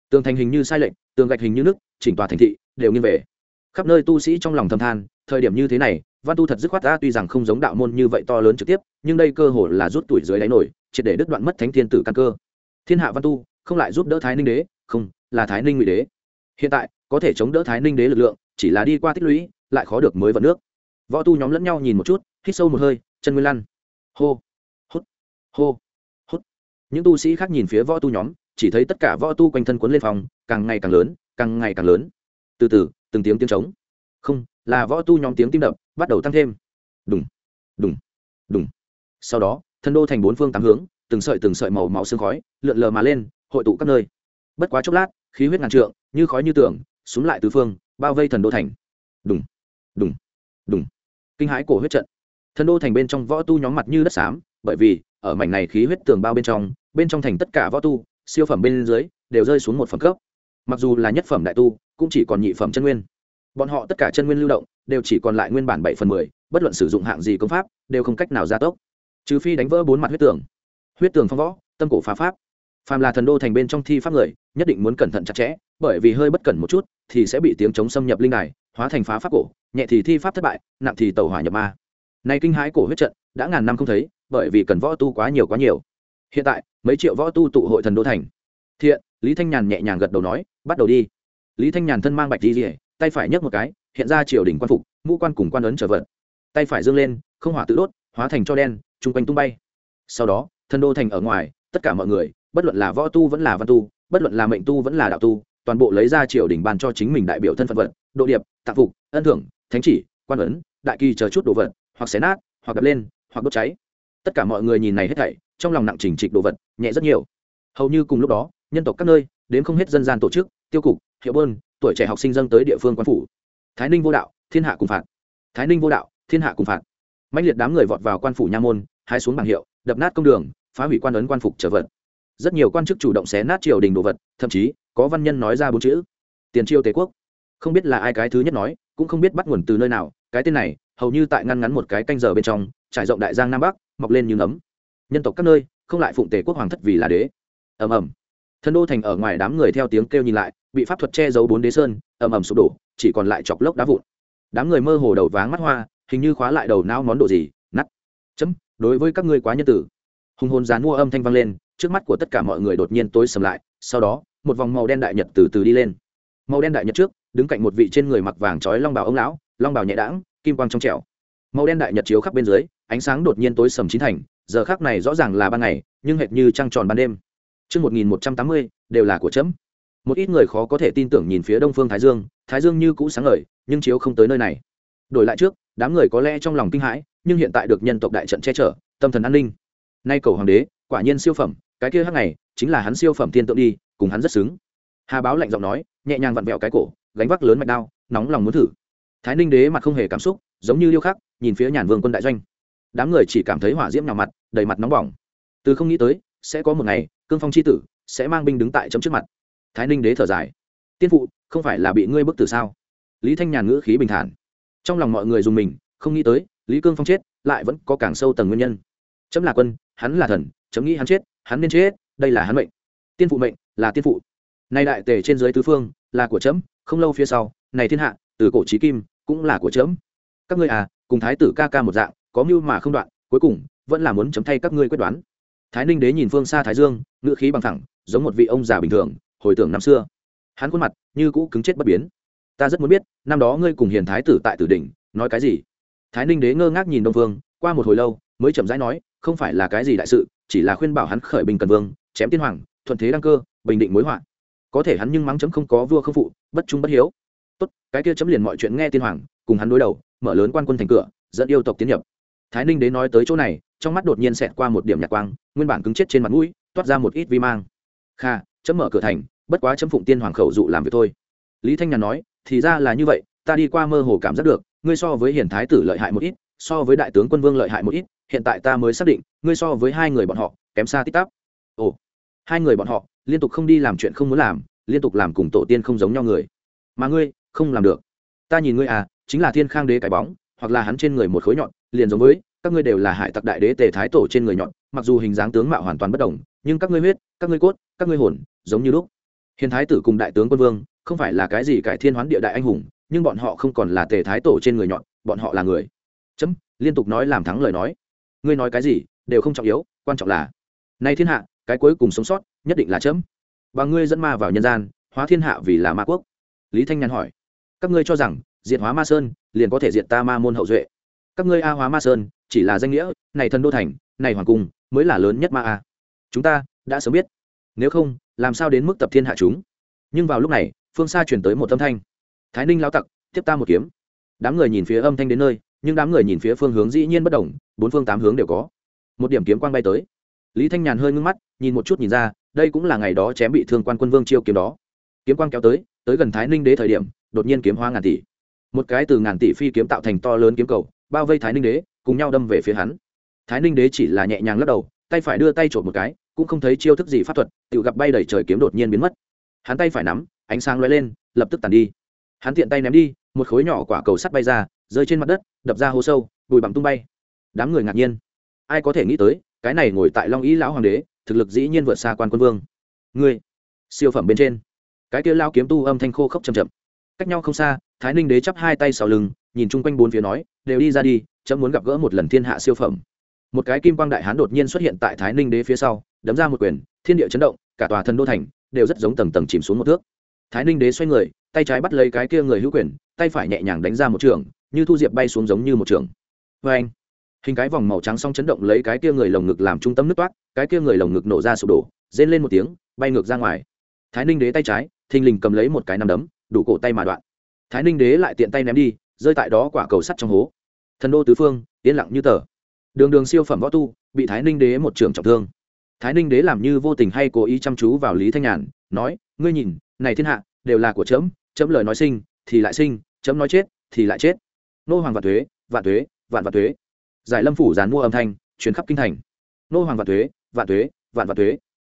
Tường thành hình như sai lệch, tường gạch hình như nước chỉnh tòa thành thị đều nghiêng về. Khắp nơi tu sĩ trong lòng thầm than, thời điểm như thế này, văn tu thật dứt khoát ta tuy rằng không giống đạo môn như vậy to lớn trực tiếp, nhưng đây cơ hội là rút tuổi dưới đáy nổi, triệt để đứt đoạn mất thánh thiên tử căn cơ. Thiên hạ văn tu, không lại giúp đỡ thái ninh đế, không, là thái ninh ngụy đế. Hiện tại, có thể chống đỡ thái ninh đế lực lượng, chỉ là đi qua tích lũy, lại khó được mới vận nước võ tu nhóm lẫn nhau nhìn một chút, hít sâu một hơi, chân nguyên lăn. Hô hô, hút. Những tu sĩ khác nhìn phía võ tu nhóm, chỉ thấy tất cả võ tu quanh thân quấn lên phòng, càng ngày càng lớn, càng ngày càng lớn. Từ từ, từng tiếng tiếng trống. Không, là võ tu nhóm tiếng tim đập, bắt đầu tăng thêm. Đùng đùng đùng. Sau đó, thân đô thành bốn phương tám hướng, từng sợi từng sợi màu màu xương khói, lượn lờ mà lên, hội tụ các nơi. Bất quá chốc lát, khí huyết ngàn trượng, như khói như tưởng xuống lại tứ phương, bao vây thần đô thành. Đùng đùng đúng kinh hãi cổ huyết trận. Thần đô thành bên trong võ tu nhóm mặt như đất xám, bởi vì, ở mảnh này khí huyết tường bao bên trong bên trong thành tất cả võ tu, siêu phẩm bên dưới, đều rơi xuống một phẩm cấp. Mặc dù là nhất phẩm đại tu, cũng chỉ còn nhị phẩm chân nguyên. Bọn họ tất cả chân nguyên lưu động, đều chỉ còn lại nguyên bản bảy phần mười, bất luận sử dụng hạng gì công pháp, đều không cách nào gia tốc. Trừ phi đánh vỡ bốn mặt huyết tường. Huyết tường phong võ, tâm cổ phá pháp. Phàm là thần đô thành bên trong thi pháp người, nhất định muốn cẩn thận chặt chẽ, bởi vì hơi bất cẩn một chút, thì sẽ bị tiếng chống xâm nhập linh đài hóa thành phá pháp cổ, nhẹ thì thi pháp thất bại, nặng thì tàu hỏa nhập ma. Nay kinh hãi cổ huyết trận, đã ngàn năm không thấy, bởi vì cần võ tu quá nhiều quá nhiều. Hiện tại, mấy triệu võ tu tụ hội thần đô thành. Thiện, lý thanh nhàn nhẹ nhàng gật đầu nói, bắt đầu đi. Lý thanh nhàn thân mang bạch di rỉa tay phải nhấc một cái, hiện ra triều đỉnh quan phục, ngũ quan cùng quan ấn trở vật tay phải dương lên, không hỏa tự đốt, hóa thành cho đen, chung quanh tung bay. Sau đó, thần đô thành ở ngoài, tất cả mọi người, bất luận là võ tu vẫn là văn tu, bất luận là mệnh tu vẫn là đạo tu toàn bộ lấy ra triều đình bàn cho chính mình đại biểu thân phận vật, độ điệp tạp phục, ân thưởng, thánh chỉ, quan ấn, đại kỳ chờ chút đồ vật, hoặc xé nát, hoặc đập lên, hoặc đốt cháy. Tất cả mọi người nhìn này hết thảy, trong lòng nặng chỉnh trịch đồ vật, nhẹ rất nhiều. Hầu như cùng lúc đó, nhân tộc các nơi, đến không hết dân gian tổ chức, tiêu cục, hiệu bơn, tuổi trẻ học sinh dâng tới địa phương quan phủ. Thái ninh vô đạo, thiên hạ cùng phạt. Thái ninh vô đạo, thiên hạ cùng phạt. Mạnh liệt đám người vọt vào quan phủ nha môn hai xuống bảng hiệu, đập nát công đường, phá hủy quan ấn quan phục trở vật. Rất nhiều quan chức chủ động xé nát triều đình đồ vật, thậm chí có văn nhân nói ra bốn chữ. Tiền triều tề quốc. Không biết là ai cái thứ nhất nói, cũng không biết bắt nguồn từ nơi nào, cái tên này, hầu như tại ngăn ngắn một cái canh giờ bên trong, trải rộng đại giang nam bắc, mọc lên như nấm. Nhân tộc các nơi, không lại phụng tề quốc hoàng thất vì là đế. Ầm ầm. Thân đô thành ở ngoài đám người theo tiếng kêu nhìn lại, bị pháp thuật che giấu bốn đế sơn, ầm ầm sụp đổ, chỉ còn lại chọc lốc đá vụn. Đám người mơ hồ đầu váng mắt hoa, hình như khóa lại đầu não món đồ gì nắt chấm, đối với các ngươi quá nhân tử. Hùng hồn dán mua âm thanh vang lên, trước mắt của tất cả mọi người đột nhiên tối sầm lại, sau đó một vòng màu đen đại nhật từ từ đi lên màu đen đại nhật trước đứng cạnh một vị trên người mặc vàng trói long bào ông lão long bào nhẹ đãng kim quang trong trẻo màu đen đại nhật chiếu khắp bên dưới ánh sáng đột nhiên tối sầm chín thành giờ khác này rõ ràng là ban ngày nhưng hệt như trăng tròn ban đêm Chương 1180, đều là của chấm. Một ít người khó có thể tin tưởng nhìn phía Đông Phương Thái Dương, Thái Dương như cũ sáng ngời, nhưng chiếu không tới nơi này. Đổi lại trước, đám người có lẽ trong lòng kinh hãi, nhưng hiện tại được nhân tộc đại trận che chở, tâm thần an ninh. Nay cầu hoàng đế, quả nhiên siêu phẩm, cái kia hắc này, chính là hắn siêu phẩm tiên tượng đi, cùng hắn rất xứng. Hà Báo lạnh giọng nói, nhẹ nhàng vặn vẹo cái cổ, gánh vác lớn mạch đao, nóng lòng muốn thử. Thái Ninh đế mặt không hề cảm xúc, giống như điêu khắc, nhìn phía Nhàn Vương quân đại doanh. Đám người chỉ cảm thấy hỏa diễm nhào mặt, đầy mặt nóng bỏng. Từ không nghĩ tới, sẽ có một ngày, cương phong c h i tử sẽ mang binh đứng tại chấm trước mặt thái ninh đế thở dài tiên phụ không phải là bị ngươi bức tử sao lý thanh nhàn ngữ khí bình thản trong lòng mọi người dùng mình không nghĩ tới lý cương phong chết lại vẫn có càng sâu tầng nguyên nhân chấm là quân hắn là thần chấm nghĩ hắn chết hắn nên chết đây là hắn mệnh tiên phụ mệnh là tiên phụ. Nay đại tề trên dưới tứ phương là của trẫm, không lâu phía sau này thiên hạ từ cổ trí kim cũng là của trẫm. các ngươi à cùng thái tử ca ca một dạng có mưu mà không đoạn cuối cùng vẫn là muốn chấm thay các ngươi quyết đoán. Thái ninh đế nhìn phương xa thái dương ngữ khí bằng thẳng giống một vị ông già bình thường hồi tưởng năm xưa. Hắn khuôn mặt như cũ cứng chết bất biến. Ta rất muốn biết năm đó ngươi cùng hiền thái tử tại tử đỉnh nói cái gì? Thái ninh đế ngơ ngác nhìn đông vương qua một hồi lâu mới chậm rãi nói không phải là cái gì đại sự chỉ là khuyên bảo hắn khởi bình cần vương chém tiên hoàng thuận thế đăng cơ, bình định mối họa. Có thể hắn nhưng mắng chấm không có vua không phụ, bất trung bất hiếu. Tốt, cái kia chấm liền mọi chuyện nghe tiên hoàng, cùng hắn đối đầu, mở lớn quan quân thành cửa, dẫn yêu tộc tiến nhập. Thái ninh đế nói tới chỗ này, trong mắt đột nhiên xẹt qua một điểm nhạc quang, nguyên bản cứng chết trên mặt mũi, toát ra một ít vi mang. Kha, chấm mở cửa thành, bất quá chấm phụng tiên hoàng khẩu dụ làm việc thôi. Lý thanh nhàn nói, thì ra là như vậy, ta đi qua mơ hồ cảm giác được, ngươi so với hiền thái tử lợi hại một ít, so với đại tướng quân vương lợi hại một ít, hiện tại ta mới xác định, ngươi so với hai người bọn họ, kém xa tích tắp. Ồ hai người bọn họ liên tục không đi làm chuyện không muốn làm, liên tục làm cùng tổ tiên không giống nhau người. Mà ngươi, không làm được. Ta nhìn ngươi à chính là thiên khang đế cái bóng, hoặc là hắn trên người một khối nhọn, liền giống với, các ngươi đều là hải tặc đại đế tề thái tổ trên người nhọn, mặc dù hình dáng tướng mạo hoàn toàn bất đồng, nhưng các ngươi huyết, các ngươi cốt, các ngươi hồn, giống như lúc. Hiền thái tử cùng đại tướng quân vương, không phải là cái gì cải thiên hoán địa đại anh hùng, nhưng bọn họ không còn là tề thái tổ trên người nhọn, bọn họ là người. Chấm, liên tục nói làm thắng lời nói. Ngươi nói cái gì, đều không trọng yếu, quan trọng là, nay thiên hạ cái cuối cùng sống sót, nhất định là chấm. Và ngươi dẫn ma vào nhân gian, hóa thiên hạ vì là ma quốc. Lý thanh nhàn hỏi. Các ngươi cho rằng, diệt hóa ma sơn, liền có thể diệt ta ma môn hậu duệ. Các ngươi a hóa ma sơn, chỉ là danh nghĩa, này thần đô thành, này hoàng cung, mới là lớn nhất ma a. Chúng ta, đã sớm biết. Nếu không, làm sao đến mức tập thiên hạ chúng? Nhưng vào lúc này, phương xa chuyển tới một âm thanh. Thái ninh lao tặc, tiếp ta một kiếm. Đám người nhìn phía âm thanh đến nơi, nhưng đám người nhìn phía phương hướng dĩ nhiên bất đồng, bốn phương tám hướng đều có. Một điểm kiếm quang bay tới lý thanh nhàn hơi ngưng mắt, nhìn một chút nhìn ra, đây cũng là ngày đó chém bị thương quan quân vương chiêu kiếm đó. Kiếm quang kéo tới tới gần thái ninh đế thời điểm, đột nhiên kiếm hoa ngàn tỷ. Một cái từ ngàn tỷ phi kiếm tạo thành to lớn kiếm cầu, bao vây thái ninh đế, cùng nhau đâm về phía hắn. Thái ninh đế chỉ là nhẹ nhàng lắc đầu, tay phải đưa tay trộm một cái, cũng không thấy chiêu thức gì pháp thuật tự gặp bay đẩy trời kiếm đột nhiên biến mất. Hắn tay phải nắm, ánh sáng lóe lên, lập tức tàn đi. Hắn tiện tay ném đi, một khối nhỏ quả cầu sắt bay ra, rơi trên mặt đất, đập ra hố sâu, bụi bặm tung bay. Đám người ngạc nhiên. Ai có thể nghĩ tới cái này ngồi tại long ý lão hoàng đế, thực lực dĩ nhiên vượt xa quan quân vương. Ngươi, siêu phẩm bên trên. Cái kia lao kiếm tu âm thanh khô khốc chầm chậm. Cách nhau không xa, thái ninh đế chắp hai tay sau lưng, nhìn chung quanh bốn phía nói, đều đi ra đi, chấm muốn gặp gỡ một lần thiên hạ siêu phẩm. Một cái kim quang đại hán đột nhiên xuất hiện tại thái ninh đế phía sau, đấm ra một quyền, thiên địa chấn động, cả tòa thần đô thành đều rất giống tầng tầng chìm xuống một thước. Thái ninh đế xoay người, tay trái bắt lấy cái kia người hữu quyền, tay phải nhẹ nhàng đánh ra một trường, như thu diệp bay xuống giống như một trường. Vê anh hình cái vòng màu trắng song chấn động lấy cái kia người lồng ngực làm trung tâm nứt toát, cái kia người lồng ngực nổ ra sụp đổ, rên lên một tiếng, bay ngược ra ngoài. Thái ninh đế tay trái, thình lình cầm lấy một cái nằm đấm, đủ cổ tay mà đoạn. Thái ninh đế lại tiện tay ném đi, rơi tại đó quả cầu sắt trong hố. Thần đô tứ phương, yên lặng như tờ. Đường đường siêu phẩm võ tu, bị thái ninh đế một trường trọng thương. Thái ninh đế làm như vô tình hay cố ý chăm chú vào lý thanh nhàn, nói, ngươi nhìn, này thiên hạ, đều là của trẫm trẫm lời nói sinh, thì lại sinh trẫm nói chết, thì lại chết. Nô hoàng vạn thuế vạn thuế, vạn vạn thuế giải lâm phủ dàn mua âm thanh chuyến khắp kinh thành. Nô hoàng vạn thuế vạn thuế, vạn vạn thuế.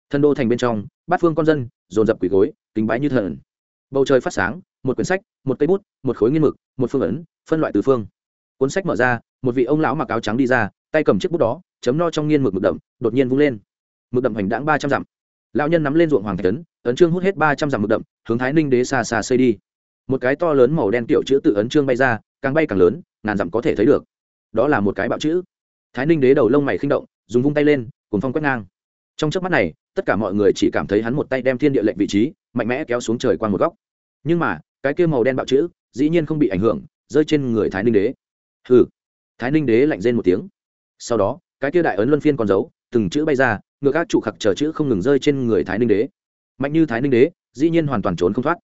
Thân đô thành bên trong, bát phương con dân, dồn dập quỷ gối, kính bái như thần. Bầu trời phát sáng, một quyển sách, một cây bút, một khối nghiên mực, một phương ấn, phân loại từ phương. Cuốn sách mở ra, một vị ông lão mặc áo trắng đi ra, tay cầm chiếc bút đó, chấm no trong nghiên mực mực đậm, đột nhiên vung lên. Mực đậm hoành đãng ba trăm dặm. Lão nhân nắm lên ruộng hoàng thạch tấn ấn trương hút hết ba trăm dặm mực đậm, hướng thái ninh đế xa xa xây đi. Một cái to lớn màu đen tiểu chữ tự ấn trương bay ra, càng bay càng lớn, ngàn dặm có thể thấy được đó là một cái bạo chữ. Thái ninh đế đầu lông mày khinh động, dùng vung tay lên cùng phong quét ngang. Trong trước mắt này, tất cả mọi người chỉ cảm thấy hắn một tay đem thiên địa lệnh vị trí, mạnh mẽ kéo xuống trời qua một góc. Nhưng mà, cái kia màu đen bạo chữ, dĩ nhiên không bị ảnh hưởng, rơi trên người thái ninh đế. Hừ. Thái ninh đế lạnh rên một tiếng. Sau đó, cái kia đại ấn luân phiên còn giấu từng chữ bay ra ngựa các trụ khặc chờ chữ không ngừng rơi trên người thái ninh đế. Mạnh như thái ninh đế, dĩ nhiên hoàn toàn trốn không thoát.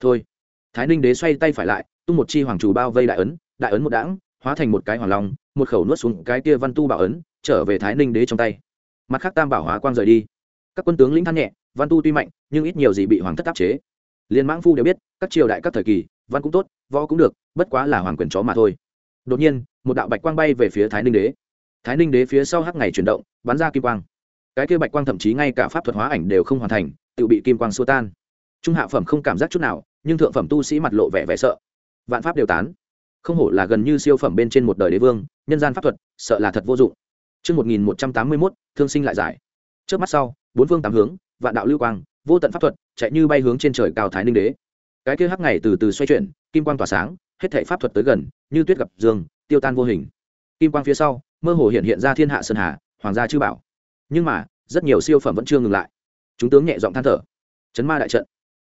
Thôi. Thái ninh đế xoay tay phải lại, tung một chi hoàng chủ bao vây đại ấn đại ấn một đãng hóa thành một cái hoàng long, một khẩu nuốt xuống cái kia văn tu bảo ấn, trở về thái ninh đế trong tay. Mặt khác tam bảo hóa quang rời đi. Các quân tướng lĩnh than nhẹ, văn tu tuy mạnh, nhưng ít nhiều gì bị hoàng thất áp chế. Liên mãng phu đều biết, các triều đại các thời kỳ, văn cũng tốt, võ cũng được, bất quá là hoàng quyền chó mà thôi. Đột nhiên, một đạo bạch quang bay về phía thái ninh đế. Thái ninh đế phía sau hắc ngày chuyển động, bắn ra kim quang. Cái kia bạch quang thậm chí ngay cả pháp thuật hóa ảnh đều không hoàn thành tự bị kim quang xua tan. Trung hạ phẩm không cảm giác chút nào, nhưng thượng phẩm tu sĩ mặt lộ vẻ vẻ sợ. Vạn pháp đều tán không hổ là gần như siêu phẩm bên trên một đời đế vương nhân gian pháp thuật sợ là thật vô dụng Trước 1181, thương sinh lại giải. Trước mắt sau, bốn phương tám hướng, vạn đạo lưu quang, vô tận pháp thuật, chạy như bay hướng trên trời cao thái ninh đế. Cái kia hắc ngày từ từ xoay chuyển, kim quang tỏa sáng, hết thảy pháp thuật tới gần, như tuyết gặp dương, tiêu tan vô hình. Kim quang phía sau, mơ hồ hiện hiện ra thiên hạ sơn hà, hoàng gia chư bảo. Nhưng mà, rất nhiều siêu phẩm vẫn chưa ngừng lại. Chúng tướng nhẹ giọng than thở. Chấn ma đại trận.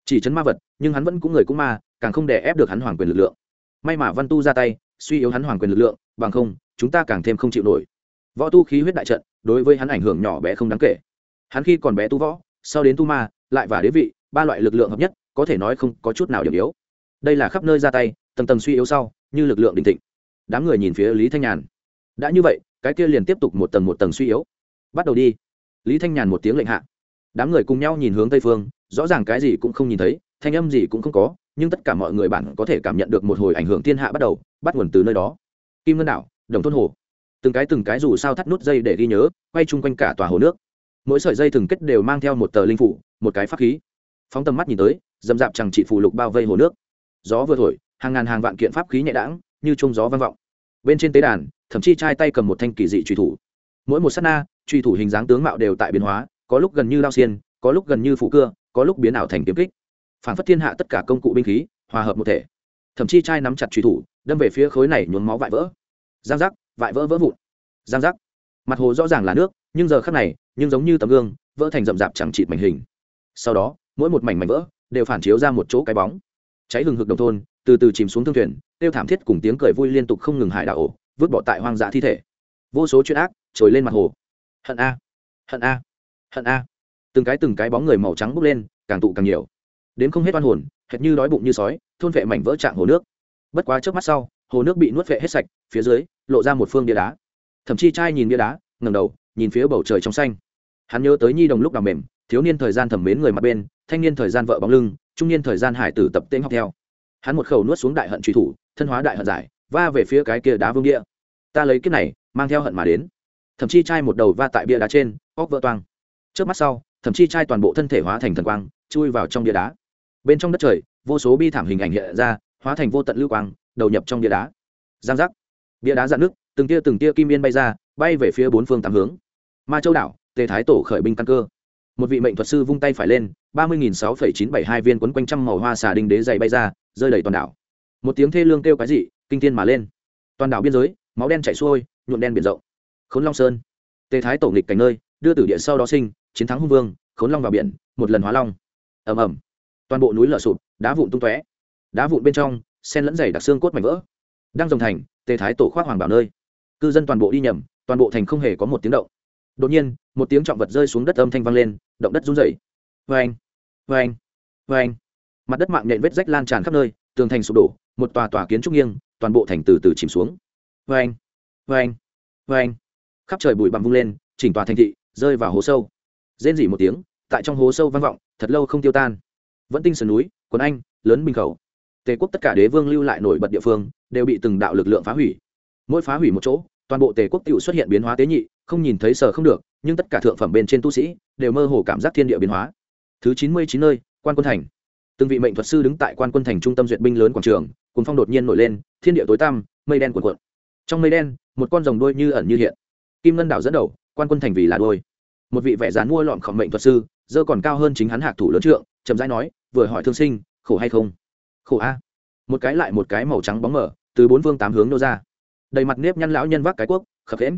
Chỉ chấn ma vật, nhưng hắn vẫn cũng người cũng ma, càng không đè ép được hắn hoàng quyền lực lượng. May mà Văn Tu ra tay, suy yếu hắn hoàng quyền lực lượng, bằng không, chúng ta càng thêm không chịu nổi. Võ tu khí huyết đại trận đối với hắn ảnh hưởng nhỏ bé không đáng kể. Hắn khi còn bé tu võ sau đến tu ma lại và đế vị ba loại lực lượng hợp nhất có thể nói không có chút nào điểm yếu. Đây là khắp nơi ra tay tầng tầng suy yếu sau như lực lượng đình thịnh. Đám người nhìn phía lý thanh nhàn. Đã như vậy cái kia liền tiếp tục một tầng một tầng suy yếu. Bắt đầu đi. Lý thanh nhàn một tiếng lệnh hạ. Đám người cùng nhau nhìn hướng tây phương rõ ràng cái gì cũng không nhìn thấy thanh âm gì cũng không có nhưng tất cả mọi người bản có thể cảm nhận được một hồi ảnh hưởng thiên hạ bắt đầu, bắt nguồn từ nơi đó. Kim ngân đảo, đồng thôn hồ. Từng cái từng cái dù sao thắt nút dây để ghi nhớ, quay chung quanh cả tòa hồ nước. Mỗi sợi dây thừng kết đều mang theo một tờ linh phủ, một cái pháp khí. Phóng tầm mắt nhìn tới dầm dạp chẳng trị phù lục bao vây hồ nước. Gió vừa thổi, hàng ngàn hàng vạn kiện pháp khí nhẹ đãng, như trông gió vang vọng. Bên trên tế đàn, thậm chí trai tay cầm một thanh kỳ dị truy thủ. Mỗi một s á t na truy thủ hình dáng tướng mạo đều tại biến hóa, có lúc gần như lao xiên, có lúc gần như phủ cưa, có lúc biến ảo thành kiếm kích phản phất thiên hạ tất cả công cụ binh khí, hòa hợp một thể. Thậm chí trai nắm chặt truy thủ, đâm về phía khối này nhuốm máu vại vỡ. Giang giác, vại vỡ vỡ vụn. Giang giác. Mặt hồ rõ ràng là nước, nhưng giờ khắc này, nhưng giống như tấm gương, vỡ thành rậm rạp chẳng chịt mảnh hình. Sau đó, mỗi một mảnh mảnh vỡ đều phản chiếu ra một chỗ cái bóng. Cháy hừng hực đồng thôn, từ từ chìm xuống thương thuyền, tiêu thảm thiết cùng tiếng cười vui liên tục không ngừng hải đạo ổ, vứt bỏ tại hoang dã thi thể. Vô số chuyện ác trồi lên mặt hồ. Hận a. Hận a. Hận a. Từng cái từng cái bóng người màu trắng bốc lên, càng tụ càng nhiều đến không hết oan hồn, hệt như đói bụng như sói, thôn vệ mảnh vỡ trạng hồ nước. Bất quá trước mắt sau, hồ nước bị nuốt vệ hết sạch, phía dưới, lộ ra một phương bia đá. Thậm chí trai nhìn bia đá ngầm đầu, nhìn phía bầu trời trong xanh. Hắn nhớ tới nhi đồng lúc đào mềm, thiếu niên thời gian thẩm mến người mặt bên, thanh niên thời gian vợ bóng lưng, trung niên thời gian hải tử tập tên học theo. Hắn một khẩu nuốt xuống đại hận truy thủ, thân hóa đại hận giải, va về phía cái kia đá vương địa ta lấy kiếp này, mang theo hận mà đến. Thậm chí trai một đầu va tại bia đá trên, óc vỡ toang. Trước mắt sau thậm chí trai toàn bộ thân thể hóa thành thần quang, chui vào trong bia đá bên trong đất trời, vô số bi thảm hình ảnh hiện ra, hóa thành vô tận lưu quang, đầu nhập trong bia đá. Giang giác. Bia đá dạn nước, từng tia từng tia kim yên bay ra, bay về phía bốn phương tám hướng. Ma châu đảo, tề thái tổ khởi binh căn cơ. Một vị mệnh thuật sư vung tay phải lên, ba mươi sáu chín bảy hai viên quấn quanh trăm màu hoa xà đinh đế dày bay ra, rơi đầy toàn đảo. Một tiếng thê lương kêu cái gì, kinh tiên mà lên. Toàn đảo biên giới, máu đen chảy xuôi, nhuộm đen biển rộng. Khốn long sơn. Tề thái tổ nghịch cảnh nơi, đưa tử địa sau đó sinh, chiến thắng hung vương, khốn long vào biển, một lần hóa long. Ầm ầm toàn bộ núi lở sụp, đá vụn tung tóe. Đá vụn bên trong, sen lẫn dày đặc xương cốt mảnh vỡ. Đang dòng thành, tề thái tổ khoác hoàng bảo nơi. Cư dân toàn bộ đi nhầm, toàn bộ thành không hề có một tiếng động. Đột nhiên, một tiếng trọng vật rơi xuống đất âm thanh vang lên, động đất run rẩy. Vê anh vê anh vê anh mặt đất mạng nện vết rách lan tràn khắp nơi, tường thành sụp đổ, một tòa tòa kiến trúc nghiêng, toàn bộ thành từ từ chìm xuống. Vê anh vê anh vê anh khắp trời bụi bặm vung lên, chỉnh tòa thành thị, rơi vào hố sâu. Rên rỉ một tiếng, tại trong hố sâu vang vọng, thật lâu không tiêu tan vẫn tinh sườn núi, quần anh, lớn bình khẩu. Tề quốc tất cả đế vương lưu lại nổi bật địa phương đều bị từng đạo lực lượng phá hủy. Mỗi phá hủy một chỗ, toàn bộ tề quốc tự xuất hiện biến hóa tế nhị, không nhìn thấy sở không được, nhưng tất cả thượng phẩm bên trên tu sĩ đều mơ hồ cảm giác thiên địa biến hóa. Thứ chín mươi chín nơi, quan quân thành. Từng vị mệnh thuật sư đứng tại quan quân thành trung tâm duyệt binh lớn quảng trường cùng phong đột nhiên nổi lên, thiên địa tối tăm, mây đen cuộn cuộn. Trong mây đen, một con rồng đôi như ẩn như hiện. Kim ngân đảo dẫn đầu, quan quân thành vì là đôi một vị vẻ dán mua lọn khổng mệnh thuật sư, dơ còn cao hơn chính hắn hạc thủ lớn trượng chậm rãi nói, vừa hỏi thương sinh, khổ hay không? Khổ a. Một cái lại một cái màu trắng bóng mở, từ bốn phương tám hướng nô ra. Đầy mặt nếp nhăn lão nhân vác cái cuốc, khập khẽm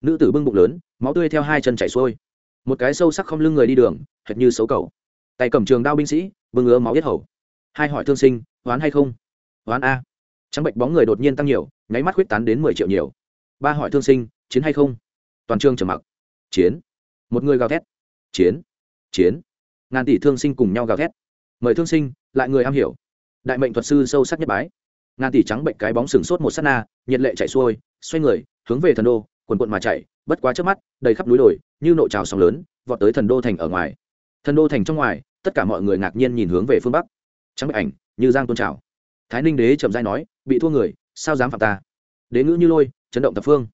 nữ tử bưng bụng lớn, máu tươi theo hai chân chảy xuôi. Một cái sâu sắc không lưng người đi đường, hệt như xấu cầu tay cầm trường đao binh sĩ, bưng ngứa máu yết hầu. Hai hỏi thương sinh hoán hay không? Hoán a. Trắng bệnh bóng người đột nhiên tăng nhiều, nháy mắt huyết tán đến mười triệu nhiều. Ba hỏi thương sinh, chiến hay không? Toàn trường trầm mặc. Chiến. Một người gào thét. Chiến. Chiến ngàn tỷ thương sinh cùng nhau gào thét. Mời thương sinh, lại người am hiểu. Đại mệnh thuật sư sâu sắc nhất bái. Ngàn tỷ trắng bệnh cái bóng sừng sốt một s á t na, nhiệt lệ chạy xuôi, xoay người, hướng về thần đô, quần quận mà chạy, bất quá trước mắt, đầy khắp núi đồi, như nộ trào sóng lớn, vọt tới thần đô thành ở ngoài. Thần đô thành trong ngoài, tất cả mọi người ngạc nhiên nhìn hướng về phương bắc. Trắng bệnh ảnh, như giang tôn trào. Thái ninh đế trầm dai nói, bị thua người, sao dám phạm ta? Đế ngữ như lôi, chấn động thập phương.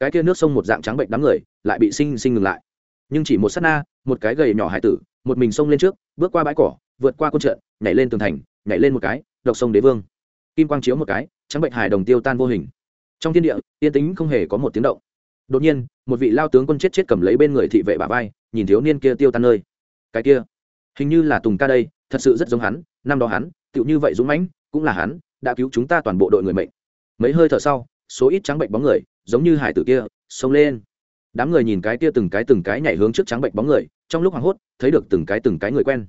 Cái kia nước sông một dạng trắng bệnh đám người, lại bị sinh sinh ngừng lại. Nhưng chỉ một s á t na, một cái gầy nhỏ hải tử một mình xông lên trước, bước qua bãi cỏ, vượt qua quân trận, nhảy lên tường thành, nhảy lên một cái, độc sông đế vương. Kim quang chiếu một cái, trắng bệnh hải đồng tiêu tan vô hình. Trong thiên địa, yên tính không hề có một tiếng động. Đột nhiên, một vị lao tướng quân chết chết cầm lấy bên người thị vệ bà vai, nhìn thiếu niên kia tiêu tan nơi. Cái kia, hình như là tùng ca đây, thật sự rất giống hắn, năm đó hắn, tựu như vậy dũng mãnh, cũng là hắn, đã cứu chúng ta toàn bộ đội người mệnh. Mấy hơi thở sau, số ít trắng bệnh bóng người, giống như hải tử kia, xông lên đám người nhìn cái kia từng cái từng cái nhảy hướng trước trắng bệnh bóng người, trong lúc hoảng hốt, thấy được từng cái từng cái người quen.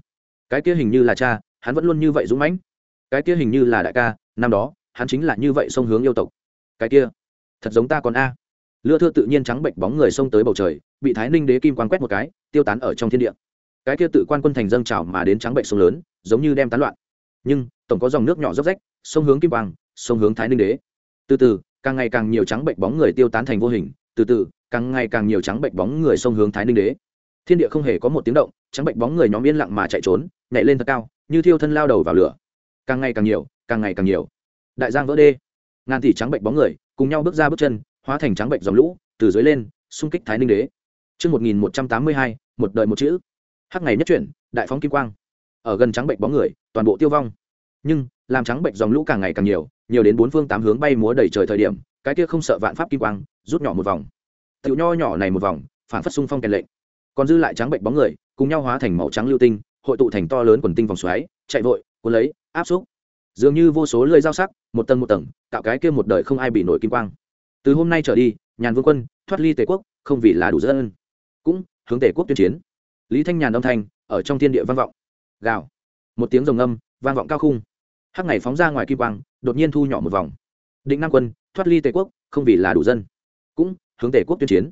Cái kia hình như là cha, hắn vẫn luôn như vậy dũng mãnh. Cái kia hình như là đại ca, năm đó, hắn chính là như vậy sông hướng yêu tộc. Cái kia, thật giống ta còn a. Lưa thưa tự nhiên trắng bệnh bóng người xông tới bầu trời, bị thái ninh đế kim quan quét một cái, tiêu tán ở trong thiên địa. Cái kia tự quan quân thành dâng trào mà đến trắng bệnh sông lớn, giống như đem tán loạn. Nhưng, tổng có dòng nước nhỏ dốc rách, sông hướng kim quang, sông hướng thái ninh đế. Từ từ, càng ngày càng nhiều trắng bệnh bóng người tiêu tán thành vô hình, từ từ càng ngày càng nhiều trắng bệnh bóng người xông hướng thái ninh đế thiên địa không hề có một tiếng động trắng bệnh bóng người nhóm yên lặng mà chạy trốn nhảy lên thật cao như thiêu thân lao đầu vào lửa càng ngày càng nhiều càng ngày càng nhiều đại giang vỡ đê ngàn tỷ trắng bệnh bóng người cùng nhau bước ra bước chân hóa thành trắng bệnh dòng lũ từ dưới lên xung kích thái ninh đế Trước 1182, một đời một chữ. Hắc ngày nhất chuyển, đại phóng kim quang. Ở gần trắng bệnh bóng người, toàn bộ tiêu vong. Nhưng, làm trắng bệnh dòng lũ càng ngày càng nhiều, nhiều đến bốn phương tám hướng bay múa đầy trời thời điểm, cái kia không sợ vạn pháp kim quang, rút nhỏ một vòng. Tiểu nho nhỏ này một vòng, phản phất xung phong kèn lệnh. Còn dư lại trắng bệnh bóng người, cùng nhau hóa thành màu trắng lưu tinh, hội tụ thành to lớn quần tinh vòng xoáy, chạy vội, cuốn lấy, áp xúc. Dường như vô số lưỡi dao sắc, một tầng một tầng, tạo cái kia một đời không ai bị nổi kim quang. Từ hôm nay trở đi nhàn vương quân thoát ly tề quốc không vì là đủ dân. Cũng hướng tề quốc tuyên chiến. Lý thanh nhàn âm thanh ở trong thiên địa vang vọng. Gào. Một tiếng rồng âm vang vọng cao khung. Hắc ngày phóng ra ngoài kim quang đột nhiên thu nhỏ một vòng. Định nam quân thoát ly tề quốc không vì là đủ dân. Cũng hướng tề quốc tuyên chiến.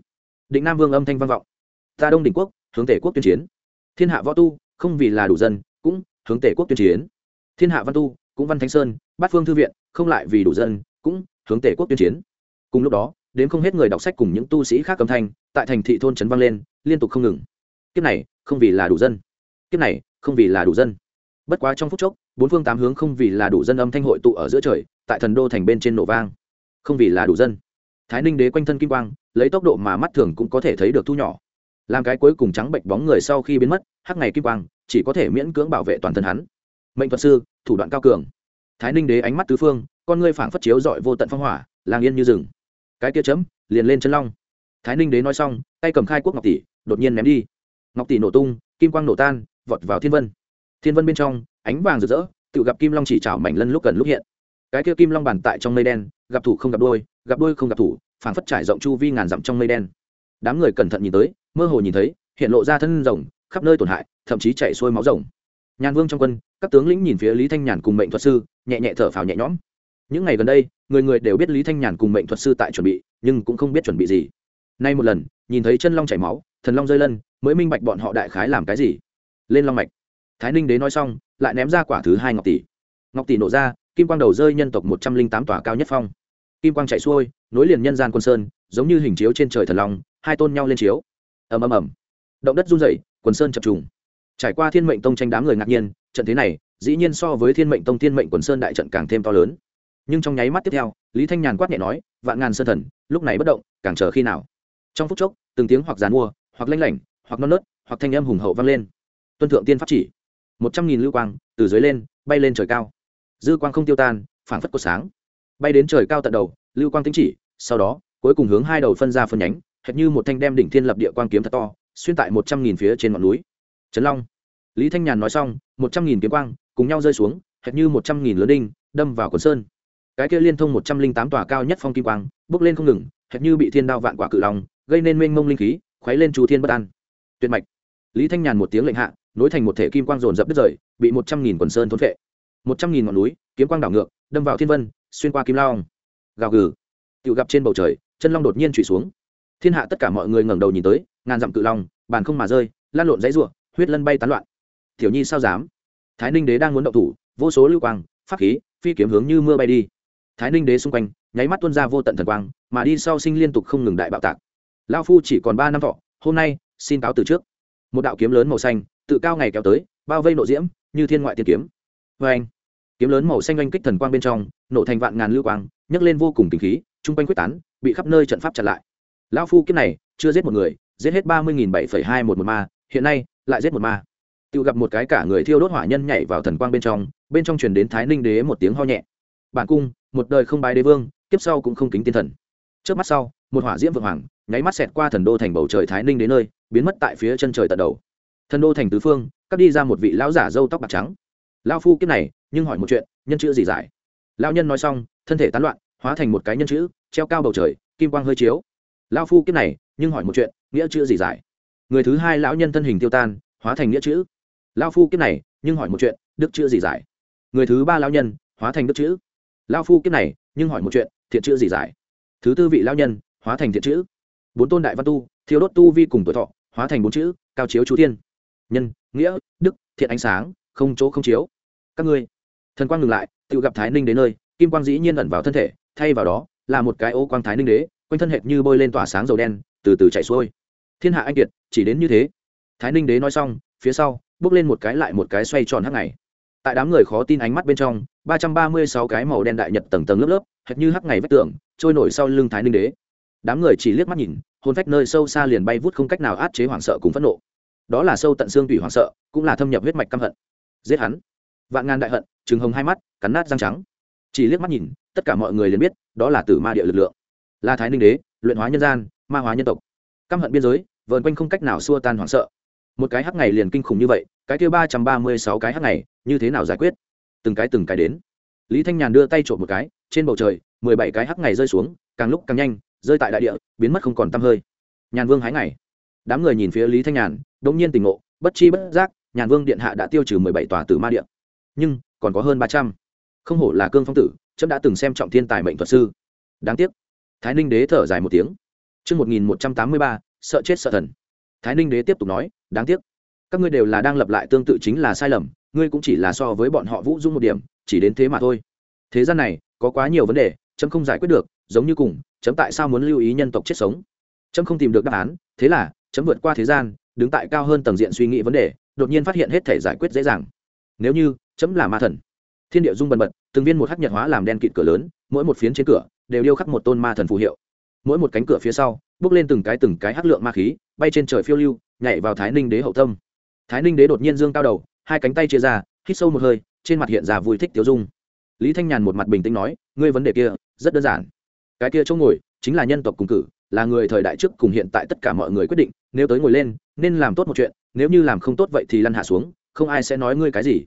Định nam vương âm thanh vang vọng. Ta đông đỉnh quốc, hướng tể quốc tuyên chiến. Thiên hạ võ tu, không vì là đủ dân, cũng hướng tể quốc tuyên chiến. Thiên hạ văn tu, cũng văn thánh sơn, bát phương thư viện, không lại vì đủ dân, cũng hướng tể quốc tuyên chiến. Cùng lúc đó, đến không hết người đọc sách cùng những tu sĩ khác cầm thanh, tại thành thị thôn trấn vang lên, liên tục không ngừng. Kiếp này, không vì là đủ dân. Kiếp này, không vì là đủ dân. Bất quá trong phút chốc, bốn phương tám hướng không vì là đủ dân âm thanh hội tụ ở giữa trời, tại thần đô thành bên trên nổ vang. Không vì là đủ dân thái ninh đế quanh thân kim quang, lấy tốc độ mà mắt thường cũng có thể thấy được thu nhỏ. Làm cái cuối cùng trắng bệnh bóng người sau khi biến mất, hắc ngày kim quang chỉ có thể miễn cưỡng bảo vệ toàn thân hắn. Mệnh thuật sư, thủ đoạn cao cường. Thái ninh đế ánh mắt tứ phương, con ngươi phảng phất chiếu dọi vô tận phong hỏa, lang yên như rừng. Cái kia chấm liền lên chân long. Thái ninh đế nói xong, tay cầm khai quốc ngọc tỷ, đột nhiên ném đi. Ngọc tỷ nổ tung, kim quang nổ tan, vọt vào thiên vân. Thiên vân bên trong, ánh vàng rực rỡ tự gặp kim long chỉ chảo mảnh lân lúc cần lúc hiện cái kia kim long bàn tại trong mây đen, gặp thủ không gặp đôi gặp đôi không gặp thủ, phảng phất trải rộng chu vi ngàn dặm trong mây đen. Đám người cẩn thận nhìn tới, mơ hồ nhìn thấy, hiện lộ ra thân rồng, khắp nơi tổn hại, thậm chí chảy xuôi máu rồng. Nhàn vương trong quân, các tướng lĩnh nhìn phía lý thanh nhàn cùng mệnh thuật sư, nhẹ nhẹ thở phào nhẹ nhõm. Những ngày gần đây, người người đều biết lý thanh nhàn cùng mệnh thuật sư tại chuẩn bị, nhưng cũng không biết chuẩn bị gì. Nay một lần, nhìn thấy chân long chảy máu, thần long rơi lân, mới minh bạch bọn họ đại khái làm cái gì. Lên long mạch. Thái ninh đế nói xong, lại ném ra quả thứ hai ngọc tỷ. Ngọc tỷ nổ ra kim quang đầu rơi nhân tộc một trăm linh tám tòa cao nhất phong. Kim quang chạy xuôi, nối liền nhân gian quân sơn, giống như hình chiếu trên trời thần long, hai tôn nhau lên chiếu. Ầm ầm ầm. Động đất run rẩy quần sơn chập trùng. Trải qua thiên mệnh tông tranh đám người ngạc nhiên, trận thế này, dĩ nhiên so với thiên mệnh tông thiên mệnh quần sơn đại trận càng thêm to lớn. Nhưng trong nháy mắt tiếp theo, lý thanh nhàn quát nhẹ nói, vạn ngàn sơn thần, lúc này bất động, càng chờ khi nào? Trong phút chốc, từng tiếng hoặc giàn mua, hoặc lanh lảnh, hoặc non nớt, hoặc thanh âm hùng hậu vang lên. Tuân thượng tiên pháp chỉ. Một trăm nghìn lưu quang, từ dưới lên, bay lên trời cao dư quang không tiêu tan, phảng phất cột sáng. Bay đến trời cao tận đầu, lưu quang tính chỉ, sau đó, cuối cùng hướng hai đầu phân ra phân nhánh, hệt như một thanh đem đỉnh thiên lập địa quang kiếm thật to, xuyên tại một trăm nghìn phía trên ngọn núi. Trấn long. Lý thanh nhàn nói xong, một trăm nghìn kiếm quang cùng nhau rơi xuống, hệt như một trăm nghìn lớn đinh, đâm vào quần sơn. Cái kia liên thông một trăm linh tám tòa cao nhất phong kim quang bước lên không ngừng, hệt như bị thiên đao vạn quả cự lòng gây nên mênh mông linh khí, khuấy lên chu thiên bất an. Tuyệt mạch. Lý thanh nhàn một tiếng lệnh hạ, nối thành một thể kim quang dồn dập đứt rời, bị một trăm nghìn quần sơn thốn vệ một trăm nghìn ngọn núi, kiếm quang đảo ngược, đâm vào thiên vân, xuyên qua kim lao gào gừ. Tự gặp trên bầu trời, chân long đột nhiên trụy xuống. Thiên hạ tất cả mọi người ngẩng đầu nhìn tới, ngàn dặm cự long, bàn không mà rơi, lan lộn dãy ruộng, huyết lân bay tán loạn. Tiểu nhi sao dám? Thái ninh đế đang muốn động thủ, vô số lưu quang, pháp khí, phi kiếm hướng như mưa bay đi. Thái ninh đế xung quanh, nháy mắt tuôn ra vô tận thần quang, mà đi sau sinh liên tục không ngừng đại bạo tạc. Lao phu chỉ còn ba năm thọ, hôm nay, xin cáo từ trước. Một đạo kiếm lớn màu xanh, tự cao ngày kéo tới, bao vây nộ diễm, như thiên ngoại tiên kiếm. Vê anh kiếm lớn màu xanh oanh kích thần quang bên trong, nổ thành vạn ngàn lưu quang, nhấc lên vô cùng tình khí chung quanh quyết tán, bị khắp nơi trận pháp chặn lại. Lão phu kiếp này, chưa giết một người, giết hết ba mươi nghìn bảy phẩy hai một một ma, hiện nay, lại giết một ma. Tự gặp một cái cả người thiêu đốt hỏa nhân nhảy vào thần quang bên trong bên trong truyền đến thái ninh đế một tiếng ho nhẹ. Bản cung, một đời không bái đế vương tiếp sau cũng không kính tiên thần. Trước mắt sau, một hỏa diễm vượng hoàng, nháy mắt xẹt qua thần đô thành bầu trời thái ninh đến nơi, biến mất tại phía chân trời tận đầu. Thần đô thành tứ phương, cắt đi ra một vị lão giả râu tóc bạc trắng. Lao phu kiếp này nhưng hỏi một chuyện, nhân chữ gì giải? Lao nhân nói xong, thân thể tán loạn, hóa thành một cái nhân chữ, treo cao bầu trời, kim quang hơi chiếu. Lao phu kiếp này, nhưng hỏi một chuyện, nghĩa chữ gì giải? Người thứ hai lão nhân thân hình tiêu tan, hóa thành nghĩa chữ. Lao phu kiếp này, nhưng hỏi một chuyện, đức chữ gì giải? Người thứ ba lão nhân, hóa thành đức chữ. Lao phu kiếp này, nhưng hỏi một chuyện, thiện chữ gì giải? Thứ tư vị lão nhân, hóa thành thiện chữ. Bốn tôn đại văn tu thiếu đốt tu vi cùng tuổi thọ, hóa thành bốn chữ, cao chiếu chú thiên. Nhân, nghĩa, đức, thiện ánh sáng, không chỗ không chiếu. Các ngươi thần quang ngừng lại, tự gặp thái ninh đến nơi, kim quang dĩ nhiên ẩn vào thân thể, thay vào đó là một cái ô quang thái ninh đế, quanh thân hệt như bôi lên tỏa sáng dầu đen, từ từ chạy xuôi. Thiên hạ anh kiệt, chỉ đến như thế. Thái ninh đế nói xong, phía sau, bước lên một cái lại một cái xoay tròn hắc ngày tại đám người khó tin ánh mắt bên trong, ba trăm ba mươi sáu cái màu đen đại nhật tầng tầng lớp lớp, hệt như hắc ngày vách tường, trôi nổi sau lưng thái ninh đế. Đám người chỉ liếc mắt nhìn hôn phách nơi sâu xa liền bay vút không cách nào át chế hoảng sợ cùng phẫn nộ. Đó là sâu tận xương tủy hoảng sợ, cũng là thâm nhập huyết mạch căm hận. Giết hắn vạn ngàn đại hận, trừng hồng hai mắt, cắn nát răng trắng. Chỉ liếc mắt nhìn, tất cả mọi người liền biết, đó là tử ma địa lực lượng. Là thái ninh đế, luyện hóa nhân gian, ma hóa nhân tộc. Căm hận biên giới, vờn quanh không cách nào xua tan hoảng sợ. Một cái hắc ngày liền kinh khủng như vậy, cái kia ba trăm ba mươi sáu cái hắc ngày, như thế nào giải quyết? Từng cái từng cái đến. Lý thanh nhàn đưa tay trộm một cái, trên bầu trời, mười bảy cái hắc ngày rơi xuống, càng lúc càng nhanh, rơi tại đại địa, biến mất không còn tăm hơi. Nhàn vương hái ngày. Đám người nhìn phía lý thanh nhàn, đống nhiên tỉnh ngộ, bất chi bất giác, nhàn vương điện hạ đã tiêu trừ mười bảy tòa tử ma điện nhưng còn có hơn ba trăm. Không hổ là cương phong tử trẫm đã từng xem trọng thiên tài mệnh thuật sư. Đáng tiếc thái ninh đế thở dài một tiếng. Trước 1183, sợ chết sợ thần. Thái ninh đế tiếp tục nói đáng tiếc các ngươi đều là đang lập lại tương tự chính là sai lầm ngươi cũng chỉ là so với bọn họ vũ dung một điểm chỉ đến thế mà thôi. Thế gian này có quá nhiều vấn đề chấm không giải quyết được giống như cùng chấm tại sao muốn lưu ý nhân tộc chết sống? Chấm không tìm được đáp án thế là chấm vượt qua thế gian đứng tại cao hơn tầng diện suy nghĩ vấn đề đột nhiên phát hiện hết thể giải quyết dễ dàng nếu như, chấm là ma thần. Thiên địa dung bần bật, từng viên một hắc nhật hóa làm đen kịt cửa lớn, mỗi một phiến trên cửa đều điêu khắc một tôn ma thần phù hiệu. Mỗi một cánh cửa phía sau, bước lên từng cái từng cái hắc lượng ma khí, bay trên trời phiêu lưu, nhảy vào thái ninh đế hậu tâm. Thái ninh đế đột nhiên dương cao đầu, hai cánh tay chia ra, hít sâu một hơi, trên mặt hiện ra vui thích tiêu dung. Lý thanh nhàn một mặt bình tĩnh nói, ngươi vấn đề kia rất đơn giản. Cái kia chỗ ngồi chính là nhân tộc cùng cử, là người thời đại trước cùng hiện tại tất cả mọi người quyết định, nếu tới ngồi lên, nên làm tốt một chuyện, nếu như làm không tốt vậy thì lăn hạ xuống không ai sẽ nói ngươi cái gì.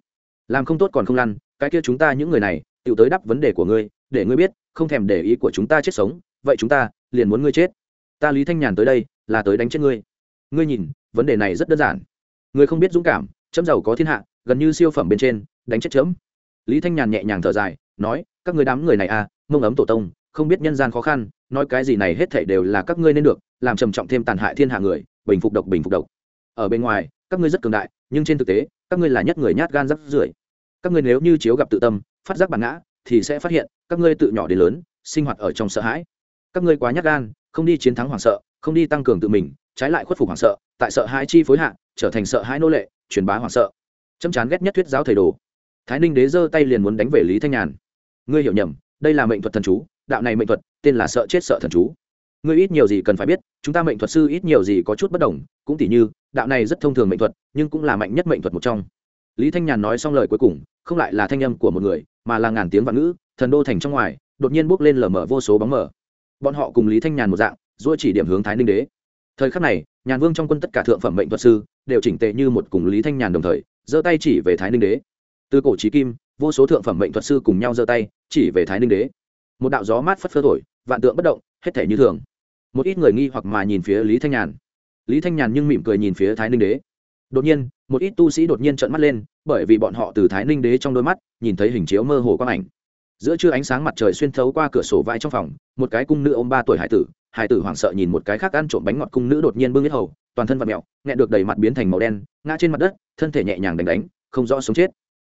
Làm không tốt còn không lăn, cái kia chúng ta những người này tự tới đáp vấn đề của ngươi, để ngươi biết, không thèm để ý của chúng ta chết sống, vậy chúng ta liền muốn ngươi chết. Ta lý thanh nhàn tới đây, là tới đánh chết ngươi. Ngươi nhìn, vấn đề này rất đơn giản. Ngươi không biết dũng cảm, chấm giàu có thiên hạ, gần như siêu phẩm bên trên, đánh chết chấm. Lý thanh nhàn nhẹ nhàng thở dài, nói, các người đám người này à mông ấm tổ tông, không biết nhân gian khó khăn, nói cái gì này hết thảy đều là các ngươi nên được, làm trầm trọng thêm tàn hại thiên hạ người, bình phục độc, bình phục độc. Ở bên ngoài các ngươi rất cường đại, nhưng trên thực tế, các ngươi là nhất người nhát gan rắc rưởi. Các ngươi nếu như chiếu gặp tự tâm, phát giác bản ngã, thì sẽ phát hiện, các ngươi tự nhỏ đến lớn, sinh hoạt ở trong sợ hãi. Các ngươi quá nhát gan, không đi chiến thắng hoảng sợ, không đi tăng cường tự mình, trái lại khuất phục hoảng sợ, tại sợ hãi chi phối hạ, trở thành sợ hãi nô lệ, truyền bá hoảng sợ. Chấm chán ghét nhất thuyết giáo thầy đồ. Thái ninh đế giơ tay liền muốn đánh về lý thanh nhàn. Ngươi hiểu nhầm, đây là mệnh thuật thần chú, đạo này mệnh thuật, tên là sợ chết sợ thần chú. Ngươi ít nhiều gì cần phải biết chúng ta mệnh thuật sư ít nhiều gì có chút bất đồng, cũng tỉ như, đạo này rất thông thường mệnh thuật, nhưng cũng là mạnh nhất mệnh thuật một trong. Lý thanh nhàn nói xong lời cuối cùng, không lại là thanh âm của một người, mà là ngàn tiếng vạn ngữ, thần đô thành trong ngoài, đột nhiên bước lên lở mở vô số bóng mở bọn họ cùng lý thanh nhàn một dạng dỗi chỉ điểm hướng thái ninh đế. Thời khắc này, nhàn vương trong quân tất cả thượng phẩm mệnh thuật sư, đều chỉnh tệ như một cùng lý thanh nhàn đồng thời, giơ tay chỉ về thái ninh đế. Từ cổ trí kim, vô số thượng phẩm mệnh thuật sư cùng nhau giơ tay, chỉ về thái ninh đế. Một đạo gió mát phất phơ thổi, vạn tượng bất động, hết thể như thường một ít người nghi hoặc mà nhìn phía lý thanh nhàn. Lý thanh nhàn nhưng mỉm cười nhìn phía thái ninh đế. Đột nhiên, một ít tu sĩ đột nhiên trợn mắt lên, bởi vì bọn họ từ thái ninh đế trong đôi mắt, nhìn thấy hình chiếu mơ hồ quang ảnh. Giữa trưa ánh sáng mặt trời xuyên thấu qua cửa sổ vai trong phòng, một cái cung nữ ôm ba tuổi hải tử hải tử hoảng sợ nhìn một cái khác ăn trộm bánh ngọt cung nữ đột nhiên bưng hết hầu, toàn thân vật mẹo nghẹn được đầy mặt biến thành màu đen, ngã trên mặt đất, thân thể nhẹ nhàng đánh đánh, không rõ sống chết.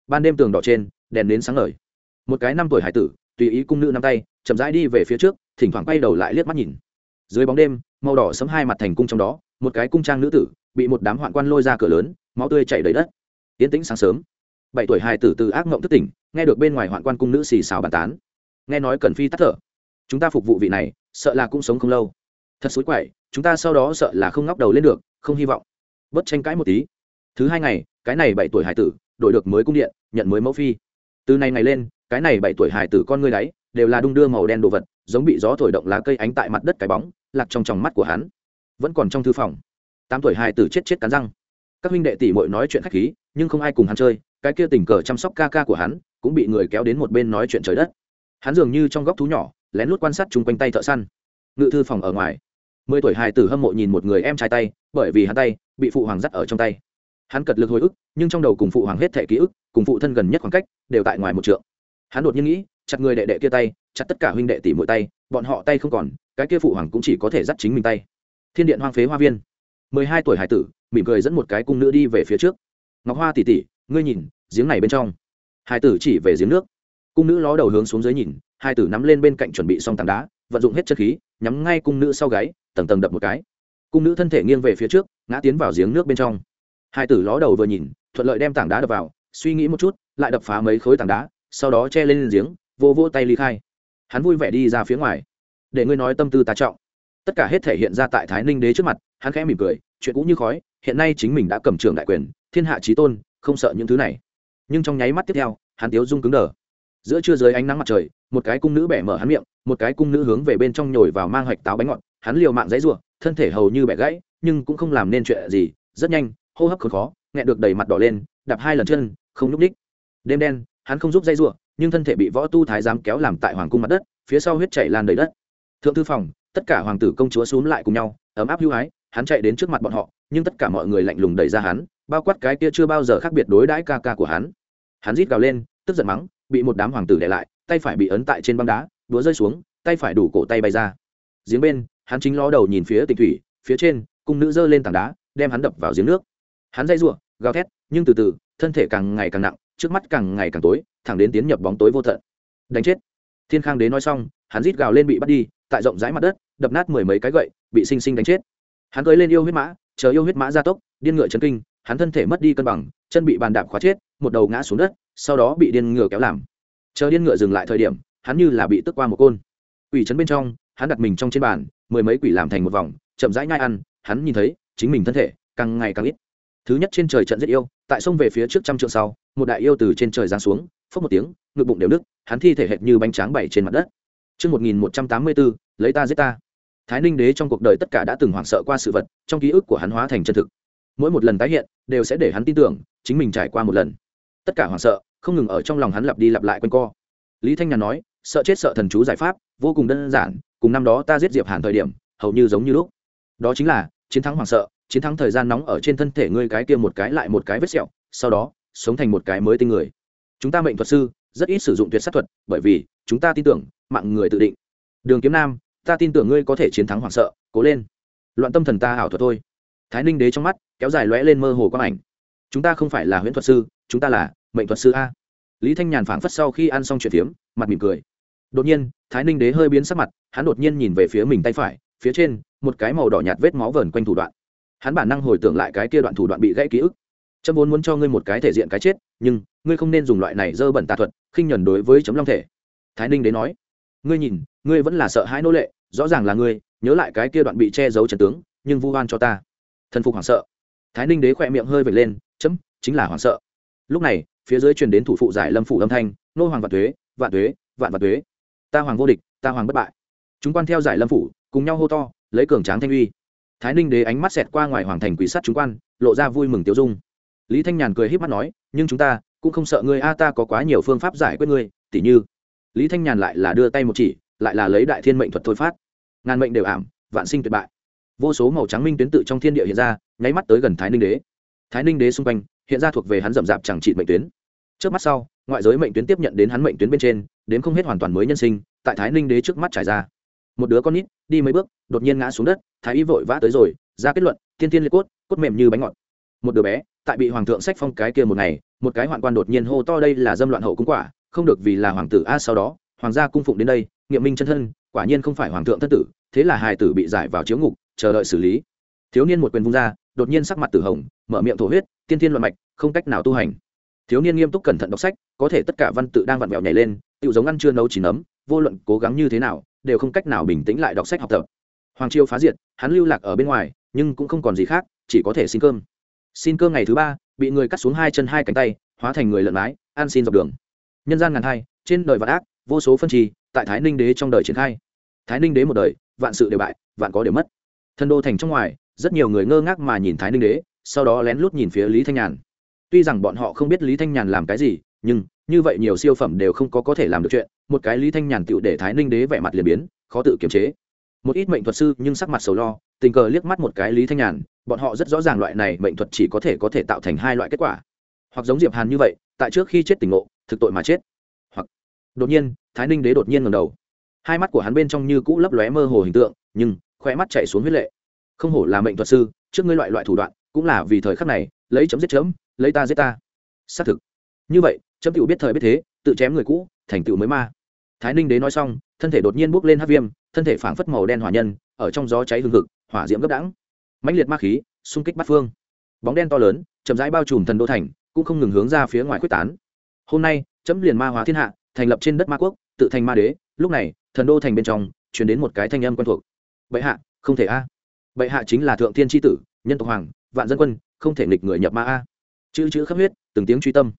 Ban đêm tường đỏ trên, đèn đến sáng ngời. Một cái năm tuổi hải tử, tùy ý cung nữ nắm tay, chậm rãi đi về phía trước, thỉnh thoảng quay đầu lại liếc mắt nhìn dưới bóng đêm, màu đỏ sấm hai mặt thành cung trong đó, một cái cung trang nữ tử, bị một đám hoạn quan lôi ra cửa lớn, máu tươi chảy đầy đất. Tiến tĩnh sáng sớm. Bảy tuổi hài tử từ ác mộng thức tỉnh, nghe được bên ngoài hoạn quan cung nữ xì xào bàn tán. Nghe nói cần phi tắt thở. Chúng ta phục vụ vị này, sợ là cũng sống không lâu. Thật xối quậy, chúng ta sau đó sợ là không ngóc đầu lên được, không hy vọng. Bất tranh cãi một tí. Thứ hai ngày, cái này bảy tuổi hải tử, đổi được mới cung điện, nhận mới mẫu phi. Từ này ngày lên, cái này bảy tuổi hải tử con ngươi đáy, đều là đung đưa màu đen đồ vật, giống bị gió thổi động lá cây ánh tại mặt đất cái bóng lạc trong tròng mắt của hắn. Vẫn còn trong thư phòng. Tám tuổi hai tử chết chết cắn răng. Các huynh đệ tỷ muội nói chuyện khách khí, nhưng không ai cùng hắn chơi, cái kia tình cờ chăm sóc ca ca của hắn cũng bị người kéo đến một bên nói chuyện trời đất. Hắn dường như trong góc thú nhỏ, lén lút quan sát chung quanh tay thợ săn. Ngự thư phòng ở ngoài. Mười tuổi hài tử hâm mộ nhìn một người em trai tay, bởi vì hắn tay bị phụ hoàng dắt ở trong tay. Hắn cật lực hồi ức, nhưng trong đầu cùng phụ hoàng hết thẻ ký ức, cùng phụ thân gần nhất khoảng cách, đều tại ngoài một trượng. Hắn đột nhiên nghĩ, chặt người đệ đệ kia tay, chặt tất cả huynh đệ tỷ mỗi tay, bọn họ tay không còn cái kia phụ hoàng cũng chỉ có thể dắt chính mình tay. Thiên điện hoang phế hoa viên. Mười hai tuổi hải tử, mỉm cười dẫn một cái cung nữ đi về phía trước. Ngọc hoa tỉ tỉ ngươi nhìn, giếng này bên trong. Hải tử chỉ về giếng nước. Cung nữ ló đầu hướng xuống dưới nhìn, hai tử nắm lên bên cạnh chuẩn bị xong tảng đá, vận dụng hết chất khí, nhắm ngay cung nữ sau gáy, tầng tầng đập một cái. Cung nữ thân thể nghiêng về phía trước, ngã tiến vào giếng nước bên trong. Hai tử ló đầu vừa nhìn, thuận lợi đem tảng đá đập vào, suy nghĩ một chút, lại đập phá mấy khối tảng đá, sau đó che lên giếng, vô vô tay ly khai. Hắn vui vẻ đi ra phía ngoài để ngươi nói tâm tư ta trọng. Tất cả hết thể hiện ra tại thái ninh đế trước mặt, hắn khẽ mỉm cười, chuyện cũ như khói, hiện nay chính mình đã cầm trường đại quyền, thiên hạ trí tôn, không sợ những thứ này. Nhưng trong nháy mắt tiếp theo, hắn tiếu dung cứng đờ. Giữa trưa dưới ánh nắng mặt trời, một cái cung nữ bẻ mở hắn miệng, một cái cung nữ hướng về bên trong nhồi vào mang hoạch táo bánh ngọt, hắn liều mạng dãy ruộng thân thể hầu như bẻ gãy, nhưng cũng không làm nên chuyện gì, rất nhanh, hô hấp khốn khó, nghẹn được đầy mặt đỏ lên, đạp hai lần chân, không nhúc ních đêm đen, hắn không giúp dây ruộng nhưng thân thể bị võ tu thái giám kéo làm tại hoàng cung mặt đất, phía sau huyết chảy lan đầy đất thượng thư phòng, tất cả hoàng tử công chúa xuống lại cùng nhau, ấm áp hưu hái, hắn chạy đến trước mặt bọn họ, nhưng tất cả mọi người lạnh lùng đẩy ra hắn, bao quát cái kia chưa bao giờ khác biệt đối đãi ca ca của hắn. Hắn rít gào lên, tức giận mắng, bị một đám hoàng tử để lại, tay phải bị ấn tại trên băng đá đũa rơi xuống, tay phải đủ cổ tay bay ra. Giếng bên, hắn chính ló đầu nhìn phía tịch thủy, phía trên, cung nữ giơ lên tảng đá, đem hắn đập vào giếng nước. Hắn dây giụa gào thét, nhưng từ từ, thân thể càng ngày càng nặng, trước mắt càng ngày càng tối, thẳng đến tiến nhập bóng tối vô tận. Đánh chết. Thiên khang đế nói xong, hắn rít gào lên bị bắt đi tại rộng rãi mặt đất, đập nát mười mấy cái gậy, bị sinh sinh đánh chết. Hắn cưới lên yêu huyết mã, chờ yêu huyết mã ra tốc, điên ngựa chấn kinh, hắn thân thể mất đi cân bằng, chân bị bàn đạp khóa chết, một đầu ngã xuống đất, sau đó bị điên ngựa kéo làm. Chờ điên ngựa dừng lại thời điểm, hắn như là bị tức qua một côn. Quỷ trấn bên trong, hắn đặt mình trong trên bàn, mười mấy quỷ làm thành một vòng, chậm rãi nhai ăn, hắn nhìn thấy, chính mình thân thể, càng ngày càng ít. Thứ nhất trên trời trận giết yêu, tại sông về phía trước trăm trượng sau, một đại yêu từ trên trời giáng xuống, phốc một tiếng, ngực bụng đều nứt, hắn thi thể hệt như bánh tráng bảy trên mặt đất. Trước 1184, lấy ta giết ta. Thái Ninh đế trong cuộc đời tất cả đã từng hoảng sợ qua sự vật, trong ký ức của hắn hóa thành chân thực. Mỗi một lần tái hiện, đều sẽ để hắn tin tưởng, chính mình trải qua một lần. Tất cả hoảng sợ, không ngừng ở trong lòng hắn lặp đi lặp lại quanh co. Lý Thanh Nhàn nói, sợ chết sợ thần chú giải pháp, vô cùng đơn giản, cùng năm đó ta giết Diệp Hàn thời điểm, hầu như giống như lúc. Đó chính là chiến thắng hoảng sợ, chiến thắng thời gian nóng ở trên thân thể ngươi cái kia một cái lại một cái vết sẹo, sau đó sống thành một cái mới tinh người. Chúng ta mệnh thuật sư rất ít sử dụng tuyệt sát thuật, bởi vì chúng ta tin tưởng mạng người tự định. Đường Kiếm Nam, ta tin tưởng ngươi có thể chiến thắng hoảng sợ, cố lên. Loạn tâm thần ta ảo thuật thôi. Thái Ninh đế trong mắt kéo dài lóe lên mơ hồ quang ảnh. Chúng ta không phải là huyễn thuật sư, chúng ta là mệnh thuật sư a. Lý Thanh Nhàn phảng phất sau khi ăn xong chuyện tiếm, mặt mỉm cười. Đột nhiên, Thái Ninh đế hơi biến sắc mặt, hắn đột nhiên nhìn về phía mình tay phải, phía trên, một cái màu đỏ nhạt vết máu vờn quanh thủ đoạn hắn bản năng hồi tưởng lại cái kia đoạn thủ đoạn bị gãy ký ức trâm vốn muốn cho ngươi một cái thể diện cái chết nhưng ngươi không nên dùng loại này dơ bẩn tà thuật khinh nhuần đối với chấm long thể thái ninh Đế nói ngươi nhìn, ngươi vẫn là sợ hãi nô lệ, rõ ràng là ngươi, nhớ lại cái kia đoạn bị che giấu trần tướng, nhưng vu oan cho ta. Thần phục hoảng sợ. Thái ninh đế khỏe miệng hơi vệt lên, chấm, chính là hoảng sợ. Lúc này, phía dưới truyền đến thủ phụ giải lâm phủ âm thanh, nô hoàng vạn thuế vạn thuế vạn vạn thuế ta hoàng vô địch, ta hoàng bất bại. Chúng quan theo giải lâm phủ, cùng nhau hô to, lấy cường tráng thanh uy. Thái ninh đế ánh mắt xẹt qua ngoài hoàng thành quỷ sắt chúng quan, lộ ra vui mừng tiêu dung. Lý thanh nhàn cười h í p mắt nói, nhưng chúng ta cũng không sợ ngươi, a, ta có quá nhiều phương pháp giải quyết ngươi, tỉ như lý thanh nhàn lại là đưa tay một chỉ, lại là lấy đại thiên mệnh thuật thôi phát. Ngàn mệnh đều ảm, vạn sinh tuyệt bại. Vô số màu trắng minh tuyến tự trong thiên địa hiện ra, nháy mắt tới gần thái ninh đế. Thái ninh đế xung quanh, hiện ra thuộc về hắn rậm rạp chẳng trị mệnh tuyến. Trước mắt sau, ngoại giới mệnh tuyến tiếp nhận đến hắn mệnh tuyến bên trên, đến không hết hoàn toàn mới nhân sinh, tại thái ninh đế trước mắt trải ra. Một đứa con nít, đi mấy bước, đột nhiên ngã xuống đất, thái y vội vã tới rồi, ra kết luận, thiên thiên liệt cốt cốt mềm như bánh ngọt. Một đứa bé, tại bị hoàng thượng sách phong cái kia một ngày, một cái hoạn quan đột nhiên hô to, đây là dâm loạn hậu cung quả không được vì là hoàng tử a sau đó, hoàng gia cung phụng đến đây, nghiệm minh chân thân, quả nhiên không phải hoàng thượng thân tử, thế là hài tử bị giải vào chiếu ngục, chờ đợi xử lý. Thiếu niên một quyền vung ra, đột nhiên sắc mặt tử hồng, mở miệng thổ huyết, tiên thiên loạn mạch, không cách nào tu hành. Thiếu niên nghiêm túc cẩn thận đọc sách, có thể tất cả văn tự đang vặn vẹo nhảy lên tự giống ăn chưa nấu chỉ nấm, vô luận cố gắng như thế nào, đều không cách nào bình tĩnh lại đọc sách học tập. Hoàng triều phá diệt, hắn lưu lạc ở bên ngoài, nhưng cũng không còn gì khác, chỉ có thể xin cơm. Xin cơm ngày thứ ba, bị người cắt xuống hai chân hai cánh tay, hóa thành người lợn mái, ăn xin dọc đường nhân gian ngàn hai, trên đời vạn ác, vô số phân trì, tại thái ninh đế trong đời triển khai. Thái ninh đế một đời, vạn sự đều bại, vạn có đều mất. Thân đô thành trong ngoài, rất nhiều người ngơ ngác mà nhìn thái ninh đế, sau đó lén lút nhìn phía lý thanh nhàn. Tuy rằng bọn họ không biết lý thanh nhàn làm cái gì, nhưng, như vậy nhiều siêu phẩm đều không có có thể làm được chuyện, một cái lý thanh nhàn tựu để thái ninh đế vẻ mặt liền biến, khó tự kiềm chế. Một ít mệnh thuật sư nhưng sắc mặt sầu lo, tình cờ liếc mắt một cái lý thanh nhàn, bọn họ rất rõ ràng loại này mệnh thuật chỉ có thể có thể tạo thành hai loại kết quả. Hoặc giống diệp hàn như vậy tại trước khi chết tỉnh ngộ, thực tội mà chết. Hoặc, đột nhiên, thái ninh đế đột nhiên ngầm đầu. Hai mắt của hắn bên trong như cũ lấp lóe mơ hồ hình tượng, nhưng khoe mắt chạy xuống huyết lệ. Không hổ là mệnh thuật sư, trước ngươi loại loại thủ đoạn, cũng là vì thời khắc này, lấy chấm giết chấm, lấy ta giết ta. Xác thực. Như vậy, chấm tựu biết thời biết thế, tự chém người cũ, thành tựu mới ma. Thái ninh đế nói xong, thân thể đột nhiên bốc lên hát viêm, thân thể phảng phất màu đen hỏa nhân, ở trong gió cháy hương hực, hỏa diễm gấp đẳng mãnh liệt ma khí, xung kích bắt phương. Bóng đen to lớn, chậm rãi bao trùm thần đô thành cũng không ngừng hướng ra phía ngoài quyết tán. Hôm nay, chấm liền ma hóa thiên hạ, thành lập trên đất ma quốc, tự thành ma đế, lúc này, thần đô thành bên trong chuyển đến một cái thanh âm quen thuộc. Bệ hạ, không thể a. Bệ hạ chính là thượng thiên tri tử, nhân tộc hoàng, vạn dân quân, không thể nghịch người nhập ma a. Chữ chữ khắp huyết, từng tiếng truy tâm.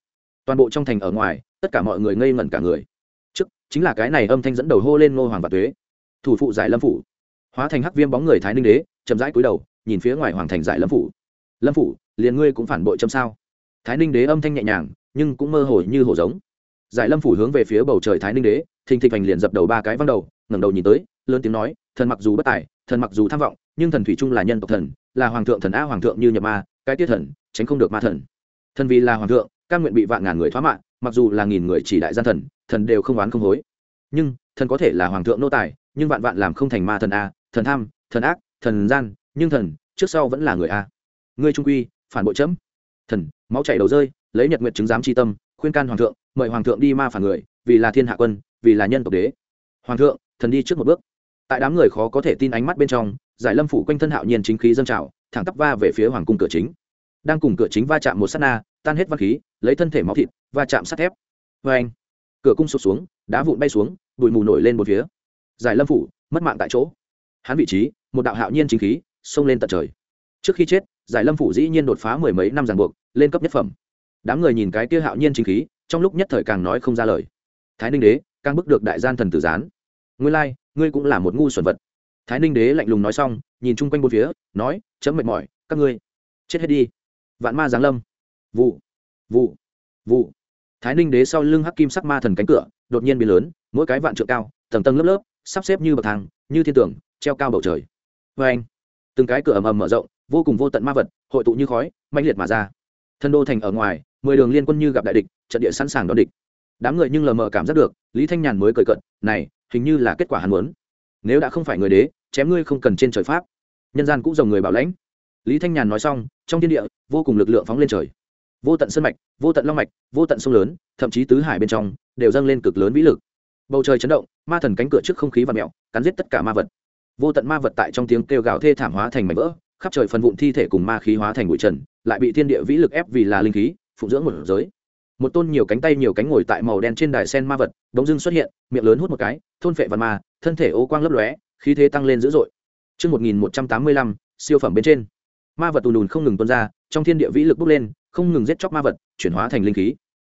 Toàn bộ trong thành ở ngoài, tất cả mọi người ngây ngẩn cả người. Trước, chính là cái này âm thanh dẫn đầu hô lên ngô hoàng và tuế. Thủ phụ giải lâm phủ. Hóa thành hắc viêm bóng người thái ninh đế, chậm rãi cúi đầu, nhìn phía ngoài hoàng thành giải lâm phủ. Lâm phủ, liền ngươi cũng phản bội châm sao? Thái ninh đế âm thanh nhẹ nhàng, nhưng cũng mơ hồ như hồ giống. Giải lâm phủ hướng về phía bầu trời thái ninh đế, thình thịch hành liền dập đầu ba cái văng đầu, ngẩng đầu nhìn tới, lớn tiếng nói, thần mặc dù bất tài, thần mặc dù tham vọng, nhưng thần thủy trung là nhân tộc thần, là hoàng thượng thần a hoàng thượng như nhập ma, cái tiết thần, tránh không được ma thần. Thần vì là hoàng thượng căn nguyện bị vạn ngàn người thoá mạng, mặc dù là nghìn người chỉ đại gian thần thần đều không oán không hối. Nhưng, thần có thể là hoàng thượng nô tài, nhưng vạn vạn làm không thành ma thần a thần tham, thần ác, thần gian, nhưng thần, trước sau vẫn là người a ngươi trung quy, phản bội chấm thần, máu chảy đầu rơi, lấy nhật nguyện chứng giám tri tâm, khuyên can hoàng thượng, mời hoàng thượng đi ma phản người, vì là thiên hạ quân, vì là nhân tộc đế. Hoàng thượng, thần đi trước một bước. Tại đám người khó có thể tin ánh mắt bên trong, giải lâm phủ quanh thân hạo nhiên chính khí dâng trào, thẳng tắp va về phía hoàng cung cửa chính. Đang cùng cửa chính va chạm một s á t na, tan hết văn khí, lấy thân thể máu thịt, va chạm sắt thép. Vê anh, cửa cung sụp xuống, đá vụn bay xuống, bụi mù nổi lên một phía. Giải lâm phủ, mất mạng tại chỗ. Hắn vị trí, một đạo hạo nhiên chính khí, xông lên tận trời. Trước khi chết giải lâm phủ dĩ nhiên đột phá mười mấy năm ràng buộc lên cấp nhất phẩm. Đám người nhìn cái kia hạo nhiên chính khí trong lúc nhất thời càng nói không ra lời. Thái ninh đế càng bức được đại gian thần tử gián. Ngươi lai、like, ngươi cũng là một ngu xuẩn vật. Thái ninh đế lạnh lùng nói xong nhìn chung quanh bốn phía nói chấm mệt mỏi các ngươi chết hết đi. Vạn ma giáng lâm. Vụ vụ vụ. Thái ninh đế sau lưng hắc kim sắc ma thần cánh cửa đột nhiên biến lớn mỗi cái vạn trượng cao tầng tầng lớp lớp sắp xếp như bậc thang như thiên tưởng treo cao bầu trời. Vê anh từng cái cửa ầm ầm mở rộng vô cùng vô tận ma vật, hội tụ như khói mạnh liệt mà ra. Thân đô thành ở ngoài, mười đường liên quân như gặp đại địch, trận địa sẵn sàng đón địch. Đám người nhưng lờ mờ cảm giác được, lý thanh nhàn mới cười cận này, hình như là kết quả hắn muốn. Nếu đã không phải người đế, chém ngươi không cần trên trời pháp. Nhân gian cũng dòng người bảo lãnh. Lý thanh nhàn nói xong, trong thiên địa, vô cùng lực lượng phóng lên trời. Vô tận sân mạch, vô tận long mạch, vô tận sông lớn, thậm chí tứ hải bên trong, đều dâng lên cực lớn vĩ lực. Bầu trời chấn động, ma thần cánh cửa trước không khí và mẹo cắn giết tất cả ma vật. Vô tận ma vật tại trong tiếng kêu gào thê thảm hóa thành mảnh vỡ khắp trời phần vụn thi thể cùng ma khí hóa thành bụi trần lại bị thiên địa vĩ lực ép vì là linh khí phụng dưỡng một giới một tôn nhiều cánh tay nhiều cánh ngồi tại màu đen trên đài sen ma vật đống dưng xuất hiện miệng lớn hút một cái thôn phệ văn ma thân thể ô quang lấp lóe khí thế tăng lên dữ dội Trước 1185, siêu phẩm bên trên. Ma vật tù lùn không ngừng tuôn ra, trong thiên địa vĩ lực bốc lên, không ngừng giết chóc ma vật, chuyển hóa thành linh khí.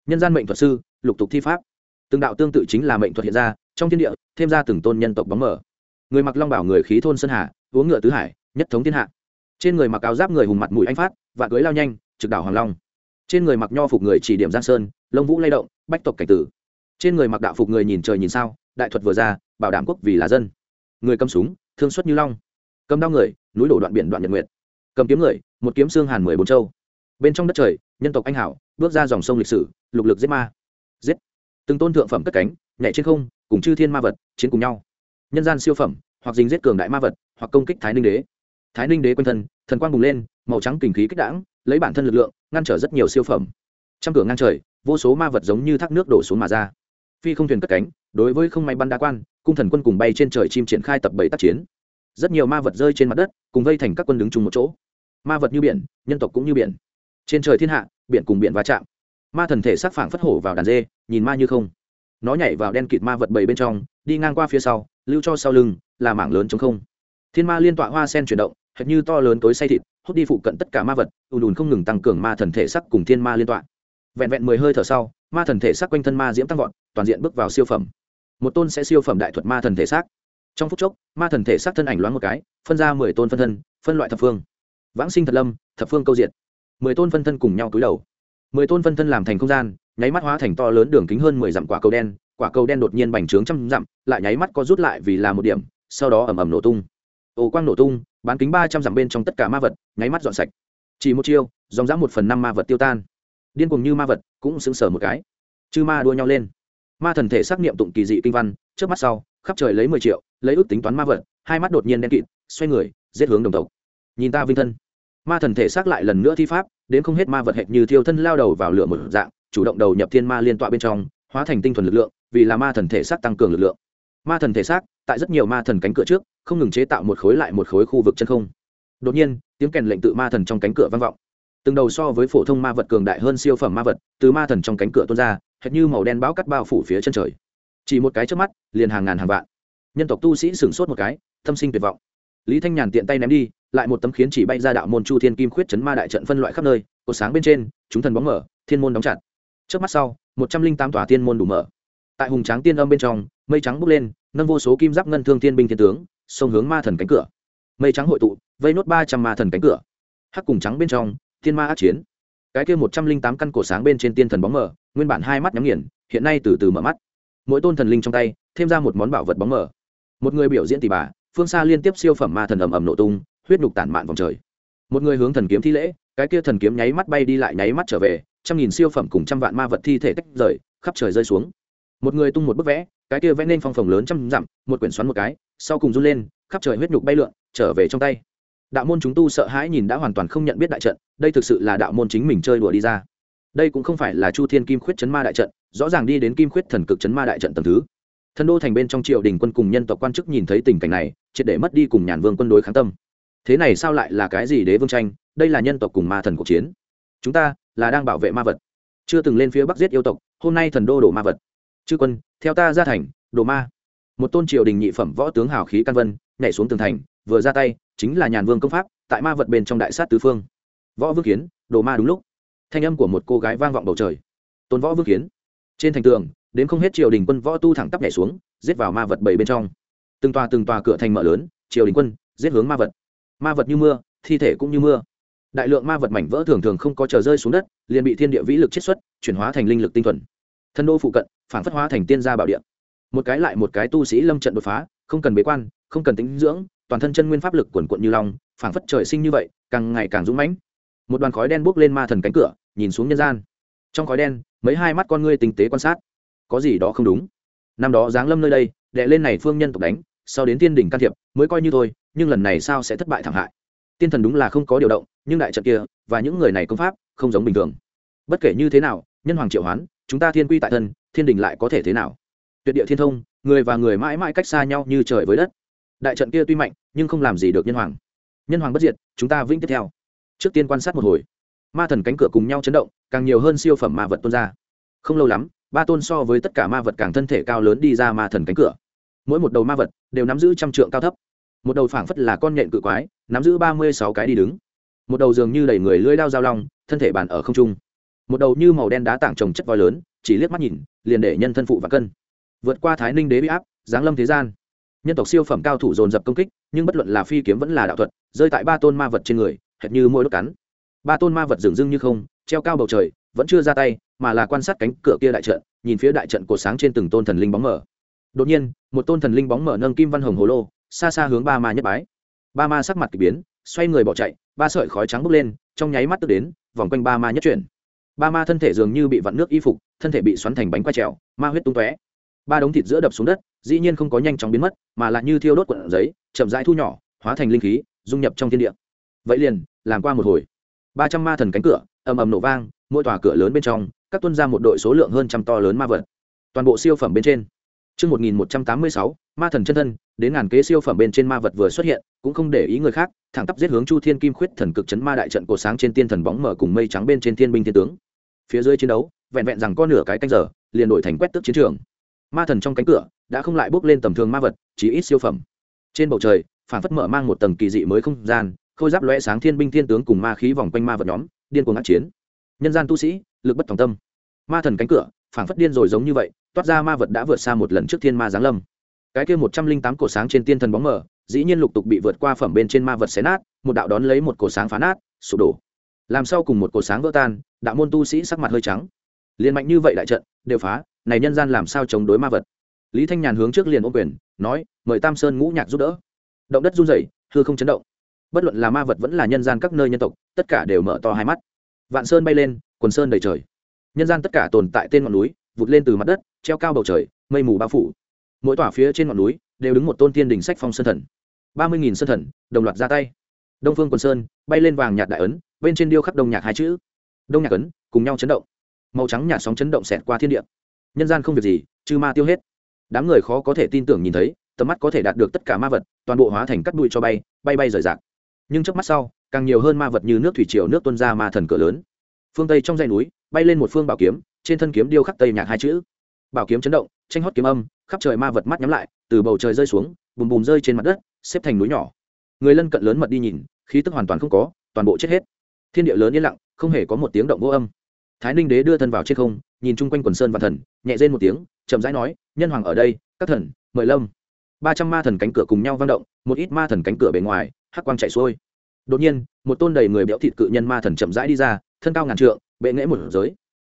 Nhân gian mệnh thuật sư, lục tục thi pháp. Từng đạo tương tự chính là mệnh thuật hiện ra, trong thiên địa, thêm ra từng tôn nhân tộc bóng mở. Người mặc long bảo người khí thôn sơn hà, uống ngựa tứ hải, nhất thống thiên hạ. Trên người mặc áo giáp người hùng mặt mũi anh phát, và cưới lao nhanh, trực đảo hoàng long. Trên người mặc nho phục người chỉ điểm giang sơn lông vũ lay động bách tộc cảnh tử. Trên người mặc đạo phục người nhìn trời nhìn sao đại thuật vừa ra bảo đảm quốc vì là dân. Người cầm súng thương xuất như long. Cầm đao người núi đổ đoạn biển đoạn nhật nguyệt. Cầm kiếm người một kiếm xương hàn mười bốn châu. Bên trong đất trời nhân tộc anh hảo bước ra dòng sông lịch sử lục lực giết ma. Giết. Từng tôn thượng phẩm cất cánh nhảy trên không cùng chư thiên ma vật chiến cùng nhau. Nhân gian siêu phẩm hoặc dính giết cường đại ma vật hoặc công kích thái ninh đế thái ninh đế quanh thân, thần quang bùng lên, màu trắng kinh khí kích đảng lấy bản thân lực lượng, ngăn trở rất nhiều siêu phẩm. Trăm cửa ngang trời, vô số ma vật giống như thác nước đổ xuống mà ra. Phi không thuyền cất cánh, đối với không may bắn đa quan, cung thần quân cùng bay trên trời chim triển khai tập bảy tác chiến. Rất nhiều ma vật rơi trên mặt đất, cùng vây thành các quân đứng chung một chỗ. Ma vật như biển, nhân tộc cũng như biển. Trên trời thiên hạ, biển cùng biển va chạm. Ma thần thể sắc phảng phất hổ vào đàn dê, nhìn ma như không. Nó nhảy vào đen kịt ma vật bảy bên trong, đi ngang qua phía sau, lưu cho sau lưng, là mảng lớn chống không. Thiên ma liên tọa hoa sen chuyển động hệt như to lớn tối say thịt, hút đi phụ cận tất cả ma vật ùn ùn không ngừng tăng cường ma thần thể sắc cùng thiên ma liên toạn vẹn vẹn mười hơi thở sau, ma thần thể sắc quanh thân ma diễm tăng vọt, toàn diện bước vào siêu phẩm. Một tôn sẽ siêu phẩm đại thuật ma thần thể xác. Trong phút chốc, ma thần thể xác thân ảnh loáng một cái, phân ra mười tôn phân thân, phân loại thập phương. Vãng sinh thật lâm, thập phương câu diệt. Mười tôn phân thân cùng nhau túi đầu. Mười tôn phân thân làm thành không gian, nháy mắt hóa thành to lớn đường kính hơn mười dặm quả cầu đen, quả cầu đen đột nhiên bành trướng trăm dặm, lại nháy mắt có rút lại vì là một điểm, sau đó ầm ầm nổ tung ồ quang nổ tung, bán kính ba trăm dặm bên trong tất cả ma vật, nháy mắt dọn sạch. Chỉ một chiêu, dòng dã một phần năm ma vật tiêu tan. Điên cùng như ma vật, cũng sững sờ một cái. Chư ma đua nhau lên. Ma thần thể xác nghiệm tụng kỳ dị kinh văn, trước mắt sau, khắp trời lấy mười triệu, lấy ước tính toán ma vật, hai mắt đột nhiên đen kịt, xoay người, giết hướng đồng tộc. Nhìn ta vinh thân. Ma thần thể xác lại lần nữa thi pháp, đến không hết ma vật hệt như thiêu thân lao đầu vào lửa một dạng, chủ động đầu nhập thiên ma liên tọa bên trong, hóa thành tinh thuần lực lượng, vì là ma thần thể xác tăng cường lực lượng. Ma thần thể xác tại rất nhiều ma thần cánh cửa trước, không ngừng chế tạo một khối lại một khối khu vực chân không. Đột nhiên, tiếng kèn lệnh tự ma thần trong cánh cửa vang vọng. Từng đầu so với phổ thông ma vật cường đại hơn siêu phẩm ma vật, từ ma thần trong cánh cửa tuôn ra, hệt như màu đen bão cắt bao phủ phía chân trời. Chỉ một cái trước mắt, liền hàng ngàn hàng vạn. Nhân tộc tu sĩ sửng sốt một cái, tâm sinh tuyệt vọng. Lý thanh nhàn tiện tay ném đi, lại một tấm khiến chỉ bay ra đạo môn chu thiên kim khuyết chấn ma đại trận phân loại khắp nơi, cột sáng bên trên, chúng thần bóng mở, thiên môn đóng chặt. Trước mắt sau, một trăm linh tám tòa thiên môn đủ mở. Tại hùng tráng tiên âm bên trong, mây trắng bốc lên nâng vô số kim giáp ngân thương thiên binh thiên tướng, xông hướng ma thần cánh cửa. Mây trắng hội tụ, vây nốt ba trăm ma thần cánh cửa. Hắc cùng trắng bên trong, thiên ma át chiến. Cái kia một trăm linh tám căn cổ sáng bên trên tiên thần bóng mờ, nguyên bản hai mắt nhắm nghiền, hiện nay từ từ mở mắt. Mỗi tôn thần linh trong tay, thêm ra một món bảo vật bóng mờ. Một người biểu diễn tỷ bà, phương xa liên tiếp siêu phẩm ma thần ầm ầm nổ tung, huyết nhục tản mạn vòng trời. Một người hướng thần kiếm thi lễ, cái kia thần kiếm nháy mắt bay đi lại nháy mắt trở về, trăm nghìn siêu phẩm cùng trăm vạn ma vật thi thể tách rời, khắp trời rơi xuống một người tung một bức vẽ, cái kia vẽ nên phong phồng lớn trăm dặm, một quyển xoắn một cái, sau cùng run lên, khắp trời huyết nhục bay lượn, trở về trong tay. Đạo môn chúng tu sợ hãi nhìn đã hoàn toàn không nhận biết đại trận, đây thực sự là đạo môn chính mình chơi đùa đi ra. Đây cũng không phải là chu thiên kim khuyết chấn ma đại trận, rõ ràng đi đến kim khuyết thần cực chấn ma đại trận tầm thứ. Thân đô thành bên trong triều đình quân cùng nhân tộc quan chức nhìn thấy tình cảnh này, triệt để mất đi cùng nhàn vương quân đối kháng tâm. Thế này sao lại là cái gì đế vương tranh? Đây là nhân tộc cùng ma thần cuộc chiến. Chúng ta là đang bảo vệ ma vật. Chưa từng lên phía bắc giết yêu tộc, hôm nay thần đô đổ ma vật chư quân, theo ta ra thành, đồ ma. Một tôn triều đình nhị phẩm võ tướng hào khí căn vân, nhảy xuống tường thành, vừa ra tay, chính là nhàn vương công pháp, tại ma vật bên trong đại sát tứ phương. Võ vương kiến, đồ ma đúng lúc. Thanh âm của một cô gái vang vọng bầu trời. Tôn võ vương kiến. Trên thành tường, đến không hết triều đình quân võ tu thẳng tắp nhảy xuống, giết vào ma vật bảy bên trong. Từng tòa từng tòa cửa thành mở lớn, triều đình quân, giết hướng ma vật. Ma vật như mưa, thi thể cũng như mưa. Đại lượng ma vật mảnh vỡ thường thường không có chờ rơi xuống đất, liền bị thiên địa vĩ lực chiết xuất, chuyển hóa thành linh lực tinh thuần thân đô phụ cận, phản phất hóa thành tiên gia bảo điện một cái lại một cái tu sĩ lâm trận đột phá, không cần bế quan, không cần tính dưỡng, toàn thân chân nguyên pháp lực quần quận như long, phản phất trời sinh như vậy, càng ngày càng dũng mãnh. Một đoàn khói đen bốc lên ma thần cánh cửa, nhìn xuống nhân gian. Trong khói đen, mấy hai mắt con ngươi tinh tế quan sát. Có gì đó không đúng. Năm đó giáng lâm nơi đây, đệ lên này phương nhân tộc đánh, sau đến tiên đỉnh can thiệp, mới coi như thôi, nhưng lần này sao sẽ thất bại thảm hại? Tiên thần đúng là không có điều động, nhưng đại trận kia và những người này công pháp không giống bình thường. Bất kể như thế nào, nhân hoàng triệu hoán chúng ta thiên quy tại thân, thiên đình lại có thể thế nào? Tuyệt địa thiên thông, người và người mãi mãi cách xa nhau như trời với đất. Đại trận kia tuy mạnh, nhưng không làm gì được nhân hoàng. Nhân hoàng bất diệt, chúng ta vĩnh tiếp theo. Trước tiên quan sát một hồi. Ma thần cánh cửa cùng nhau chấn động, càng nhiều hơn siêu phẩm ma vật tuôn ra. Không lâu lắm, ba tôn so với tất cả ma vật càng thân thể cao lớn đi ra ma thần cánh cửa. Mỗi một đầu ma vật đều nắm giữ trăm trượng cao thấp. Một đầu phảng phất là con nhện cự quái, nắm giữ ba mươi sáu cái đi đứng. Một đầu dường như đầy người lưỡi đao dao long, thân thể bàn ở không trung một đầu như màu đen đá tảng trồng chất voi lớn, chỉ liếc mắt nhìn, liền để nhân thân phụ và cân. Vượt qua thái ninh đế bị áp, giáng lâm thế gian. Nhân tộc siêu phẩm cao thủ dồn dập công kích, nhưng bất luận là phi kiếm vẫn là đạo thuật, rơi tại ba tôn ma vật trên người, hệt như mỗi đốt cắn. Ba tôn ma vật dường dưng như không, treo cao bầu trời, vẫn chưa ra tay, mà là quan sát cánh cửa kia đại trận, nhìn phía đại trận cột sáng trên từng tôn thần linh bóng mở. Đột nhiên, một tôn thần linh bóng mở nâng kim văn hồng hồ lô, xa xa hướng ba ma nhất bái. Ba ma sắc mặt k ỳ biến, xoay người bỏ chạy, ba sợi khói trắng bốc lên, trong nháy mắt tức đến, vòng quanh ba ma nhất chuyển ba ma thân thể dường như bị vặn nước y phục thân thể bị xoắn thành bánh quay trèo ma huyết tung tóe. Ba đống thịt giữa đập xuống đất dĩ nhiên không có nhanh chóng biến mất mà lại như thiêu đốt quận giấy chậm rãi thu nhỏ hóa thành linh khí dung nhập trong thiên địa. Vậy liền làm qua một hồi. Ba trăm ma thần cánh cửa ầm ầm nổ vang mỗi tòa cửa lớn bên trong các tuân ra một đội số lượng hơn trăm to lớn ma vật. Toàn bộ siêu phẩm bên trên. Chương 1186, ma thần chân thân, đến ngàn kế siêu phẩm bên trên ma vật vừa xuất hiện, cũng không để ý người khác, thẳng tắp giết hướng Chu Thiên Kim Khuyết thần cực chấn ma đại trận cổ sáng trên tiên thần bóng mở cùng mây trắng bên trên thiên binh thiên tướng. Phía dưới chiến đấu, vẹn vẹn rằng có nửa cái canh giờ, liền đổi thành quét tước chiến trường. Ma thần trong cánh cửa đã không lại bước lên tầm thường ma vật, chỉ ít siêu phẩm. Trên bầu trời, phản phất mở mang một tầng kỳ dị mới không gian, khôi giáp lóe sáng thiên binh thiên tướng cùng ma khí vòng quanh ma vật nhóm, điên cuồng ác chiến. Nhân gian tu sĩ, lực bất tòng tâm. Ma thần cánh cửa, phản phất điên rồi giống như vậy, toát ra ma vật đã vượt xa một lần trước thiên ma giáng lâm cái kia một trăm linh tám cổ sáng trên tiên thần bóng mở dĩ nhiên lục tục bị vượt qua phẩm bên trên ma vật xé nát một đạo đón lấy một cổ sáng phá nát sụp đổ làm sau cùng một cổ sáng vỡ tan đạo môn tu sĩ sắc mặt hơi trắng. Liền mạnh như vậy đại trận, đều phá, này nhân gian làm sao chống đối ma vật? Lý thanh nhàn hướng trước liền ôm quyền, nói, mời tam sơn ngũ nhạc giúp đỡ. Động đất run rẩy, hư không chấn động. Bất luận là ma vật vẫn là nhân gian các nơi nhân tộc, tất cả đều mở to hai mắt. Vạn sơn bay lên, quần sơn đầy trời. Nhân gian tất cả tồn tại tên ngọn núi, vụt lên từ mặt đất, treo cao bầu trời, mây mù bao phủ. Mỗi tòa phía trên ngọn núi đều đứng một tôn tiên đình sách phong sơn thần. Ba mươi nghìn sơn thần đồng loạt ra tay. Đông phương quần sơn bay lên vàng nhạt đại ấn, bên trên điêu khắc đông nhạc hai chữ đông nhạc ấn, cùng nhau chấn động. Màu trắng nhạt sóng chấn động xẹt qua thiên địa. Nhân gian không việc gì chư ma tiêu hết. Đám người khó có thể tin tưởng nhìn thấy, tầm mắt có thể đạt được tất cả ma vật, toàn bộ hóa thành cắt bụi cho bay bay bay rời rạc. Nhưng trước mắt sau, càng nhiều hơn ma vật như nước thủy triều, nước tuân ra ma thần cửa lớn. Phương tây trong dãy núi, bay lên một phương bảo kiếm, trên thân kiếm điêu khắc tây nhạc hai chữ. Bảo kiếm chấn động, tranh hót kiếm âm, khắp trời ma vật mắt nhắm lại, từ bầu trời rơi xuống, bùm bùm rơi trên mặt đất, xếp thành núi nhỏ. Người lân cận lớn mật đi nhìn, khí tức hoàn toàn không có, toàn bộ chết hết. Thiên địa lớn yên lặng không hề có một tiếng động vô âm. Thái ninh đế đưa thân vào trên không, nhìn chung quanh quần sơn và thần, nhẹ rên một tiếng, chậm rãi nói, nhân hoàng ở đây, các thần, mời lâm. Ba trăm ma thần cánh cửa cùng nhau vang động, một ít ma thần cánh cửa bề ngoài, hắc quang chạy xuôi. Đột nhiên, một tôn đầy người béo thịt cự nhân ma thần chậm rãi đi ra, thân cao ngàn trượng, bệ nghễ một giới.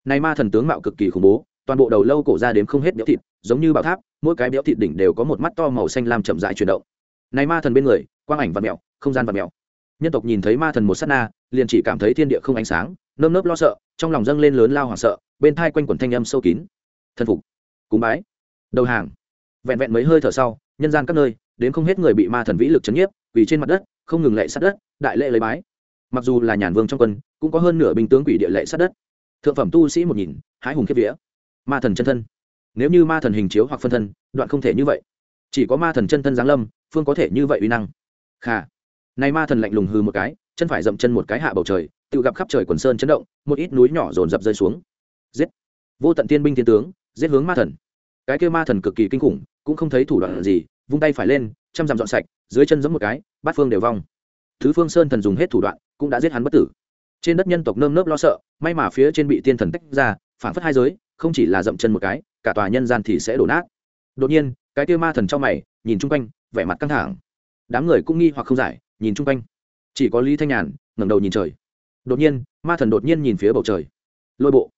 Này ma thần tướng mạo cực kỳ khủng bố, toàn bộ đầu lâu cổ ra đếm không hết béo thịt, giống như bảo tháp, mỗi cái béo thịt đỉnh đều có một mắt to màu xanh lam chậm rãi chuyển động. Này ma thần bên người, quang ảnh và mèo không gian và mèo nhân tộc nhìn thấy ma thần một sát na liền chỉ cảm thấy thiên địa không ánh sáng, nơm nớp lo sợ, trong lòng dâng lên lớn lao hoảng sợ, bên thai quanh quần thanh âm sâu kín. Thân phục, cúng bái, đầu hàng. Vẹn vẹn mấy hơi thở sau, nhân gian các nơi, đến không hết người bị ma thần vĩ lực chấn nhiếp vì trên mặt đất, không ngừng lệ sát đất, đại lệ lấy bái. Mặc dù là nhàn vương trong quân, cũng có hơn nửa binh tướng quỷ địa lệ sát đất. Thượng phẩm tu sĩ một nhìn hái hùng kiếp vía. Ma thần chân thân. Nếu như ma thần hình chiếu hoặc phân thân, đoạn không thể như vậy. Chỉ có ma thần chân thân giáng lâm, phương có thể như vậy uy năng. Khả nay ma thần lạnh lùng hư một cái chân phải dậm chân một cái hạ bầu trời, tự gặp khắp trời quần sơn chấn động, một ít núi nhỏ dồn dập rơi xuống. Giết! Vô tận tiên binh thiên tướng, giết hướng ma thần. Cái kêu ma thần cực kỳ kinh khủng, cũng không thấy thủ đoạn gì, vung tay phải lên chăm dặm dọn sạch, dưới chân giẫm một cái, bát phương đều vong. Thứ phương sơn thần dùng hết thủ đoạn, cũng đã giết hắn bất tử. Trên đất nhân tộc nơm nớp lo sợ, may mà phía trên bị tiên thần tách ra, phản phất hai giới, không chỉ là dậm chân một cái, cả tòa nhân gian thì sẽ đổ nát. Đột nhiên, cái kia ma thần trong mày, nhìn chung quanh, vẻ mặt căng thẳng. Đám người cũng nghi hoặc không giải, nhìn chung quanh chỉ có lý thanh nhàn ngẩng đầu nhìn trời. Đột nhiên, ma thần đột nhiên nhìn phía bầu trời. Lôi bộ.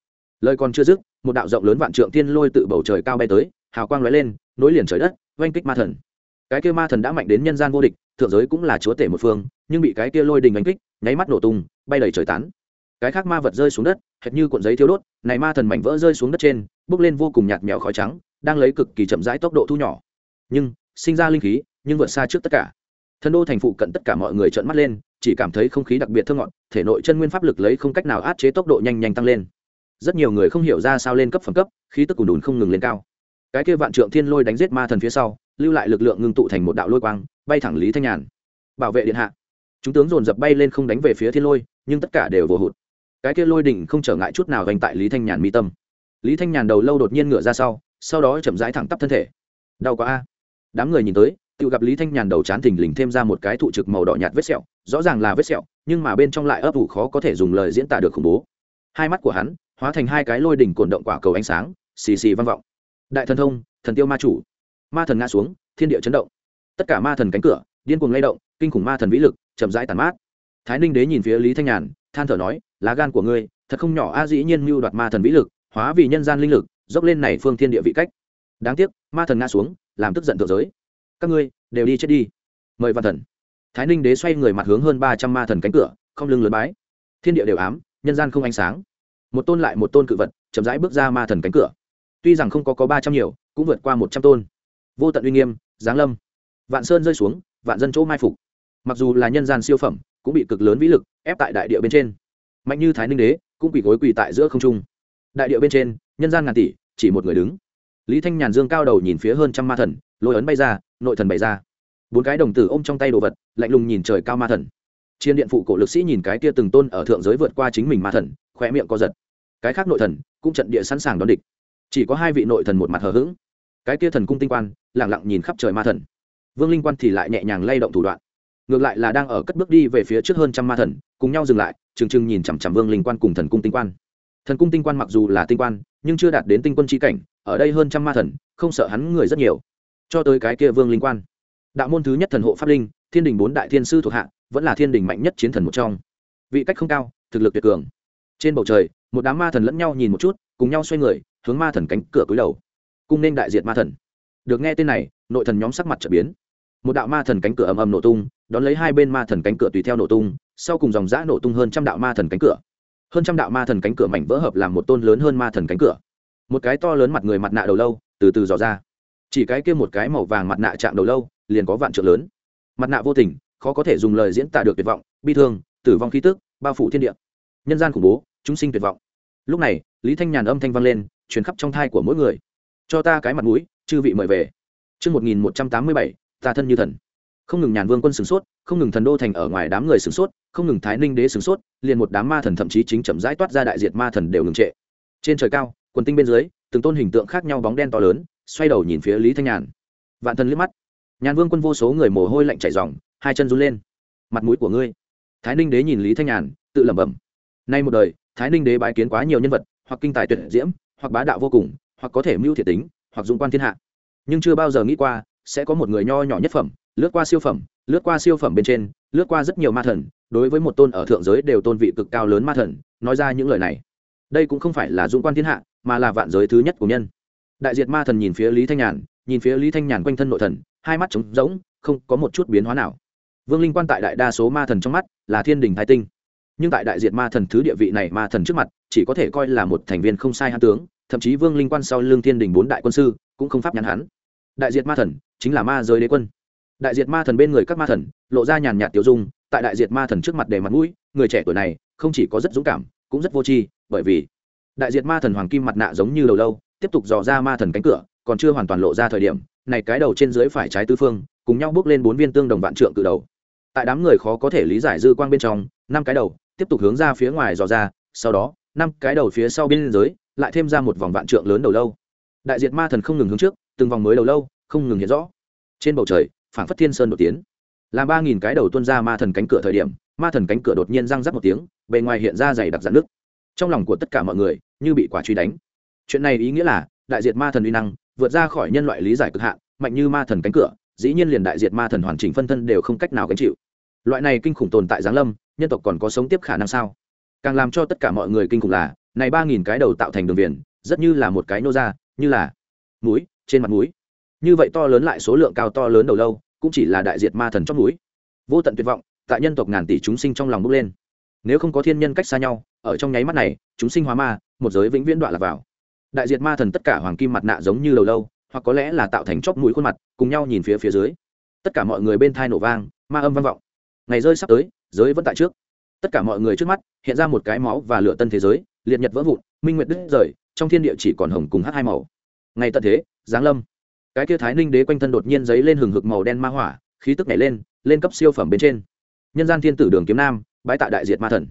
Lời còn chưa dứt, một đạo rộng lớn vạn trượng tiên lôi tự bầu trời cao bay tới, hào quang lóe lên, nối liền trời đất, oanh kích ma thần. Cái kia ma thần đã mạnh đến nhân gian vô địch, thượng giới cũng là chúa tể một phương, nhưng bị cái kia lôi đình oanh kích, nháy mắt nổ tung, bay đầy trời tán. Cái khác ma vật rơi xuống đất, hệt như cuộn giấy thiếu đốt, này ma thần mảnh vỡ rơi xuống đất trên bốc lên vô cùng nhạt mèo khói trắng, đang lấy cực kỳ chậm rãi tốc độ thu nhỏ. Nhưng, sinh ra linh khí, nhưng vượt xa trước tất cả thần đô thành phụ cận tất cả mọi người trợn mắt lên, chỉ cảm thấy không khí đặc biệt thơ ngọt, thể nội chân nguyên pháp lực lấy không cách nào át chế tốc độ nhanh nhanh tăng lên. Rất nhiều người không hiểu ra sao lên cấp phẩm cấp, khí tức cùn đùn không ngừng lên cao. Cái kia vạn trượng thiên lôi đánh giết ma thần phía sau, lưu lại lực lượng ngưng tụ thành một đạo lôi quang, bay thẳng lý thanh nhàn. Bảo vệ điện hạ. Chúng tướng dồn dập bay lên không đánh về phía thiên lôi, nhưng tất cả đều vô hụt. Cái kia lôi đỉnh không trở ngại chút nào gành tại lý thanh nhàn mi tâm. Lý thanh nhàn đầu lâu đột nhiên ngửa ra sau sau đó chậm rãi thẳng tắp thân thể. Đau quá a. Đám người nhìn tới tự gặp lý thanh nhàn đầu chán thình lình thêm ra một cái thụ trực màu đỏ nhạt vết sẹo, rõ ràng là vết sẹo, nhưng mà bên trong lại ấp ủ khó có thể dùng lời diễn tả được khủng bố. Hai mắt của hắn hóa thành hai cái lôi đỉnh cổn động quả cầu ánh sáng, xì xì vang vọng. Đại thần thông, thần tiêu ma chủ. Ma thần ngã xuống, thiên địa chấn động. Tất cả ma thần cánh cửa, điên cuồng lay động, kinh khủng ma thần vĩ lực, chậm rãi tàn mát. Thái ninh đế nhìn phía lý thanh nhàn, than thở nói, lá gan của ngươi, thật không nhỏ a, dĩ nhiên mưu đoạt ma thần vĩ lực, hóa vì nhân gian linh lực, dốc lên này phương thiên địa vị cách. Đáng tiếc, ma thần ngã xuống, làm tức giận thượng giới các ngươi đều đi chết đi. Mời văn thần. Thái ninh đế xoay người mặt hướng hơn ba trăm ma thần cánh cửa, không lưng lớn bái. Thiên địa đều ám, nhân gian không ánh sáng. Một tôn lại một tôn cự vật, chậm rãi bước ra ma thần cánh cửa. Tuy rằng không có có ba trăm nhiều, cũng vượt qua một trăm tôn. Vô tận uy nghiêm, giáng lâm. Vạn sơn rơi xuống, vạn dân chỗ mai phục. Mặc dù là nhân gian siêu phẩm, cũng bị cực lớn vĩ lực ép tại đại địa bên trên. Mạnh như thái ninh đế, cũng quỳ gối quỳ tại giữa không trung. Đại địa bên trên, nhân gian ngàn tỷ, chỉ một người đứng. Lý thanh nhàn dương cao đầu nhìn phía hơn trăm ma thần, lôi ấn bay ra nội thần bày ra. Bốn cái đồng tử ôm trong tay đồ vật, lạnh lùng nhìn trời cao ma thần. Chiên điện phụ cổ lực sĩ nhìn cái tia từng tôn ở thượng giới vượt qua chính mình ma thần khỏe miệng co giật. Cái khác nội thần cũng trận địa sẵn sàng đón địch. Chỉ có hai vị nội thần một mặt hờ hững. Cái tia thần cung tinh quan lẳng lặng nhìn khắp trời ma thần. Vương linh quan thì lại nhẹ nhàng lay động thủ đoạn. Ngược lại là đang ở cất bước đi về phía trước hơn trăm ma thần, cùng nhau dừng lại, trừng trừng nhìn chằm chằm vương linh quan cùng thần cung tinh quan. Thần cung tinh quan mặc dù là tinh quan, nhưng chưa đạt đến tinh quân tri cảnh, ở đây hơn trăm ma thần, không sợ hắn người rất nhiều cho tới cái kia vương linh quan. Đạo môn thứ nhất thần hộ pháp linh, thiên đình bốn đại thiên sư thuộc hạ, vẫn là thiên đình mạnh nhất chiến thần một trong. Vị cách không cao, thực lực tuyệt cường. Trên bầu trời, một đám ma thần lẫn nhau nhìn một chút, cùng nhau xoay người, hướng ma thần cánh cửa cúi đầu. Cung nên đại diệt ma thần. Được nghe tên này, nội thần nhóm sắc mặt trở biến. Một đạo ma thần cánh cửa ầm ầm nổ tung, đón lấy hai bên ma thần cánh cửa tùy theo nổ tung, sau cùng dòng giã nổ tung hơn trăm đạo ma thần cánh cửa. Hơn trăm đạo ma thần cánh cửa mảnh vỡ hợp làm một tôn lớn hơn ma thần cánh cửa. Một cái to lớn mặt người mặt nạ đầu lâu, từ từ dò ra chỉ cái kia một cái màu vàng mặt nạ chạm đầu lâu liền có vạn trượng lớn. Mặt nạ vô tình khó có thể dùng lời diễn tả được tuyệt vọng bi thương tử vong khí tức bao phủ thiên địa. Nhân gian khủng bố chúng sinh tuyệt vọng. Lúc này lý thanh nhàn âm thanh vang lên truyền khắp trong thai của mỗi người. Cho ta cái mặt mũi chư vị mời về. Trước 1187, ta thân như thần. Không ngừng nhàn vương quân sửng sốt, không ngừng thần đô thành ở ngoài đám người sửng sốt, không ngừng thái ninh đế sửng sốt, liền một đám ma thần thậm chí chính chậm rãi toát ra đại diệt ma thần đều ngừng trệ. Trên trời cao, quần tinh bên dưới, từng tôn hình tượng khác nhau bóng đen to lớn, xoay đầu nhìn phía Lý Thanh Nhàn. Vạn thần liếc mắt. Nhàn Vương quân vô số người mồ hôi lạnh chảy ròng, hai chân run lên. Mặt mũi của ngươi. Thái Ninh đế nhìn Lý Thanh Nhàn, tự lẩm bẩm. Nay một đời, Thái Ninh đế bái kiến quá nhiều nhân vật, hoặc kinh tài tuyệt diễm, hoặc bá đạo vô cùng, hoặc có thể mưu thiệt tính, hoặc dung quan thiên hạ. Nhưng chưa bao giờ nghĩ qua, sẽ có một người nho nhỏ nhất phẩm, lướt qua siêu phẩm, lướt qua siêu phẩm bên trên, lướt qua rất nhiều ma thần, đối với một tôn ở thượng giới đều tôn vị cực cao lớn ma thần, nói ra những lời này. Đây cũng không phải là dung quan thiên hạ, mà là vạn giới thứ nhất của nhân đại diệt ma thần nhìn phía lý thanh nhàn, nhìn phía lý thanh nhàn quanh thân nội thần, hai mắt trống rỗng, không có một chút biến hóa nào. Vương linh quan tại đại đa số ma thần trong mắt là thiên đình thái tinh. Nhưng tại đại diệt ma thần thứ địa vị này ma thần trước mặt, chỉ có thể coi là một thành viên không sai hạ tướng, thậm chí vương linh quan sau lương thiên đình bốn đại quân sư cũng không pháp nhắn hắn. Đại diệt ma thần chính là ma giới đế quân. Đại diệt ma thần bên người các ma thần lộ ra nhàn nhạt tiêu dung, tại đại diệt ma thần trước mặt để mặt mũi, người trẻ tuổi này không chỉ có rất dũng cảm, cũng rất vô tri, bởi vì đại diệt ma thần hoàng kim mặt nạ giống như đầu lâu tiếp tục dò ra ma thần cánh cửa, còn chưa hoàn toàn lộ ra thời điểm, này cái đầu trên dưới phải trái tư phương, cùng nhau bước lên bốn viên tương đồng vạn trượng cự đầu. Tại đám người khó có thể lý giải dư quang bên trong, năm cái đầu tiếp tục hướng ra phía ngoài dò ra, sau đó, năm cái đầu phía sau bên dưới, lại thêm ra một vòng vạn trượng lớn đầu lâu. Đại diện ma thần không ngừng hướng trước, từng vòng mới đầu lâu, không ngừng hiện rõ. Trên bầu trời, phảng phất thiên sơn đột tiến. Làm ba nghìn cái đầu tuân ra ma thần cánh cửa thời điểm, ma thần cánh cửa đột nhiên răng rắc một tiếng, bề ngoài hiện ra dày đặc dạn nước trong lòng của tất cả mọi người, như bị quả truy đánh chuyện này ý nghĩa là, đại diệt ma thần uy năng, vượt ra khỏi nhân loại lý giải cực hạn, mạnh như ma thần cánh cửa, dĩ nhiên liền đại diệt ma thần hoàn chỉnh phân thân đều không cách nào gánh chịu. Loại này kinh khủng tồn tại giáng lâm, nhân tộc còn có sống tiếp khả năng sao? Càng làm cho tất cả mọi người kinh khủng là, này ba nghìn cái đầu tạo thành đường viền, rất như là một cái nô ra, như là mũi trên mặt mũi. Như vậy to lớn lại số lượng cao to lớn đầu lâu, cũng chỉ là đại diệt ma thần trong mũi. Vô tận tuyệt vọng, tại nhân tộc ngàn tỷ chúng sinh trong lòng bốc lên. Nếu không có thiên nhân cách xa nhau, ở trong nháy mắt này, chúng sinh hóa ma, một giới vĩnh viễn đoạn là vào đại diệt ma thần tất cả hoàng kim mặt nạ giống như đầu lâu, hoặc có lẽ là tạo thành chóp mũi khuôn mặt, cùng nhau nhìn phía phía dưới. Tất cả mọi người bên thai nổ vang, ma âm vang vọng. Ngày rơi sắp tới, giới vẫn tại trước. Tất cả mọi người trước mắt, hiện ra một cái máu và lửa tân thế giới, liệt nhật vỡ vụn, minh nguyệt đứt rời, trong thiên địa chỉ còn hồng cùng hát hai màu. Ngày tận thế, giáng lâm. Cái kia thái ninh đế quanh thân đột nhiên giấy lên hừng hực màu đen ma hỏa, khí tức nhảy lên lên cấp siêu phẩm bên trên. Nhân gian thiên tử đường kiếm nam bãi tạ đại diệt ma thần.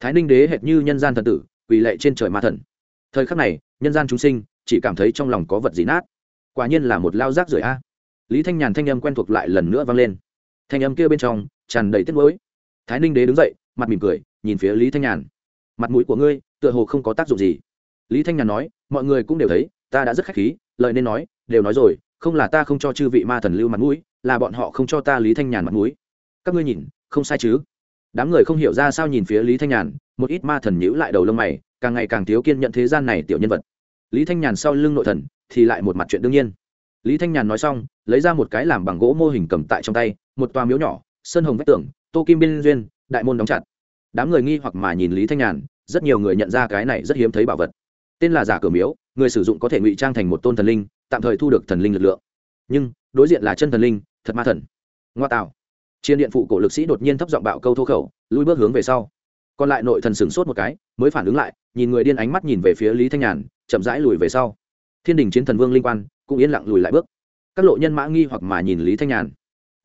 Thái ninh đế hệt như nhân gian thần tử, quỳ lệ trên trời ma thần thời khắc này, nhân gian chúng sinh chỉ cảm thấy trong lòng có vật gì nát. Quả nhiên là một lao rác rưởi a. Lý thanh nhàn thanh âm quen thuộc lại lần nữa vang lên. Thanh âm kia bên trong tràn đầy tiếc nuối. Thái ninh đế đứng dậy, mặt mỉm cười, nhìn phía lý thanh nhàn. Mặt mũi của ngươi tựa hồ không có tác dụng gì. Lý thanh nhàn nói, mọi người cũng đều thấy, ta đã rất khách khí, lời nên nói, đều nói rồi, không là ta không cho chư vị ma thần lưu mặt mũi, là bọn họ không cho ta lý thanh nhàn mặt mũi. Các ngươi nhìn, không sai chứ? Đám người không hiểu ra sao nhìn phía lý thanh nhàn, một ít ma thần nhữ lại đầu lông mày càng ngày càng thiếu kiên nhận thế gian này tiểu nhân vật. Lý thanh nhàn sau lưng nội thần, thì lại một mặt chuyện đương nhiên. Lý thanh nhàn nói xong, lấy ra một cái làm bằng gỗ mô hình cầm tại trong tay, một toa miếu nhỏ, sơn hồng vách tường, tô kim biên duyên, đại môn đóng chặt. Đám người nghi hoặc mà nhìn lý thanh nhàn, rất nhiều người nhận ra cái này rất hiếm thấy bảo vật. Tên là giả cửa miếu, người sử dụng có thể ngụy trang thành một tôn thần linh, tạm thời thu được thần linh lực lượng. Nhưng, đối diện là chân thần linh, thật ma thần. Ngoa tạo. Chiến điện phụ cổ lực sĩ đột nhiên thấp giọng bạo câu thô khẩu, lui bước hướng về sau còn lại nội thần sửng sốt một cái, mới phản ứng lại, nhìn người điên ánh mắt nhìn về phía lý thanh nhàn, chậm rãi lùi về sau. Thiên đình chiến thần vương linh quan cũng yên lặng lùi lại bước. Các lộ nhân mã nghi hoặc mà nhìn lý thanh nhàn.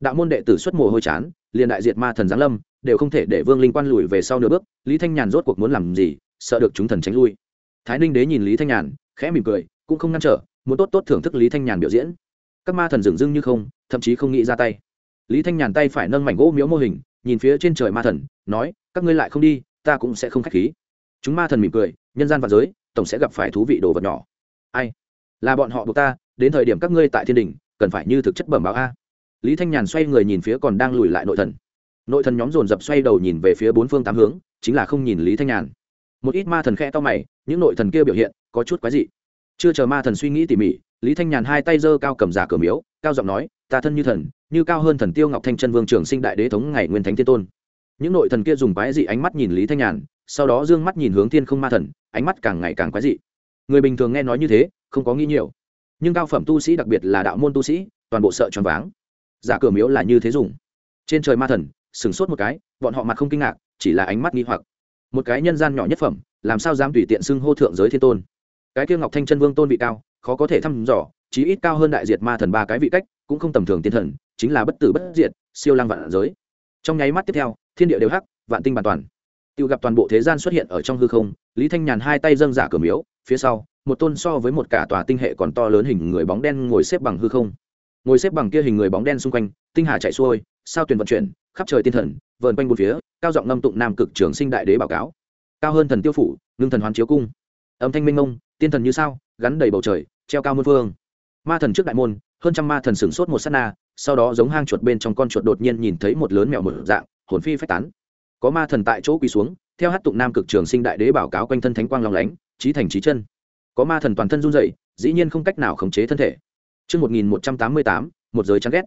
Đạo môn đệ tử xuất mồ hôi chán, liền đại diệt ma thần giáng lâm, đều không thể để vương linh quan lùi về sau nửa bước. Lý thanh nhàn rốt cuộc muốn làm gì, sợ được chúng thần tránh lui. Thái ninh đế nhìn lý thanh nhàn, khẽ mỉm cười, cũng không ngăn trở, muốn tốt tốt thưởng thức lý thanh nhàn biểu diễn. Các ma thần dừng dưng như không, thậm chí không nghĩ ra tay. Lý thanh nhàn tay phải nâng mảnh gỗ miếu mô hình, nhìn phía trên trời ma thần, nói, các ngươi lại không đi ta cũng sẽ không k h á c h khí. Chúng ma thần mỉm cười, nhân gian và giới, tổng sẽ gặp phải thú vị đồ vật nhỏ. Ai? Là bọn họ buộc ta, đến thời điểm các ngươi tại thiên đình, cần phải như thực chất bẩm báo a. Lý thanh nhàn xoay người nhìn phía còn đang lùi lại nội thần. Nội thần nhóm dồn dập xoay đầu nhìn về phía bốn phương tám hướng, chính là không nhìn lý thanh nhàn. Một ít ma thần khe to mày, những nội thần kia biểu hiện, có chút quái dị. Chưa chờ ma thần suy nghĩ tỉ mỉ, lý thanh nhàn hai tay giơ cao cầm giả cửa miếu, cao giọng nói, ta thân như thần, như cao hơn thần tiêu ngọc thanh chân vương trường sinh đại đế thống ngày nguyên thánh thiên tôn những nội thần kia dùng quái dị ánh mắt nhìn lý thanh nhàn, sau đó d ư ơ n g mắt nhìn hướng thiên không ma thần, ánh mắt càng ngày càng quái dị. Người bình thường nghe nói như thế, không có nghĩ nhiều. Nhưng cao phẩm tu sĩ, đặc biệt là đạo môn tu sĩ, toàn bộ sợ choáng váng. Giả cửa miếu là như thế dùng. Trên trời ma thần sửng sốt một cái, bọn họ mặt không kinh ngạc, chỉ là ánh mắt nghi hoặc. Một cái nhân gian nhỏ nhất phẩm, làm sao dám tùy tiện xưng hô thượng giới thiên tôn? Cái kia ngọc thanh chân vương tôn vị cao, khó có thể thăm dò, chí ít cao hơn đại diệt ma thần ba cái vị cách, cũng không tầm thường tiên thần, chính là bất tử bất diệt, siêu lang vạn giới. Trong nháy mắt tiếp theo thiên địa đều hắc, vạn tinh bàn toàn. Tự gặp toàn bộ thế gian xuất hiện ở trong hư không, lý thanh nhàn hai tay dâng giả cửa miếu, phía sau, một tôn so với một cả tòa tinh hệ còn to lớn hình người bóng đen ngồi xếp bằng hư không. Ngồi xếp bằng kia hình người bóng đen xung quanh, tinh hà chạy xuôi, sao tuyền vận chuyển, khắp trời tiên thần, vờn quanh bốn phía, cao giọng ngâm tụng nam cực trường sinh đại đế báo cáo. Cao hơn thần tiêu phủ, ngưng thần hoàn chiếu cung. Âm thanh minh mông tiên thần như sao, gắn đầy bầu trời, treo cao muôn phương. Ma thần trước đại môn, hơn trăm ma thần sửng sốt một s á t na, sau đó giống hang chuột bên trong con chuột đột nhiên nhìn thấy một lớn mèo một dạng hồn phi phách tán có ma thần tại chỗ quỳ xuống theo hát tụng nam cực trường sinh đại đế báo cáo quanh thân thánh quang lòng lánh trí thành trí chân có ma thần toàn thân run dậy dĩ nhiên không cách nào khống chế thân thể Trước 1188, một giới chán ghét.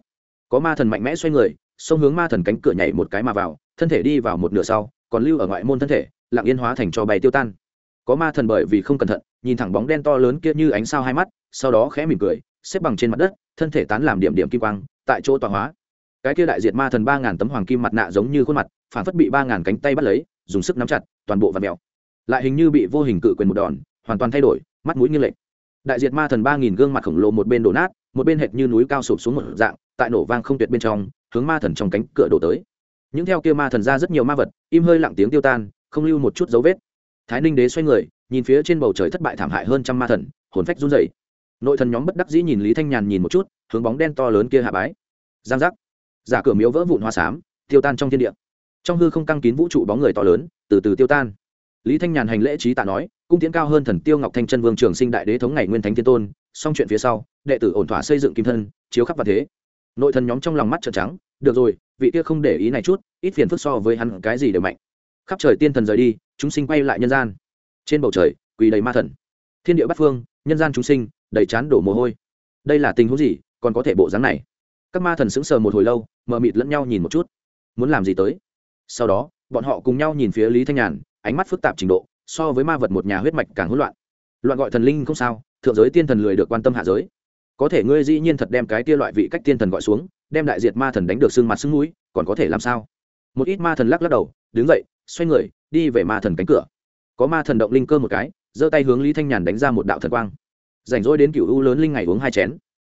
Có ma thần mạnh mẽ xoay người, xông hướng ma thần cánh cửa nhảy một cái mà vào, thân thể đi vào một nửa sau, còn lưu ở ngoại môn thân thể, lặng yên hóa thành cho bay tiêu tan. Có ma thần bởi vì không cẩn thận, nhìn thẳng bóng đen to lớn kia như ánh sao hai mắt, sau đó khẽ mỉm cười, xếp bằng trên mặt đất, thân thể tán làm điểm điểm kim quang, tại chỗ tọa hóa cái kia đại diệt ma thần ba ngàn tấm hoàng kim mặt nạ giống như khuôn mặt, phản phất bị ba ngàn cánh tay bắt lấy, dùng sức nắm chặt, toàn bộ và mèo. Lại hình như bị vô hình cự quyền một đòn, hoàn toàn thay đổi, mắt mũi như lệ. đại diệt ma thần ba nghìn gương mặt khổng lồ một bên đổ nát, một bên hệt như núi cao sụp xuống một dạng, tại nổ vang không tuyệt bên trong, hướng ma thần trong cánh cửa đổ tới. Những theo kia ma thần ra rất nhiều ma vật, im hơi lặng tiếng tiêu tan, không lưu một chút dấu vết. Thái ninh đế xoay người, nhìn phía trên bầu trời thất bại thảm hại hơn trăm ma thần, hồn phách run rẩy. Nội thần nhóm bất đắc dĩ nhìn lý thanh nhàn nhìn một chút, hướng bóng đen to lớn kia hạ bái. Giang giác giả cửa miếu vỡ vụn hoa xám tiêu tan trong thiên địa. Trong hư không căng kín vũ trụ bóng người to lớn, từ từ tiêu tan. Lý thanh nhàn hành lễ trí tạ nói, cung tiến cao hơn thần tiêu ngọc thanh chân vương trường sinh đại đế thống ngày nguyên thánh thiên tôn, xong chuyện phía sau, đệ tử ổn thỏa xây dựng kim thân, chiếu khắp và thế. Nội thần nhóm trong lòng mắt trợn trắng, được rồi, vị kia không để ý này chút, ít phiền phức so với hắn cái gì đều mạnh. Khắp trời tiên thần rời đi, chúng sinh quay lại nhân gian. Trên bầu trời, quỳ đầy ma thần. Thiên địa bát phương, nhân gian chúng sinh, đầy chán đổ mồ hôi. Đây là tình huống gì, còn có thể bộ dáng này? Các ma thần sững sờ một hồi lâu mờ mịt lẫn nhau nhìn một chút. Muốn làm gì tới? Sau đó, bọn họ cùng nhau nhìn phía lý thanh nhàn, ánh mắt phức tạp trình độ, so với ma vật một nhà huyết mạch càng hỗn loạn. Loạn gọi thần linh không sao, thượng giới tiên thần lười được quan tâm hạ giới. Có thể ngươi dĩ nhiên thật đem cái tia loại vị cách tiên thần gọi xuống, đem đại diệt ma thần đánh được xương mặt xương núi còn có thể làm sao? Một ít ma thần lắc lắc đầu, đứng dậy, xoay người, đi về ma thần cánh cửa. Có ma thần động linh cơ một cái, giơ tay hướng lý thanh nhàn đánh ra một đạo thần quang. Rảnh rỗi đến cựu u lớn linh ngày uống hai chén.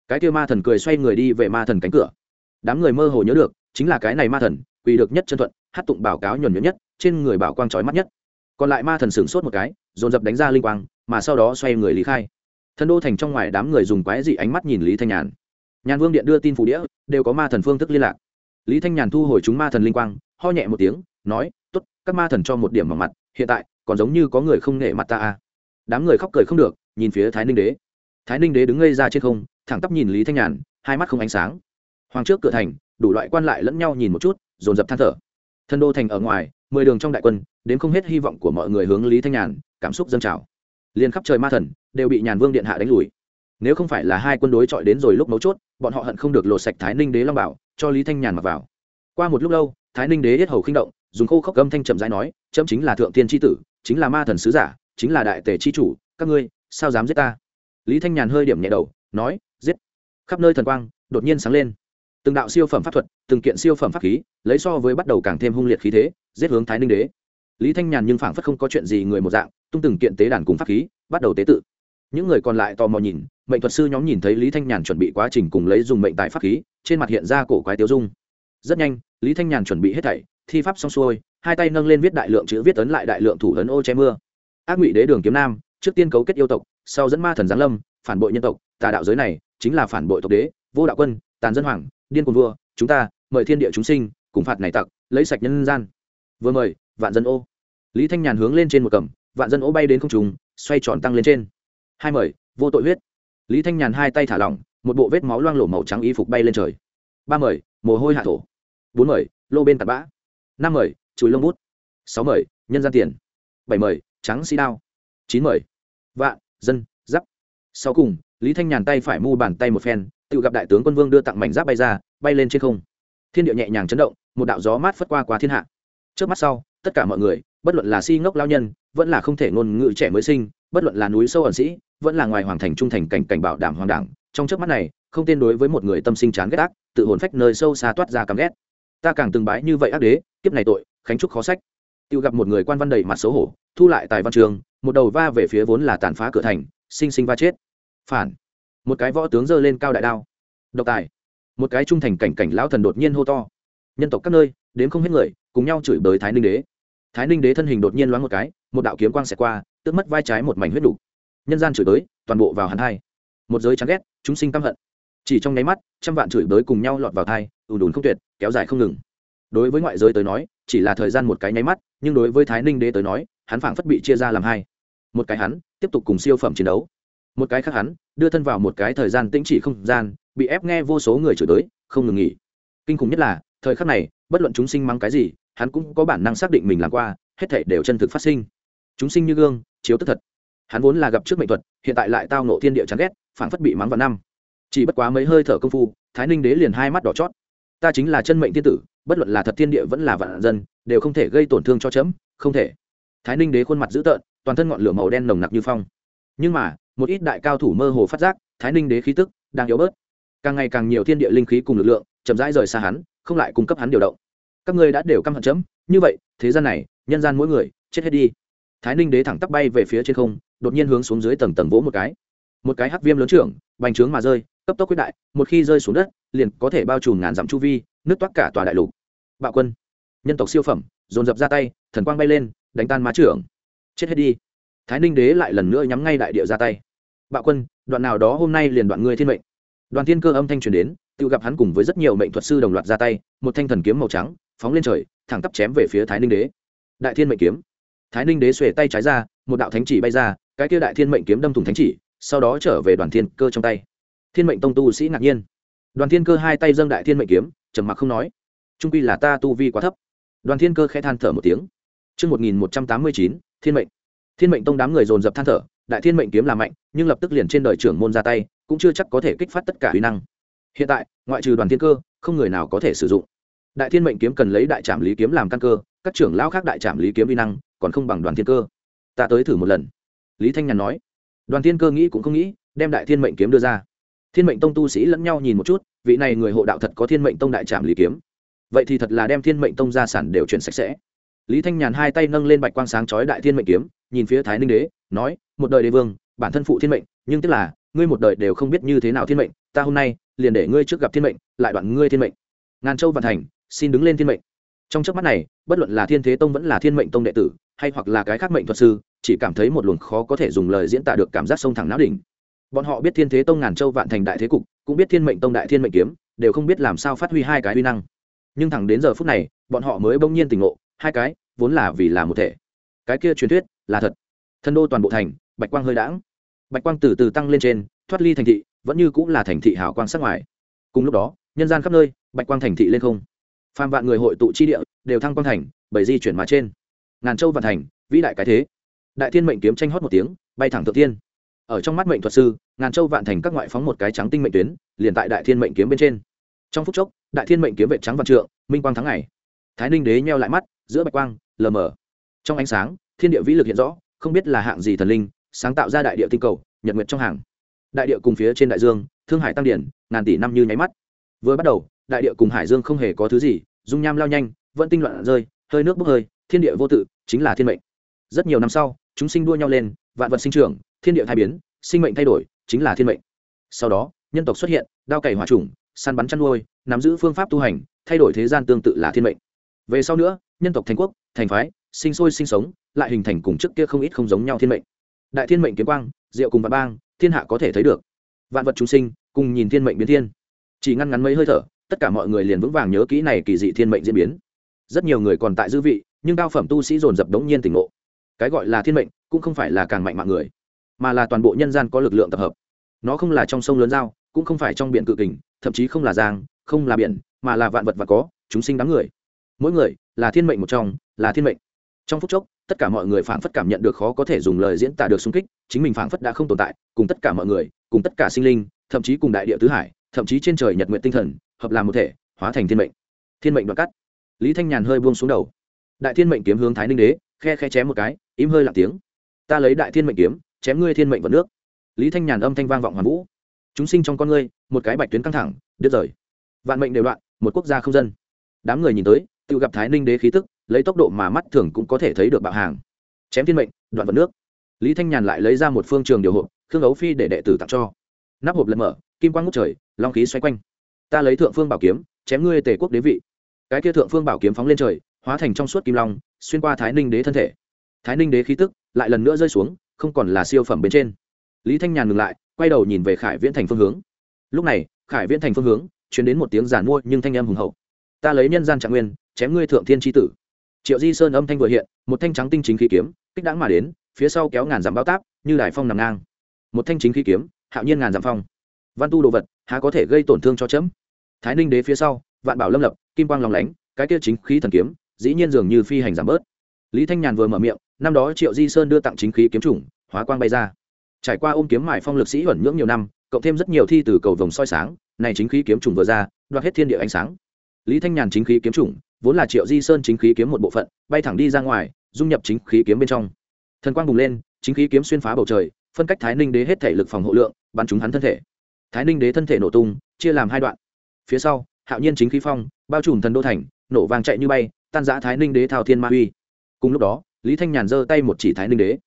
Cái kia ma thần cười xoay người đi về ma thần cánh cửa đám người mơ hồ nhớ được, chính là cái này ma thần, quỳ được nhất chân thuận, hát tụng bảo cáo nhuẩn nhuận nhất, trên người bảo quang trói mắt nhất. Còn lại ma thần sửng sốt một cái, dồn dập đánh ra linh quang, mà sau đó xoay người lý khai. Thần đô thành trong ngoài đám người dùng quái dị ánh mắt nhìn lý thanh nhàn. Nhàn vương điện đưa tin phủ đĩa, đều có ma thần phương thức liên lạc. Lý thanh nhàn thu hồi chúng ma thần linh quang, ho nhẹ một tiếng, nói t ố t các ma thần cho một điểm vào mặt, hiện tại, còn giống như có người không nể mặt ta à. đám người khóc cười không được, nhìn phía thái ninh đế. Thái ninh đế đứng ngây ra trên không, thẳng tắp nhìn lý thanh nhàn, hai mắt không ánh sáng hoàng trước cửa thành, đủ loại quan lại lẫn nhau nhìn một chút, dồn dập than thở. Thân đô thành ở ngoài, mười đường trong đại quân, đến không hết hy vọng của mọi người hướng lý thanh nhàn, cảm xúc dâng trào. Liền khắp trời ma thần, đều bị nhàn vương điện hạ đánh lùi. Nếu không phải là hai quân đối chọi đến rồi lúc mấu chốt, bọn họ hận không được lột sạch thái ninh đế long bảo, cho lý thanh nhàn mặc vào. Qua một lúc lâu, thái ninh đế yết hầu khinh động, dùng khô khốc âm thanh chậm rãi nói, chấm chính là thượng tiên tri tử, chính là ma thần sứ giả, chính là đại tể tri chủ, các ngươi, sao dám giết ta? Lý thanh nhàn hơi điểm nhẹ đầu, nói, giết. Khắp nơi thần quang, đột nhiên sáng lên từng đạo siêu phẩm pháp thuật, từng kiện siêu phẩm pháp khí, lấy so với bắt đầu càng thêm hung liệt khí thế, giết hướng thái ninh đế. Lý thanh nhàn nhưng phảng phất không có chuyện gì người một dạng, tung từng kiện tế đàn cùng pháp khí, bắt đầu tế tự. Những người còn lại tò mò nhìn, mệnh thuật sư nhóm nhìn thấy lý thanh nhàn chuẩn bị quá trình cùng lấy dùng mệnh tại pháp khí, trên mặt hiện ra cổ quái tiêu dung. Rất nhanh, lý thanh nhàn chuẩn bị hết thảy, thi pháp xong xuôi, hai tay nâng lên viết đại lượng chữ viết ấn lại đại lượng thủ ấn ô che mưa. Ác ngụy đế đường kiếm nam, trước tiên cấu kết yêu tộc, sau dẫn ma thần giáng lâm, phản bội nhân tộc, tà đạo giới này, chính là phản bội tộc đế, vô đạo quân tàn dân hoàng, điên cuồng vua, chúng ta, mời thiên địa chúng sinh, cùng phạt này tặc, lấy sạch nhân gian. Vừa mời, vạn dân ô. Lý thanh nhàn hướng lên trên một cầm, vạn dân ô bay đến không trùng xoay tròn tăng lên trên. Hai mời, vô tội huyết. Lý thanh nhàn hai tay thả lỏng, một bộ vết máu loang lổ màu trắng y phục bay lên trời. Ba mời, mồ hôi hạ thổ. Bốn mời, lô bên tạt bã. Năm mời, chùi lông bút. Sáu mời, nhân gian tiền. Bảy mời, trắng xi đao. Chín mời vạn dân, giáp. Sau cùng, lý thanh nhàn tay phải mu bàn tay một phen tự gặp đại tướng quân vương đưa tặng mảnh giáp bay ra, bay lên trên không. Thiên địa nhẹ nhàng chấn động, một đạo gió mát phất qua qua thiên hạ. Trước mắt sau, tất cả mọi người, bất luận là si ngốc lao nhân, vẫn là không thể ngôn ngữ trẻ mới sinh, bất luận là núi sâu ẩn sĩ, vẫn là ngoài hoàng thành trung thành cảnh cảnh bảo đảm hoàng đảng trong trước mắt này, không tên đối với một người tâm sinh chán ghét ác, tự hồn phách nơi sâu xa toát ra căm ghét. Ta càng từng bái như vậy ác đế, kiếp này tội, khánh trúc khó sách. Tự gặp một người quan văn đầy mặt xấu hổ, thu lại tài văn trường, một đầu va về phía vốn là tàn phá cửa thành, sinh sinh va chết. Phản một cái võ tướng giơ lên cao đại đao. Độc tài. Một cái trung thành cảnh cảnh lão thần đột nhiên hô to. Nhân tộc các nơi, đến không hết người, cùng nhau chửi bới thái ninh đế. Thái ninh đế thân hình đột nhiên loáng một cái, một đạo kiếm quang xẹt qua tước mất vai trái một mảnh huyết đủ. Nhân gian chửi bới, toàn bộ vào hắn hai. Một giới chán ghét, chúng sinh căm hận. Chỉ trong nháy mắt, trăm vạn chửi bới cùng nhau lọt vào thai, ùn đùn không tuyệt, kéo dài không ngừng. Đối với ngoại giới tới nói, chỉ là thời gian một cái nháy mắt, nhưng đối với thái ninh đế tới nói, hắn phảng phất bị chia ra làm hai. Một cái hắn, tiếp tục cùng siêu phẩm chiến đấu một cái khác hắn, đưa thân vào một cái thời gian tĩnh chỉ không gian, bị ép nghe vô số người chửi tới, không ngừng nghỉ. Kinh khủng nhất là, thời khắc này, bất luận chúng sinh mắng cái gì, hắn cũng có bản năng xác định mình làm qua, hết thể đều chân thực phát sinh. Chúng sinh như gương, chiếu tức thật. Hắn vốn là gặp trước mệnh thuật, hiện tại lại tao nộ thiên địa chán ghét phản phất bị mắng vào năm. Chỉ bất quá mấy hơi thở công phu, thái ninh đế liền hai mắt đỏ chót. Ta chính là chân mệnh thiên tử, bất luận là thật thiên địa vẫn là vạn dân, đều không thể gây tổn thương cho chấm, không thể. Thái ninh đế khuôn mặt dữ tợn, toàn thân ngọn lửa màu đen nồng nặc như phong. Nhưng mà một ít đại cao thủ mơ hồ phát giác, thái ninh đế khí tức đang yếu bớt. Càng ngày càng nhiều thiên địa linh khí cùng lực lượng chậm rãi rời xa hắn, không lại cung cấp hắn điều động. Các ngươi đã đều căm hận chấm. Như vậy, thế gian này, nhân gian mỗi người, chết hết đi. Thái ninh đế thẳng tắp bay về phía trên không, đột nhiên hướng xuống dưới tầng tầng vỗ một cái. Một cái hắc viêm lớn trưởng, bành trướng mà rơi, cấp tốc quyết đại, một khi rơi xuống đất, liền có thể bao trùm ngàn dặm chu vi nước toát cả tòa đại lục. Bạo quân, nhân tộc siêu phẩm, dồn dập ra tay, thần quang bay lên, đánh tan má trưởng. Chết hết đi thái ninh đế lại lần nữa nhắm ngay đại địa ra tay. Bạo quân đoạn nào đó hôm nay liền đoạn ngươi thiên mệnh. Đoàn thiên cơ âm thanh truyền đến tự gặp hắn cùng với rất nhiều mệnh thuật sư đồng loạt ra tay một thanh thần kiếm màu trắng phóng lên trời thẳng tắp chém về phía thái ninh đế. Đại thiên mệnh kiếm. Thái ninh đế xuề tay trái ra một đạo thánh chỉ bay ra cái kia đại thiên mệnh kiếm đâm thủng thánh chỉ sau đó trở về đoàn thiên cơ trong tay. Thiên mệnh tông tu sĩ ngạc nhiên. Đoàn thiên cơ hai tay dâng đại thiên mệnh kiếm trầm mặc không nói. Trung quy là ta tu vi quá thấp. Đoàn thiên cơ khẽ than thở một tiếng. Trước 1189, thiên mệnh. Thiên mệnh tông đám người dồn dập than thở, đại thiên mệnh kiếm là mạnh, nhưng lập tức liền trên đời trưởng môn ra tay, cũng chưa chắc có thể kích phát tất cả uy năng. Hiện tại, ngoại trừ đoàn thiên cơ, không người nào có thể sử dụng. Đại thiên mệnh kiếm cần lấy đại trảm lý kiếm làm căn cơ, các trưởng lão khác đại trảm lý kiếm uy năng, còn không bằng đoàn thiên cơ. Ta tới thử một lần. Lý Thanh Nhàn nói. Đoàn thiên cơ nghĩ cũng không nghĩ, đem đại thiên mệnh kiếm đưa ra. Thiên mệnh tông tu sĩ lẫn nhau nhìn một chút, vị này người hộ đạo thật có thiên mệnh tông đại trảm lý kiếm. Vậy thì thật là đem thiên mệnh tông gia sản đều chuyển sạch sẽ lý thanh nhàn hai tay nâng lên bạch quang sáng chói đại thiên mệnh kiếm, nhìn phía thái ninh đế, nói, một đời đế vương, bản thân phụ thiên mệnh, nhưng tức là, ngươi một đời đều không biết như thế nào thiên mệnh, ta hôm nay liền để ngươi trước gặp thiên mệnh, lại đoạn ngươi thiên mệnh. Ngàn châu vạn thành, xin đứng lên thiên mệnh. Trong chớp mắt này, bất luận là thiên thế tông vẫn là thiên mệnh tông đệ tử, hay hoặc là cái khác mệnh thuật sư, chỉ cảm thấy một luồng khó có thể dùng lời diễn tả được cảm giác sông thẳng não đỉnh. Bọn họ biết thiên thế tông ngàn châu vạn thành đại thế cục, cũng biết thiên mệnh tông đại thiên mệnh kiếm, đều không biết làm sao phát huy hai cái uy năng. Nhưng thẳng đến giờ phút này, bọn họ mới bỗng nhiên tỉnh ngộ hai cái, vốn là vì là một thể. Cái kia truyền thuyết, là thật. Thân đô toàn bộ thành, bạch quang hơi đãng. Bạch quang từ từ tăng lên trên, thoát ly thành thị, vẫn như cũng là thành thị hảo quang sắc ngoài. Cùng lúc đó, nhân gian khắp nơi, bạch quang thành thị lên không. Phàm vạn người hội tụ chi địa, đều thăng quang thành bởi di chuyển mà trên. Ngàn châu vạn thành, vĩ đại cái thế. Đại thiên mệnh kiếm tranh hót một tiếng, bay thẳng thượng tiên ở trong mắt mệnh thuật sư, ngàn châu vạn thành các ngoại phóng một cái trắng tinh mệnh tuyến, liền tại đại thiên mệnh kiếm bên trên. Trong phút chốc, đại thiên mệnh kiếm vệ trắng vạn trượng, minh quang thắng ngày. Thái ninh đế nheo lại mắt giữa bạch quang, lờ mờ. Trong ánh sáng, thiên địa vĩ lực hiện rõ, không biết là hạng gì thần linh, sáng tạo ra đại địa tinh cầu, nhật nguyệt trong hàng. Đại địa cùng phía trên đại dương, thương hải tăng điển, ngàn tỷ năm như nháy mắt. Vừa bắt đầu, đại địa cùng hải dương không hề có thứ gì, dung nham lao nhanh, vẫn tinh loạn rơi, hơi nước bốc hơi, thiên địa vô tự, chính là thiên mệnh. Rất nhiều năm sau, chúng sinh đua nhau lên, vạn vật sinh trưởng, thiên địa thay biến, sinh mệnh thay đổi, chính là thiên mệnh. Sau đó, nhân tộc xuất hiện, đao cày hỏa trùng, săn bắn chăn nuôi, nắm giữ phương pháp tu hành, thay đổi thế gian tương tự là thiên mệnh. Về sau nữa nhân tộc thành quốc, thành phái, sinh sôi sinh sống, lại hình thành cùng trước kia không ít không giống nhau thiên mệnh. Đại thiên mệnh kiếm quang, diệu cùng vạn bang, thiên hạ có thể thấy được. Vạn vật chúng sinh, cùng nhìn thiên mệnh biến thiên. Chỉ ngăn ngắn mấy hơi thở, tất cả mọi người liền vững vàng nhớ kỹ này kỳ dị thiên mệnh diễn biến. Rất nhiều người còn tại dư vị, nhưng cao phẩm tu sĩ dồn dập đống nhiên tỉnh ngộ. Cái gọi là thiên mệnh, cũng không phải là càng mạnh mạng người, mà là toàn bộ nhân gian có lực lượng tập hợp. Nó không là trong sông lớn giao, cũng không phải trong biển cự kình, thậm chí không là giang, không là biển, mà là vạn vật và có, chúng sinh đám người. Mỗi người là thiên mệnh một trong, là thiên mệnh. Trong phút chốc, tất cả mọi người phảng phất cảm nhận được khó có thể dùng lời diễn tả được xung kích, chính mình phảng phất đã không tồn tại, cùng tất cả mọi người, cùng tất cả sinh linh, thậm chí cùng đại địa tứ hải, thậm chí trên trời nhật nguyện tinh thần, hợp làm một thể, hóa thành thiên mệnh. Thiên mệnh đoạn cắt. Lý thanh nhàn hơi buông xuống đầu. Đại thiên mệnh kiếm hướng thái ninh đế, khe khe chém một cái, im hơi lặng tiếng. Ta lấy đại thiên mệnh kiếm, chém ngươi thiên mệnh vào nước. Lý thanh nhàn âm thanh vang vọng hoàn vũ. Chúng sinh trong con ngươi, một cái bạch tuyến căng thẳng, đứt rời. Vạn mệnh đều đoạn, một quốc gia không dân. Đám người nhìn tới tự gặp thái ninh đế khí tức, lấy tốc độ mà mắt thường cũng có thể thấy được bạo hàng. Chém thiên mệnh, đoạn vật nước. Lý thanh nhàn lại lấy ra một phương trường điều hộp, khương ấu phi để đệ tử tặng cho. Nắp hộp lật mở, kim quang ngút trời, long khí xoay quanh. Ta lấy thượng phương bảo kiếm, chém ngươi tề quốc đế vị. Cái kia thượng phương bảo kiếm phóng lên trời, hóa thành trong suốt kim long, xuyên qua thái ninh đế thân thể. Thái ninh đế khí tức lại lần nữa rơi xuống, không còn là siêu phẩm bên trên. Lý thanh nhàn ngừng lại, quay đầu nhìn về khải viễn thành phương hướng. Lúc này, khải viễn thành phương hướng chuyển đến một tiếng giản mua nhưng thanh em hùng hậu. Ta lấy nhân gian trạng nguyên chém ngươi thượng thiên tri tử. Triệu di sơn âm thanh vừa hiện, một thanh trắng tinh chính khí kiếm, kích đáng mà đến, phía sau kéo ngàn dặm bao táp, như đài phong nằm ngang. Một thanh chính khí kiếm, hạo nhiên ngàn dặm phong. Văn tu đồ vật, há có thể gây tổn thương cho chấm? Thái ninh đế phía sau, vạn bảo lâm lập, kim quang lòng lánh, cái kia chính khí thần kiếm, dĩ nhiên dường như phi hành giảm bớt. Lý thanh nhàn vừa mở miệng, năm đó triệu di sơn đưa tặng chính khí kiếm chủng, hóa quang bay ra. Trải qua ôm kiếm mải phong lực sĩ ẩn nhưỡng nhiều năm, cộng thêm rất nhiều thi từ cầu vồng soi sáng, này chính khí kiếm trùng vừa ra, đoạt hết thiên địa ánh sáng. Lý thanh nhàn chính khí kiếm chủng vốn là triệu di sơn chính khí kiếm một bộ phận, bay thẳng đi ra ngoài, dung nhập chính khí kiếm bên trong. Thần quang bùng lên, chính khí kiếm xuyên phá bầu trời, phân cách thái ninh đế hết thể lực phòng hộ lượng, bắn trúng hắn thân thể. Thái ninh đế thân thể nổ tung, chia làm hai đoạn. Phía sau, hạo nhiên chính khí phong, bao trùm thần đô thành, nổ vàng chạy như bay, tan giã thái ninh đế thao thiên ma uy. Cùng lúc đó, lý thanh nhàn giơ tay một chỉ thái ninh đế.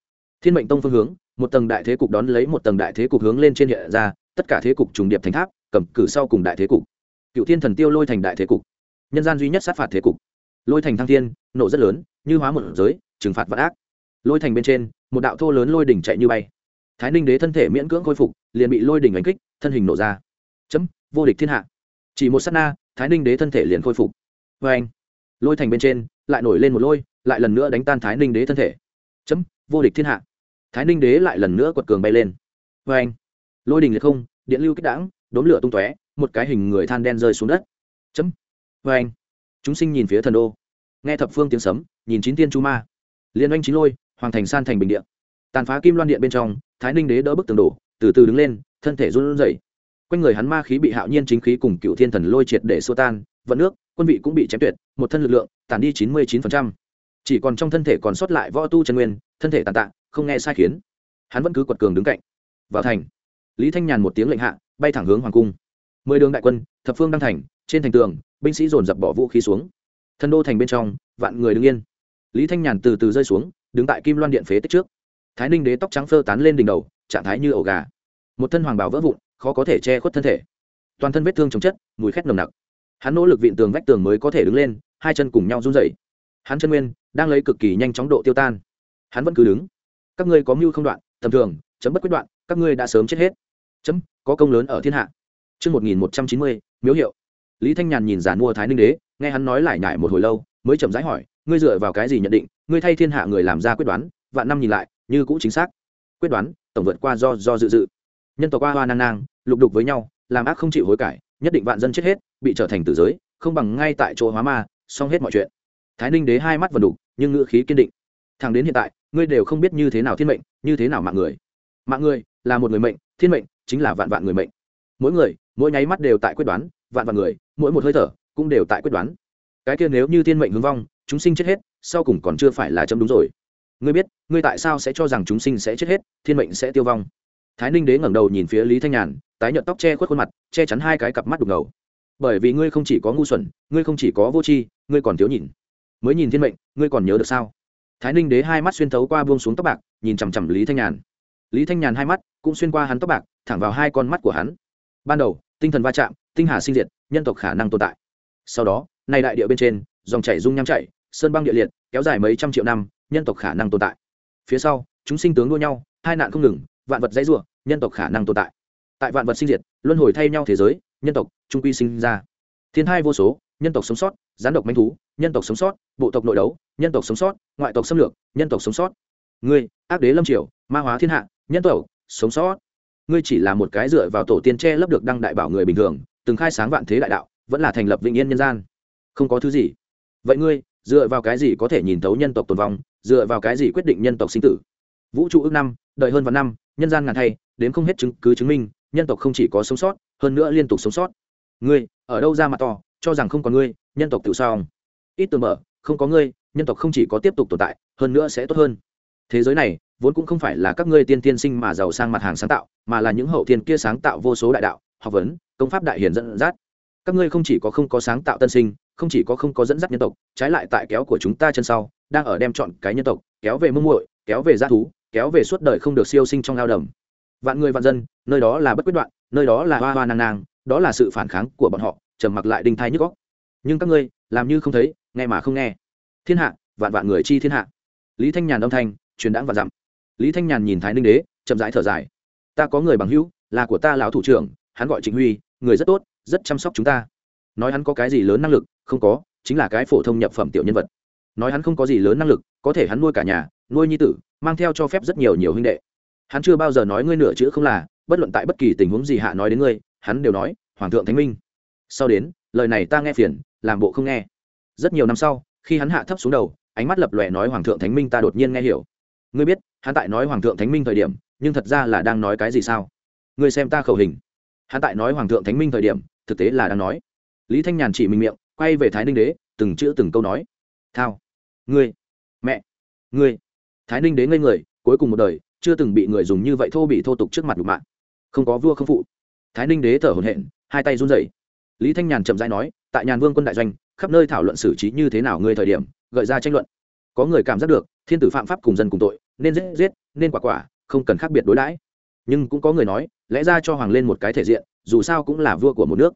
Thiên mệnh tông phương hướng, một tầng đại thế cục đón lấy một tầng đại thế cục hướng lên trên hiện ra, tất cả thế cục trùng điệp thành tháp, cầm cử sau cùng đại thế cục. Cựu thiên thần tiêu lôi thành đại thế cục nhân gian duy nhất sát phạt thế cục. Lôi thành thăng thiên, nổ rất lớn, như hóa một giới, trừng phạt vạn ác. Lôi thành bên trên, một đạo thô lớn lôi đỉnh chạy như bay. Thái ninh đế thân thể miễn cưỡng khôi phục, liền bị lôi đỉnh đánh kích, thân hình nổ ra. Chấm, vô địch thiên hạ. Chỉ một s á t na, thái ninh đế thân thể liền khôi phục. Vê anh, lôi thành bên trên, lại nổi lên một lôi, lại lần nữa đánh tan thái ninh đế thân thể. Chấm, vô địch thiên hạ. Thái ninh đế lại lần nữa quật cường bay lên. Vê anh, lôi đình liệt không, điện lưu kích đảng đốn lửa tung tóe, một cái hình người than đen rơi xuống đất. Chấm vê anh. Chúng sinh nhìn phía thần đô. Nghe thập phương tiếng sấm, nhìn chín tiên chu ma. Liên oanh chín lôi, hoàng thành san thành bình điện tàn phá kim loan điện bên trong, thái ninh đế đỡ bức tường đổ, từ từ đứng lên, thân thể run rẩy. Quanh người hắn ma khí bị hạo nhiên chính khí cùng cựu thiên thần lôi triệt để xô tan, vận nước, quân vị cũng bị chém tuyệt, một thân lực lượng tàn đi chín mươi chín chỉ còn trong thân thể còn sót lại võ tu chân nguyên, thân thể tàn tạ, không nghe sai khiến. Hắn vẫn cứ quật cường đứng cạnh. Vào thành, lý thanh nhàn một tiếng lệnh hạ, bay thẳng hướng hoàng cung. Mười đường đại quân, thập phương đăng thành trên thành tường binh sĩ dồn dập bỏ vũ khí xuống. Thân đô thành bên trong vạn người đứng yên. Lý thanh nhàn từ từ rơi xuống đứng tại kim loan điện phế tích trước. Thái ninh đế tóc trắng phơ tán lên đỉnh đầu trạng thái như ổ gà. Một thân hoàng bào vỡ vụn khó có thể che khuất thân thể. Toàn thân vết thương chống chất mùi khét nồng nặc. Hắn nỗ lực vịn tường vách tường mới có thể đứng lên hai chân cùng nhau run dậy hắn chân nguyên đang lấy cực kỳ nhanh chóng độ tiêu tan. Hắn vẫn cứ đứng. Các ngươi có mưu không đoạn tầm thường chấm bất quyết đoạn các ngươi đã sớm chết hết. Chấm có công lớn ở thiên hạ. Trước 1190, miếu hiệu. Lý Thanh Nhàn nhìn giàn mua Thái Ninh Đế, nghe hắn nói lại nhải một hồi lâu, mới chậm rãi hỏi, ngươi dựa vào cái gì nhận định, ngươi thay thiên hạ người làm ra quyết đoán, vạn năm nhìn lại, như cũ chính xác. Quyết đoán, tổng vượt qua do do dự dự. Nhân tộc qua hoa nang nang, lục đục với nhau, làm ác không chịu hối cải, nhất định vạn dân chết hết, bị trở thành tử giới, không bằng ngay tại chỗ hóa ma, xong hết mọi chuyện. Thái Ninh Đế hai mắt vần đủ, nhưng ngữ khí kiên định. Thẳng đến hiện tại, ngươi đều không biết như thế nào thiên mệnh, như thế nào mạng người. Mạng người là một người mệnh, thiên mệnh chính là vạn vạn người mệnh. Mỗi người, mỗi nháy mắt đều tại quyết đoán, vạn vạn người, mỗi một hơi thở cũng đều tại quyết đoán. Cái kia nếu như thiên mệnh hướng vong, chúng sinh chết hết, sau cùng còn chưa phải là chấm đúng rồi. Ngươi biết, ngươi tại sao sẽ cho rằng chúng sinh sẽ chết hết, thiên mệnh sẽ tiêu vong? Thái Ninh Đế ngẩng đầu nhìn phía Lý Thanh Nhàn, tái nhợt tóc che khuất khuôn mặt, che chắn hai cái cặp mắt đục ngầu. Bởi vì ngươi không chỉ có ngu xuẩn, ngươi không chỉ có vô tri, ngươi còn thiếu nhìn. Mới nhìn thiên mệnh, ngươi còn nhớ được sao? Thái Ninh Đế hai mắt xuyên thấu qua buông xuống tóc bạc, nhìn chằm chằm Lý Thanh Nhàn. Lý Thanh Nhàn hai mắt cũng xuyên qua hắn tóc bạc, thẳng vào hai con mắt của hắn. Ban đầu, tinh thần va chạm, tinh hà sinh diệt, nhân tộc khả năng tồn tại. Sau đó, này đại địa bên trên, dòng chảy dung nham chảy, sơn băng địa liệt, kéo dài mấy trăm triệu năm, nhân tộc khả năng tồn tại. Phía sau, chúng sinh tướng đua nhau, hai nạn không ngừng, vạn vật dãy rủa, nhân tộc khả năng tồn tại. Tại vạn vật sinh diệt, luân hồi thay nhau thế giới, nhân tộc trung quy sinh ra. Thiên hai vô số, nhân tộc sống sót, gián độc manh thú, nhân tộc sống sót, bộ tộc nội đấu, nhân tộc sống sót, ngoại tộc xâm lược, nhân tộc sống sót. Ngươi, ác đế lâm triều, ma hóa thiên hạ, nhân tộc sống sót. Ngươi chỉ là một cái dựa vào tổ tiên che lấp được đăng đại bảo người bình thường, từng khai sáng vạn thế đại đạo, vẫn là thành lập vĩnh yên nhân gian. Không có thứ gì. Vậy ngươi, dựa vào cái gì có thể nhìn thấu nhân tộc tồn vong, dựa vào cái gì quyết định nhân tộc sinh tử? Vũ trụ ước năm, đợi hơn vạn năm, nhân gian ngàn thay, đến không hết chứng cứ chứng minh, nhân tộc không chỉ có sống sót, hơn nữa liên tục sống sót. Ngươi, ở đâu ra mặt to, cho rằng không có ngươi, nhân tộc tự sao? Ít tường mở, không có ngươi, nhân tộc không chỉ có tiếp tục tồn tại, hơn nữa sẽ tốt hơn. Thế giới này, vốn cũng không phải là các ngươi tiên tiên sinh mà giàu sang mặt hàng sáng tạo, mà là những hậu thiên kia sáng tạo vô số đại đạo, học vấn, công pháp đại hiển dẫn dắt. Các ngươi không chỉ có không có sáng tạo tân sinh, không chỉ có không có dẫn dắt nhân tộc, trái lại tại kéo của chúng ta chân sau, đang ở đem chọn cái nhân tộc, kéo về mông muội, kéo về gia thú, kéo về suốt đời không được siêu sinh trong lao động. Vạn người vạn dân, nơi đó là bất quyết đoạn, nơi đó là hoa hoa nàng nàng, đó là sự phản kháng của bọn họ, trầm mặc lại đinh thai nhức óc. Nhưng các ngươi, làm như không thấy, nghe mà không nghe. Thiên hạ, vạn vạn người chi thiên hạ. Lý Thanh Nhàn âm thanh, truyền đãng và dặm. Lý Thanh Nhàn nhìn Thái Ninh Đế, chậm rãi thở dài. Ta có người bằng hữu, là của ta lão thủ trưởng, hắn gọi Trịnh Huy, người rất tốt, rất chăm sóc chúng ta. Nói hắn có cái gì lớn năng lực, không có, chính là cái phổ thông nhập phẩm tiểu nhân vật. Nói hắn không có gì lớn năng lực, có thể hắn nuôi cả nhà, nuôi nhi tử, mang theo cho phép rất nhiều nhiều huynh đệ. Hắn chưa bao giờ nói ngươi nửa chữ không là, bất luận tại bất kỳ tình huống gì hạ nói đến ngươi, hắn đều nói, hoàng thượng thánh minh. Sau đến, lời này ta nghe phiền, làm bộ không nghe. Rất nhiều năm sau, khi hắn hạ thấp xuống đầu, ánh mắt lập lòe nói hoàng thượng thánh minh ta đột nhiên nghe hiểu ngươi biết, hắn tại nói hoàng thượng thánh minh thời điểm, nhưng thật ra là đang nói cái gì sao? Ngươi xem ta khẩu hình. Hắn tại nói hoàng thượng thánh minh thời điểm, thực tế là đang nói. Lý thanh nhàn chỉ mình miệng, quay về thái ninh đế, từng chữ từng câu nói. Thao. Ngươi. Mẹ. Ngươi. Thái ninh đế ngây người, cuối cùng một đời, chưa từng bị người dùng như vậy thô bị thô tục trước mặt nhục mạng không có vua không phụ. Thái ninh đế thở hổn hển, hai tay run rẩy. Lý thanh nhàn chậm rãi nói, tại nhàn vương quân đại doanh, khắp nơi thảo luận xử trí như thế nào ngươi thời điểm, gợi ra tranh luận. Có người cảm giác được, thiên tử phạm pháp cùng dân cùng tội nên giết giết, nên quả quả, không cần khác biệt đối đãi. Nhưng cũng có người nói, lẽ ra cho hoàng lên một cái thể diện, dù sao cũng là vua của một nước.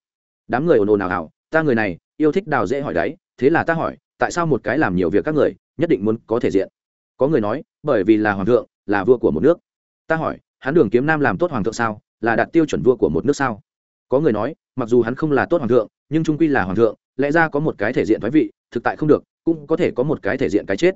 Đám người ồn ồn ào ào, ta người này, yêu thích đào dễ hỏi đáy, thế là ta hỏi, tại sao một cái làm nhiều việc các người, nhất định muốn có thể diện? Có người nói, bởi vì là hoàng thượng, là vua của một nước. Ta hỏi, hắn đường kiếm nam làm tốt hoàng thượng sao? Là đạt tiêu chuẩn vua của một nước sao? Có người nói, mặc dù hắn không là tốt hoàng thượng, nhưng trung quy là hoàng thượng, lẽ ra có một cái thể diện thoái vị, thực tại không được, cũng có thể có một cái thể diện cái chết.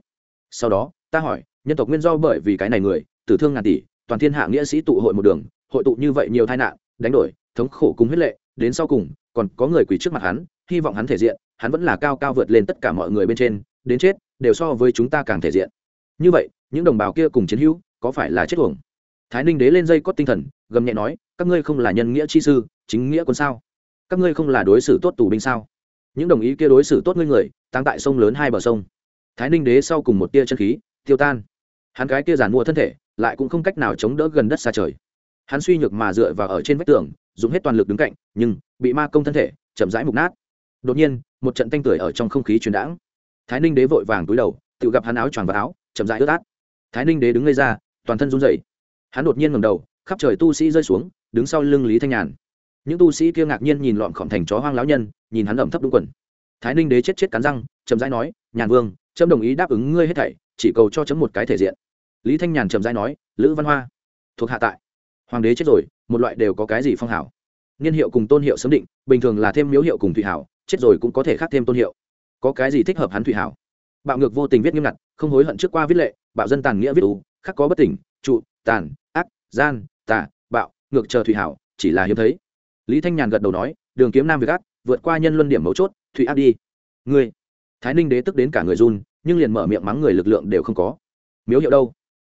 Sau đó ta hỏi, nhân tộc nguyên do bởi vì cái này người, tử thương ngàn tỷ, toàn thiên hạ nghĩa sĩ tụ hội một đường, hội tụ như vậy nhiều tai nạn, đánh đổi, thống khổ cùng huyết lệ, đến sau cùng, còn có người quỳ trước mặt hắn, hy vọng hắn thể diện, hắn vẫn là cao cao vượt lên tất cả mọi người bên trên, đến chết, đều so với chúng ta càng thể diện. Như vậy, những đồng bào kia cùng chiến hữu, có phải là chết tuồng thái ninh đế lên dây cót tinh thần, gầm nhẹ nói, các ngươi không là nhân nghĩa chi sư, chính nghĩa quân sao? Các ngươi không là đối xử tốt tù binh sao? Những đồng ý kia đối xử tốt ngươi người tăng tại sông lớn hai bờ sông. Thái ninh đế sau cùng một tia chân khí tiêu tan. Hắn cái kia giàn mua thân thể, lại cũng không cách nào chống đỡ gần đất xa trời. Hắn suy nhược mà dựa vào ở trên vách tường, dùng hết toàn lực đứng cạnh, nhưng bị ma công thân thể chậm rãi mục nát. Đột nhiên, một trận tanh tưởi ở trong không khí truyền đãng. Thái ninh đế vội vàng túi đầu, tự gặp hắn áo choàng vào áo, chậm rãi ướt át. Thái ninh đế đứng ngây ra, toàn thân run rẩy. Hắn đột nhiên ngẩng đầu, khắp trời tu sĩ rơi xuống, đứng sau lưng lý thanh nhàn. Những tu sĩ kia ngạc nhiên nhìn lọn khỏm thành chó hoang lão nhân, nhìn hắn ẩm thấp đúng quần. Thái ninh đế chết chết cắn răng, chậm rãi nói, nhàn vương trâm đồng ý đáp ứng ngươi hết thảy chỉ cầu cho chấm một cái thể diện. Lý thanh nhàn trầm dai nói, lữ văn hoa, thuộc hạ tại. Hoàng đế chết rồi, một loại đều có cái gì phong hảo? Niên hiệu cùng tôn hiệu sớm định, bình thường là thêm miếu hiệu cùng thủy hảo, chết rồi cũng có thể khác thêm tôn hiệu. Có cái gì thích hợp hắn thủy hảo? Bạo ngược vô tình viết nghiêm ngặt, không hối hận trước qua viết lệ, bạo dân tàn nghĩa viết ú khắc có bất tỉnh, trụ, tàn, ác, gian, tà, bạo, ngược chờ thủy hảo, chỉ là hiếm thấy. Lý thanh nhàn gật đầu nói, đường kiếm nam việt ác, vượt qua nhân luân điểm mấu chốt thủy ác đi. Ngươi, thái ninh đế tức đến cả người run nhưng liền mở miệng mắng người lực lượng đều không có. Miếu hiệu đâu?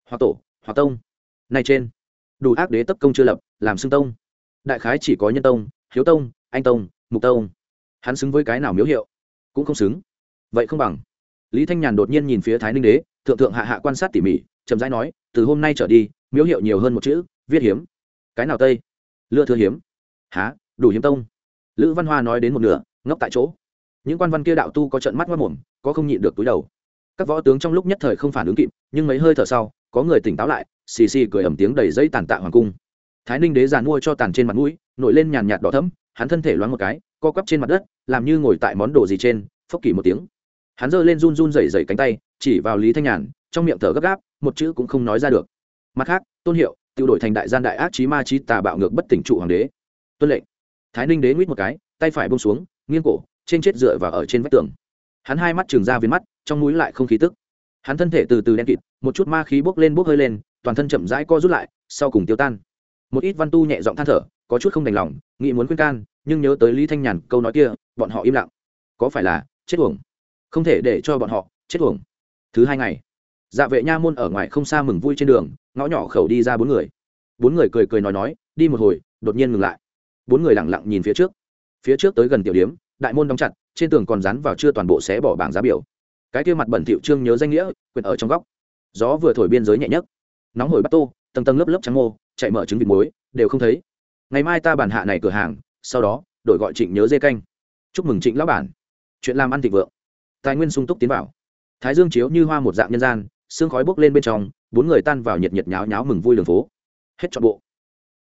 Hoặc tổ hoặc tông. Này trên, đủ ác đế tấp công chưa lập, làm xưng tông. Đại khái chỉ có nhân tông, hiếu tông, anh tông, mục tông. Hắn xứng với cái nào miếu hiệu? Cũng không xứng. Vậy không bằng. Lý thanh nhàn đột nhiên nhìn phía thái ninh đế, thượng thượng hạ hạ quan sát tỉ mỉ, chậm rãi nói, từ hôm nay trở đi, miếu hiệu nhiều hơn một chữ, viết hiếm. Cái nào tây? Lựa thừa hiếm. Há đủ hiếm tông. Lữ văn hoa nói đến một nửa, ngốc tại chỗ. Những quan văn kia đạo tu có trận mắt mất mồm, có không nhịn được túi đầu các võ tướng trong lúc nhất thời không phản ứng kịp, nhưng mấy hơi thở sau, có người tỉnh táo lại, xì xì cười ẩm tiếng đầy dây tàn tạ hoàng cung. Thái ninh đế giàn mua cho tàn trên mặt mũi, nổi lên nhàn nhạt đỏ thấm hắn thân thể loáng một cái, co quắp trên mặt đất, làm như ngồi tại món đồ gì trên, phốc kỳ một tiếng. Hắn giơ lên run run rẩy rẩy cánh tay, chỉ vào lý thanh nhàn, trong miệng thở gấp gáp, một chữ cũng không nói ra được. Mặt khác, tôn hiệu tự đổi thành đại gian đại ác chí ma chí tà bạo ngược bất tỉnh trụ hoàng đế. Tuân lệnh. Thái ninh đế nguyết một cái, tay phải bông xuống, nghiêng cổ, trên chết dựa và ở trên vách tường hắn hai mắt trường ra viên mắt, trong mũi lại không khí tức. Hắn thân thể từ từ đen kịt, một chút ma khí bốc lên bốc hơi lên, toàn thân chậm rãi co rút lại, sau cùng tiêu tan. Một ít văn tu nhẹ giọng than thở, có chút không đành lòng, nghĩ muốn khuyên can, nhưng nhớ tới lý thanh nhàn câu nói kia, bọn họ im lặng. Có phải là chết uổng? Không thể để cho bọn họ chết uổng. Thứ hai ngày dạ vệ nha môn ở ngoài không xa mừng vui trên đường, ngõ nhỏ khẩu đi ra bốn người. Bốn người cười cười nói nói, đi một hồi, đột nhiên ngừng lại. Bốn người lẳng lặng nhìn phía trước. Phía trước tới gần tiểu điếm, đại môn đóng chặt trên tường còn dán vào chưa toàn bộ xé bỏ bảng giá biểu. Cái kia mặt bẩn thiệu trương nhớ danh nghĩa quyền ở trong góc. Gió vừa thổi biên giới nhẹ nhất nóng hổi bắt tô, tầng tầng lớp lớp trắng mô, chạy mở trứng vịt muối, đều không thấy. Ngày mai ta bản hạ này cửa hàng, sau đó, đổi gọi trịnh nhớ dê canh. Chúc mừng trịnh lão bản. Chuyện làm ăn thịnh vượng. Tài nguyên sung túc tiến vào. Thái dương chiếu như hoa một dạng nhân gian xương khói bốc lên bên trong, bốn người tan vào nhiệt nhiệt nháo nháo mừng vui đường phố. Hết trọn bộ.